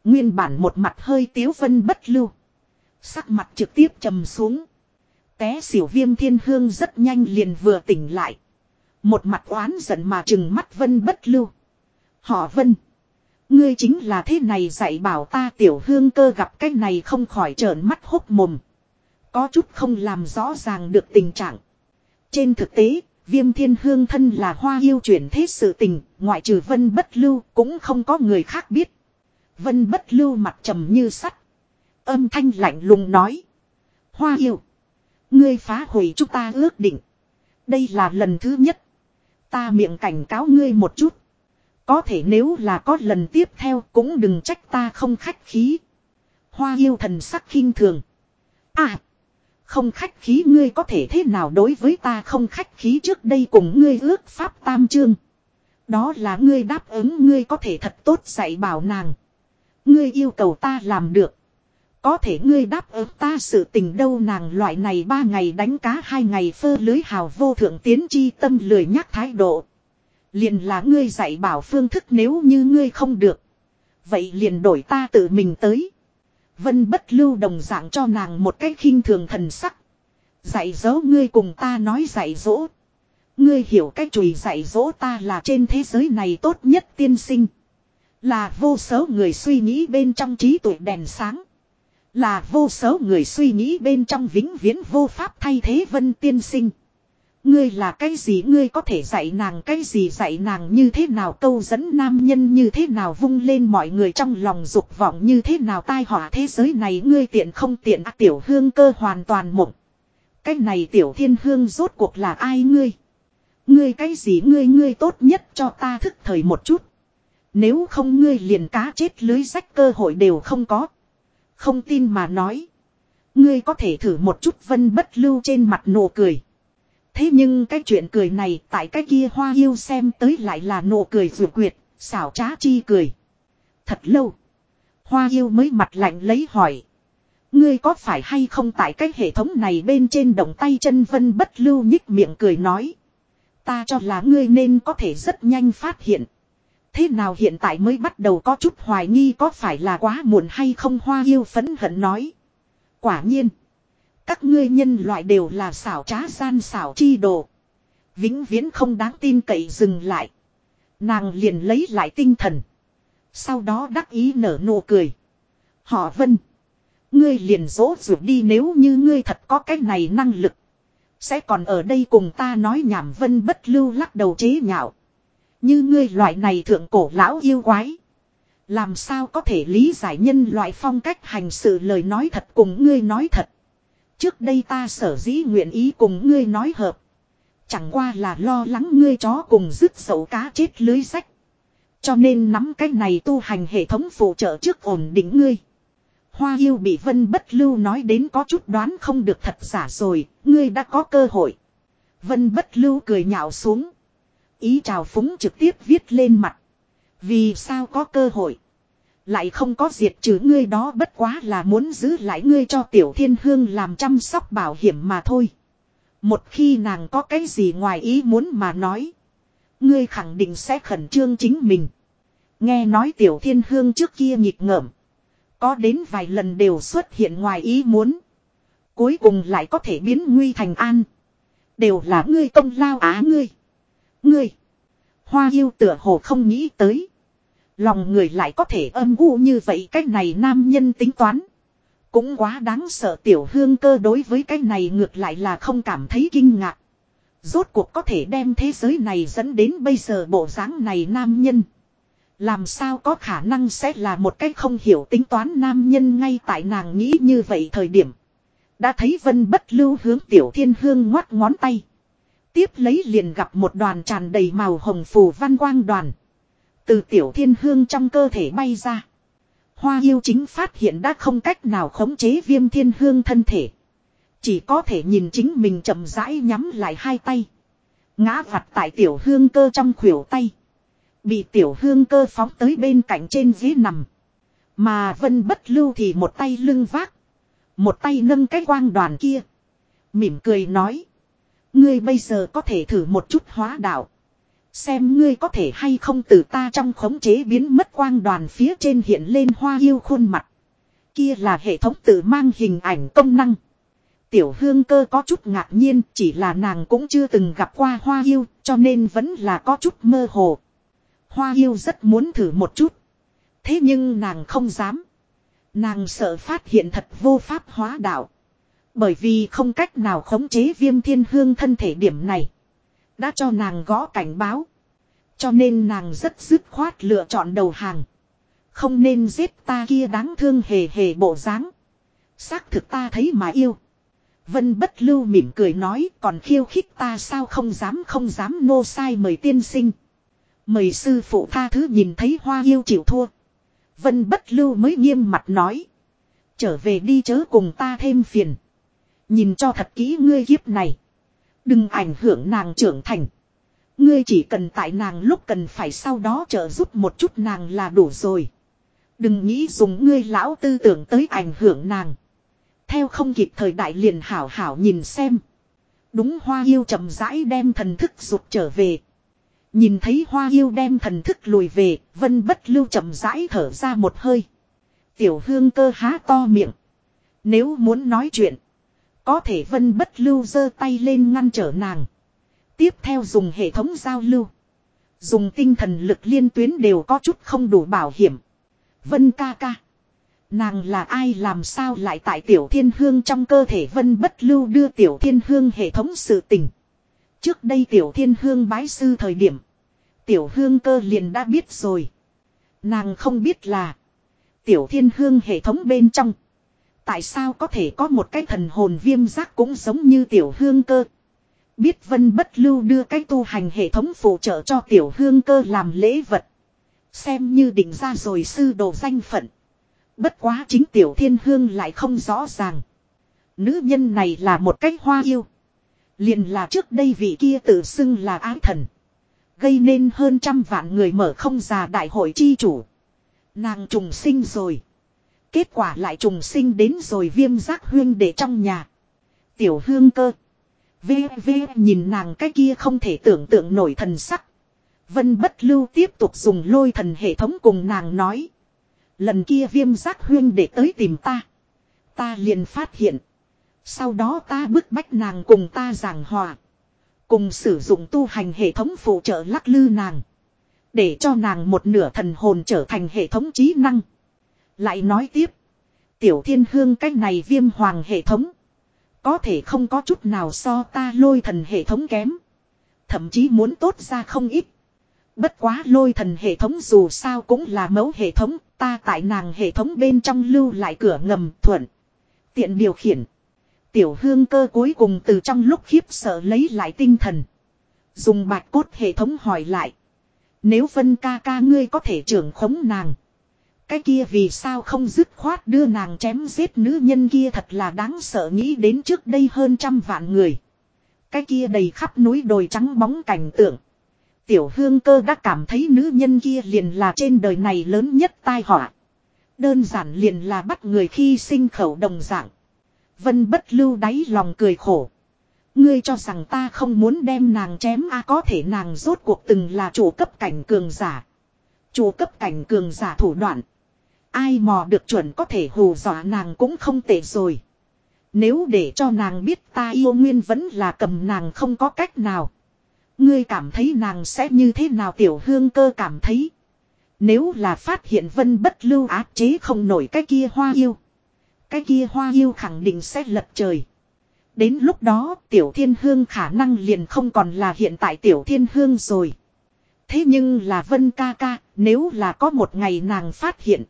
Nguyên bản một mặt hơi tiếu vân bất lưu. Sắc mặt trực tiếp trầm xuống. Té xỉu viêm thiên hương rất nhanh liền vừa tỉnh lại. Một mặt oán giận mà trừng mắt vân bất lưu. Họ vân. Ngươi chính là thế này dạy bảo ta tiểu hương cơ gặp cái này không khỏi trợn mắt hốc mồm. Có chút không làm rõ ràng được tình trạng. Trên thực tế, viêm thiên hương thân là hoa yêu chuyển thế sự tình, ngoại trừ vân bất lưu cũng không có người khác biết. Vân bất lưu mặt trầm như sắt. Âm thanh lạnh lùng nói. Hoa yêu. Ngươi phá hủy chúng ta ước định. Đây là lần thứ nhất. Ta miệng cảnh cáo ngươi một chút. Có thể nếu là có lần tiếp theo cũng đừng trách ta không khách khí. Hoa yêu thần sắc khinh thường. À. Không khách khí ngươi có thể thế nào đối với ta không khách khí trước đây cùng ngươi ước pháp tam chương. Đó là ngươi đáp ứng ngươi có thể thật tốt dạy bảo nàng. Ngươi yêu cầu ta làm được. Có thể ngươi đáp ứng ta sự tình đâu nàng loại này ba ngày đánh cá hai ngày phơ lưới hào vô thượng tiến chi tâm lười nhắc thái độ. Liền là ngươi dạy bảo phương thức nếu như ngươi không được. Vậy liền đổi ta tự mình tới. Vân bất lưu đồng dạng cho nàng một cái khinh thường thần sắc. Dạy dỗ ngươi cùng ta nói dạy dỗ. Ngươi hiểu cách chùi dạy dỗ ta là trên thế giới này tốt nhất tiên sinh. Là vô số người suy nghĩ bên trong trí tuệ đèn sáng. Là vô số người suy nghĩ bên trong vĩnh viễn vô pháp thay thế vân tiên sinh. Ngươi là cái gì ngươi có thể dạy nàng cái gì dạy nàng như thế nào câu dẫn nam nhân như thế nào vung lên mọi người trong lòng dục vọng như thế nào tai họa thế giới này ngươi tiện không tiện à, tiểu hương cơ hoàn toàn mộng. Cái này tiểu thiên hương rốt cuộc là ai ngươi? Ngươi cái gì ngươi ngươi tốt nhất cho ta thức thời một chút. Nếu không ngươi liền cá chết lưới rách cơ hội đều không có. Không tin mà nói. Ngươi có thể thử một chút vân bất lưu trên mặt nụ cười. Thế nhưng cái chuyện cười này tại cái kia hoa yêu xem tới lại là nụ cười rượu quyệt, xảo trá chi cười. Thật lâu. Hoa yêu mới mặt lạnh lấy hỏi. Ngươi có phải hay không tại cái hệ thống này bên trên động tay chân vân bất lưu nhích miệng cười nói. Ta cho là ngươi nên có thể rất nhanh phát hiện. Thế nào hiện tại mới bắt đầu có chút hoài nghi có phải là quá muộn hay không hoa yêu phấn hận nói. Quả nhiên. Các ngươi nhân loại đều là xảo trá gian xảo chi đồ. Vĩnh viễn không đáng tin cậy dừng lại. Nàng liền lấy lại tinh thần. Sau đó đắc ý nở nụ cười. Họ vân. Ngươi liền dỗ rụt đi nếu như ngươi thật có cái này năng lực. Sẽ còn ở đây cùng ta nói nhảm vân bất lưu lắc đầu chế nhạo. Như ngươi loại này thượng cổ lão yêu quái. Làm sao có thể lý giải nhân loại phong cách hành sự lời nói thật cùng ngươi nói thật. Trước đây ta sở dĩ nguyện ý cùng ngươi nói hợp. Chẳng qua là lo lắng ngươi chó cùng dứt sầu cá chết lưới sách. Cho nên nắm cái này tu hành hệ thống phụ trợ trước ổn định ngươi. Hoa yêu bị vân bất lưu nói đến có chút đoán không được thật giả rồi, ngươi đã có cơ hội. Vân bất lưu cười nhạo xuống. Ý chào phúng trực tiếp viết lên mặt. Vì sao có cơ hội. Lại không có diệt trừ ngươi đó bất quá là muốn giữ lại ngươi cho tiểu thiên hương làm chăm sóc bảo hiểm mà thôi. Một khi nàng có cái gì ngoài ý muốn mà nói. Ngươi khẳng định sẽ khẩn trương chính mình. Nghe nói tiểu thiên hương trước kia nhịp ngợm. Có đến vài lần đều xuất hiện ngoài ý muốn. Cuối cùng lại có thể biến nguy thành an. Đều là ngươi công lao á ngươi. Ngươi. Hoa yêu tựa hồ không nghĩ tới. Lòng người lại có thể âm u như vậy, cái này nam nhân tính toán. Cũng quá đáng sợ, tiểu hương cơ đối với cái này ngược lại là không cảm thấy kinh ngạc. Rốt cuộc có thể đem thế giới này dẫn đến bây giờ bộ dáng này nam nhân. Làm sao có khả năng sẽ là một cái không hiểu tính toán nam nhân ngay tại nàng nghĩ như vậy thời điểm. Đã thấy vân bất lưu hướng tiểu thiên hương ngoắt ngón tay. Tiếp lấy liền gặp một đoàn tràn đầy màu hồng phù văn quang đoàn. Từ tiểu thiên hương trong cơ thể bay ra. Hoa yêu chính phát hiện đã không cách nào khống chế viêm thiên hương thân thể. Chỉ có thể nhìn chính mình chậm rãi nhắm lại hai tay. Ngã vặt tại tiểu hương cơ trong khuỷu tay. Bị tiểu hương cơ phóng tới bên cạnh trên dưới nằm. Mà vân bất lưu thì một tay lưng vác. Một tay nâng cái quang đoàn kia. Mỉm cười nói. Ngươi bây giờ có thể thử một chút hóa đạo. Xem ngươi có thể hay không từ ta trong khống chế biến mất quang đoàn phía trên hiện lên hoa yêu khuôn mặt. Kia là hệ thống tự mang hình ảnh công năng. Tiểu hương cơ có chút ngạc nhiên, chỉ là nàng cũng chưa từng gặp qua hoa yêu, cho nên vẫn là có chút mơ hồ. Hoa yêu rất muốn thử một chút. Thế nhưng nàng không dám. Nàng sợ phát hiện thật vô pháp hóa đạo. Bởi vì không cách nào khống chế viêm thiên hương thân thể điểm này. Đã cho nàng gõ cảnh báo. Cho nên nàng rất dứt khoát lựa chọn đầu hàng. Không nên giết ta kia đáng thương hề hề bộ dáng. Xác thực ta thấy mà yêu. Vân bất lưu mỉm cười nói, còn khiêu khích ta sao không dám không dám nô sai mời tiên sinh. Mời sư phụ tha thứ nhìn thấy hoa yêu chịu thua. Vân bất lưu mới nghiêm mặt nói. Trở về đi chớ cùng ta thêm phiền. Nhìn cho thật kỹ ngươi kiếp này. Đừng ảnh hưởng nàng trưởng thành. Ngươi chỉ cần tại nàng lúc cần phải sau đó trợ giúp một chút nàng là đủ rồi. Đừng nghĩ dùng ngươi lão tư tưởng tới ảnh hưởng nàng. Theo không kịp thời đại liền hảo hảo nhìn xem. Đúng hoa yêu chậm rãi đem thần thức rụt trở về. Nhìn thấy hoa yêu đem thần thức lùi về, vân bất lưu chậm rãi thở ra một hơi. Tiểu hương cơ há to miệng. Nếu muốn nói chuyện, có thể vân bất lưu giơ tay lên ngăn trở nàng. Tiếp theo dùng hệ thống giao lưu. Dùng tinh thần lực liên tuyến đều có chút không đủ bảo hiểm. Vân ca ca. Nàng là ai làm sao lại tại tiểu thiên hương trong cơ thể vân bất lưu đưa tiểu thiên hương hệ thống sự tình. Trước đây tiểu thiên hương bái sư thời điểm. Tiểu hương cơ liền đã biết rồi. Nàng không biết là. Tiểu thiên hương hệ thống bên trong. Tại sao có thể có một cái thần hồn viêm giác cũng giống như tiểu hương cơ. Biết vân bất lưu đưa cái tu hành hệ thống phụ trợ cho tiểu hương cơ làm lễ vật. Xem như định ra rồi sư đồ danh phận. Bất quá chính tiểu thiên hương lại không rõ ràng. Nữ nhân này là một cái hoa yêu. liền là trước đây vị kia tự xưng là ái thần. Gây nên hơn trăm vạn người mở không già đại hội chi chủ. Nàng trùng sinh rồi. Kết quả lại trùng sinh đến rồi viêm giác huyên để trong nhà. Tiểu hương cơ. V v, nhìn nàng cái kia không thể tưởng tượng nổi thần sắc. Vân bất lưu tiếp tục dùng lôi thần hệ thống cùng nàng nói. Lần kia viêm giác huyên để tới tìm ta. Ta liền phát hiện. Sau đó ta bức bách nàng cùng ta giảng hòa. Cùng sử dụng tu hành hệ thống phụ trợ lắc lư nàng. Để cho nàng một nửa thần hồn trở thành hệ thống trí năng. Lại nói tiếp. Tiểu thiên hương cách này viêm hoàng hệ thống. Có thể không có chút nào so ta lôi thần hệ thống kém. Thậm chí muốn tốt ra không ít. Bất quá lôi thần hệ thống dù sao cũng là mẫu hệ thống, ta tại nàng hệ thống bên trong lưu lại cửa ngầm thuận. Tiện điều khiển. Tiểu hương cơ cuối cùng từ trong lúc khiếp sợ lấy lại tinh thần. Dùng bạch cốt hệ thống hỏi lại. Nếu vân ca ca ngươi có thể trưởng khống nàng. Cái kia vì sao không dứt khoát đưa nàng chém giết nữ nhân kia thật là đáng sợ nghĩ đến trước đây hơn trăm vạn người. Cái kia đầy khắp núi đồi trắng bóng cảnh tượng. Tiểu hương cơ đã cảm thấy nữ nhân kia liền là trên đời này lớn nhất tai họa. Đơn giản liền là bắt người khi sinh khẩu đồng dạng. Vân bất lưu đáy lòng cười khổ. Ngươi cho rằng ta không muốn đem nàng chém a, có thể nàng rốt cuộc từng là chủ cấp cảnh cường giả. Chủ cấp cảnh cường giả thủ đoạn. Ai mò được chuẩn có thể hù dọa nàng cũng không tệ rồi. Nếu để cho nàng biết ta yêu nguyên vẫn là cầm nàng không có cách nào. Ngươi cảm thấy nàng sẽ như thế nào tiểu hương cơ cảm thấy. Nếu là phát hiện vân bất lưu áp chế không nổi cái kia hoa yêu. Cái kia hoa yêu khẳng định sẽ lật trời. Đến lúc đó tiểu thiên hương khả năng liền không còn là hiện tại tiểu thiên hương rồi. Thế nhưng là vân ca ca, nếu là có một ngày nàng phát hiện.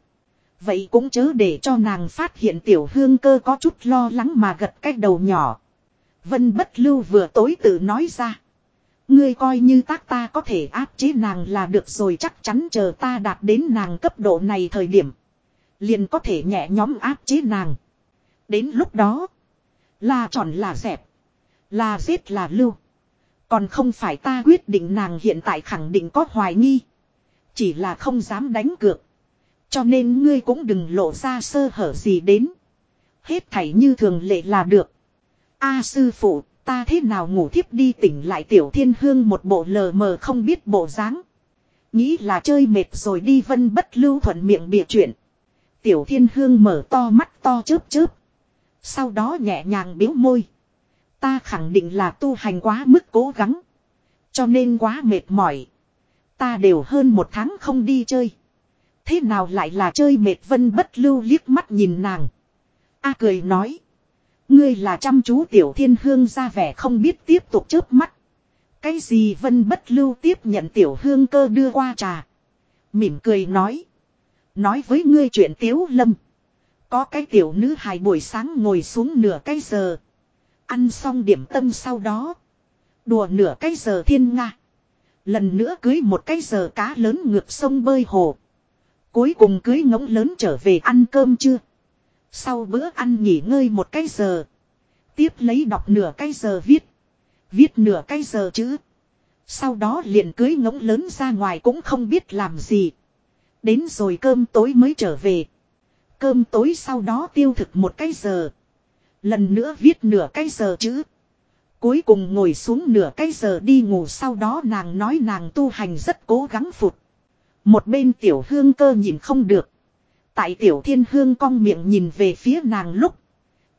Vậy cũng chớ để cho nàng phát hiện tiểu hương cơ có chút lo lắng mà gật cái đầu nhỏ. Vân bất lưu vừa tối tự nói ra. Ngươi coi như tác ta có thể áp chế nàng là được rồi, chắc chắn chờ ta đạt đến nàng cấp độ này thời điểm. Liền có thể nhẹ nhóm áp chế nàng. Đến lúc đó. Là tròn là dẹp. Là giết là lưu. Còn không phải ta quyết định nàng hiện tại khẳng định có hoài nghi. Chỉ là không dám đánh cược. Cho nên ngươi cũng đừng lộ ra sơ hở gì đến. Hết thảy như thường lệ là được. A sư phụ, ta thế nào ngủ thiếp đi tỉnh lại tiểu thiên hương một bộ lờ mờ không biết bộ dáng. Nghĩ là chơi mệt rồi đi vân bất lưu thuận miệng bịa chuyện. Tiểu thiên hương mở to mắt to chớp chớp. Sau đó nhẹ nhàng biếu môi. Ta khẳng định là tu hành quá mức cố gắng. Cho nên quá mệt mỏi. Ta đều hơn một tháng không đi chơi. Thế nào lại là chơi mệt vân bất lưu liếc mắt nhìn nàng. A cười nói. Ngươi là chăm chú tiểu thiên hương ra vẻ không biết tiếp tục chớp mắt. Cái gì vân bất lưu tiếp nhận tiểu hương cơ đưa qua trà. Mỉm cười nói. Nói với ngươi chuyện tiếu lâm. Có cái tiểu nữ hài buổi sáng ngồi xuống nửa cái giờ. Ăn xong điểm tâm sau đó. Đùa nửa cái giờ thiên nga. Lần nữa cưới một cái giờ cá lớn ngược sông bơi hồ. Cuối cùng cưới ngỗng lớn trở về ăn cơm chưa. Sau bữa ăn nghỉ ngơi một cái giờ. Tiếp lấy đọc nửa cái giờ viết. Viết nửa cái giờ chữ. Sau đó liền cưới ngỗng lớn ra ngoài cũng không biết làm gì. Đến rồi cơm tối mới trở về. Cơm tối sau đó tiêu thực một cái giờ. Lần nữa viết nửa cái giờ chữ. Cuối cùng ngồi xuống nửa cái giờ đi ngủ sau đó nàng nói nàng tu hành rất cố gắng phụt. Một bên tiểu hương cơ nhìn không được. Tại tiểu thiên hương cong miệng nhìn về phía nàng lúc.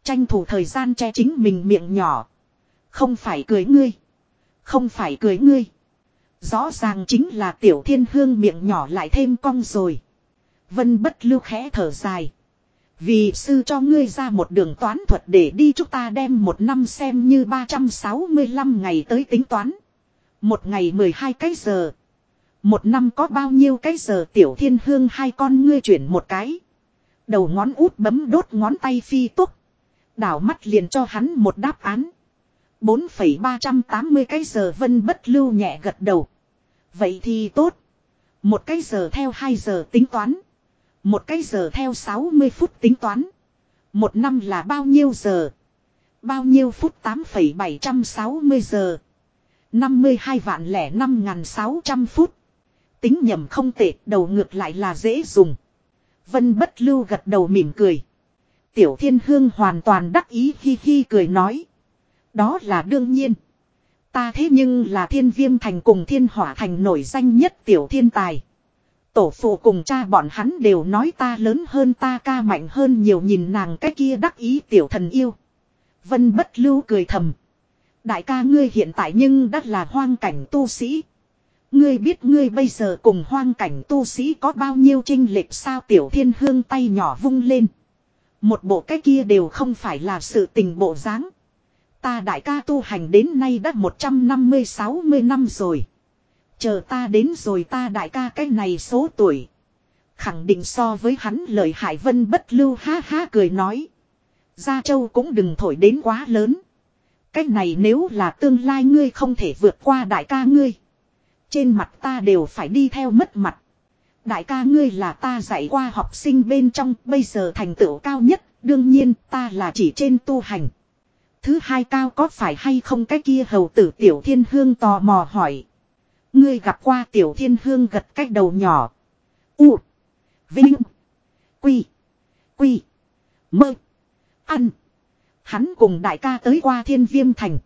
Tranh thủ thời gian che chính mình miệng nhỏ. Không phải cười ngươi. Không phải cười ngươi. Rõ ràng chính là tiểu thiên hương miệng nhỏ lại thêm cong rồi. Vân bất lưu khẽ thở dài. Vì sư cho ngươi ra một đường toán thuật để đi chúng ta đem một năm xem như 365 ngày tới tính toán. Một ngày 12 cái giờ. Một năm có bao nhiêu cái giờ tiểu thiên hương hai con ngươi chuyển một cái. Đầu ngón út bấm đốt ngón tay phi túc. Đảo mắt liền cho hắn một đáp án. 4,380 cái giờ vân bất lưu nhẹ gật đầu. Vậy thì tốt. Một cái giờ theo 2 giờ tính toán. Một cái giờ theo 60 phút tính toán. Một năm là bao nhiêu giờ? Bao nhiêu phút 8,760 giờ? 52 vạn lẻ 5.600 phút. Tính nhầm không tệ, đầu ngược lại là dễ dùng. Vân bất lưu gật đầu mỉm cười. Tiểu thiên hương hoàn toàn đắc ý khi khi cười nói. Đó là đương nhiên. Ta thế nhưng là thiên viêm thành cùng thiên hỏa thành nổi danh nhất tiểu thiên tài. Tổ phụ cùng cha bọn hắn đều nói ta lớn hơn ta ca mạnh hơn nhiều nhìn nàng cái kia đắc ý tiểu thần yêu. Vân bất lưu cười thầm. Đại ca ngươi hiện tại nhưng đã là hoang cảnh tu sĩ. Ngươi biết ngươi bây giờ cùng hoang cảnh tu sĩ có bao nhiêu trinh lệch sao tiểu thiên hương tay nhỏ vung lên. Một bộ cái kia đều không phải là sự tình bộ dáng. Ta đại ca tu hành đến nay đã 150-60 năm rồi. Chờ ta đến rồi ta đại ca cái này số tuổi. Khẳng định so với hắn lời Hải Vân bất lưu ha ha cười nói. Gia Châu cũng đừng thổi đến quá lớn. Cái này nếu là tương lai ngươi không thể vượt qua đại ca ngươi. Trên mặt ta đều phải đi theo mất mặt. Đại ca ngươi là ta dạy qua học sinh bên trong, bây giờ thành tựu cao nhất. Đương nhiên ta là chỉ trên tu hành. Thứ hai cao có phải hay không cái kia hầu tử tiểu thiên hương tò mò hỏi. Ngươi gặp qua tiểu thiên hương gật cách đầu nhỏ. U. Vinh. Quy. Quy. Mơ. Ăn. Hắn cùng đại ca tới qua thiên viêm thành.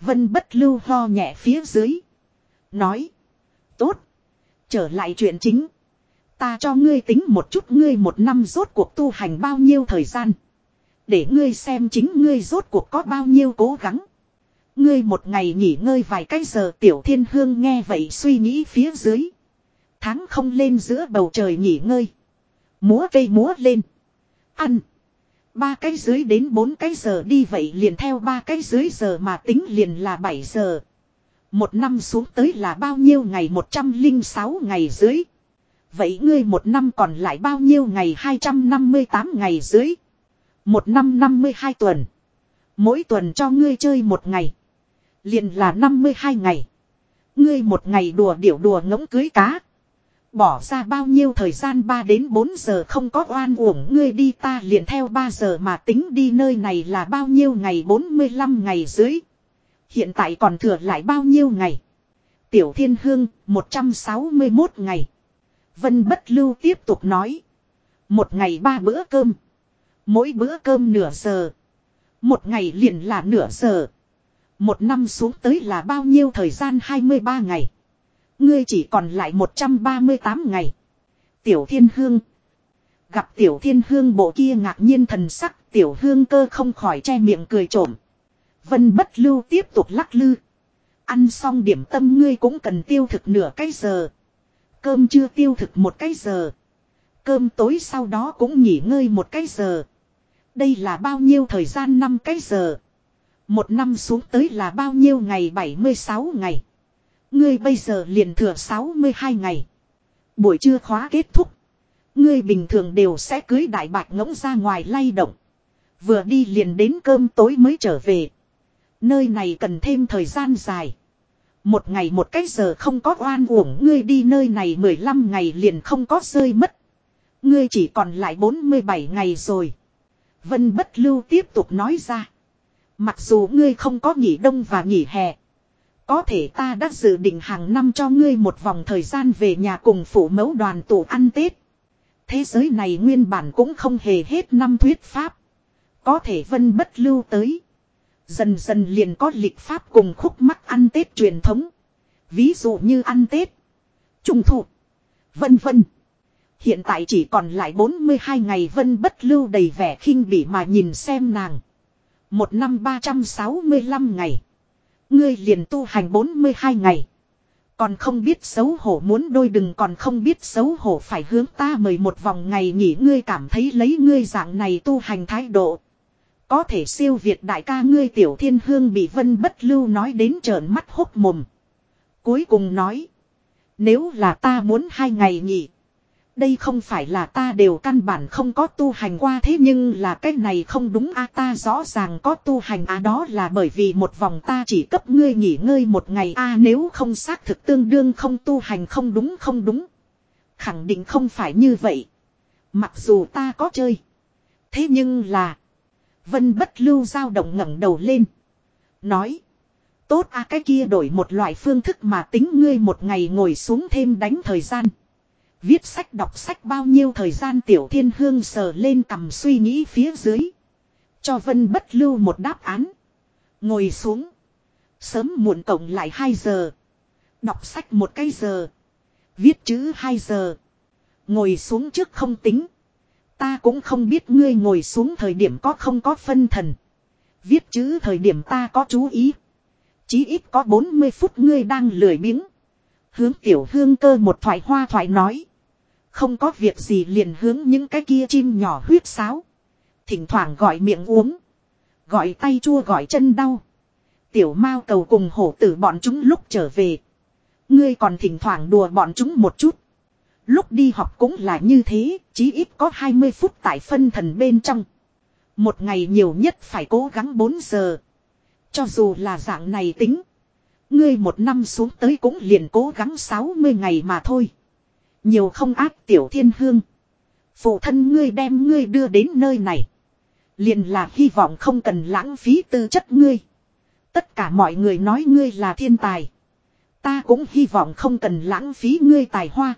Vân bất lưu ho nhẹ phía dưới. Nói. Tốt. Trở lại chuyện chính. Ta cho ngươi tính một chút ngươi một năm rốt cuộc tu hành bao nhiêu thời gian. Để ngươi xem chính ngươi rốt cuộc có bao nhiêu cố gắng. Ngươi một ngày nghỉ ngơi vài cái giờ tiểu thiên hương nghe vậy suy nghĩ phía dưới. Tháng không lên giữa bầu trời nghỉ ngơi. Múa cây múa lên. Ăn. Ba cái dưới đến bốn cái giờ đi vậy liền theo ba cái dưới giờ mà tính liền là bảy giờ. Một năm xuống tới là bao nhiêu ngày 106 ngày dưới. Vậy ngươi một năm còn lại bao nhiêu ngày 258 ngày dưới. Một năm 52 tuần. Mỗi tuần cho ngươi chơi một ngày. Liền là 52 ngày. Ngươi một ngày đùa điểu đùa ngỗng cưới cá. Bỏ ra bao nhiêu thời gian 3 đến 4 giờ không có oan uổng ngươi đi ta liền theo 3 giờ mà tính đi nơi này là bao nhiêu ngày 45 ngày dưới. Hiện tại còn thừa lại bao nhiêu ngày. Tiểu Thiên Hương 161 ngày. Vân Bất Lưu tiếp tục nói. Một ngày ba bữa cơm. Mỗi bữa cơm nửa giờ. Một ngày liền là nửa giờ. Một năm xuống tới là bao nhiêu thời gian 23 ngày. Ngươi chỉ còn lại 138 ngày. Tiểu Thiên Hương. Gặp Tiểu Thiên Hương bộ kia ngạc nhiên thần sắc. Tiểu Hương cơ không khỏi che miệng cười trộm. Vân bất lưu tiếp tục lắc lư. Ăn xong điểm tâm ngươi cũng cần tiêu thực nửa cái giờ. Cơm chưa tiêu thực một cái giờ. Cơm tối sau đó cũng nghỉ ngơi một cái giờ. Đây là bao nhiêu thời gian năm cái giờ. Một năm xuống tới là bao nhiêu ngày 76 ngày. Ngươi bây giờ liền thừa 62 ngày. Buổi trưa khóa kết thúc. Ngươi bình thường đều sẽ cưới đại bạch ngỗng ra ngoài lay động. Vừa đi liền đến cơm tối mới trở về. Nơi này cần thêm thời gian dài. Một ngày một cái giờ không có oan uổng ngươi đi nơi này 15 ngày liền không có rơi mất. Ngươi chỉ còn lại 47 ngày rồi. Vân bất lưu tiếp tục nói ra. Mặc dù ngươi không có nghỉ đông và nghỉ hè. Có thể ta đã dự định hàng năm cho ngươi một vòng thời gian về nhà cùng phủ mẫu đoàn tụ ăn Tết. Thế giới này nguyên bản cũng không hề hết năm thuyết pháp. Có thể vân bất lưu tới. Dần dần liền có lịch pháp cùng khúc mắc ăn Tết truyền thống. Ví dụ như ăn Tết. Trung thu. Vân vân. Hiện tại chỉ còn lại 42 ngày vân bất lưu đầy vẻ khinh bỉ mà nhìn xem nàng. Một năm 365 ngày. Ngươi liền tu hành 42 ngày. Còn không biết xấu hổ muốn đôi đừng còn không biết xấu hổ phải hướng ta mời một vòng ngày nghỉ ngươi cảm thấy lấy ngươi dạng này tu hành thái độ. Có thể siêu việt đại ca ngươi tiểu thiên hương bị vân bất lưu nói đến trợn mắt hốc mồm. Cuối cùng nói. Nếu là ta muốn hai ngày nghỉ. Đây không phải là ta đều căn bản không có tu hành qua thế nhưng là cái này không đúng a, ta rõ ràng có tu hành a, đó là bởi vì một vòng ta chỉ cấp ngươi nghỉ ngơi một ngày a, nếu không xác thực tương đương không tu hành không đúng không đúng. Khẳng định không phải như vậy. Mặc dù ta có chơi. Thế nhưng là. Vân bất lưu dao động ngẩng đầu lên. Nói. Tốt a, cái kia đổi một loại phương thức mà tính ngươi một ngày ngồi xuống thêm đánh thời gian. Viết sách, đọc sách bao nhiêu thời gian tiểu thiên hương sờ lên cầm suy nghĩ phía dưới. Cho vân bất lưu một đáp án. Ngồi xuống. Sớm muộn cộng lại 2 giờ. Đọc sách một cái giờ. Viết chữ 2 giờ. Ngồi xuống trước không tính. Ta cũng không biết ngươi ngồi xuống thời điểm có không có phân thần. Viết chữ thời điểm ta có chú ý. Chí ít có 40 phút ngươi đang lười biếng. Hướng tiểu hương cơ một thoại hoa thoại nói. Không có việc gì liền hướng những cái kia chim nhỏ huyết sáo. Thỉnh thoảng gọi miệng uống. Gọi tay chua gọi chân đau. Tiểu mao cầu cùng hổ tử bọn chúng lúc trở về. Ngươi còn thỉnh thoảng đùa bọn chúng một chút. Lúc đi học cũng là như thế, chí ít có 20 phút tại phân thần bên trong. Một ngày nhiều nhất phải cố gắng 4 giờ. Cho dù là dạng này tính. Ngươi một năm xuống tới cũng liền cố gắng 60 ngày mà thôi. Nhiều không ác tiểu thiên hương. Phụ thân ngươi đem ngươi đưa đến nơi này. Liền là hy vọng không cần lãng phí tư chất ngươi. Tất cả mọi người nói ngươi là thiên tài. Ta cũng hy vọng không cần lãng phí ngươi tài hoa.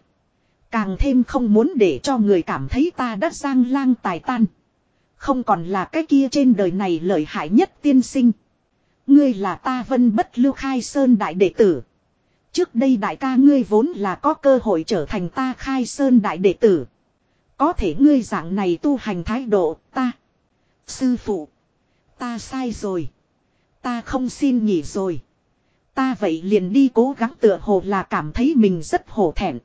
Càng thêm không muốn để cho người cảm thấy ta đã giang lang tài tan. Không còn là cái kia trên đời này lợi hại nhất tiên sinh. Ngươi là ta vân bất lưu khai sơn đại đệ tử. Trước đây đại ca ngươi vốn là có cơ hội trở thành ta khai sơn đại đệ tử. Có thể ngươi dạng này tu hành thái độ, ta. Sư phụ. Ta sai rồi. Ta không xin nghỉ rồi. Ta vậy liền đi cố gắng tựa hồ là cảm thấy mình rất hổ thẹn.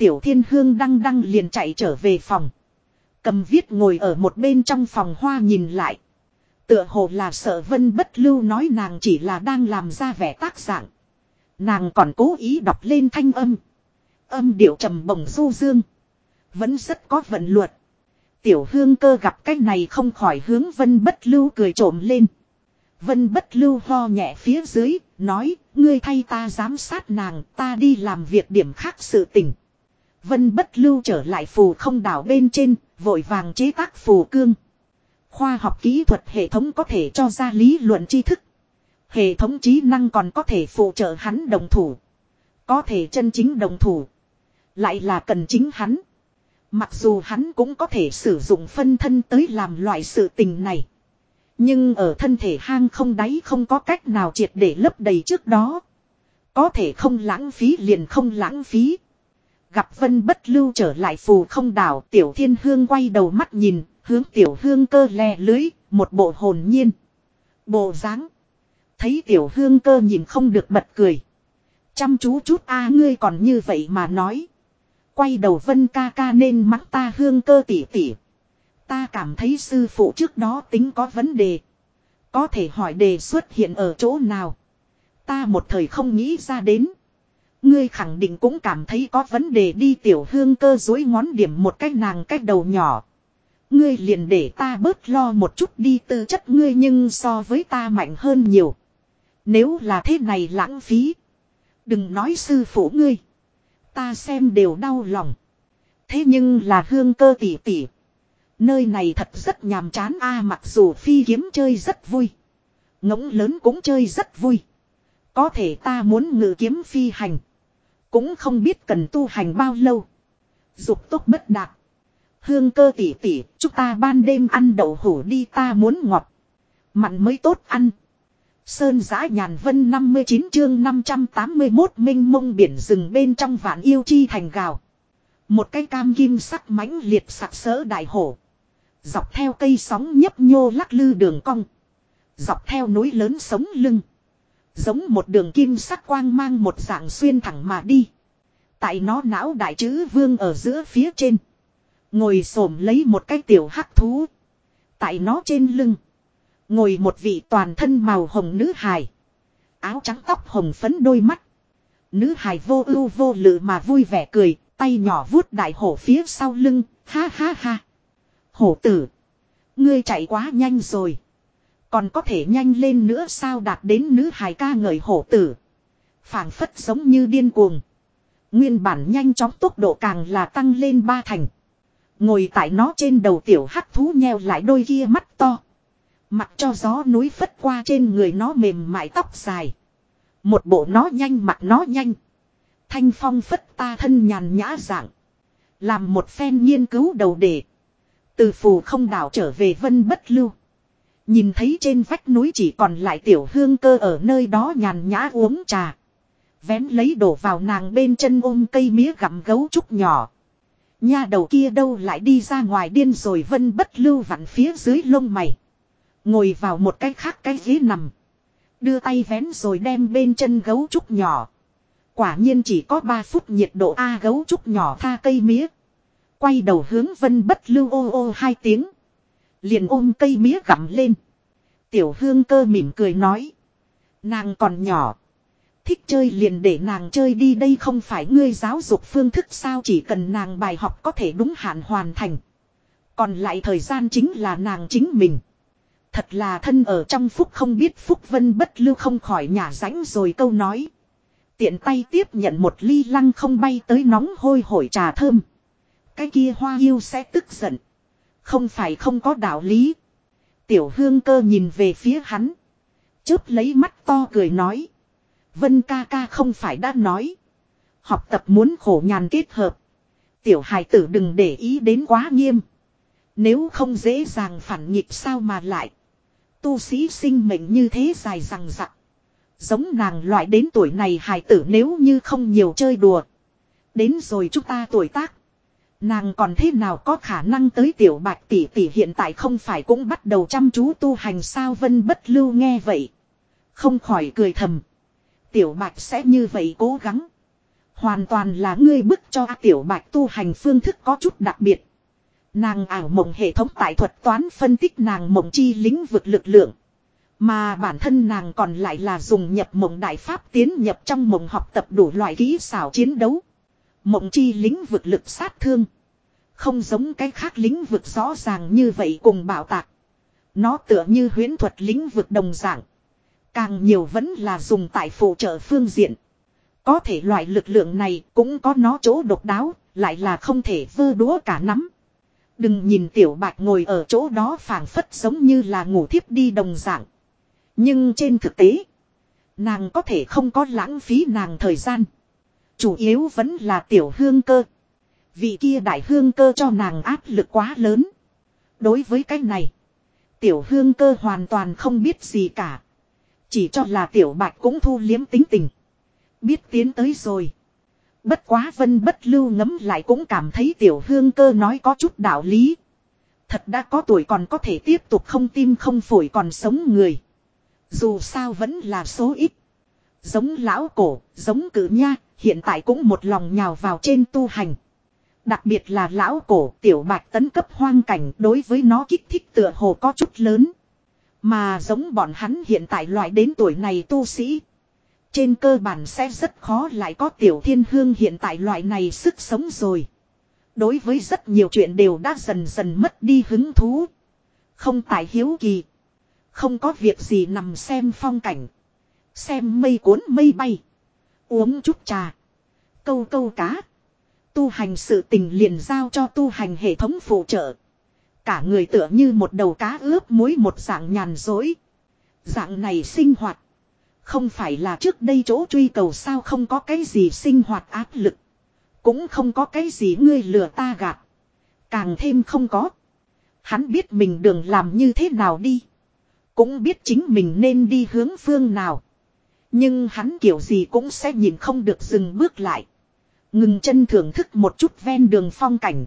Tiểu thiên hương đăng đăng liền chạy trở về phòng. Cầm viết ngồi ở một bên trong phòng hoa nhìn lại. Tựa hồ là sợ vân bất lưu nói nàng chỉ là đang làm ra vẻ tác dạng. Nàng còn cố ý đọc lên thanh âm. Âm điệu trầm bổng du dương. Vẫn rất có vận luật. Tiểu hương cơ gặp cái này không khỏi hướng vân bất lưu cười trộm lên. Vân bất lưu ho nhẹ phía dưới, nói, ngươi thay ta giám sát nàng, ta đi làm việc điểm khác sự tình. Vân bất lưu trở lại phù không đảo bên trên, vội vàng chế tác phù cương. Khoa học kỹ thuật hệ thống có thể cho ra lý luận tri thức. Hệ thống trí năng còn có thể phụ trợ hắn đồng thủ. Có thể chân chính đồng thủ. Lại là cần chính hắn. Mặc dù hắn cũng có thể sử dụng phân thân tới làm loại sự tình này. Nhưng ở thân thể hang không đáy không có cách nào triệt để lấp đầy trước đó. Có thể không lãng phí liền không lãng phí. Gặp vân bất lưu trở lại phù không đảo tiểu thiên hương quay đầu mắt nhìn, hướng tiểu hương cơ lè lưới, một bộ hồn nhiên. Bộ dáng Thấy tiểu hương cơ nhìn không được bật cười. Chăm chú chút a ngươi còn như vậy mà nói. Quay đầu vân ca ca nên mắng ta hương cơ tỉ tỉ. Ta cảm thấy sư phụ trước đó tính có vấn đề. Có thể hỏi đề xuất hiện ở chỗ nào. Ta một thời không nghĩ ra đến. Ngươi khẳng định cũng cảm thấy có vấn đề đi tiểu hương cơ dối ngón điểm một cách nàng cách đầu nhỏ. Ngươi liền để ta bớt lo một chút đi tư chất ngươi nhưng so với ta mạnh hơn nhiều. Nếu là thế này lãng phí. Đừng nói sư phụ ngươi. Ta xem đều đau lòng. Thế nhưng là hương cơ tỉ tỉ. Nơi này thật rất nhàm chán a, mặc dù phi kiếm chơi rất vui. Ngỗng lớn cũng chơi rất vui. Có thể ta muốn ngự kiếm phi hành. Cũng không biết cần tu hành bao lâu. Dục tốt bất đạt. Hương cơ tỉ tỉ, chúng ta ban đêm ăn đậu hủ đi ta muốn ngọt. Mặn mới tốt ăn. Sơn giã nhàn vân 59 chương 581 minh mông biển rừng bên trong vạn yêu chi thành gào. Một cái cam kim sắc mãnh liệt sặc sỡ đại hổ. Dọc theo cây sóng nhấp nhô lắc lư đường cong. Dọc theo núi lớn sống lưng. Giống một đường kim sắc quang mang một dạng xuyên thẳng mà đi. Tại nó não đại chữ vương ở giữa phía trên. Ngồi xổm lấy một cái tiểu hắc thú. Tại nó trên lưng. Ngồi một vị toàn thân màu hồng nữ hài. Áo trắng tóc hồng phấn đôi mắt. Nữ hài vô ưu vô lự mà vui vẻ cười, tay nhỏ vuốt đại hổ phía sau lưng, ha ha ha. Hổ tử. Ngươi chạy quá nhanh rồi. Còn có thể nhanh lên nữa sao đạt đến nữ hài ca ngợi hổ tử. phảng phất giống như điên cuồng. Nguyên bản nhanh chóng tốc độ càng là tăng lên ba thành. Ngồi tại nó trên đầu tiểu hắc thú nheo lại đôi kia mắt to. Mặc cho gió núi phất qua trên người nó mềm mại tóc dài. Một bộ nó nhanh mặt nó nhanh. Thanh phong phất ta thân nhàn nhã dạng. Làm một phen nghiên cứu đầu đề. Từ phù không đảo trở về vân bất lưu. Nhìn thấy trên vách núi chỉ còn lại tiểu hương cơ ở nơi đó nhàn nhã uống trà. Vén lấy đổ vào nàng bên chân ôm cây mía gặm gấu trúc nhỏ. Nha đầu kia đâu lại đi ra ngoài điên rồi vân bất lưu vặn phía dưới lông mày. Ngồi vào một cái khác cái ghế nằm. Đưa tay vén rồi đem bên chân gấu trúc nhỏ. Quả nhiên chỉ có 3 phút nhiệt độ A gấu trúc nhỏ tha cây mía. Quay đầu hướng vân bất lưu ô ô hai tiếng. Liền ôm cây mía gặm lên. Tiểu hương cơ mỉm cười nói. Nàng còn nhỏ. Thích chơi liền để nàng chơi đi đây không phải ngươi giáo dục phương thức sao chỉ cần nàng bài học có thể đúng hạn hoàn thành. Còn lại thời gian chính là nàng chính mình. Thật là thân ở trong phúc không biết phúc vân bất lưu không khỏi nhà rãnh rồi câu nói. Tiện tay tiếp nhận một ly lăng không bay tới nóng hôi hổi trà thơm. Cái kia hoa yêu sẽ tức giận. Không phải không có đạo lý. Tiểu hương cơ nhìn về phía hắn. Chớp lấy mắt to cười nói. Vân ca ca không phải đã nói. Học tập muốn khổ nhàn kết hợp. Tiểu hài tử đừng để ý đến quá nghiêm. Nếu không dễ dàng phản nghịch sao mà lại. Tu sĩ sinh mệnh như thế dài rằng rặc. Giống nàng loại đến tuổi này hài tử nếu như không nhiều chơi đùa. Đến rồi chúng ta tuổi tác. Nàng còn thế nào có khả năng tới tiểu bạch tỷ tỷ hiện tại không phải cũng bắt đầu chăm chú tu hành sao vân bất lưu nghe vậy. Không khỏi cười thầm. Tiểu bạch sẽ như vậy cố gắng. Hoàn toàn là ngươi bức cho tiểu bạch tu hành phương thức có chút đặc biệt. Nàng ảo mộng hệ thống tại thuật toán phân tích nàng mộng chi lĩnh vực lực lượng. Mà bản thân nàng còn lại là dùng nhập mộng đại pháp tiến nhập trong mộng học tập đủ loại kỹ xảo chiến đấu. Mộng chi lĩnh vực lực sát thương. Không giống cái khác lĩnh vực rõ ràng như vậy cùng bảo tạc. Nó tựa như huyễn thuật lĩnh vực đồng dạng. Càng nhiều vẫn là dùng tại phụ trợ phương diện. Có thể loại lực lượng này cũng có nó chỗ độc đáo, lại là không thể vơ đúa cả nắm. Đừng nhìn tiểu bạch ngồi ở chỗ đó phảng phất giống như là ngủ thiếp đi đồng dạng. Nhưng trên thực tế, nàng có thể không có lãng phí nàng thời gian. Chủ yếu vẫn là tiểu hương cơ. Vị kia đại hương cơ cho nàng áp lực quá lớn. Đối với cái này, tiểu hương cơ hoàn toàn không biết gì cả. Chỉ cho là tiểu bạch cũng thu liếm tính tình. Biết tiến tới rồi. Bất quá vân bất lưu ngấm lại cũng cảm thấy tiểu hương cơ nói có chút đạo lý. Thật đã có tuổi còn có thể tiếp tục không tim không phổi còn sống người. Dù sao vẫn là số ít. Giống lão cổ, giống cử nha, hiện tại cũng một lòng nhào vào trên tu hành. Đặc biệt là lão cổ tiểu bạch tấn cấp hoang cảnh đối với nó kích thích tựa hồ có chút lớn. Mà giống bọn hắn hiện tại loại đến tuổi này tu sĩ. Trên cơ bản sẽ rất khó lại có tiểu thiên hương hiện tại loại này sức sống rồi. Đối với rất nhiều chuyện đều đã dần dần mất đi hứng thú. Không tài hiếu kỳ. Không có việc gì nằm xem phong cảnh. Xem mây cuốn mây bay. Uống chút trà. Câu câu cá. Tu hành sự tình liền giao cho tu hành hệ thống phụ trợ. Cả người tựa như một đầu cá ướp muối một dạng nhàn dối. Dạng này sinh hoạt. Không phải là trước đây chỗ truy cầu sao không có cái gì sinh hoạt áp lực. Cũng không có cái gì ngươi lừa ta gạt. Càng thêm không có. Hắn biết mình đường làm như thế nào đi. Cũng biết chính mình nên đi hướng phương nào. Nhưng hắn kiểu gì cũng sẽ nhìn không được dừng bước lại. Ngừng chân thưởng thức một chút ven đường phong cảnh.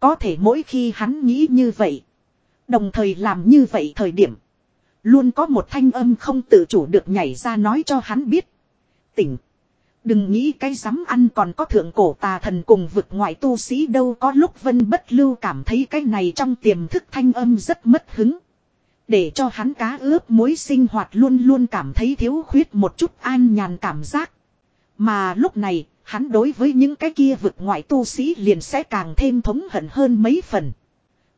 Có thể mỗi khi hắn nghĩ như vậy. Đồng thời làm như vậy thời điểm. Luôn có một thanh âm không tự chủ được nhảy ra nói cho hắn biết. Tỉnh. Đừng nghĩ cái dám ăn còn có thượng cổ tà thần cùng vực ngoại tu sĩ đâu, có lúc vân bất lưu cảm thấy cái này trong tiềm thức thanh âm rất mất hứng. Để cho hắn cá ướp muối sinh hoạt luôn luôn cảm thấy thiếu khuyết một chút an nhàn cảm giác. Mà lúc này, hắn đối với những cái kia vực ngoại tu sĩ liền sẽ càng thêm thống hận hơn mấy phần.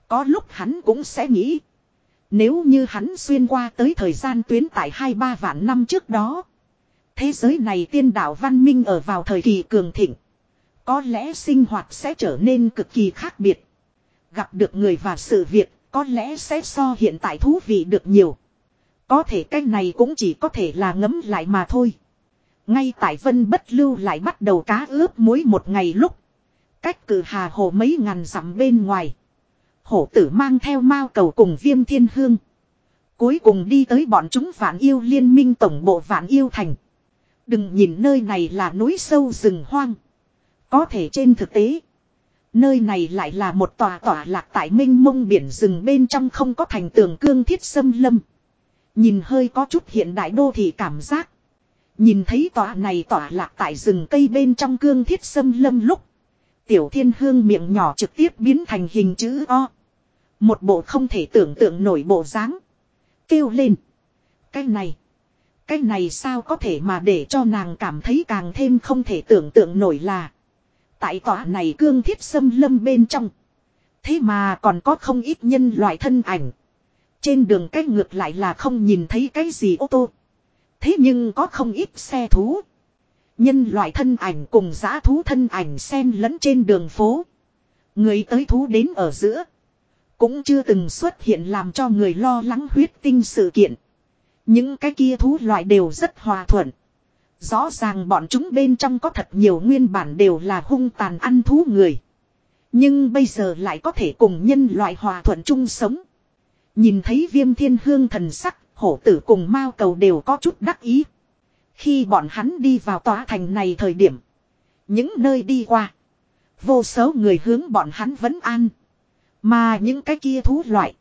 Có lúc hắn cũng sẽ nghĩ. Nếu như hắn xuyên qua tới thời gian tuyến tại hai ba vạn năm trước đó. Thế giới này tiên đạo văn minh ở vào thời kỳ cường thịnh. Có lẽ sinh hoạt sẽ trở nên cực kỳ khác biệt. Gặp được người và sự việc có lẽ sẽ so hiện tại thú vị được nhiều. Có thể cái này cũng chỉ có thể là ngấm lại mà thôi. Ngay tại vân bất lưu lại bắt đầu cá ướp muối một ngày lúc. Cách cử hà hồ mấy ngàn dặm bên ngoài. Hổ tử mang theo mao cầu cùng viêm thiên hương. Cuối cùng đi tới bọn chúng vạn yêu liên minh tổng bộ vạn yêu thành. Đừng nhìn nơi này là núi sâu rừng hoang. Có thể trên thực tế. Nơi này lại là một tòa tòa lạc tại minh mông biển rừng bên trong không có thành tường cương thiết xâm lâm. Nhìn hơi có chút hiện đại đô thị cảm giác. Nhìn thấy tòa này tỏa lạc tại rừng cây bên trong cương thiết sâm lâm lúc. Tiểu thiên hương miệng nhỏ trực tiếp biến thành hình chữ O. Một bộ không thể tưởng tượng nổi bộ dáng Kêu lên. Cái này. Cái này sao có thể mà để cho nàng cảm thấy càng thêm không thể tưởng tượng nổi là. Tại tòa này cương thiết xâm lâm bên trong. Thế mà còn có không ít nhân loại thân ảnh. Trên đường cách ngược lại là không nhìn thấy cái gì ô tô. Thế nhưng có không ít xe thú. Nhân loại thân ảnh cùng giã thú thân ảnh xen lẫn trên đường phố. Người tới thú đến ở giữa. Cũng chưa từng xuất hiện làm cho người lo lắng huyết tinh sự kiện. Những cái kia thú loại đều rất hòa thuận. Rõ ràng bọn chúng bên trong có thật nhiều nguyên bản đều là hung tàn ăn thú người. Nhưng bây giờ lại có thể cùng nhân loại hòa thuận chung sống. Nhìn thấy viêm thiên hương thần sắc, hổ tử cùng mao cầu đều có chút đắc ý. Khi bọn hắn đi vào tòa thành này thời điểm. Những nơi đi qua. Vô số người hướng bọn hắn vẫn an. Mà những cái kia thú loại.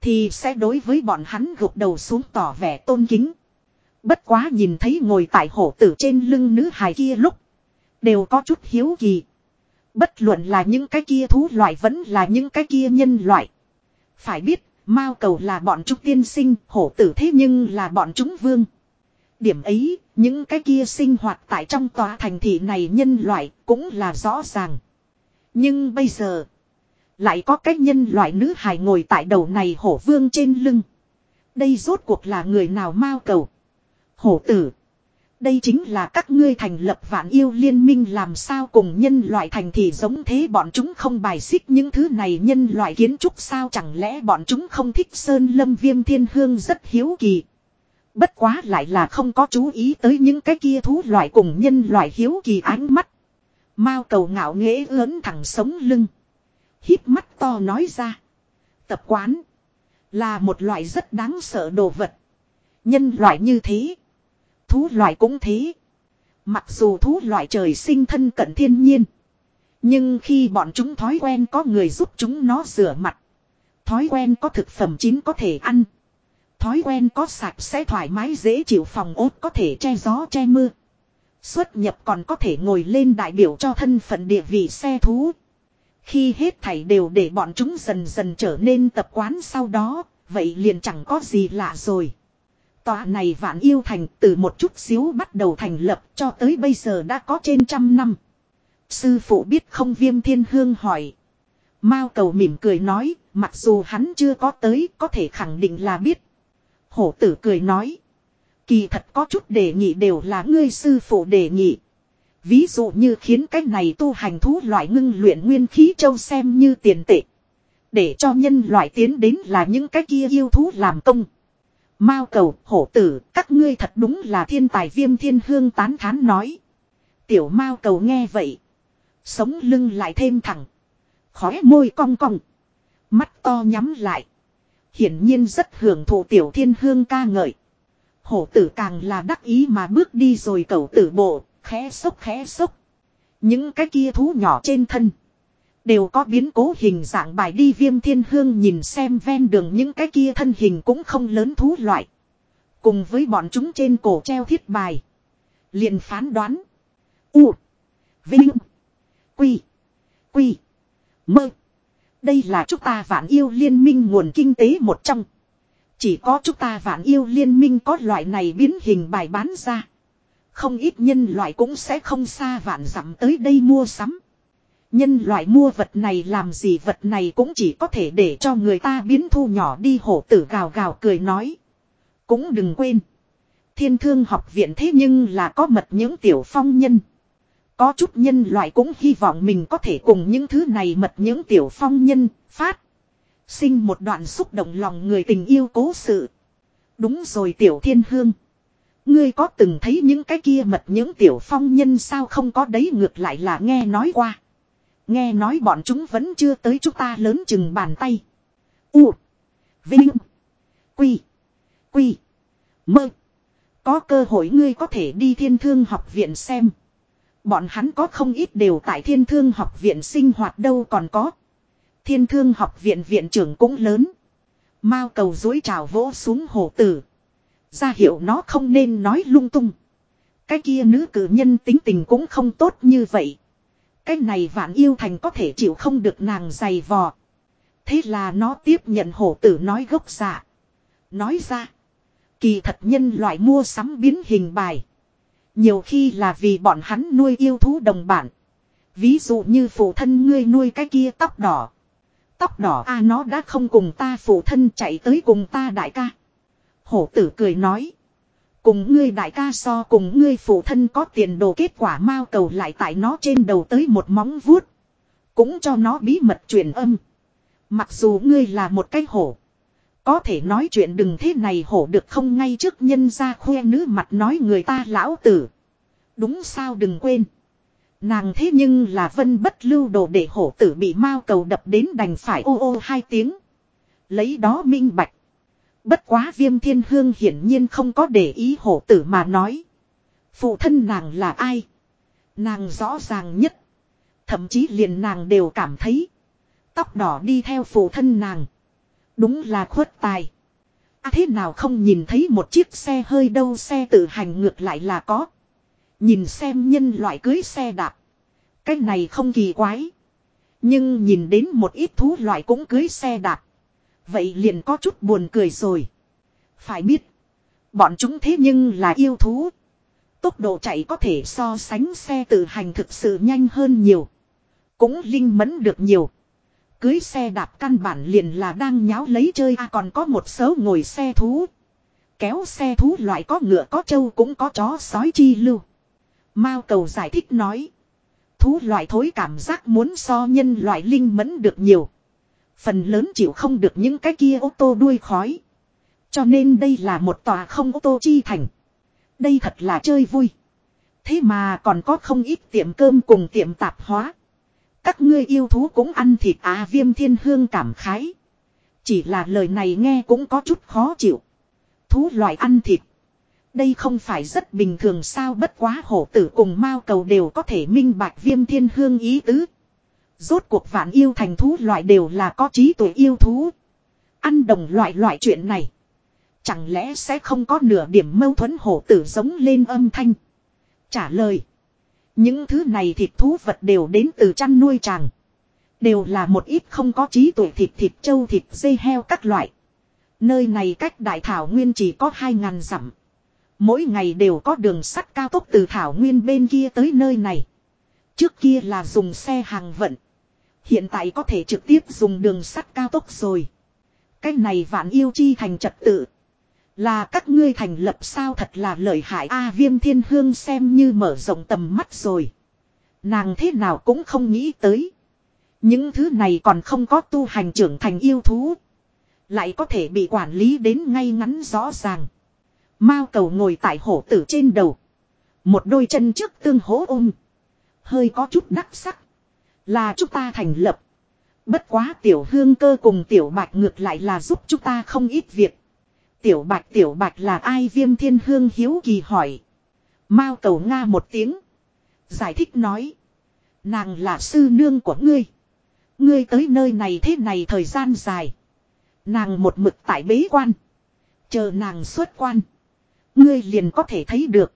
Thì sẽ đối với bọn hắn gục đầu xuống tỏ vẻ tôn kính. Bất quá nhìn thấy ngồi tại hổ tử trên lưng nữ hài kia lúc. Đều có chút hiếu kỳ. Bất luận là những cái kia thú loại vẫn là những cái kia nhân loại. Phải biết, Mao cầu là bọn chúng tiên sinh, hổ tử thế nhưng là bọn chúng vương. Điểm ấy, những cái kia sinh hoạt tại trong tòa thành thị này nhân loại cũng là rõ ràng. Nhưng bây giờ, lại có cái nhân loại nữ hài ngồi tại đầu này hổ vương trên lưng. Đây rốt cuộc là người nào Mao cầu. Hổ tử. Đây chính là các ngươi thành lập vạn yêu liên minh làm sao cùng nhân loại thành thì giống thế bọn chúng không bài xích những thứ này nhân loại kiến trúc sao chẳng lẽ bọn chúng không thích sơn lâm viêm thiên hương rất hiếu kỳ. Bất quá lại là không có chú ý tới những cái kia thú loại cùng nhân loại hiếu kỳ ánh mắt. Mao cầu ngạo nghễ ớn thẳng sống lưng. hít mắt to nói ra. Tập quán. Là một loại rất đáng sợ đồ vật. Nhân loại như thế thú loại cũng thế. Mặc dù thú loại trời sinh thân cận thiên nhiên. Nhưng khi bọn chúng thói quen có người giúp chúng nó rửa mặt. Thói quen có thực phẩm chín có thể ăn. Thói quen có sạch sẽ thoải mái dễ chịu phòng ốt có thể che gió che mưa. Xuất nhập còn có thể ngồi lên đại biểu cho thân phận địa vị xe thú. Khi hết thảy đều để bọn chúng dần dần trở nên tập quán sau đó, vậy liền chẳng có gì lạ rồi. Tòa này vạn yêu thành từ một chút xíu bắt đầu thành lập cho tới bây giờ đã có trên trăm năm. Sư phụ biết không viêm thiên hương hỏi. Mao cầu mỉm cười nói, mặc dù hắn chưa có tới có thể khẳng định là biết. Hổ tử cười nói. Kỳ thật có chút đề nghị đều là ngươi sư phụ đề nghị. Ví dụ như khiến cái này tu hành thú loại ngưng luyện nguyên khí châu xem như tiền tệ. Để cho nhân loại tiến đến là những cái kia yêu thú làm công. Mao cầu, hổ tử, các ngươi thật đúng là thiên tài viêm thiên hương tán thán nói. Tiểu mao cầu nghe vậy. Sống lưng lại thêm thẳng. Khóe môi cong cong. Mắt to nhắm lại. Hiển nhiên rất hưởng thụ tiểu thiên hương ca ngợi. Hổ tử càng là đắc ý mà bước đi rồi cầu tử bộ, khẽ sốc khẽ sốc. Những cái kia thú nhỏ trên thân. Đều có biến cố hình dạng bài đi viêm thiên hương nhìn xem ven đường những cái kia thân hình cũng không lớn thú loại. Cùng với bọn chúng trên cổ treo thiết bài. liền phán đoán. U. Vinh. Quy. Quy. Mơ. Đây là chúng ta vạn yêu liên minh nguồn kinh tế một trong. Chỉ có chúng ta vạn yêu liên minh có loại này biến hình bài bán ra. Không ít nhân loại cũng sẽ không xa vạn dặm tới đây mua sắm. Nhân loại mua vật này làm gì vật này cũng chỉ có thể để cho người ta biến thu nhỏ đi hổ tử gào gào cười nói. Cũng đừng quên. Thiên thương học viện thế nhưng là có mật những tiểu phong nhân. Có chút nhân loại cũng hy vọng mình có thể cùng những thứ này mật những tiểu phong nhân phát. Sinh một đoạn xúc động lòng người tình yêu cố sự. Đúng rồi tiểu thiên hương. Ngươi có từng thấy những cái kia mật những tiểu phong nhân sao không có đấy ngược lại là nghe nói qua. Nghe nói bọn chúng vẫn chưa tới chúng ta lớn chừng bàn tay. U. Vinh. Quy. Quy. Mơ. Có cơ hội ngươi có thể đi thiên thương học viện xem. Bọn hắn có không ít đều tại thiên thương học viện sinh hoạt đâu còn có. Thiên thương học viện viện trưởng cũng lớn. Mao cầu dối trào vỗ xuống hồ tử. Ra hiệu nó không nên nói lung tung. Cái kia nữ cử nhân tính tình cũng không tốt như vậy. Cái này vạn yêu thành có thể chịu không được nàng dày vò. Thế là nó tiếp nhận hổ tử nói gốc dạ. Nói ra. Kỳ thật nhân loại mua sắm biến hình bài. Nhiều khi là vì bọn hắn nuôi yêu thú đồng bản. Ví dụ như phụ thân ngươi nuôi cái kia tóc đỏ. Tóc đỏ a nó đã không cùng ta phụ thân chạy tới cùng ta đại ca. Hổ tử cười nói. Cùng ngươi đại ca so cùng ngươi phụ thân có tiền đồ kết quả mao cầu lại tại nó trên đầu tới một móng vuốt. Cũng cho nó bí mật truyền âm. Mặc dù ngươi là một cái hổ. Có thể nói chuyện đừng thế này hổ được không ngay trước nhân ra khoe nữ mặt nói người ta lão tử. Đúng sao đừng quên. Nàng thế nhưng là vân bất lưu đồ để hổ tử bị mao cầu đập đến đành phải ô ô hai tiếng. Lấy đó minh bạch. Bất quá viêm thiên hương hiển nhiên không có để ý hổ tử mà nói. Phụ thân nàng là ai? Nàng rõ ràng nhất. Thậm chí liền nàng đều cảm thấy. Tóc đỏ đi theo phụ thân nàng. Đúng là khuất tài. À thế nào không nhìn thấy một chiếc xe hơi đâu, xe tự hành ngược lại là có. Nhìn xem nhân loại cưới xe đạp. Cái này không kỳ quái. Nhưng nhìn đến một ít thú loại cũng cưới xe đạp. Vậy liền có chút buồn cười rồi. Phải biết. Bọn chúng thế nhưng là yêu thú. Tốc độ chạy có thể so sánh xe tự hành thực sự nhanh hơn nhiều. Cũng linh mẫn được nhiều. Cưới xe đạp căn bản liền là đang nháo lấy chơi à còn có một số ngồi xe thú. Kéo xe thú loại có ngựa, có trâu, cũng có chó sói chi lưu. Mao cầu giải thích nói. Thú loại thối cảm giác muốn so nhân loại linh mẫn được nhiều. Phần lớn chịu không được những cái kia ô tô đuôi khói. Cho nên đây là một tòa không ô tô chi thành. Đây thật là chơi vui. Thế mà còn có không ít tiệm cơm cùng tiệm tạp hóa. Các ngươi yêu thú cũng ăn thịt à viêm thiên hương cảm khái. Chỉ là lời này nghe cũng có chút khó chịu. Thú loại ăn thịt. Đây không phải rất bình thường sao, bất quá hổ tử cùng mao cầu đều có thể minh bạch viêm thiên hương ý tứ. Rốt cuộc vạn yêu thành thú loại đều là có trí tuệ yêu thú. Ăn đồng loại loại chuyện này. Chẳng lẽ sẽ không có nửa điểm mâu thuẫn hổ tử giống lên âm thanh. Trả lời. Những thứ này thịt thú vật đều đến từ chăn nuôi chàng. Đều là một ít không có trí tuệ thịt thịt trâu thịt dây heo các loại. Nơi này cách đại thảo nguyên chỉ có 2.000 dặm. Mỗi ngày đều có đường sắt cao tốc từ thảo nguyên bên kia tới nơi này. Trước kia là dùng xe hàng vận. Hiện tại có thể trực tiếp dùng đường sắt cao tốc rồi. Cái này vạn yêu chi thành trật tự. Là các ngươi thành lập sao thật là lợi hại A viêm thiên hương xem như mở rộng tầm mắt rồi. Nàng thế nào cũng không nghĩ tới. Những thứ này còn không có tu hành trưởng thành yêu thú. Lại có thể bị quản lý đến ngay ngắn rõ ràng. Mao cầu ngồi tại hổ tử trên đầu. Một đôi chân trước tương hố ôm. Hơi có chút đắc sắc. Là chúng ta thành lập. Bất quá tiểu hương cơ cùng tiểu bạch ngược lại là giúp chúng ta không ít việc. Tiểu bạch tiểu bạch là ai viêm thiên hương hiếu kỳ hỏi. Mao cầu Nga một tiếng. Giải thích nói. Nàng là sư nương của ngươi. Ngươi tới nơi này thế này thời gian dài. Nàng một mực tại bế quan. Chờ nàng xuất quan. Ngươi liền có thể thấy được.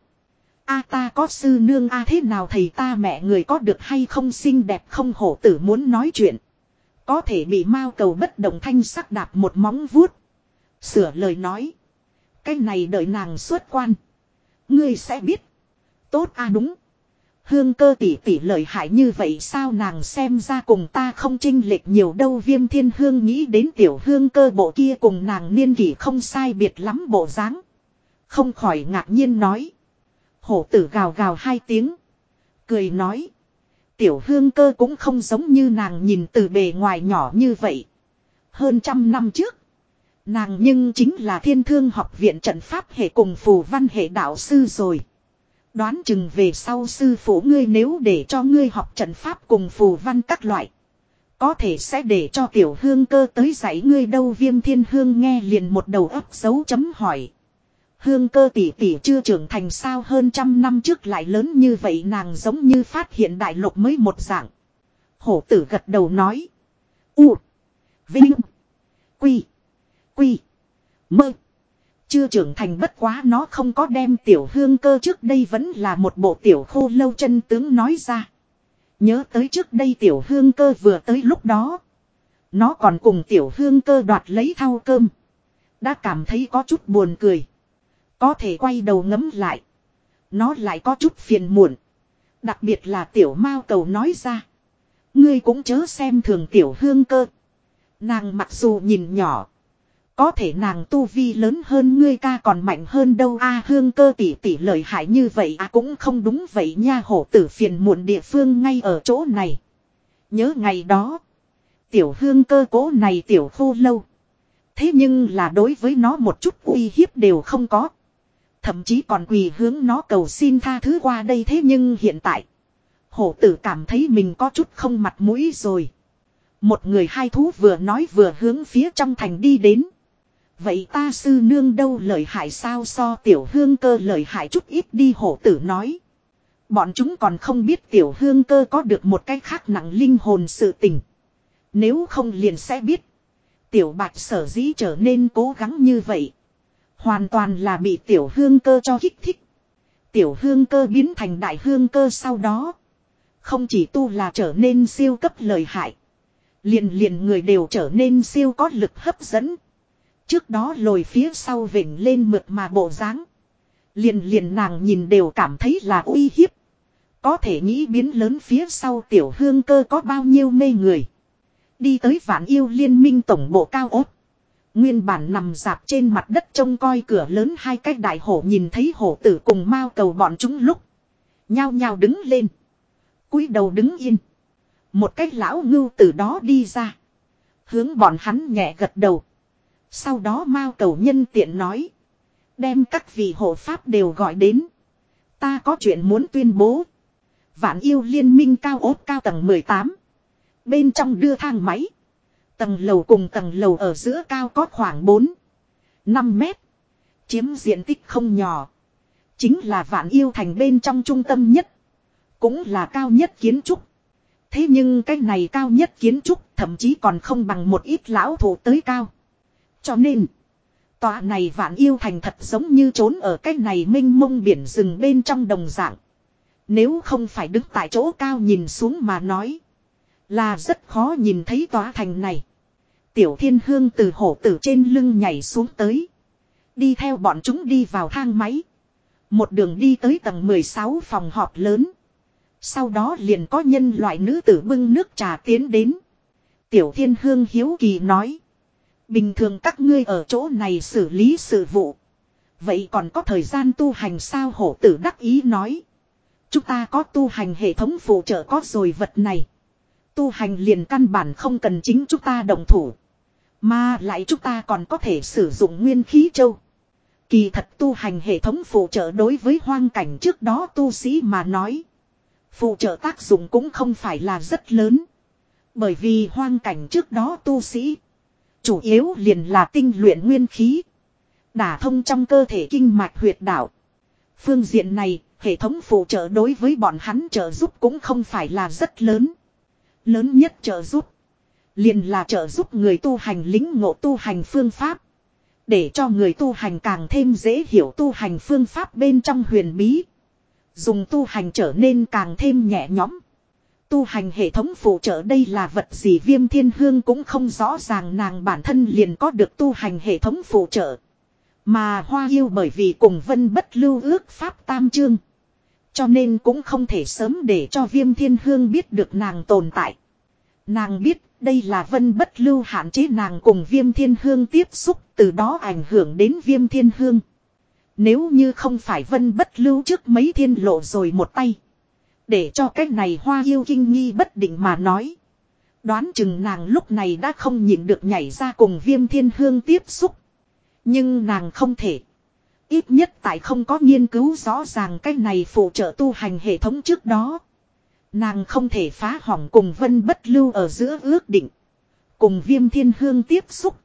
A ta có sư nương a thế nào thầy ta mẹ người có được hay không xinh đẹp không hổ tử muốn nói chuyện. Có thể bị mao cầu bất động thanh sắc đạp một móng vuốt. Sửa lời nói. Cái này đợi nàng xuất quan. Ngươi sẽ biết. Tốt a đúng. Hương cơ tỷ tỷ lợi hại như vậy sao nàng xem ra cùng ta không chinh lệch nhiều đâu viêm thiên hương nghĩ đến tiểu hương cơ bộ kia cùng nàng niên kỷ không sai biệt lắm bộ dáng Không khỏi ngạc nhiên nói. Hổ tử gào gào hai tiếng. Cười nói. Tiểu hương cơ cũng không giống như nàng nhìn từ bề ngoài nhỏ như vậy. Hơn trăm năm trước. Nàng nhưng chính là thiên thương học viện trận pháp hệ cùng phù văn hệ đạo sư rồi. Đoán chừng về sau sư phụ ngươi nếu để cho ngươi học trận pháp cùng phù văn các loại. Có thể sẽ để cho tiểu hương cơ tới dạy ngươi đâu viêm thiên hương nghe liền một đầu ấp dấu chấm hỏi. Hương cơ tỷ tỷ chưa trưởng thành sao hơn trăm năm trước lại lớn như vậy nàng giống như phát hiện đại lục mới một dạng. Hổ tử gật đầu nói. U. Vinh. Quy. Quy. Mơ. Chưa trưởng thành bất quá nó không có đem tiểu hương cơ trước đây vẫn là một bộ tiểu khô lâu chân tướng nói ra. Nhớ tới trước đây tiểu hương cơ vừa tới lúc đó. Nó còn cùng tiểu hương cơ đoạt lấy thao cơm. Đã cảm thấy có chút buồn cười. Có thể quay đầu ngấm lại. Nó lại có chút phiền muộn. Đặc biệt là tiểu mao cầu nói ra. Ngươi cũng chớ xem thường tiểu hương cơ. Nàng mặc dù nhìn nhỏ. Có thể nàng tu vi lớn hơn ngươi ca còn mạnh hơn đâu a hương cơ tỷ tỷ lợi hại như vậy à cũng không đúng vậy nha hổ tử phiền muộn địa phương ngay ở chỗ này. Nhớ ngày đó. Tiểu hương cơ cố này tiểu khô lâu. Thế nhưng là đối với nó một chút uy hiếp đều không có. Thậm chí còn quỳ hướng nó cầu xin tha thứ qua đây thế nhưng hiện tại. Hổ tử cảm thấy mình có chút không mặt mũi rồi. Một người hai thú vừa nói vừa hướng phía trong thành đi đến. Vậy ta sư nương đâu lời hại sao so tiểu hương cơ lời hại chút ít đi hổ tử nói. Bọn chúng còn không biết tiểu hương cơ có được một cái khác nặng linh hồn sự tình. Nếu không liền sẽ biết. Tiểu bạch sở dĩ trở nên cố gắng như vậy. Hoàn toàn là bị tiểu hương cơ cho kích thích. Tiểu hương cơ biến thành đại hương cơ sau đó. Không chỉ tu là trở nên siêu cấp lợi hại. Liền liền người đều trở nên siêu có lực hấp dẫn. Trước đó lồi phía sau vỉnh lên mượt mà bộ dáng Liền liền nàng nhìn đều cảm thấy là uy hiếp. Có thể nghĩ biến lớn phía sau tiểu hương cơ có bao nhiêu mê người. Đi tới vạn yêu liên minh tổng bộ cao ốt. Nguyên bản nằm dạp trên mặt đất trông coi cửa lớn hai cái đại hổ nhìn thấy hổ tử cùng mau cầu bọn chúng lúc. Nhao nhao đứng lên. cúi đầu đứng yên. Một cái lão ngưu từ đó đi ra. Hướng bọn hắn nhẹ gật đầu. Sau đó Mao cầu nhân tiện nói. Đem các vị hộ pháp đều gọi đến. Ta có chuyện muốn tuyên bố. Vạn yêu liên minh cao ốt cao tầng 18. Bên trong đưa thang máy. Tầng lầu cùng tầng lầu ở giữa cao có khoảng 4. 5 mét. Chiếm diện tích không nhỏ. Chính là vạn yêu thành bên trong trung tâm nhất. Cũng là cao nhất kiến trúc. Thế nhưng cái này cao nhất kiến trúc thậm chí còn không bằng một ít lão thủ tới cao. Cho nên, tòa này vạn yêu thành thật giống như trốn ở cái này mênh mông biển rừng bên trong đồng dạng. Nếu không phải đứng tại chỗ cao nhìn xuống mà nói, là rất khó nhìn thấy tòa thành này. Tiểu thiên hương từ hổ tử trên lưng nhảy xuống tới. Đi theo bọn chúng đi vào thang máy. Một đường đi tới tầng 16 phòng họp lớn. Sau đó liền có nhân loại nữ tử bưng nước trà tiến đến. Tiểu thiên hương hiếu kỳ nói. Bình thường các ngươi ở chỗ này xử lý sự vụ. Vậy còn có thời gian tu hành sao hổ tử đắc ý nói. Chúng ta có tu hành hệ thống phụ trợ có rồi vật này. Tu hành liền căn bản không cần chính chúng ta đồng thủ. Mà lại chúng ta còn có thể sử dụng nguyên khí châu. Kỳ thật tu hành hệ thống phụ trợ đối với hoang cảnh trước đó tu sĩ mà nói. Phụ trợ tác dụng cũng không phải là rất lớn. Bởi vì hoang cảnh trước đó tu sĩ Chủ yếu liền là tinh luyện nguyên khí. Đả thông trong cơ thể kinh mạch huyệt đạo. Phương diện này, hệ thống phụ trợ đối với bọn hắn trợ giúp cũng không phải là rất lớn. Lớn nhất trợ giúp. Liền là trợ giúp người tu hành lính ngộ tu hành phương pháp. Để cho người tu hành càng thêm dễ hiểu tu hành phương pháp bên trong huyền bí. Dùng tu hành trở nên càng thêm nhẹ nhõm. Tu hành hệ thống phụ trợ đây là vật gì viêm thiên hương cũng không rõ ràng nàng bản thân liền có được tu hành hệ thống phụ trợ. Mà hoa yêu bởi vì cùng vân bất lưu ước pháp tam chương. Cho nên cũng không thể sớm để cho viêm thiên hương biết được nàng tồn tại. Nàng biết đây là vân bất lưu hạn chế nàng cùng viêm thiên hương tiếp xúc, từ đó ảnh hưởng đến viêm thiên hương. Nếu như không phải vân bất lưu trước mấy thiên lộ rồi một tay. Để cho cái này hoa yêu kinh nghi bất định mà nói. Đoán chừng nàng lúc này đã không nhịn được nhảy ra cùng viêm thiên hương tiếp xúc. Nhưng nàng không thể. Ít nhất tại không có nghiên cứu rõ ràng cái này phụ trợ tu hành hệ thống trước đó. Nàng không thể phá hỏng cùng vân bất lưu ở giữa ước định. Cùng viêm thiên hương tiếp xúc.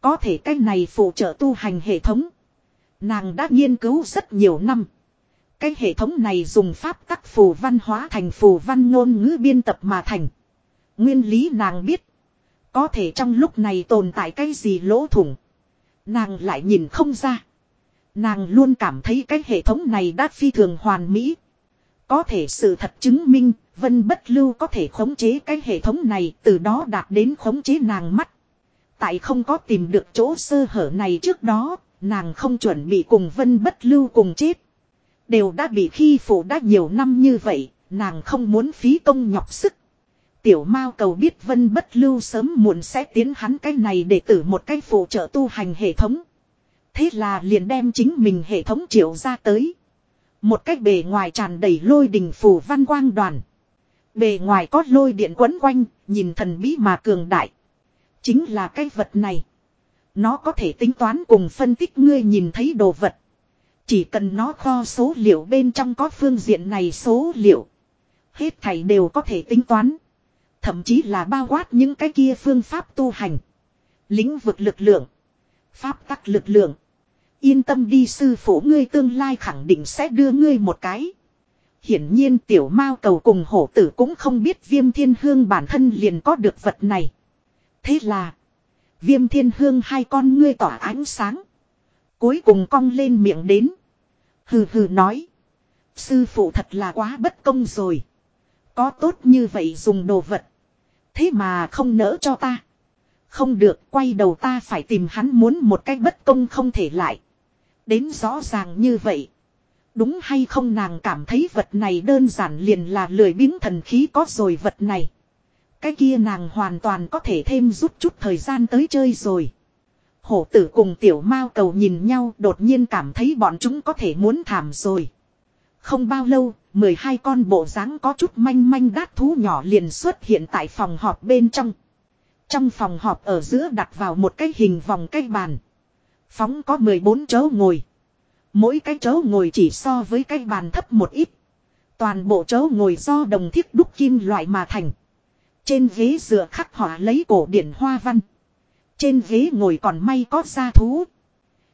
Có thể cách này phụ trợ tu hành hệ thống. Nàng đã nghiên cứu rất nhiều năm. Cái hệ thống này dùng pháp tắc phù văn hóa thành phù văn ngôn ngữ biên tập mà thành. Nguyên lý nàng biết. Có thể trong lúc này tồn tại cái gì lỗ thủng. Nàng lại nhìn không ra. Nàng luôn cảm thấy cái hệ thống này đã phi thường hoàn mỹ. Có thể sự thật chứng minh, Vân Bất Lưu có thể khống chế cái hệ thống này từ đó đạt đến khống chế nàng mắt. Tại không có tìm được chỗ sơ hở này trước đó, nàng không chuẩn bị cùng Vân Bất Lưu cùng chết. Đều đã bị khi phụ đã nhiều năm như vậy, nàng không muốn phí công nhọc sức. Tiểu Mao cầu biết Vân Bất Lưu sớm muộn sẽ tiến hắn cái này để tử một cái phụ trợ tu hành hệ thống. Thế là liền đem chính mình hệ thống triệu ra tới. Một cách bề ngoài tràn đầy lôi đình phù văn quang đoàn. Bề ngoài có lôi điện quấn quanh, nhìn thần bí mà cường đại. Chính là cái vật này. Nó có thể tính toán cùng phân tích ngươi nhìn thấy đồ vật. Chỉ cần nó kho số liệu bên trong có phương diện này số liệu. Hết thảy đều có thể tính toán. Thậm chí là bao quát những cái kia phương pháp tu hành. Lĩnh vực lực lượng. Pháp tắc lực lượng. Yên tâm đi sư phụ ngươi tương lai khẳng định sẽ đưa ngươi một cái. Hiển nhiên tiểu mao cầu cùng hổ tử cũng không biết viêm thiên hương bản thân liền có được vật này. Thế là. Viêm thiên hương hai con ngươi tỏa ánh sáng. Cuối cùng cong lên miệng đến. Hừ hừ nói. Sư phụ thật là quá bất công rồi. Có tốt như vậy dùng đồ vật. Thế mà không nỡ cho ta. Không được, quay đầu ta phải tìm hắn muốn một cách bất công không thể lại. Đến rõ ràng như vậy. Đúng hay không nàng cảm thấy vật này đơn giản liền là lười biếng thần khí có rồi vật này. Cái kia nàng hoàn toàn có thể thêm rút chút thời gian tới chơi rồi. Hổ tử cùng tiểu mao cầu nhìn nhau đột nhiên cảm thấy bọn chúng có thể muốn thảm rồi. Không bao lâu, 12 con bộ dáng có chút manh manh đát thú nhỏ liền xuất hiện tại phòng họp bên trong. Trong phòng họp ở giữa đặt vào một cái hình vòng cái bàn. Phóng có 14 chỗ ngồi. Mỗi cái chỗ ngồi chỉ so với cái bàn thấp một ít. Toàn bộ chỗ ngồi do đồng thiết đúc kim loại mà thành. Trên ghế dựa khắc họa lấy cổ điển hoa văn. Trên ghế ngồi còn may có da thú.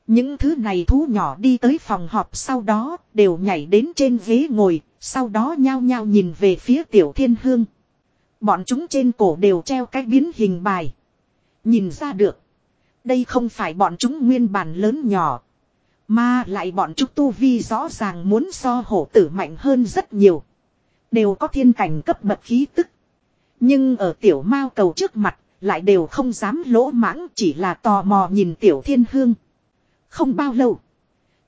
Những thứ này thú nhỏ đi tới phòng họp sau đó đều nhảy đến trên ghế ngồi, sau đó nhao nhao nhìn về phía tiểu thiên hương. Bọn chúng trên cổ đều treo cái biến hình bài. Nhìn ra được. Đây không phải bọn chúng nguyên bản lớn nhỏ. Mà lại bọn chúng tu vi rõ ràng muốn so hổ tử mạnh hơn rất nhiều. Đều có thiên cảnh cấp bậc khí tức. Nhưng ở tiểu mao cầu trước mặt, lại đều không dám lỗ mãng chỉ là tò mò nhìn tiểu thiên hương. Không bao lâu.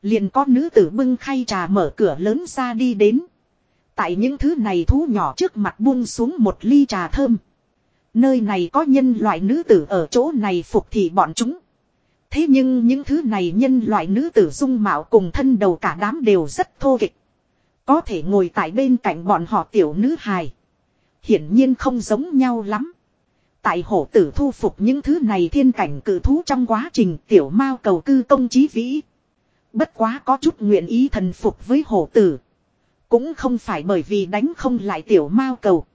Liền có nữ tử bưng khay trà mở cửa lớn ra đi đến. Tại những thứ này thú nhỏ trước mặt buông xuống một ly trà thơm. Nơi này có nhân loại nữ tử ở chỗ này phục thì bọn chúng. Thế nhưng những thứ này nhân loại nữ tử dung mạo cùng thân đầu cả đám đều rất thô kịch. Có thể ngồi tại bên cạnh bọn họ tiểu nữ hài. Hiển nhiên không giống nhau lắm. Tại hổ tử thu phục những thứ này thiên cảnh cử thú trong quá trình, tiểu mao cầu cư công chí vĩ. Bất quá có chút nguyện ý thần phục với hổ tử. Cũng không phải bởi vì đánh không lại tiểu mao cầu.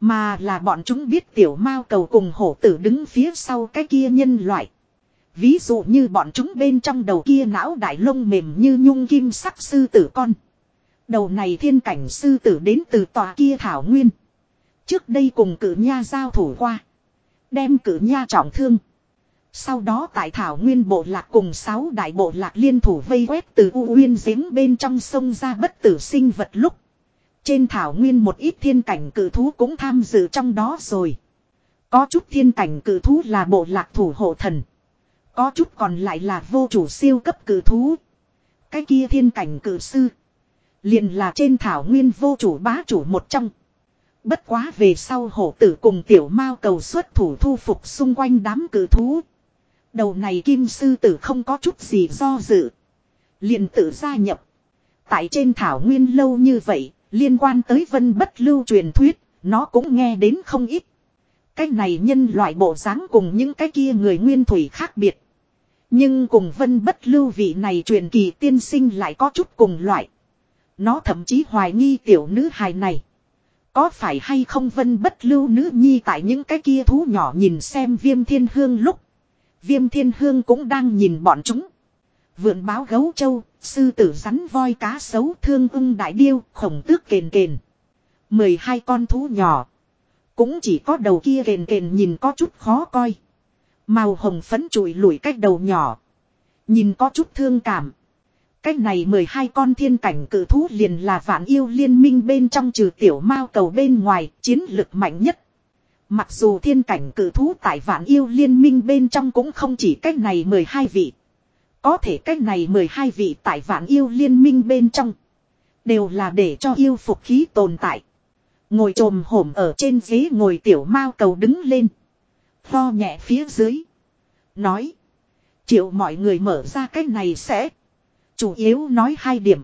Mà là bọn chúng biết tiểu mao cầu cùng hổ tử đứng phía sau cái kia nhân loại. Ví dụ như bọn chúng bên trong đầu kia não đại lông mềm như nhung kim sắc sư tử con. Đầu này thiên cảnh sư tử đến từ tòa kia thảo nguyên. Trước đây cùng cử nha giao thủ qua. Đem cử nha trọng thương. Sau đó tại Thảo Nguyên Bộ Lạc cùng sáu đại bộ lạc liên thủ vây quét từ U uyên giếng bên trong sông ra bất tử sinh vật lúc. Trên Thảo Nguyên một ít thiên cảnh cử thú cũng tham dự trong đó rồi. Có chút thiên cảnh cử thú là bộ lạc thủ hộ thần. Có chút còn lại là vô chủ siêu cấp cử thú. Cái kia thiên cảnh cử sư. liền là trên Thảo Nguyên vô chủ bá chủ một trong. Bất quá về sau hổ tử cùng tiểu mao cầu xuất thủ thu phục xung quanh đám cử thú. Đầu này kim sư tử không có chút gì do dự. liền tự gia nhập. Tại trên thảo nguyên lâu như vậy, liên quan tới vân bất lưu truyền thuyết, nó cũng nghe đến không ít. Cái này nhân loại bộ dáng cùng những cái kia người nguyên thủy khác biệt. Nhưng cùng vân bất lưu vị này truyền kỳ tiên sinh lại có chút cùng loại. Nó thậm chí hoài nghi tiểu nữ hài này. Có phải hay không vân bất lưu nữ nhi tại những cái kia thú nhỏ nhìn xem viêm thiên hương lúc. Viêm thiên hương cũng đang nhìn bọn chúng. Vượn báo gấu trâu, sư tử rắn voi cá sấu thương ưng đại điêu, khổng tước kền kền. mười hai con thú nhỏ. Cũng chỉ có đầu kia kền kền nhìn có chút khó coi. Màu hồng phấn trụi lủi cách đầu nhỏ. Nhìn có chút thương cảm. Cách này 12 con thiên cảnh cử thú liền là vạn yêu liên minh bên trong trừ tiểu mao cầu bên ngoài chiến lực mạnh nhất. Mặc dù thiên cảnh cử thú tại vạn yêu liên minh bên trong cũng không chỉ cách này 12 vị. Có thể cách này 12 vị tại vạn yêu liên minh bên trong. Đều là để cho yêu phục khí tồn tại. Ngồi trồm hổm ở trên ghế ngồi tiểu mao cầu đứng lên. Tho nhẹ phía dưới. Nói. chịu mọi người mở ra cái này sẽ. Chủ yếu nói hai điểm.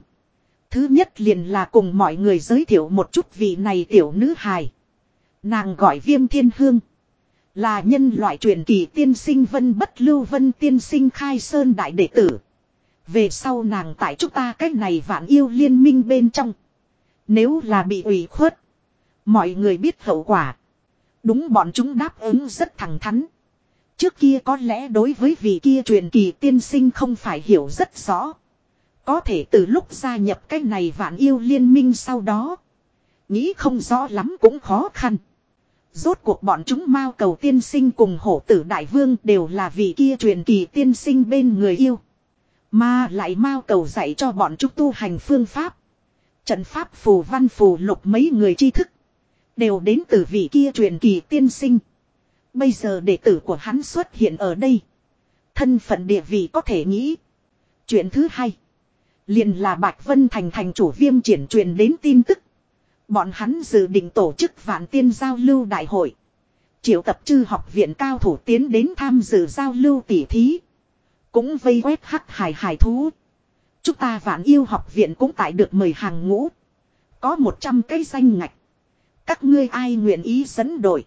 Thứ nhất liền là cùng mọi người giới thiệu một chút vị này tiểu nữ hài. Nàng gọi viêm thiên hương. Là nhân loại truyền kỳ tiên sinh vân bất lưu vân tiên sinh khai sơn đại đệ tử. Về sau nàng tại chúng ta cách này vạn yêu liên minh bên trong. Nếu là bị ủy khuất. Mọi người biết hậu quả. Đúng bọn chúng đáp ứng rất thẳng thắn. Trước kia có lẽ đối với vị kia truyền kỳ tiên sinh không phải hiểu rất rõ. Có thể từ lúc gia nhập cái này vạn yêu liên minh sau đó. Nghĩ không rõ lắm cũng khó khăn. Rốt cuộc bọn chúng mau cầu tiên sinh cùng hổ tử đại vương đều là vị kia truyền kỳ tiên sinh bên người yêu. Mà lại mau cầu dạy cho bọn chúng tu hành phương pháp. Trận pháp phù văn phù lục mấy người tri thức. Đều đến từ vị kia truyền kỳ tiên sinh. Bây giờ đệ tử của hắn xuất hiện ở đây. Thân phận địa vị có thể nghĩ. Chuyện thứ hai. Liền là Bạch Vân Thành thành chủ viêm triển truyền đến tin tức. Bọn hắn dự định tổ chức vạn tiên giao lưu đại hội. Triệu tập chư học viện cao thủ tiến đến tham dự giao lưu tỉ thí. Cũng vây quét hắc hải hải thú. Chúng ta vạn yêu học viện cũng tại được mời hàng ngũ. Có 100 cây danh ngạch. Các ngươi ai nguyện ý dẫn đội.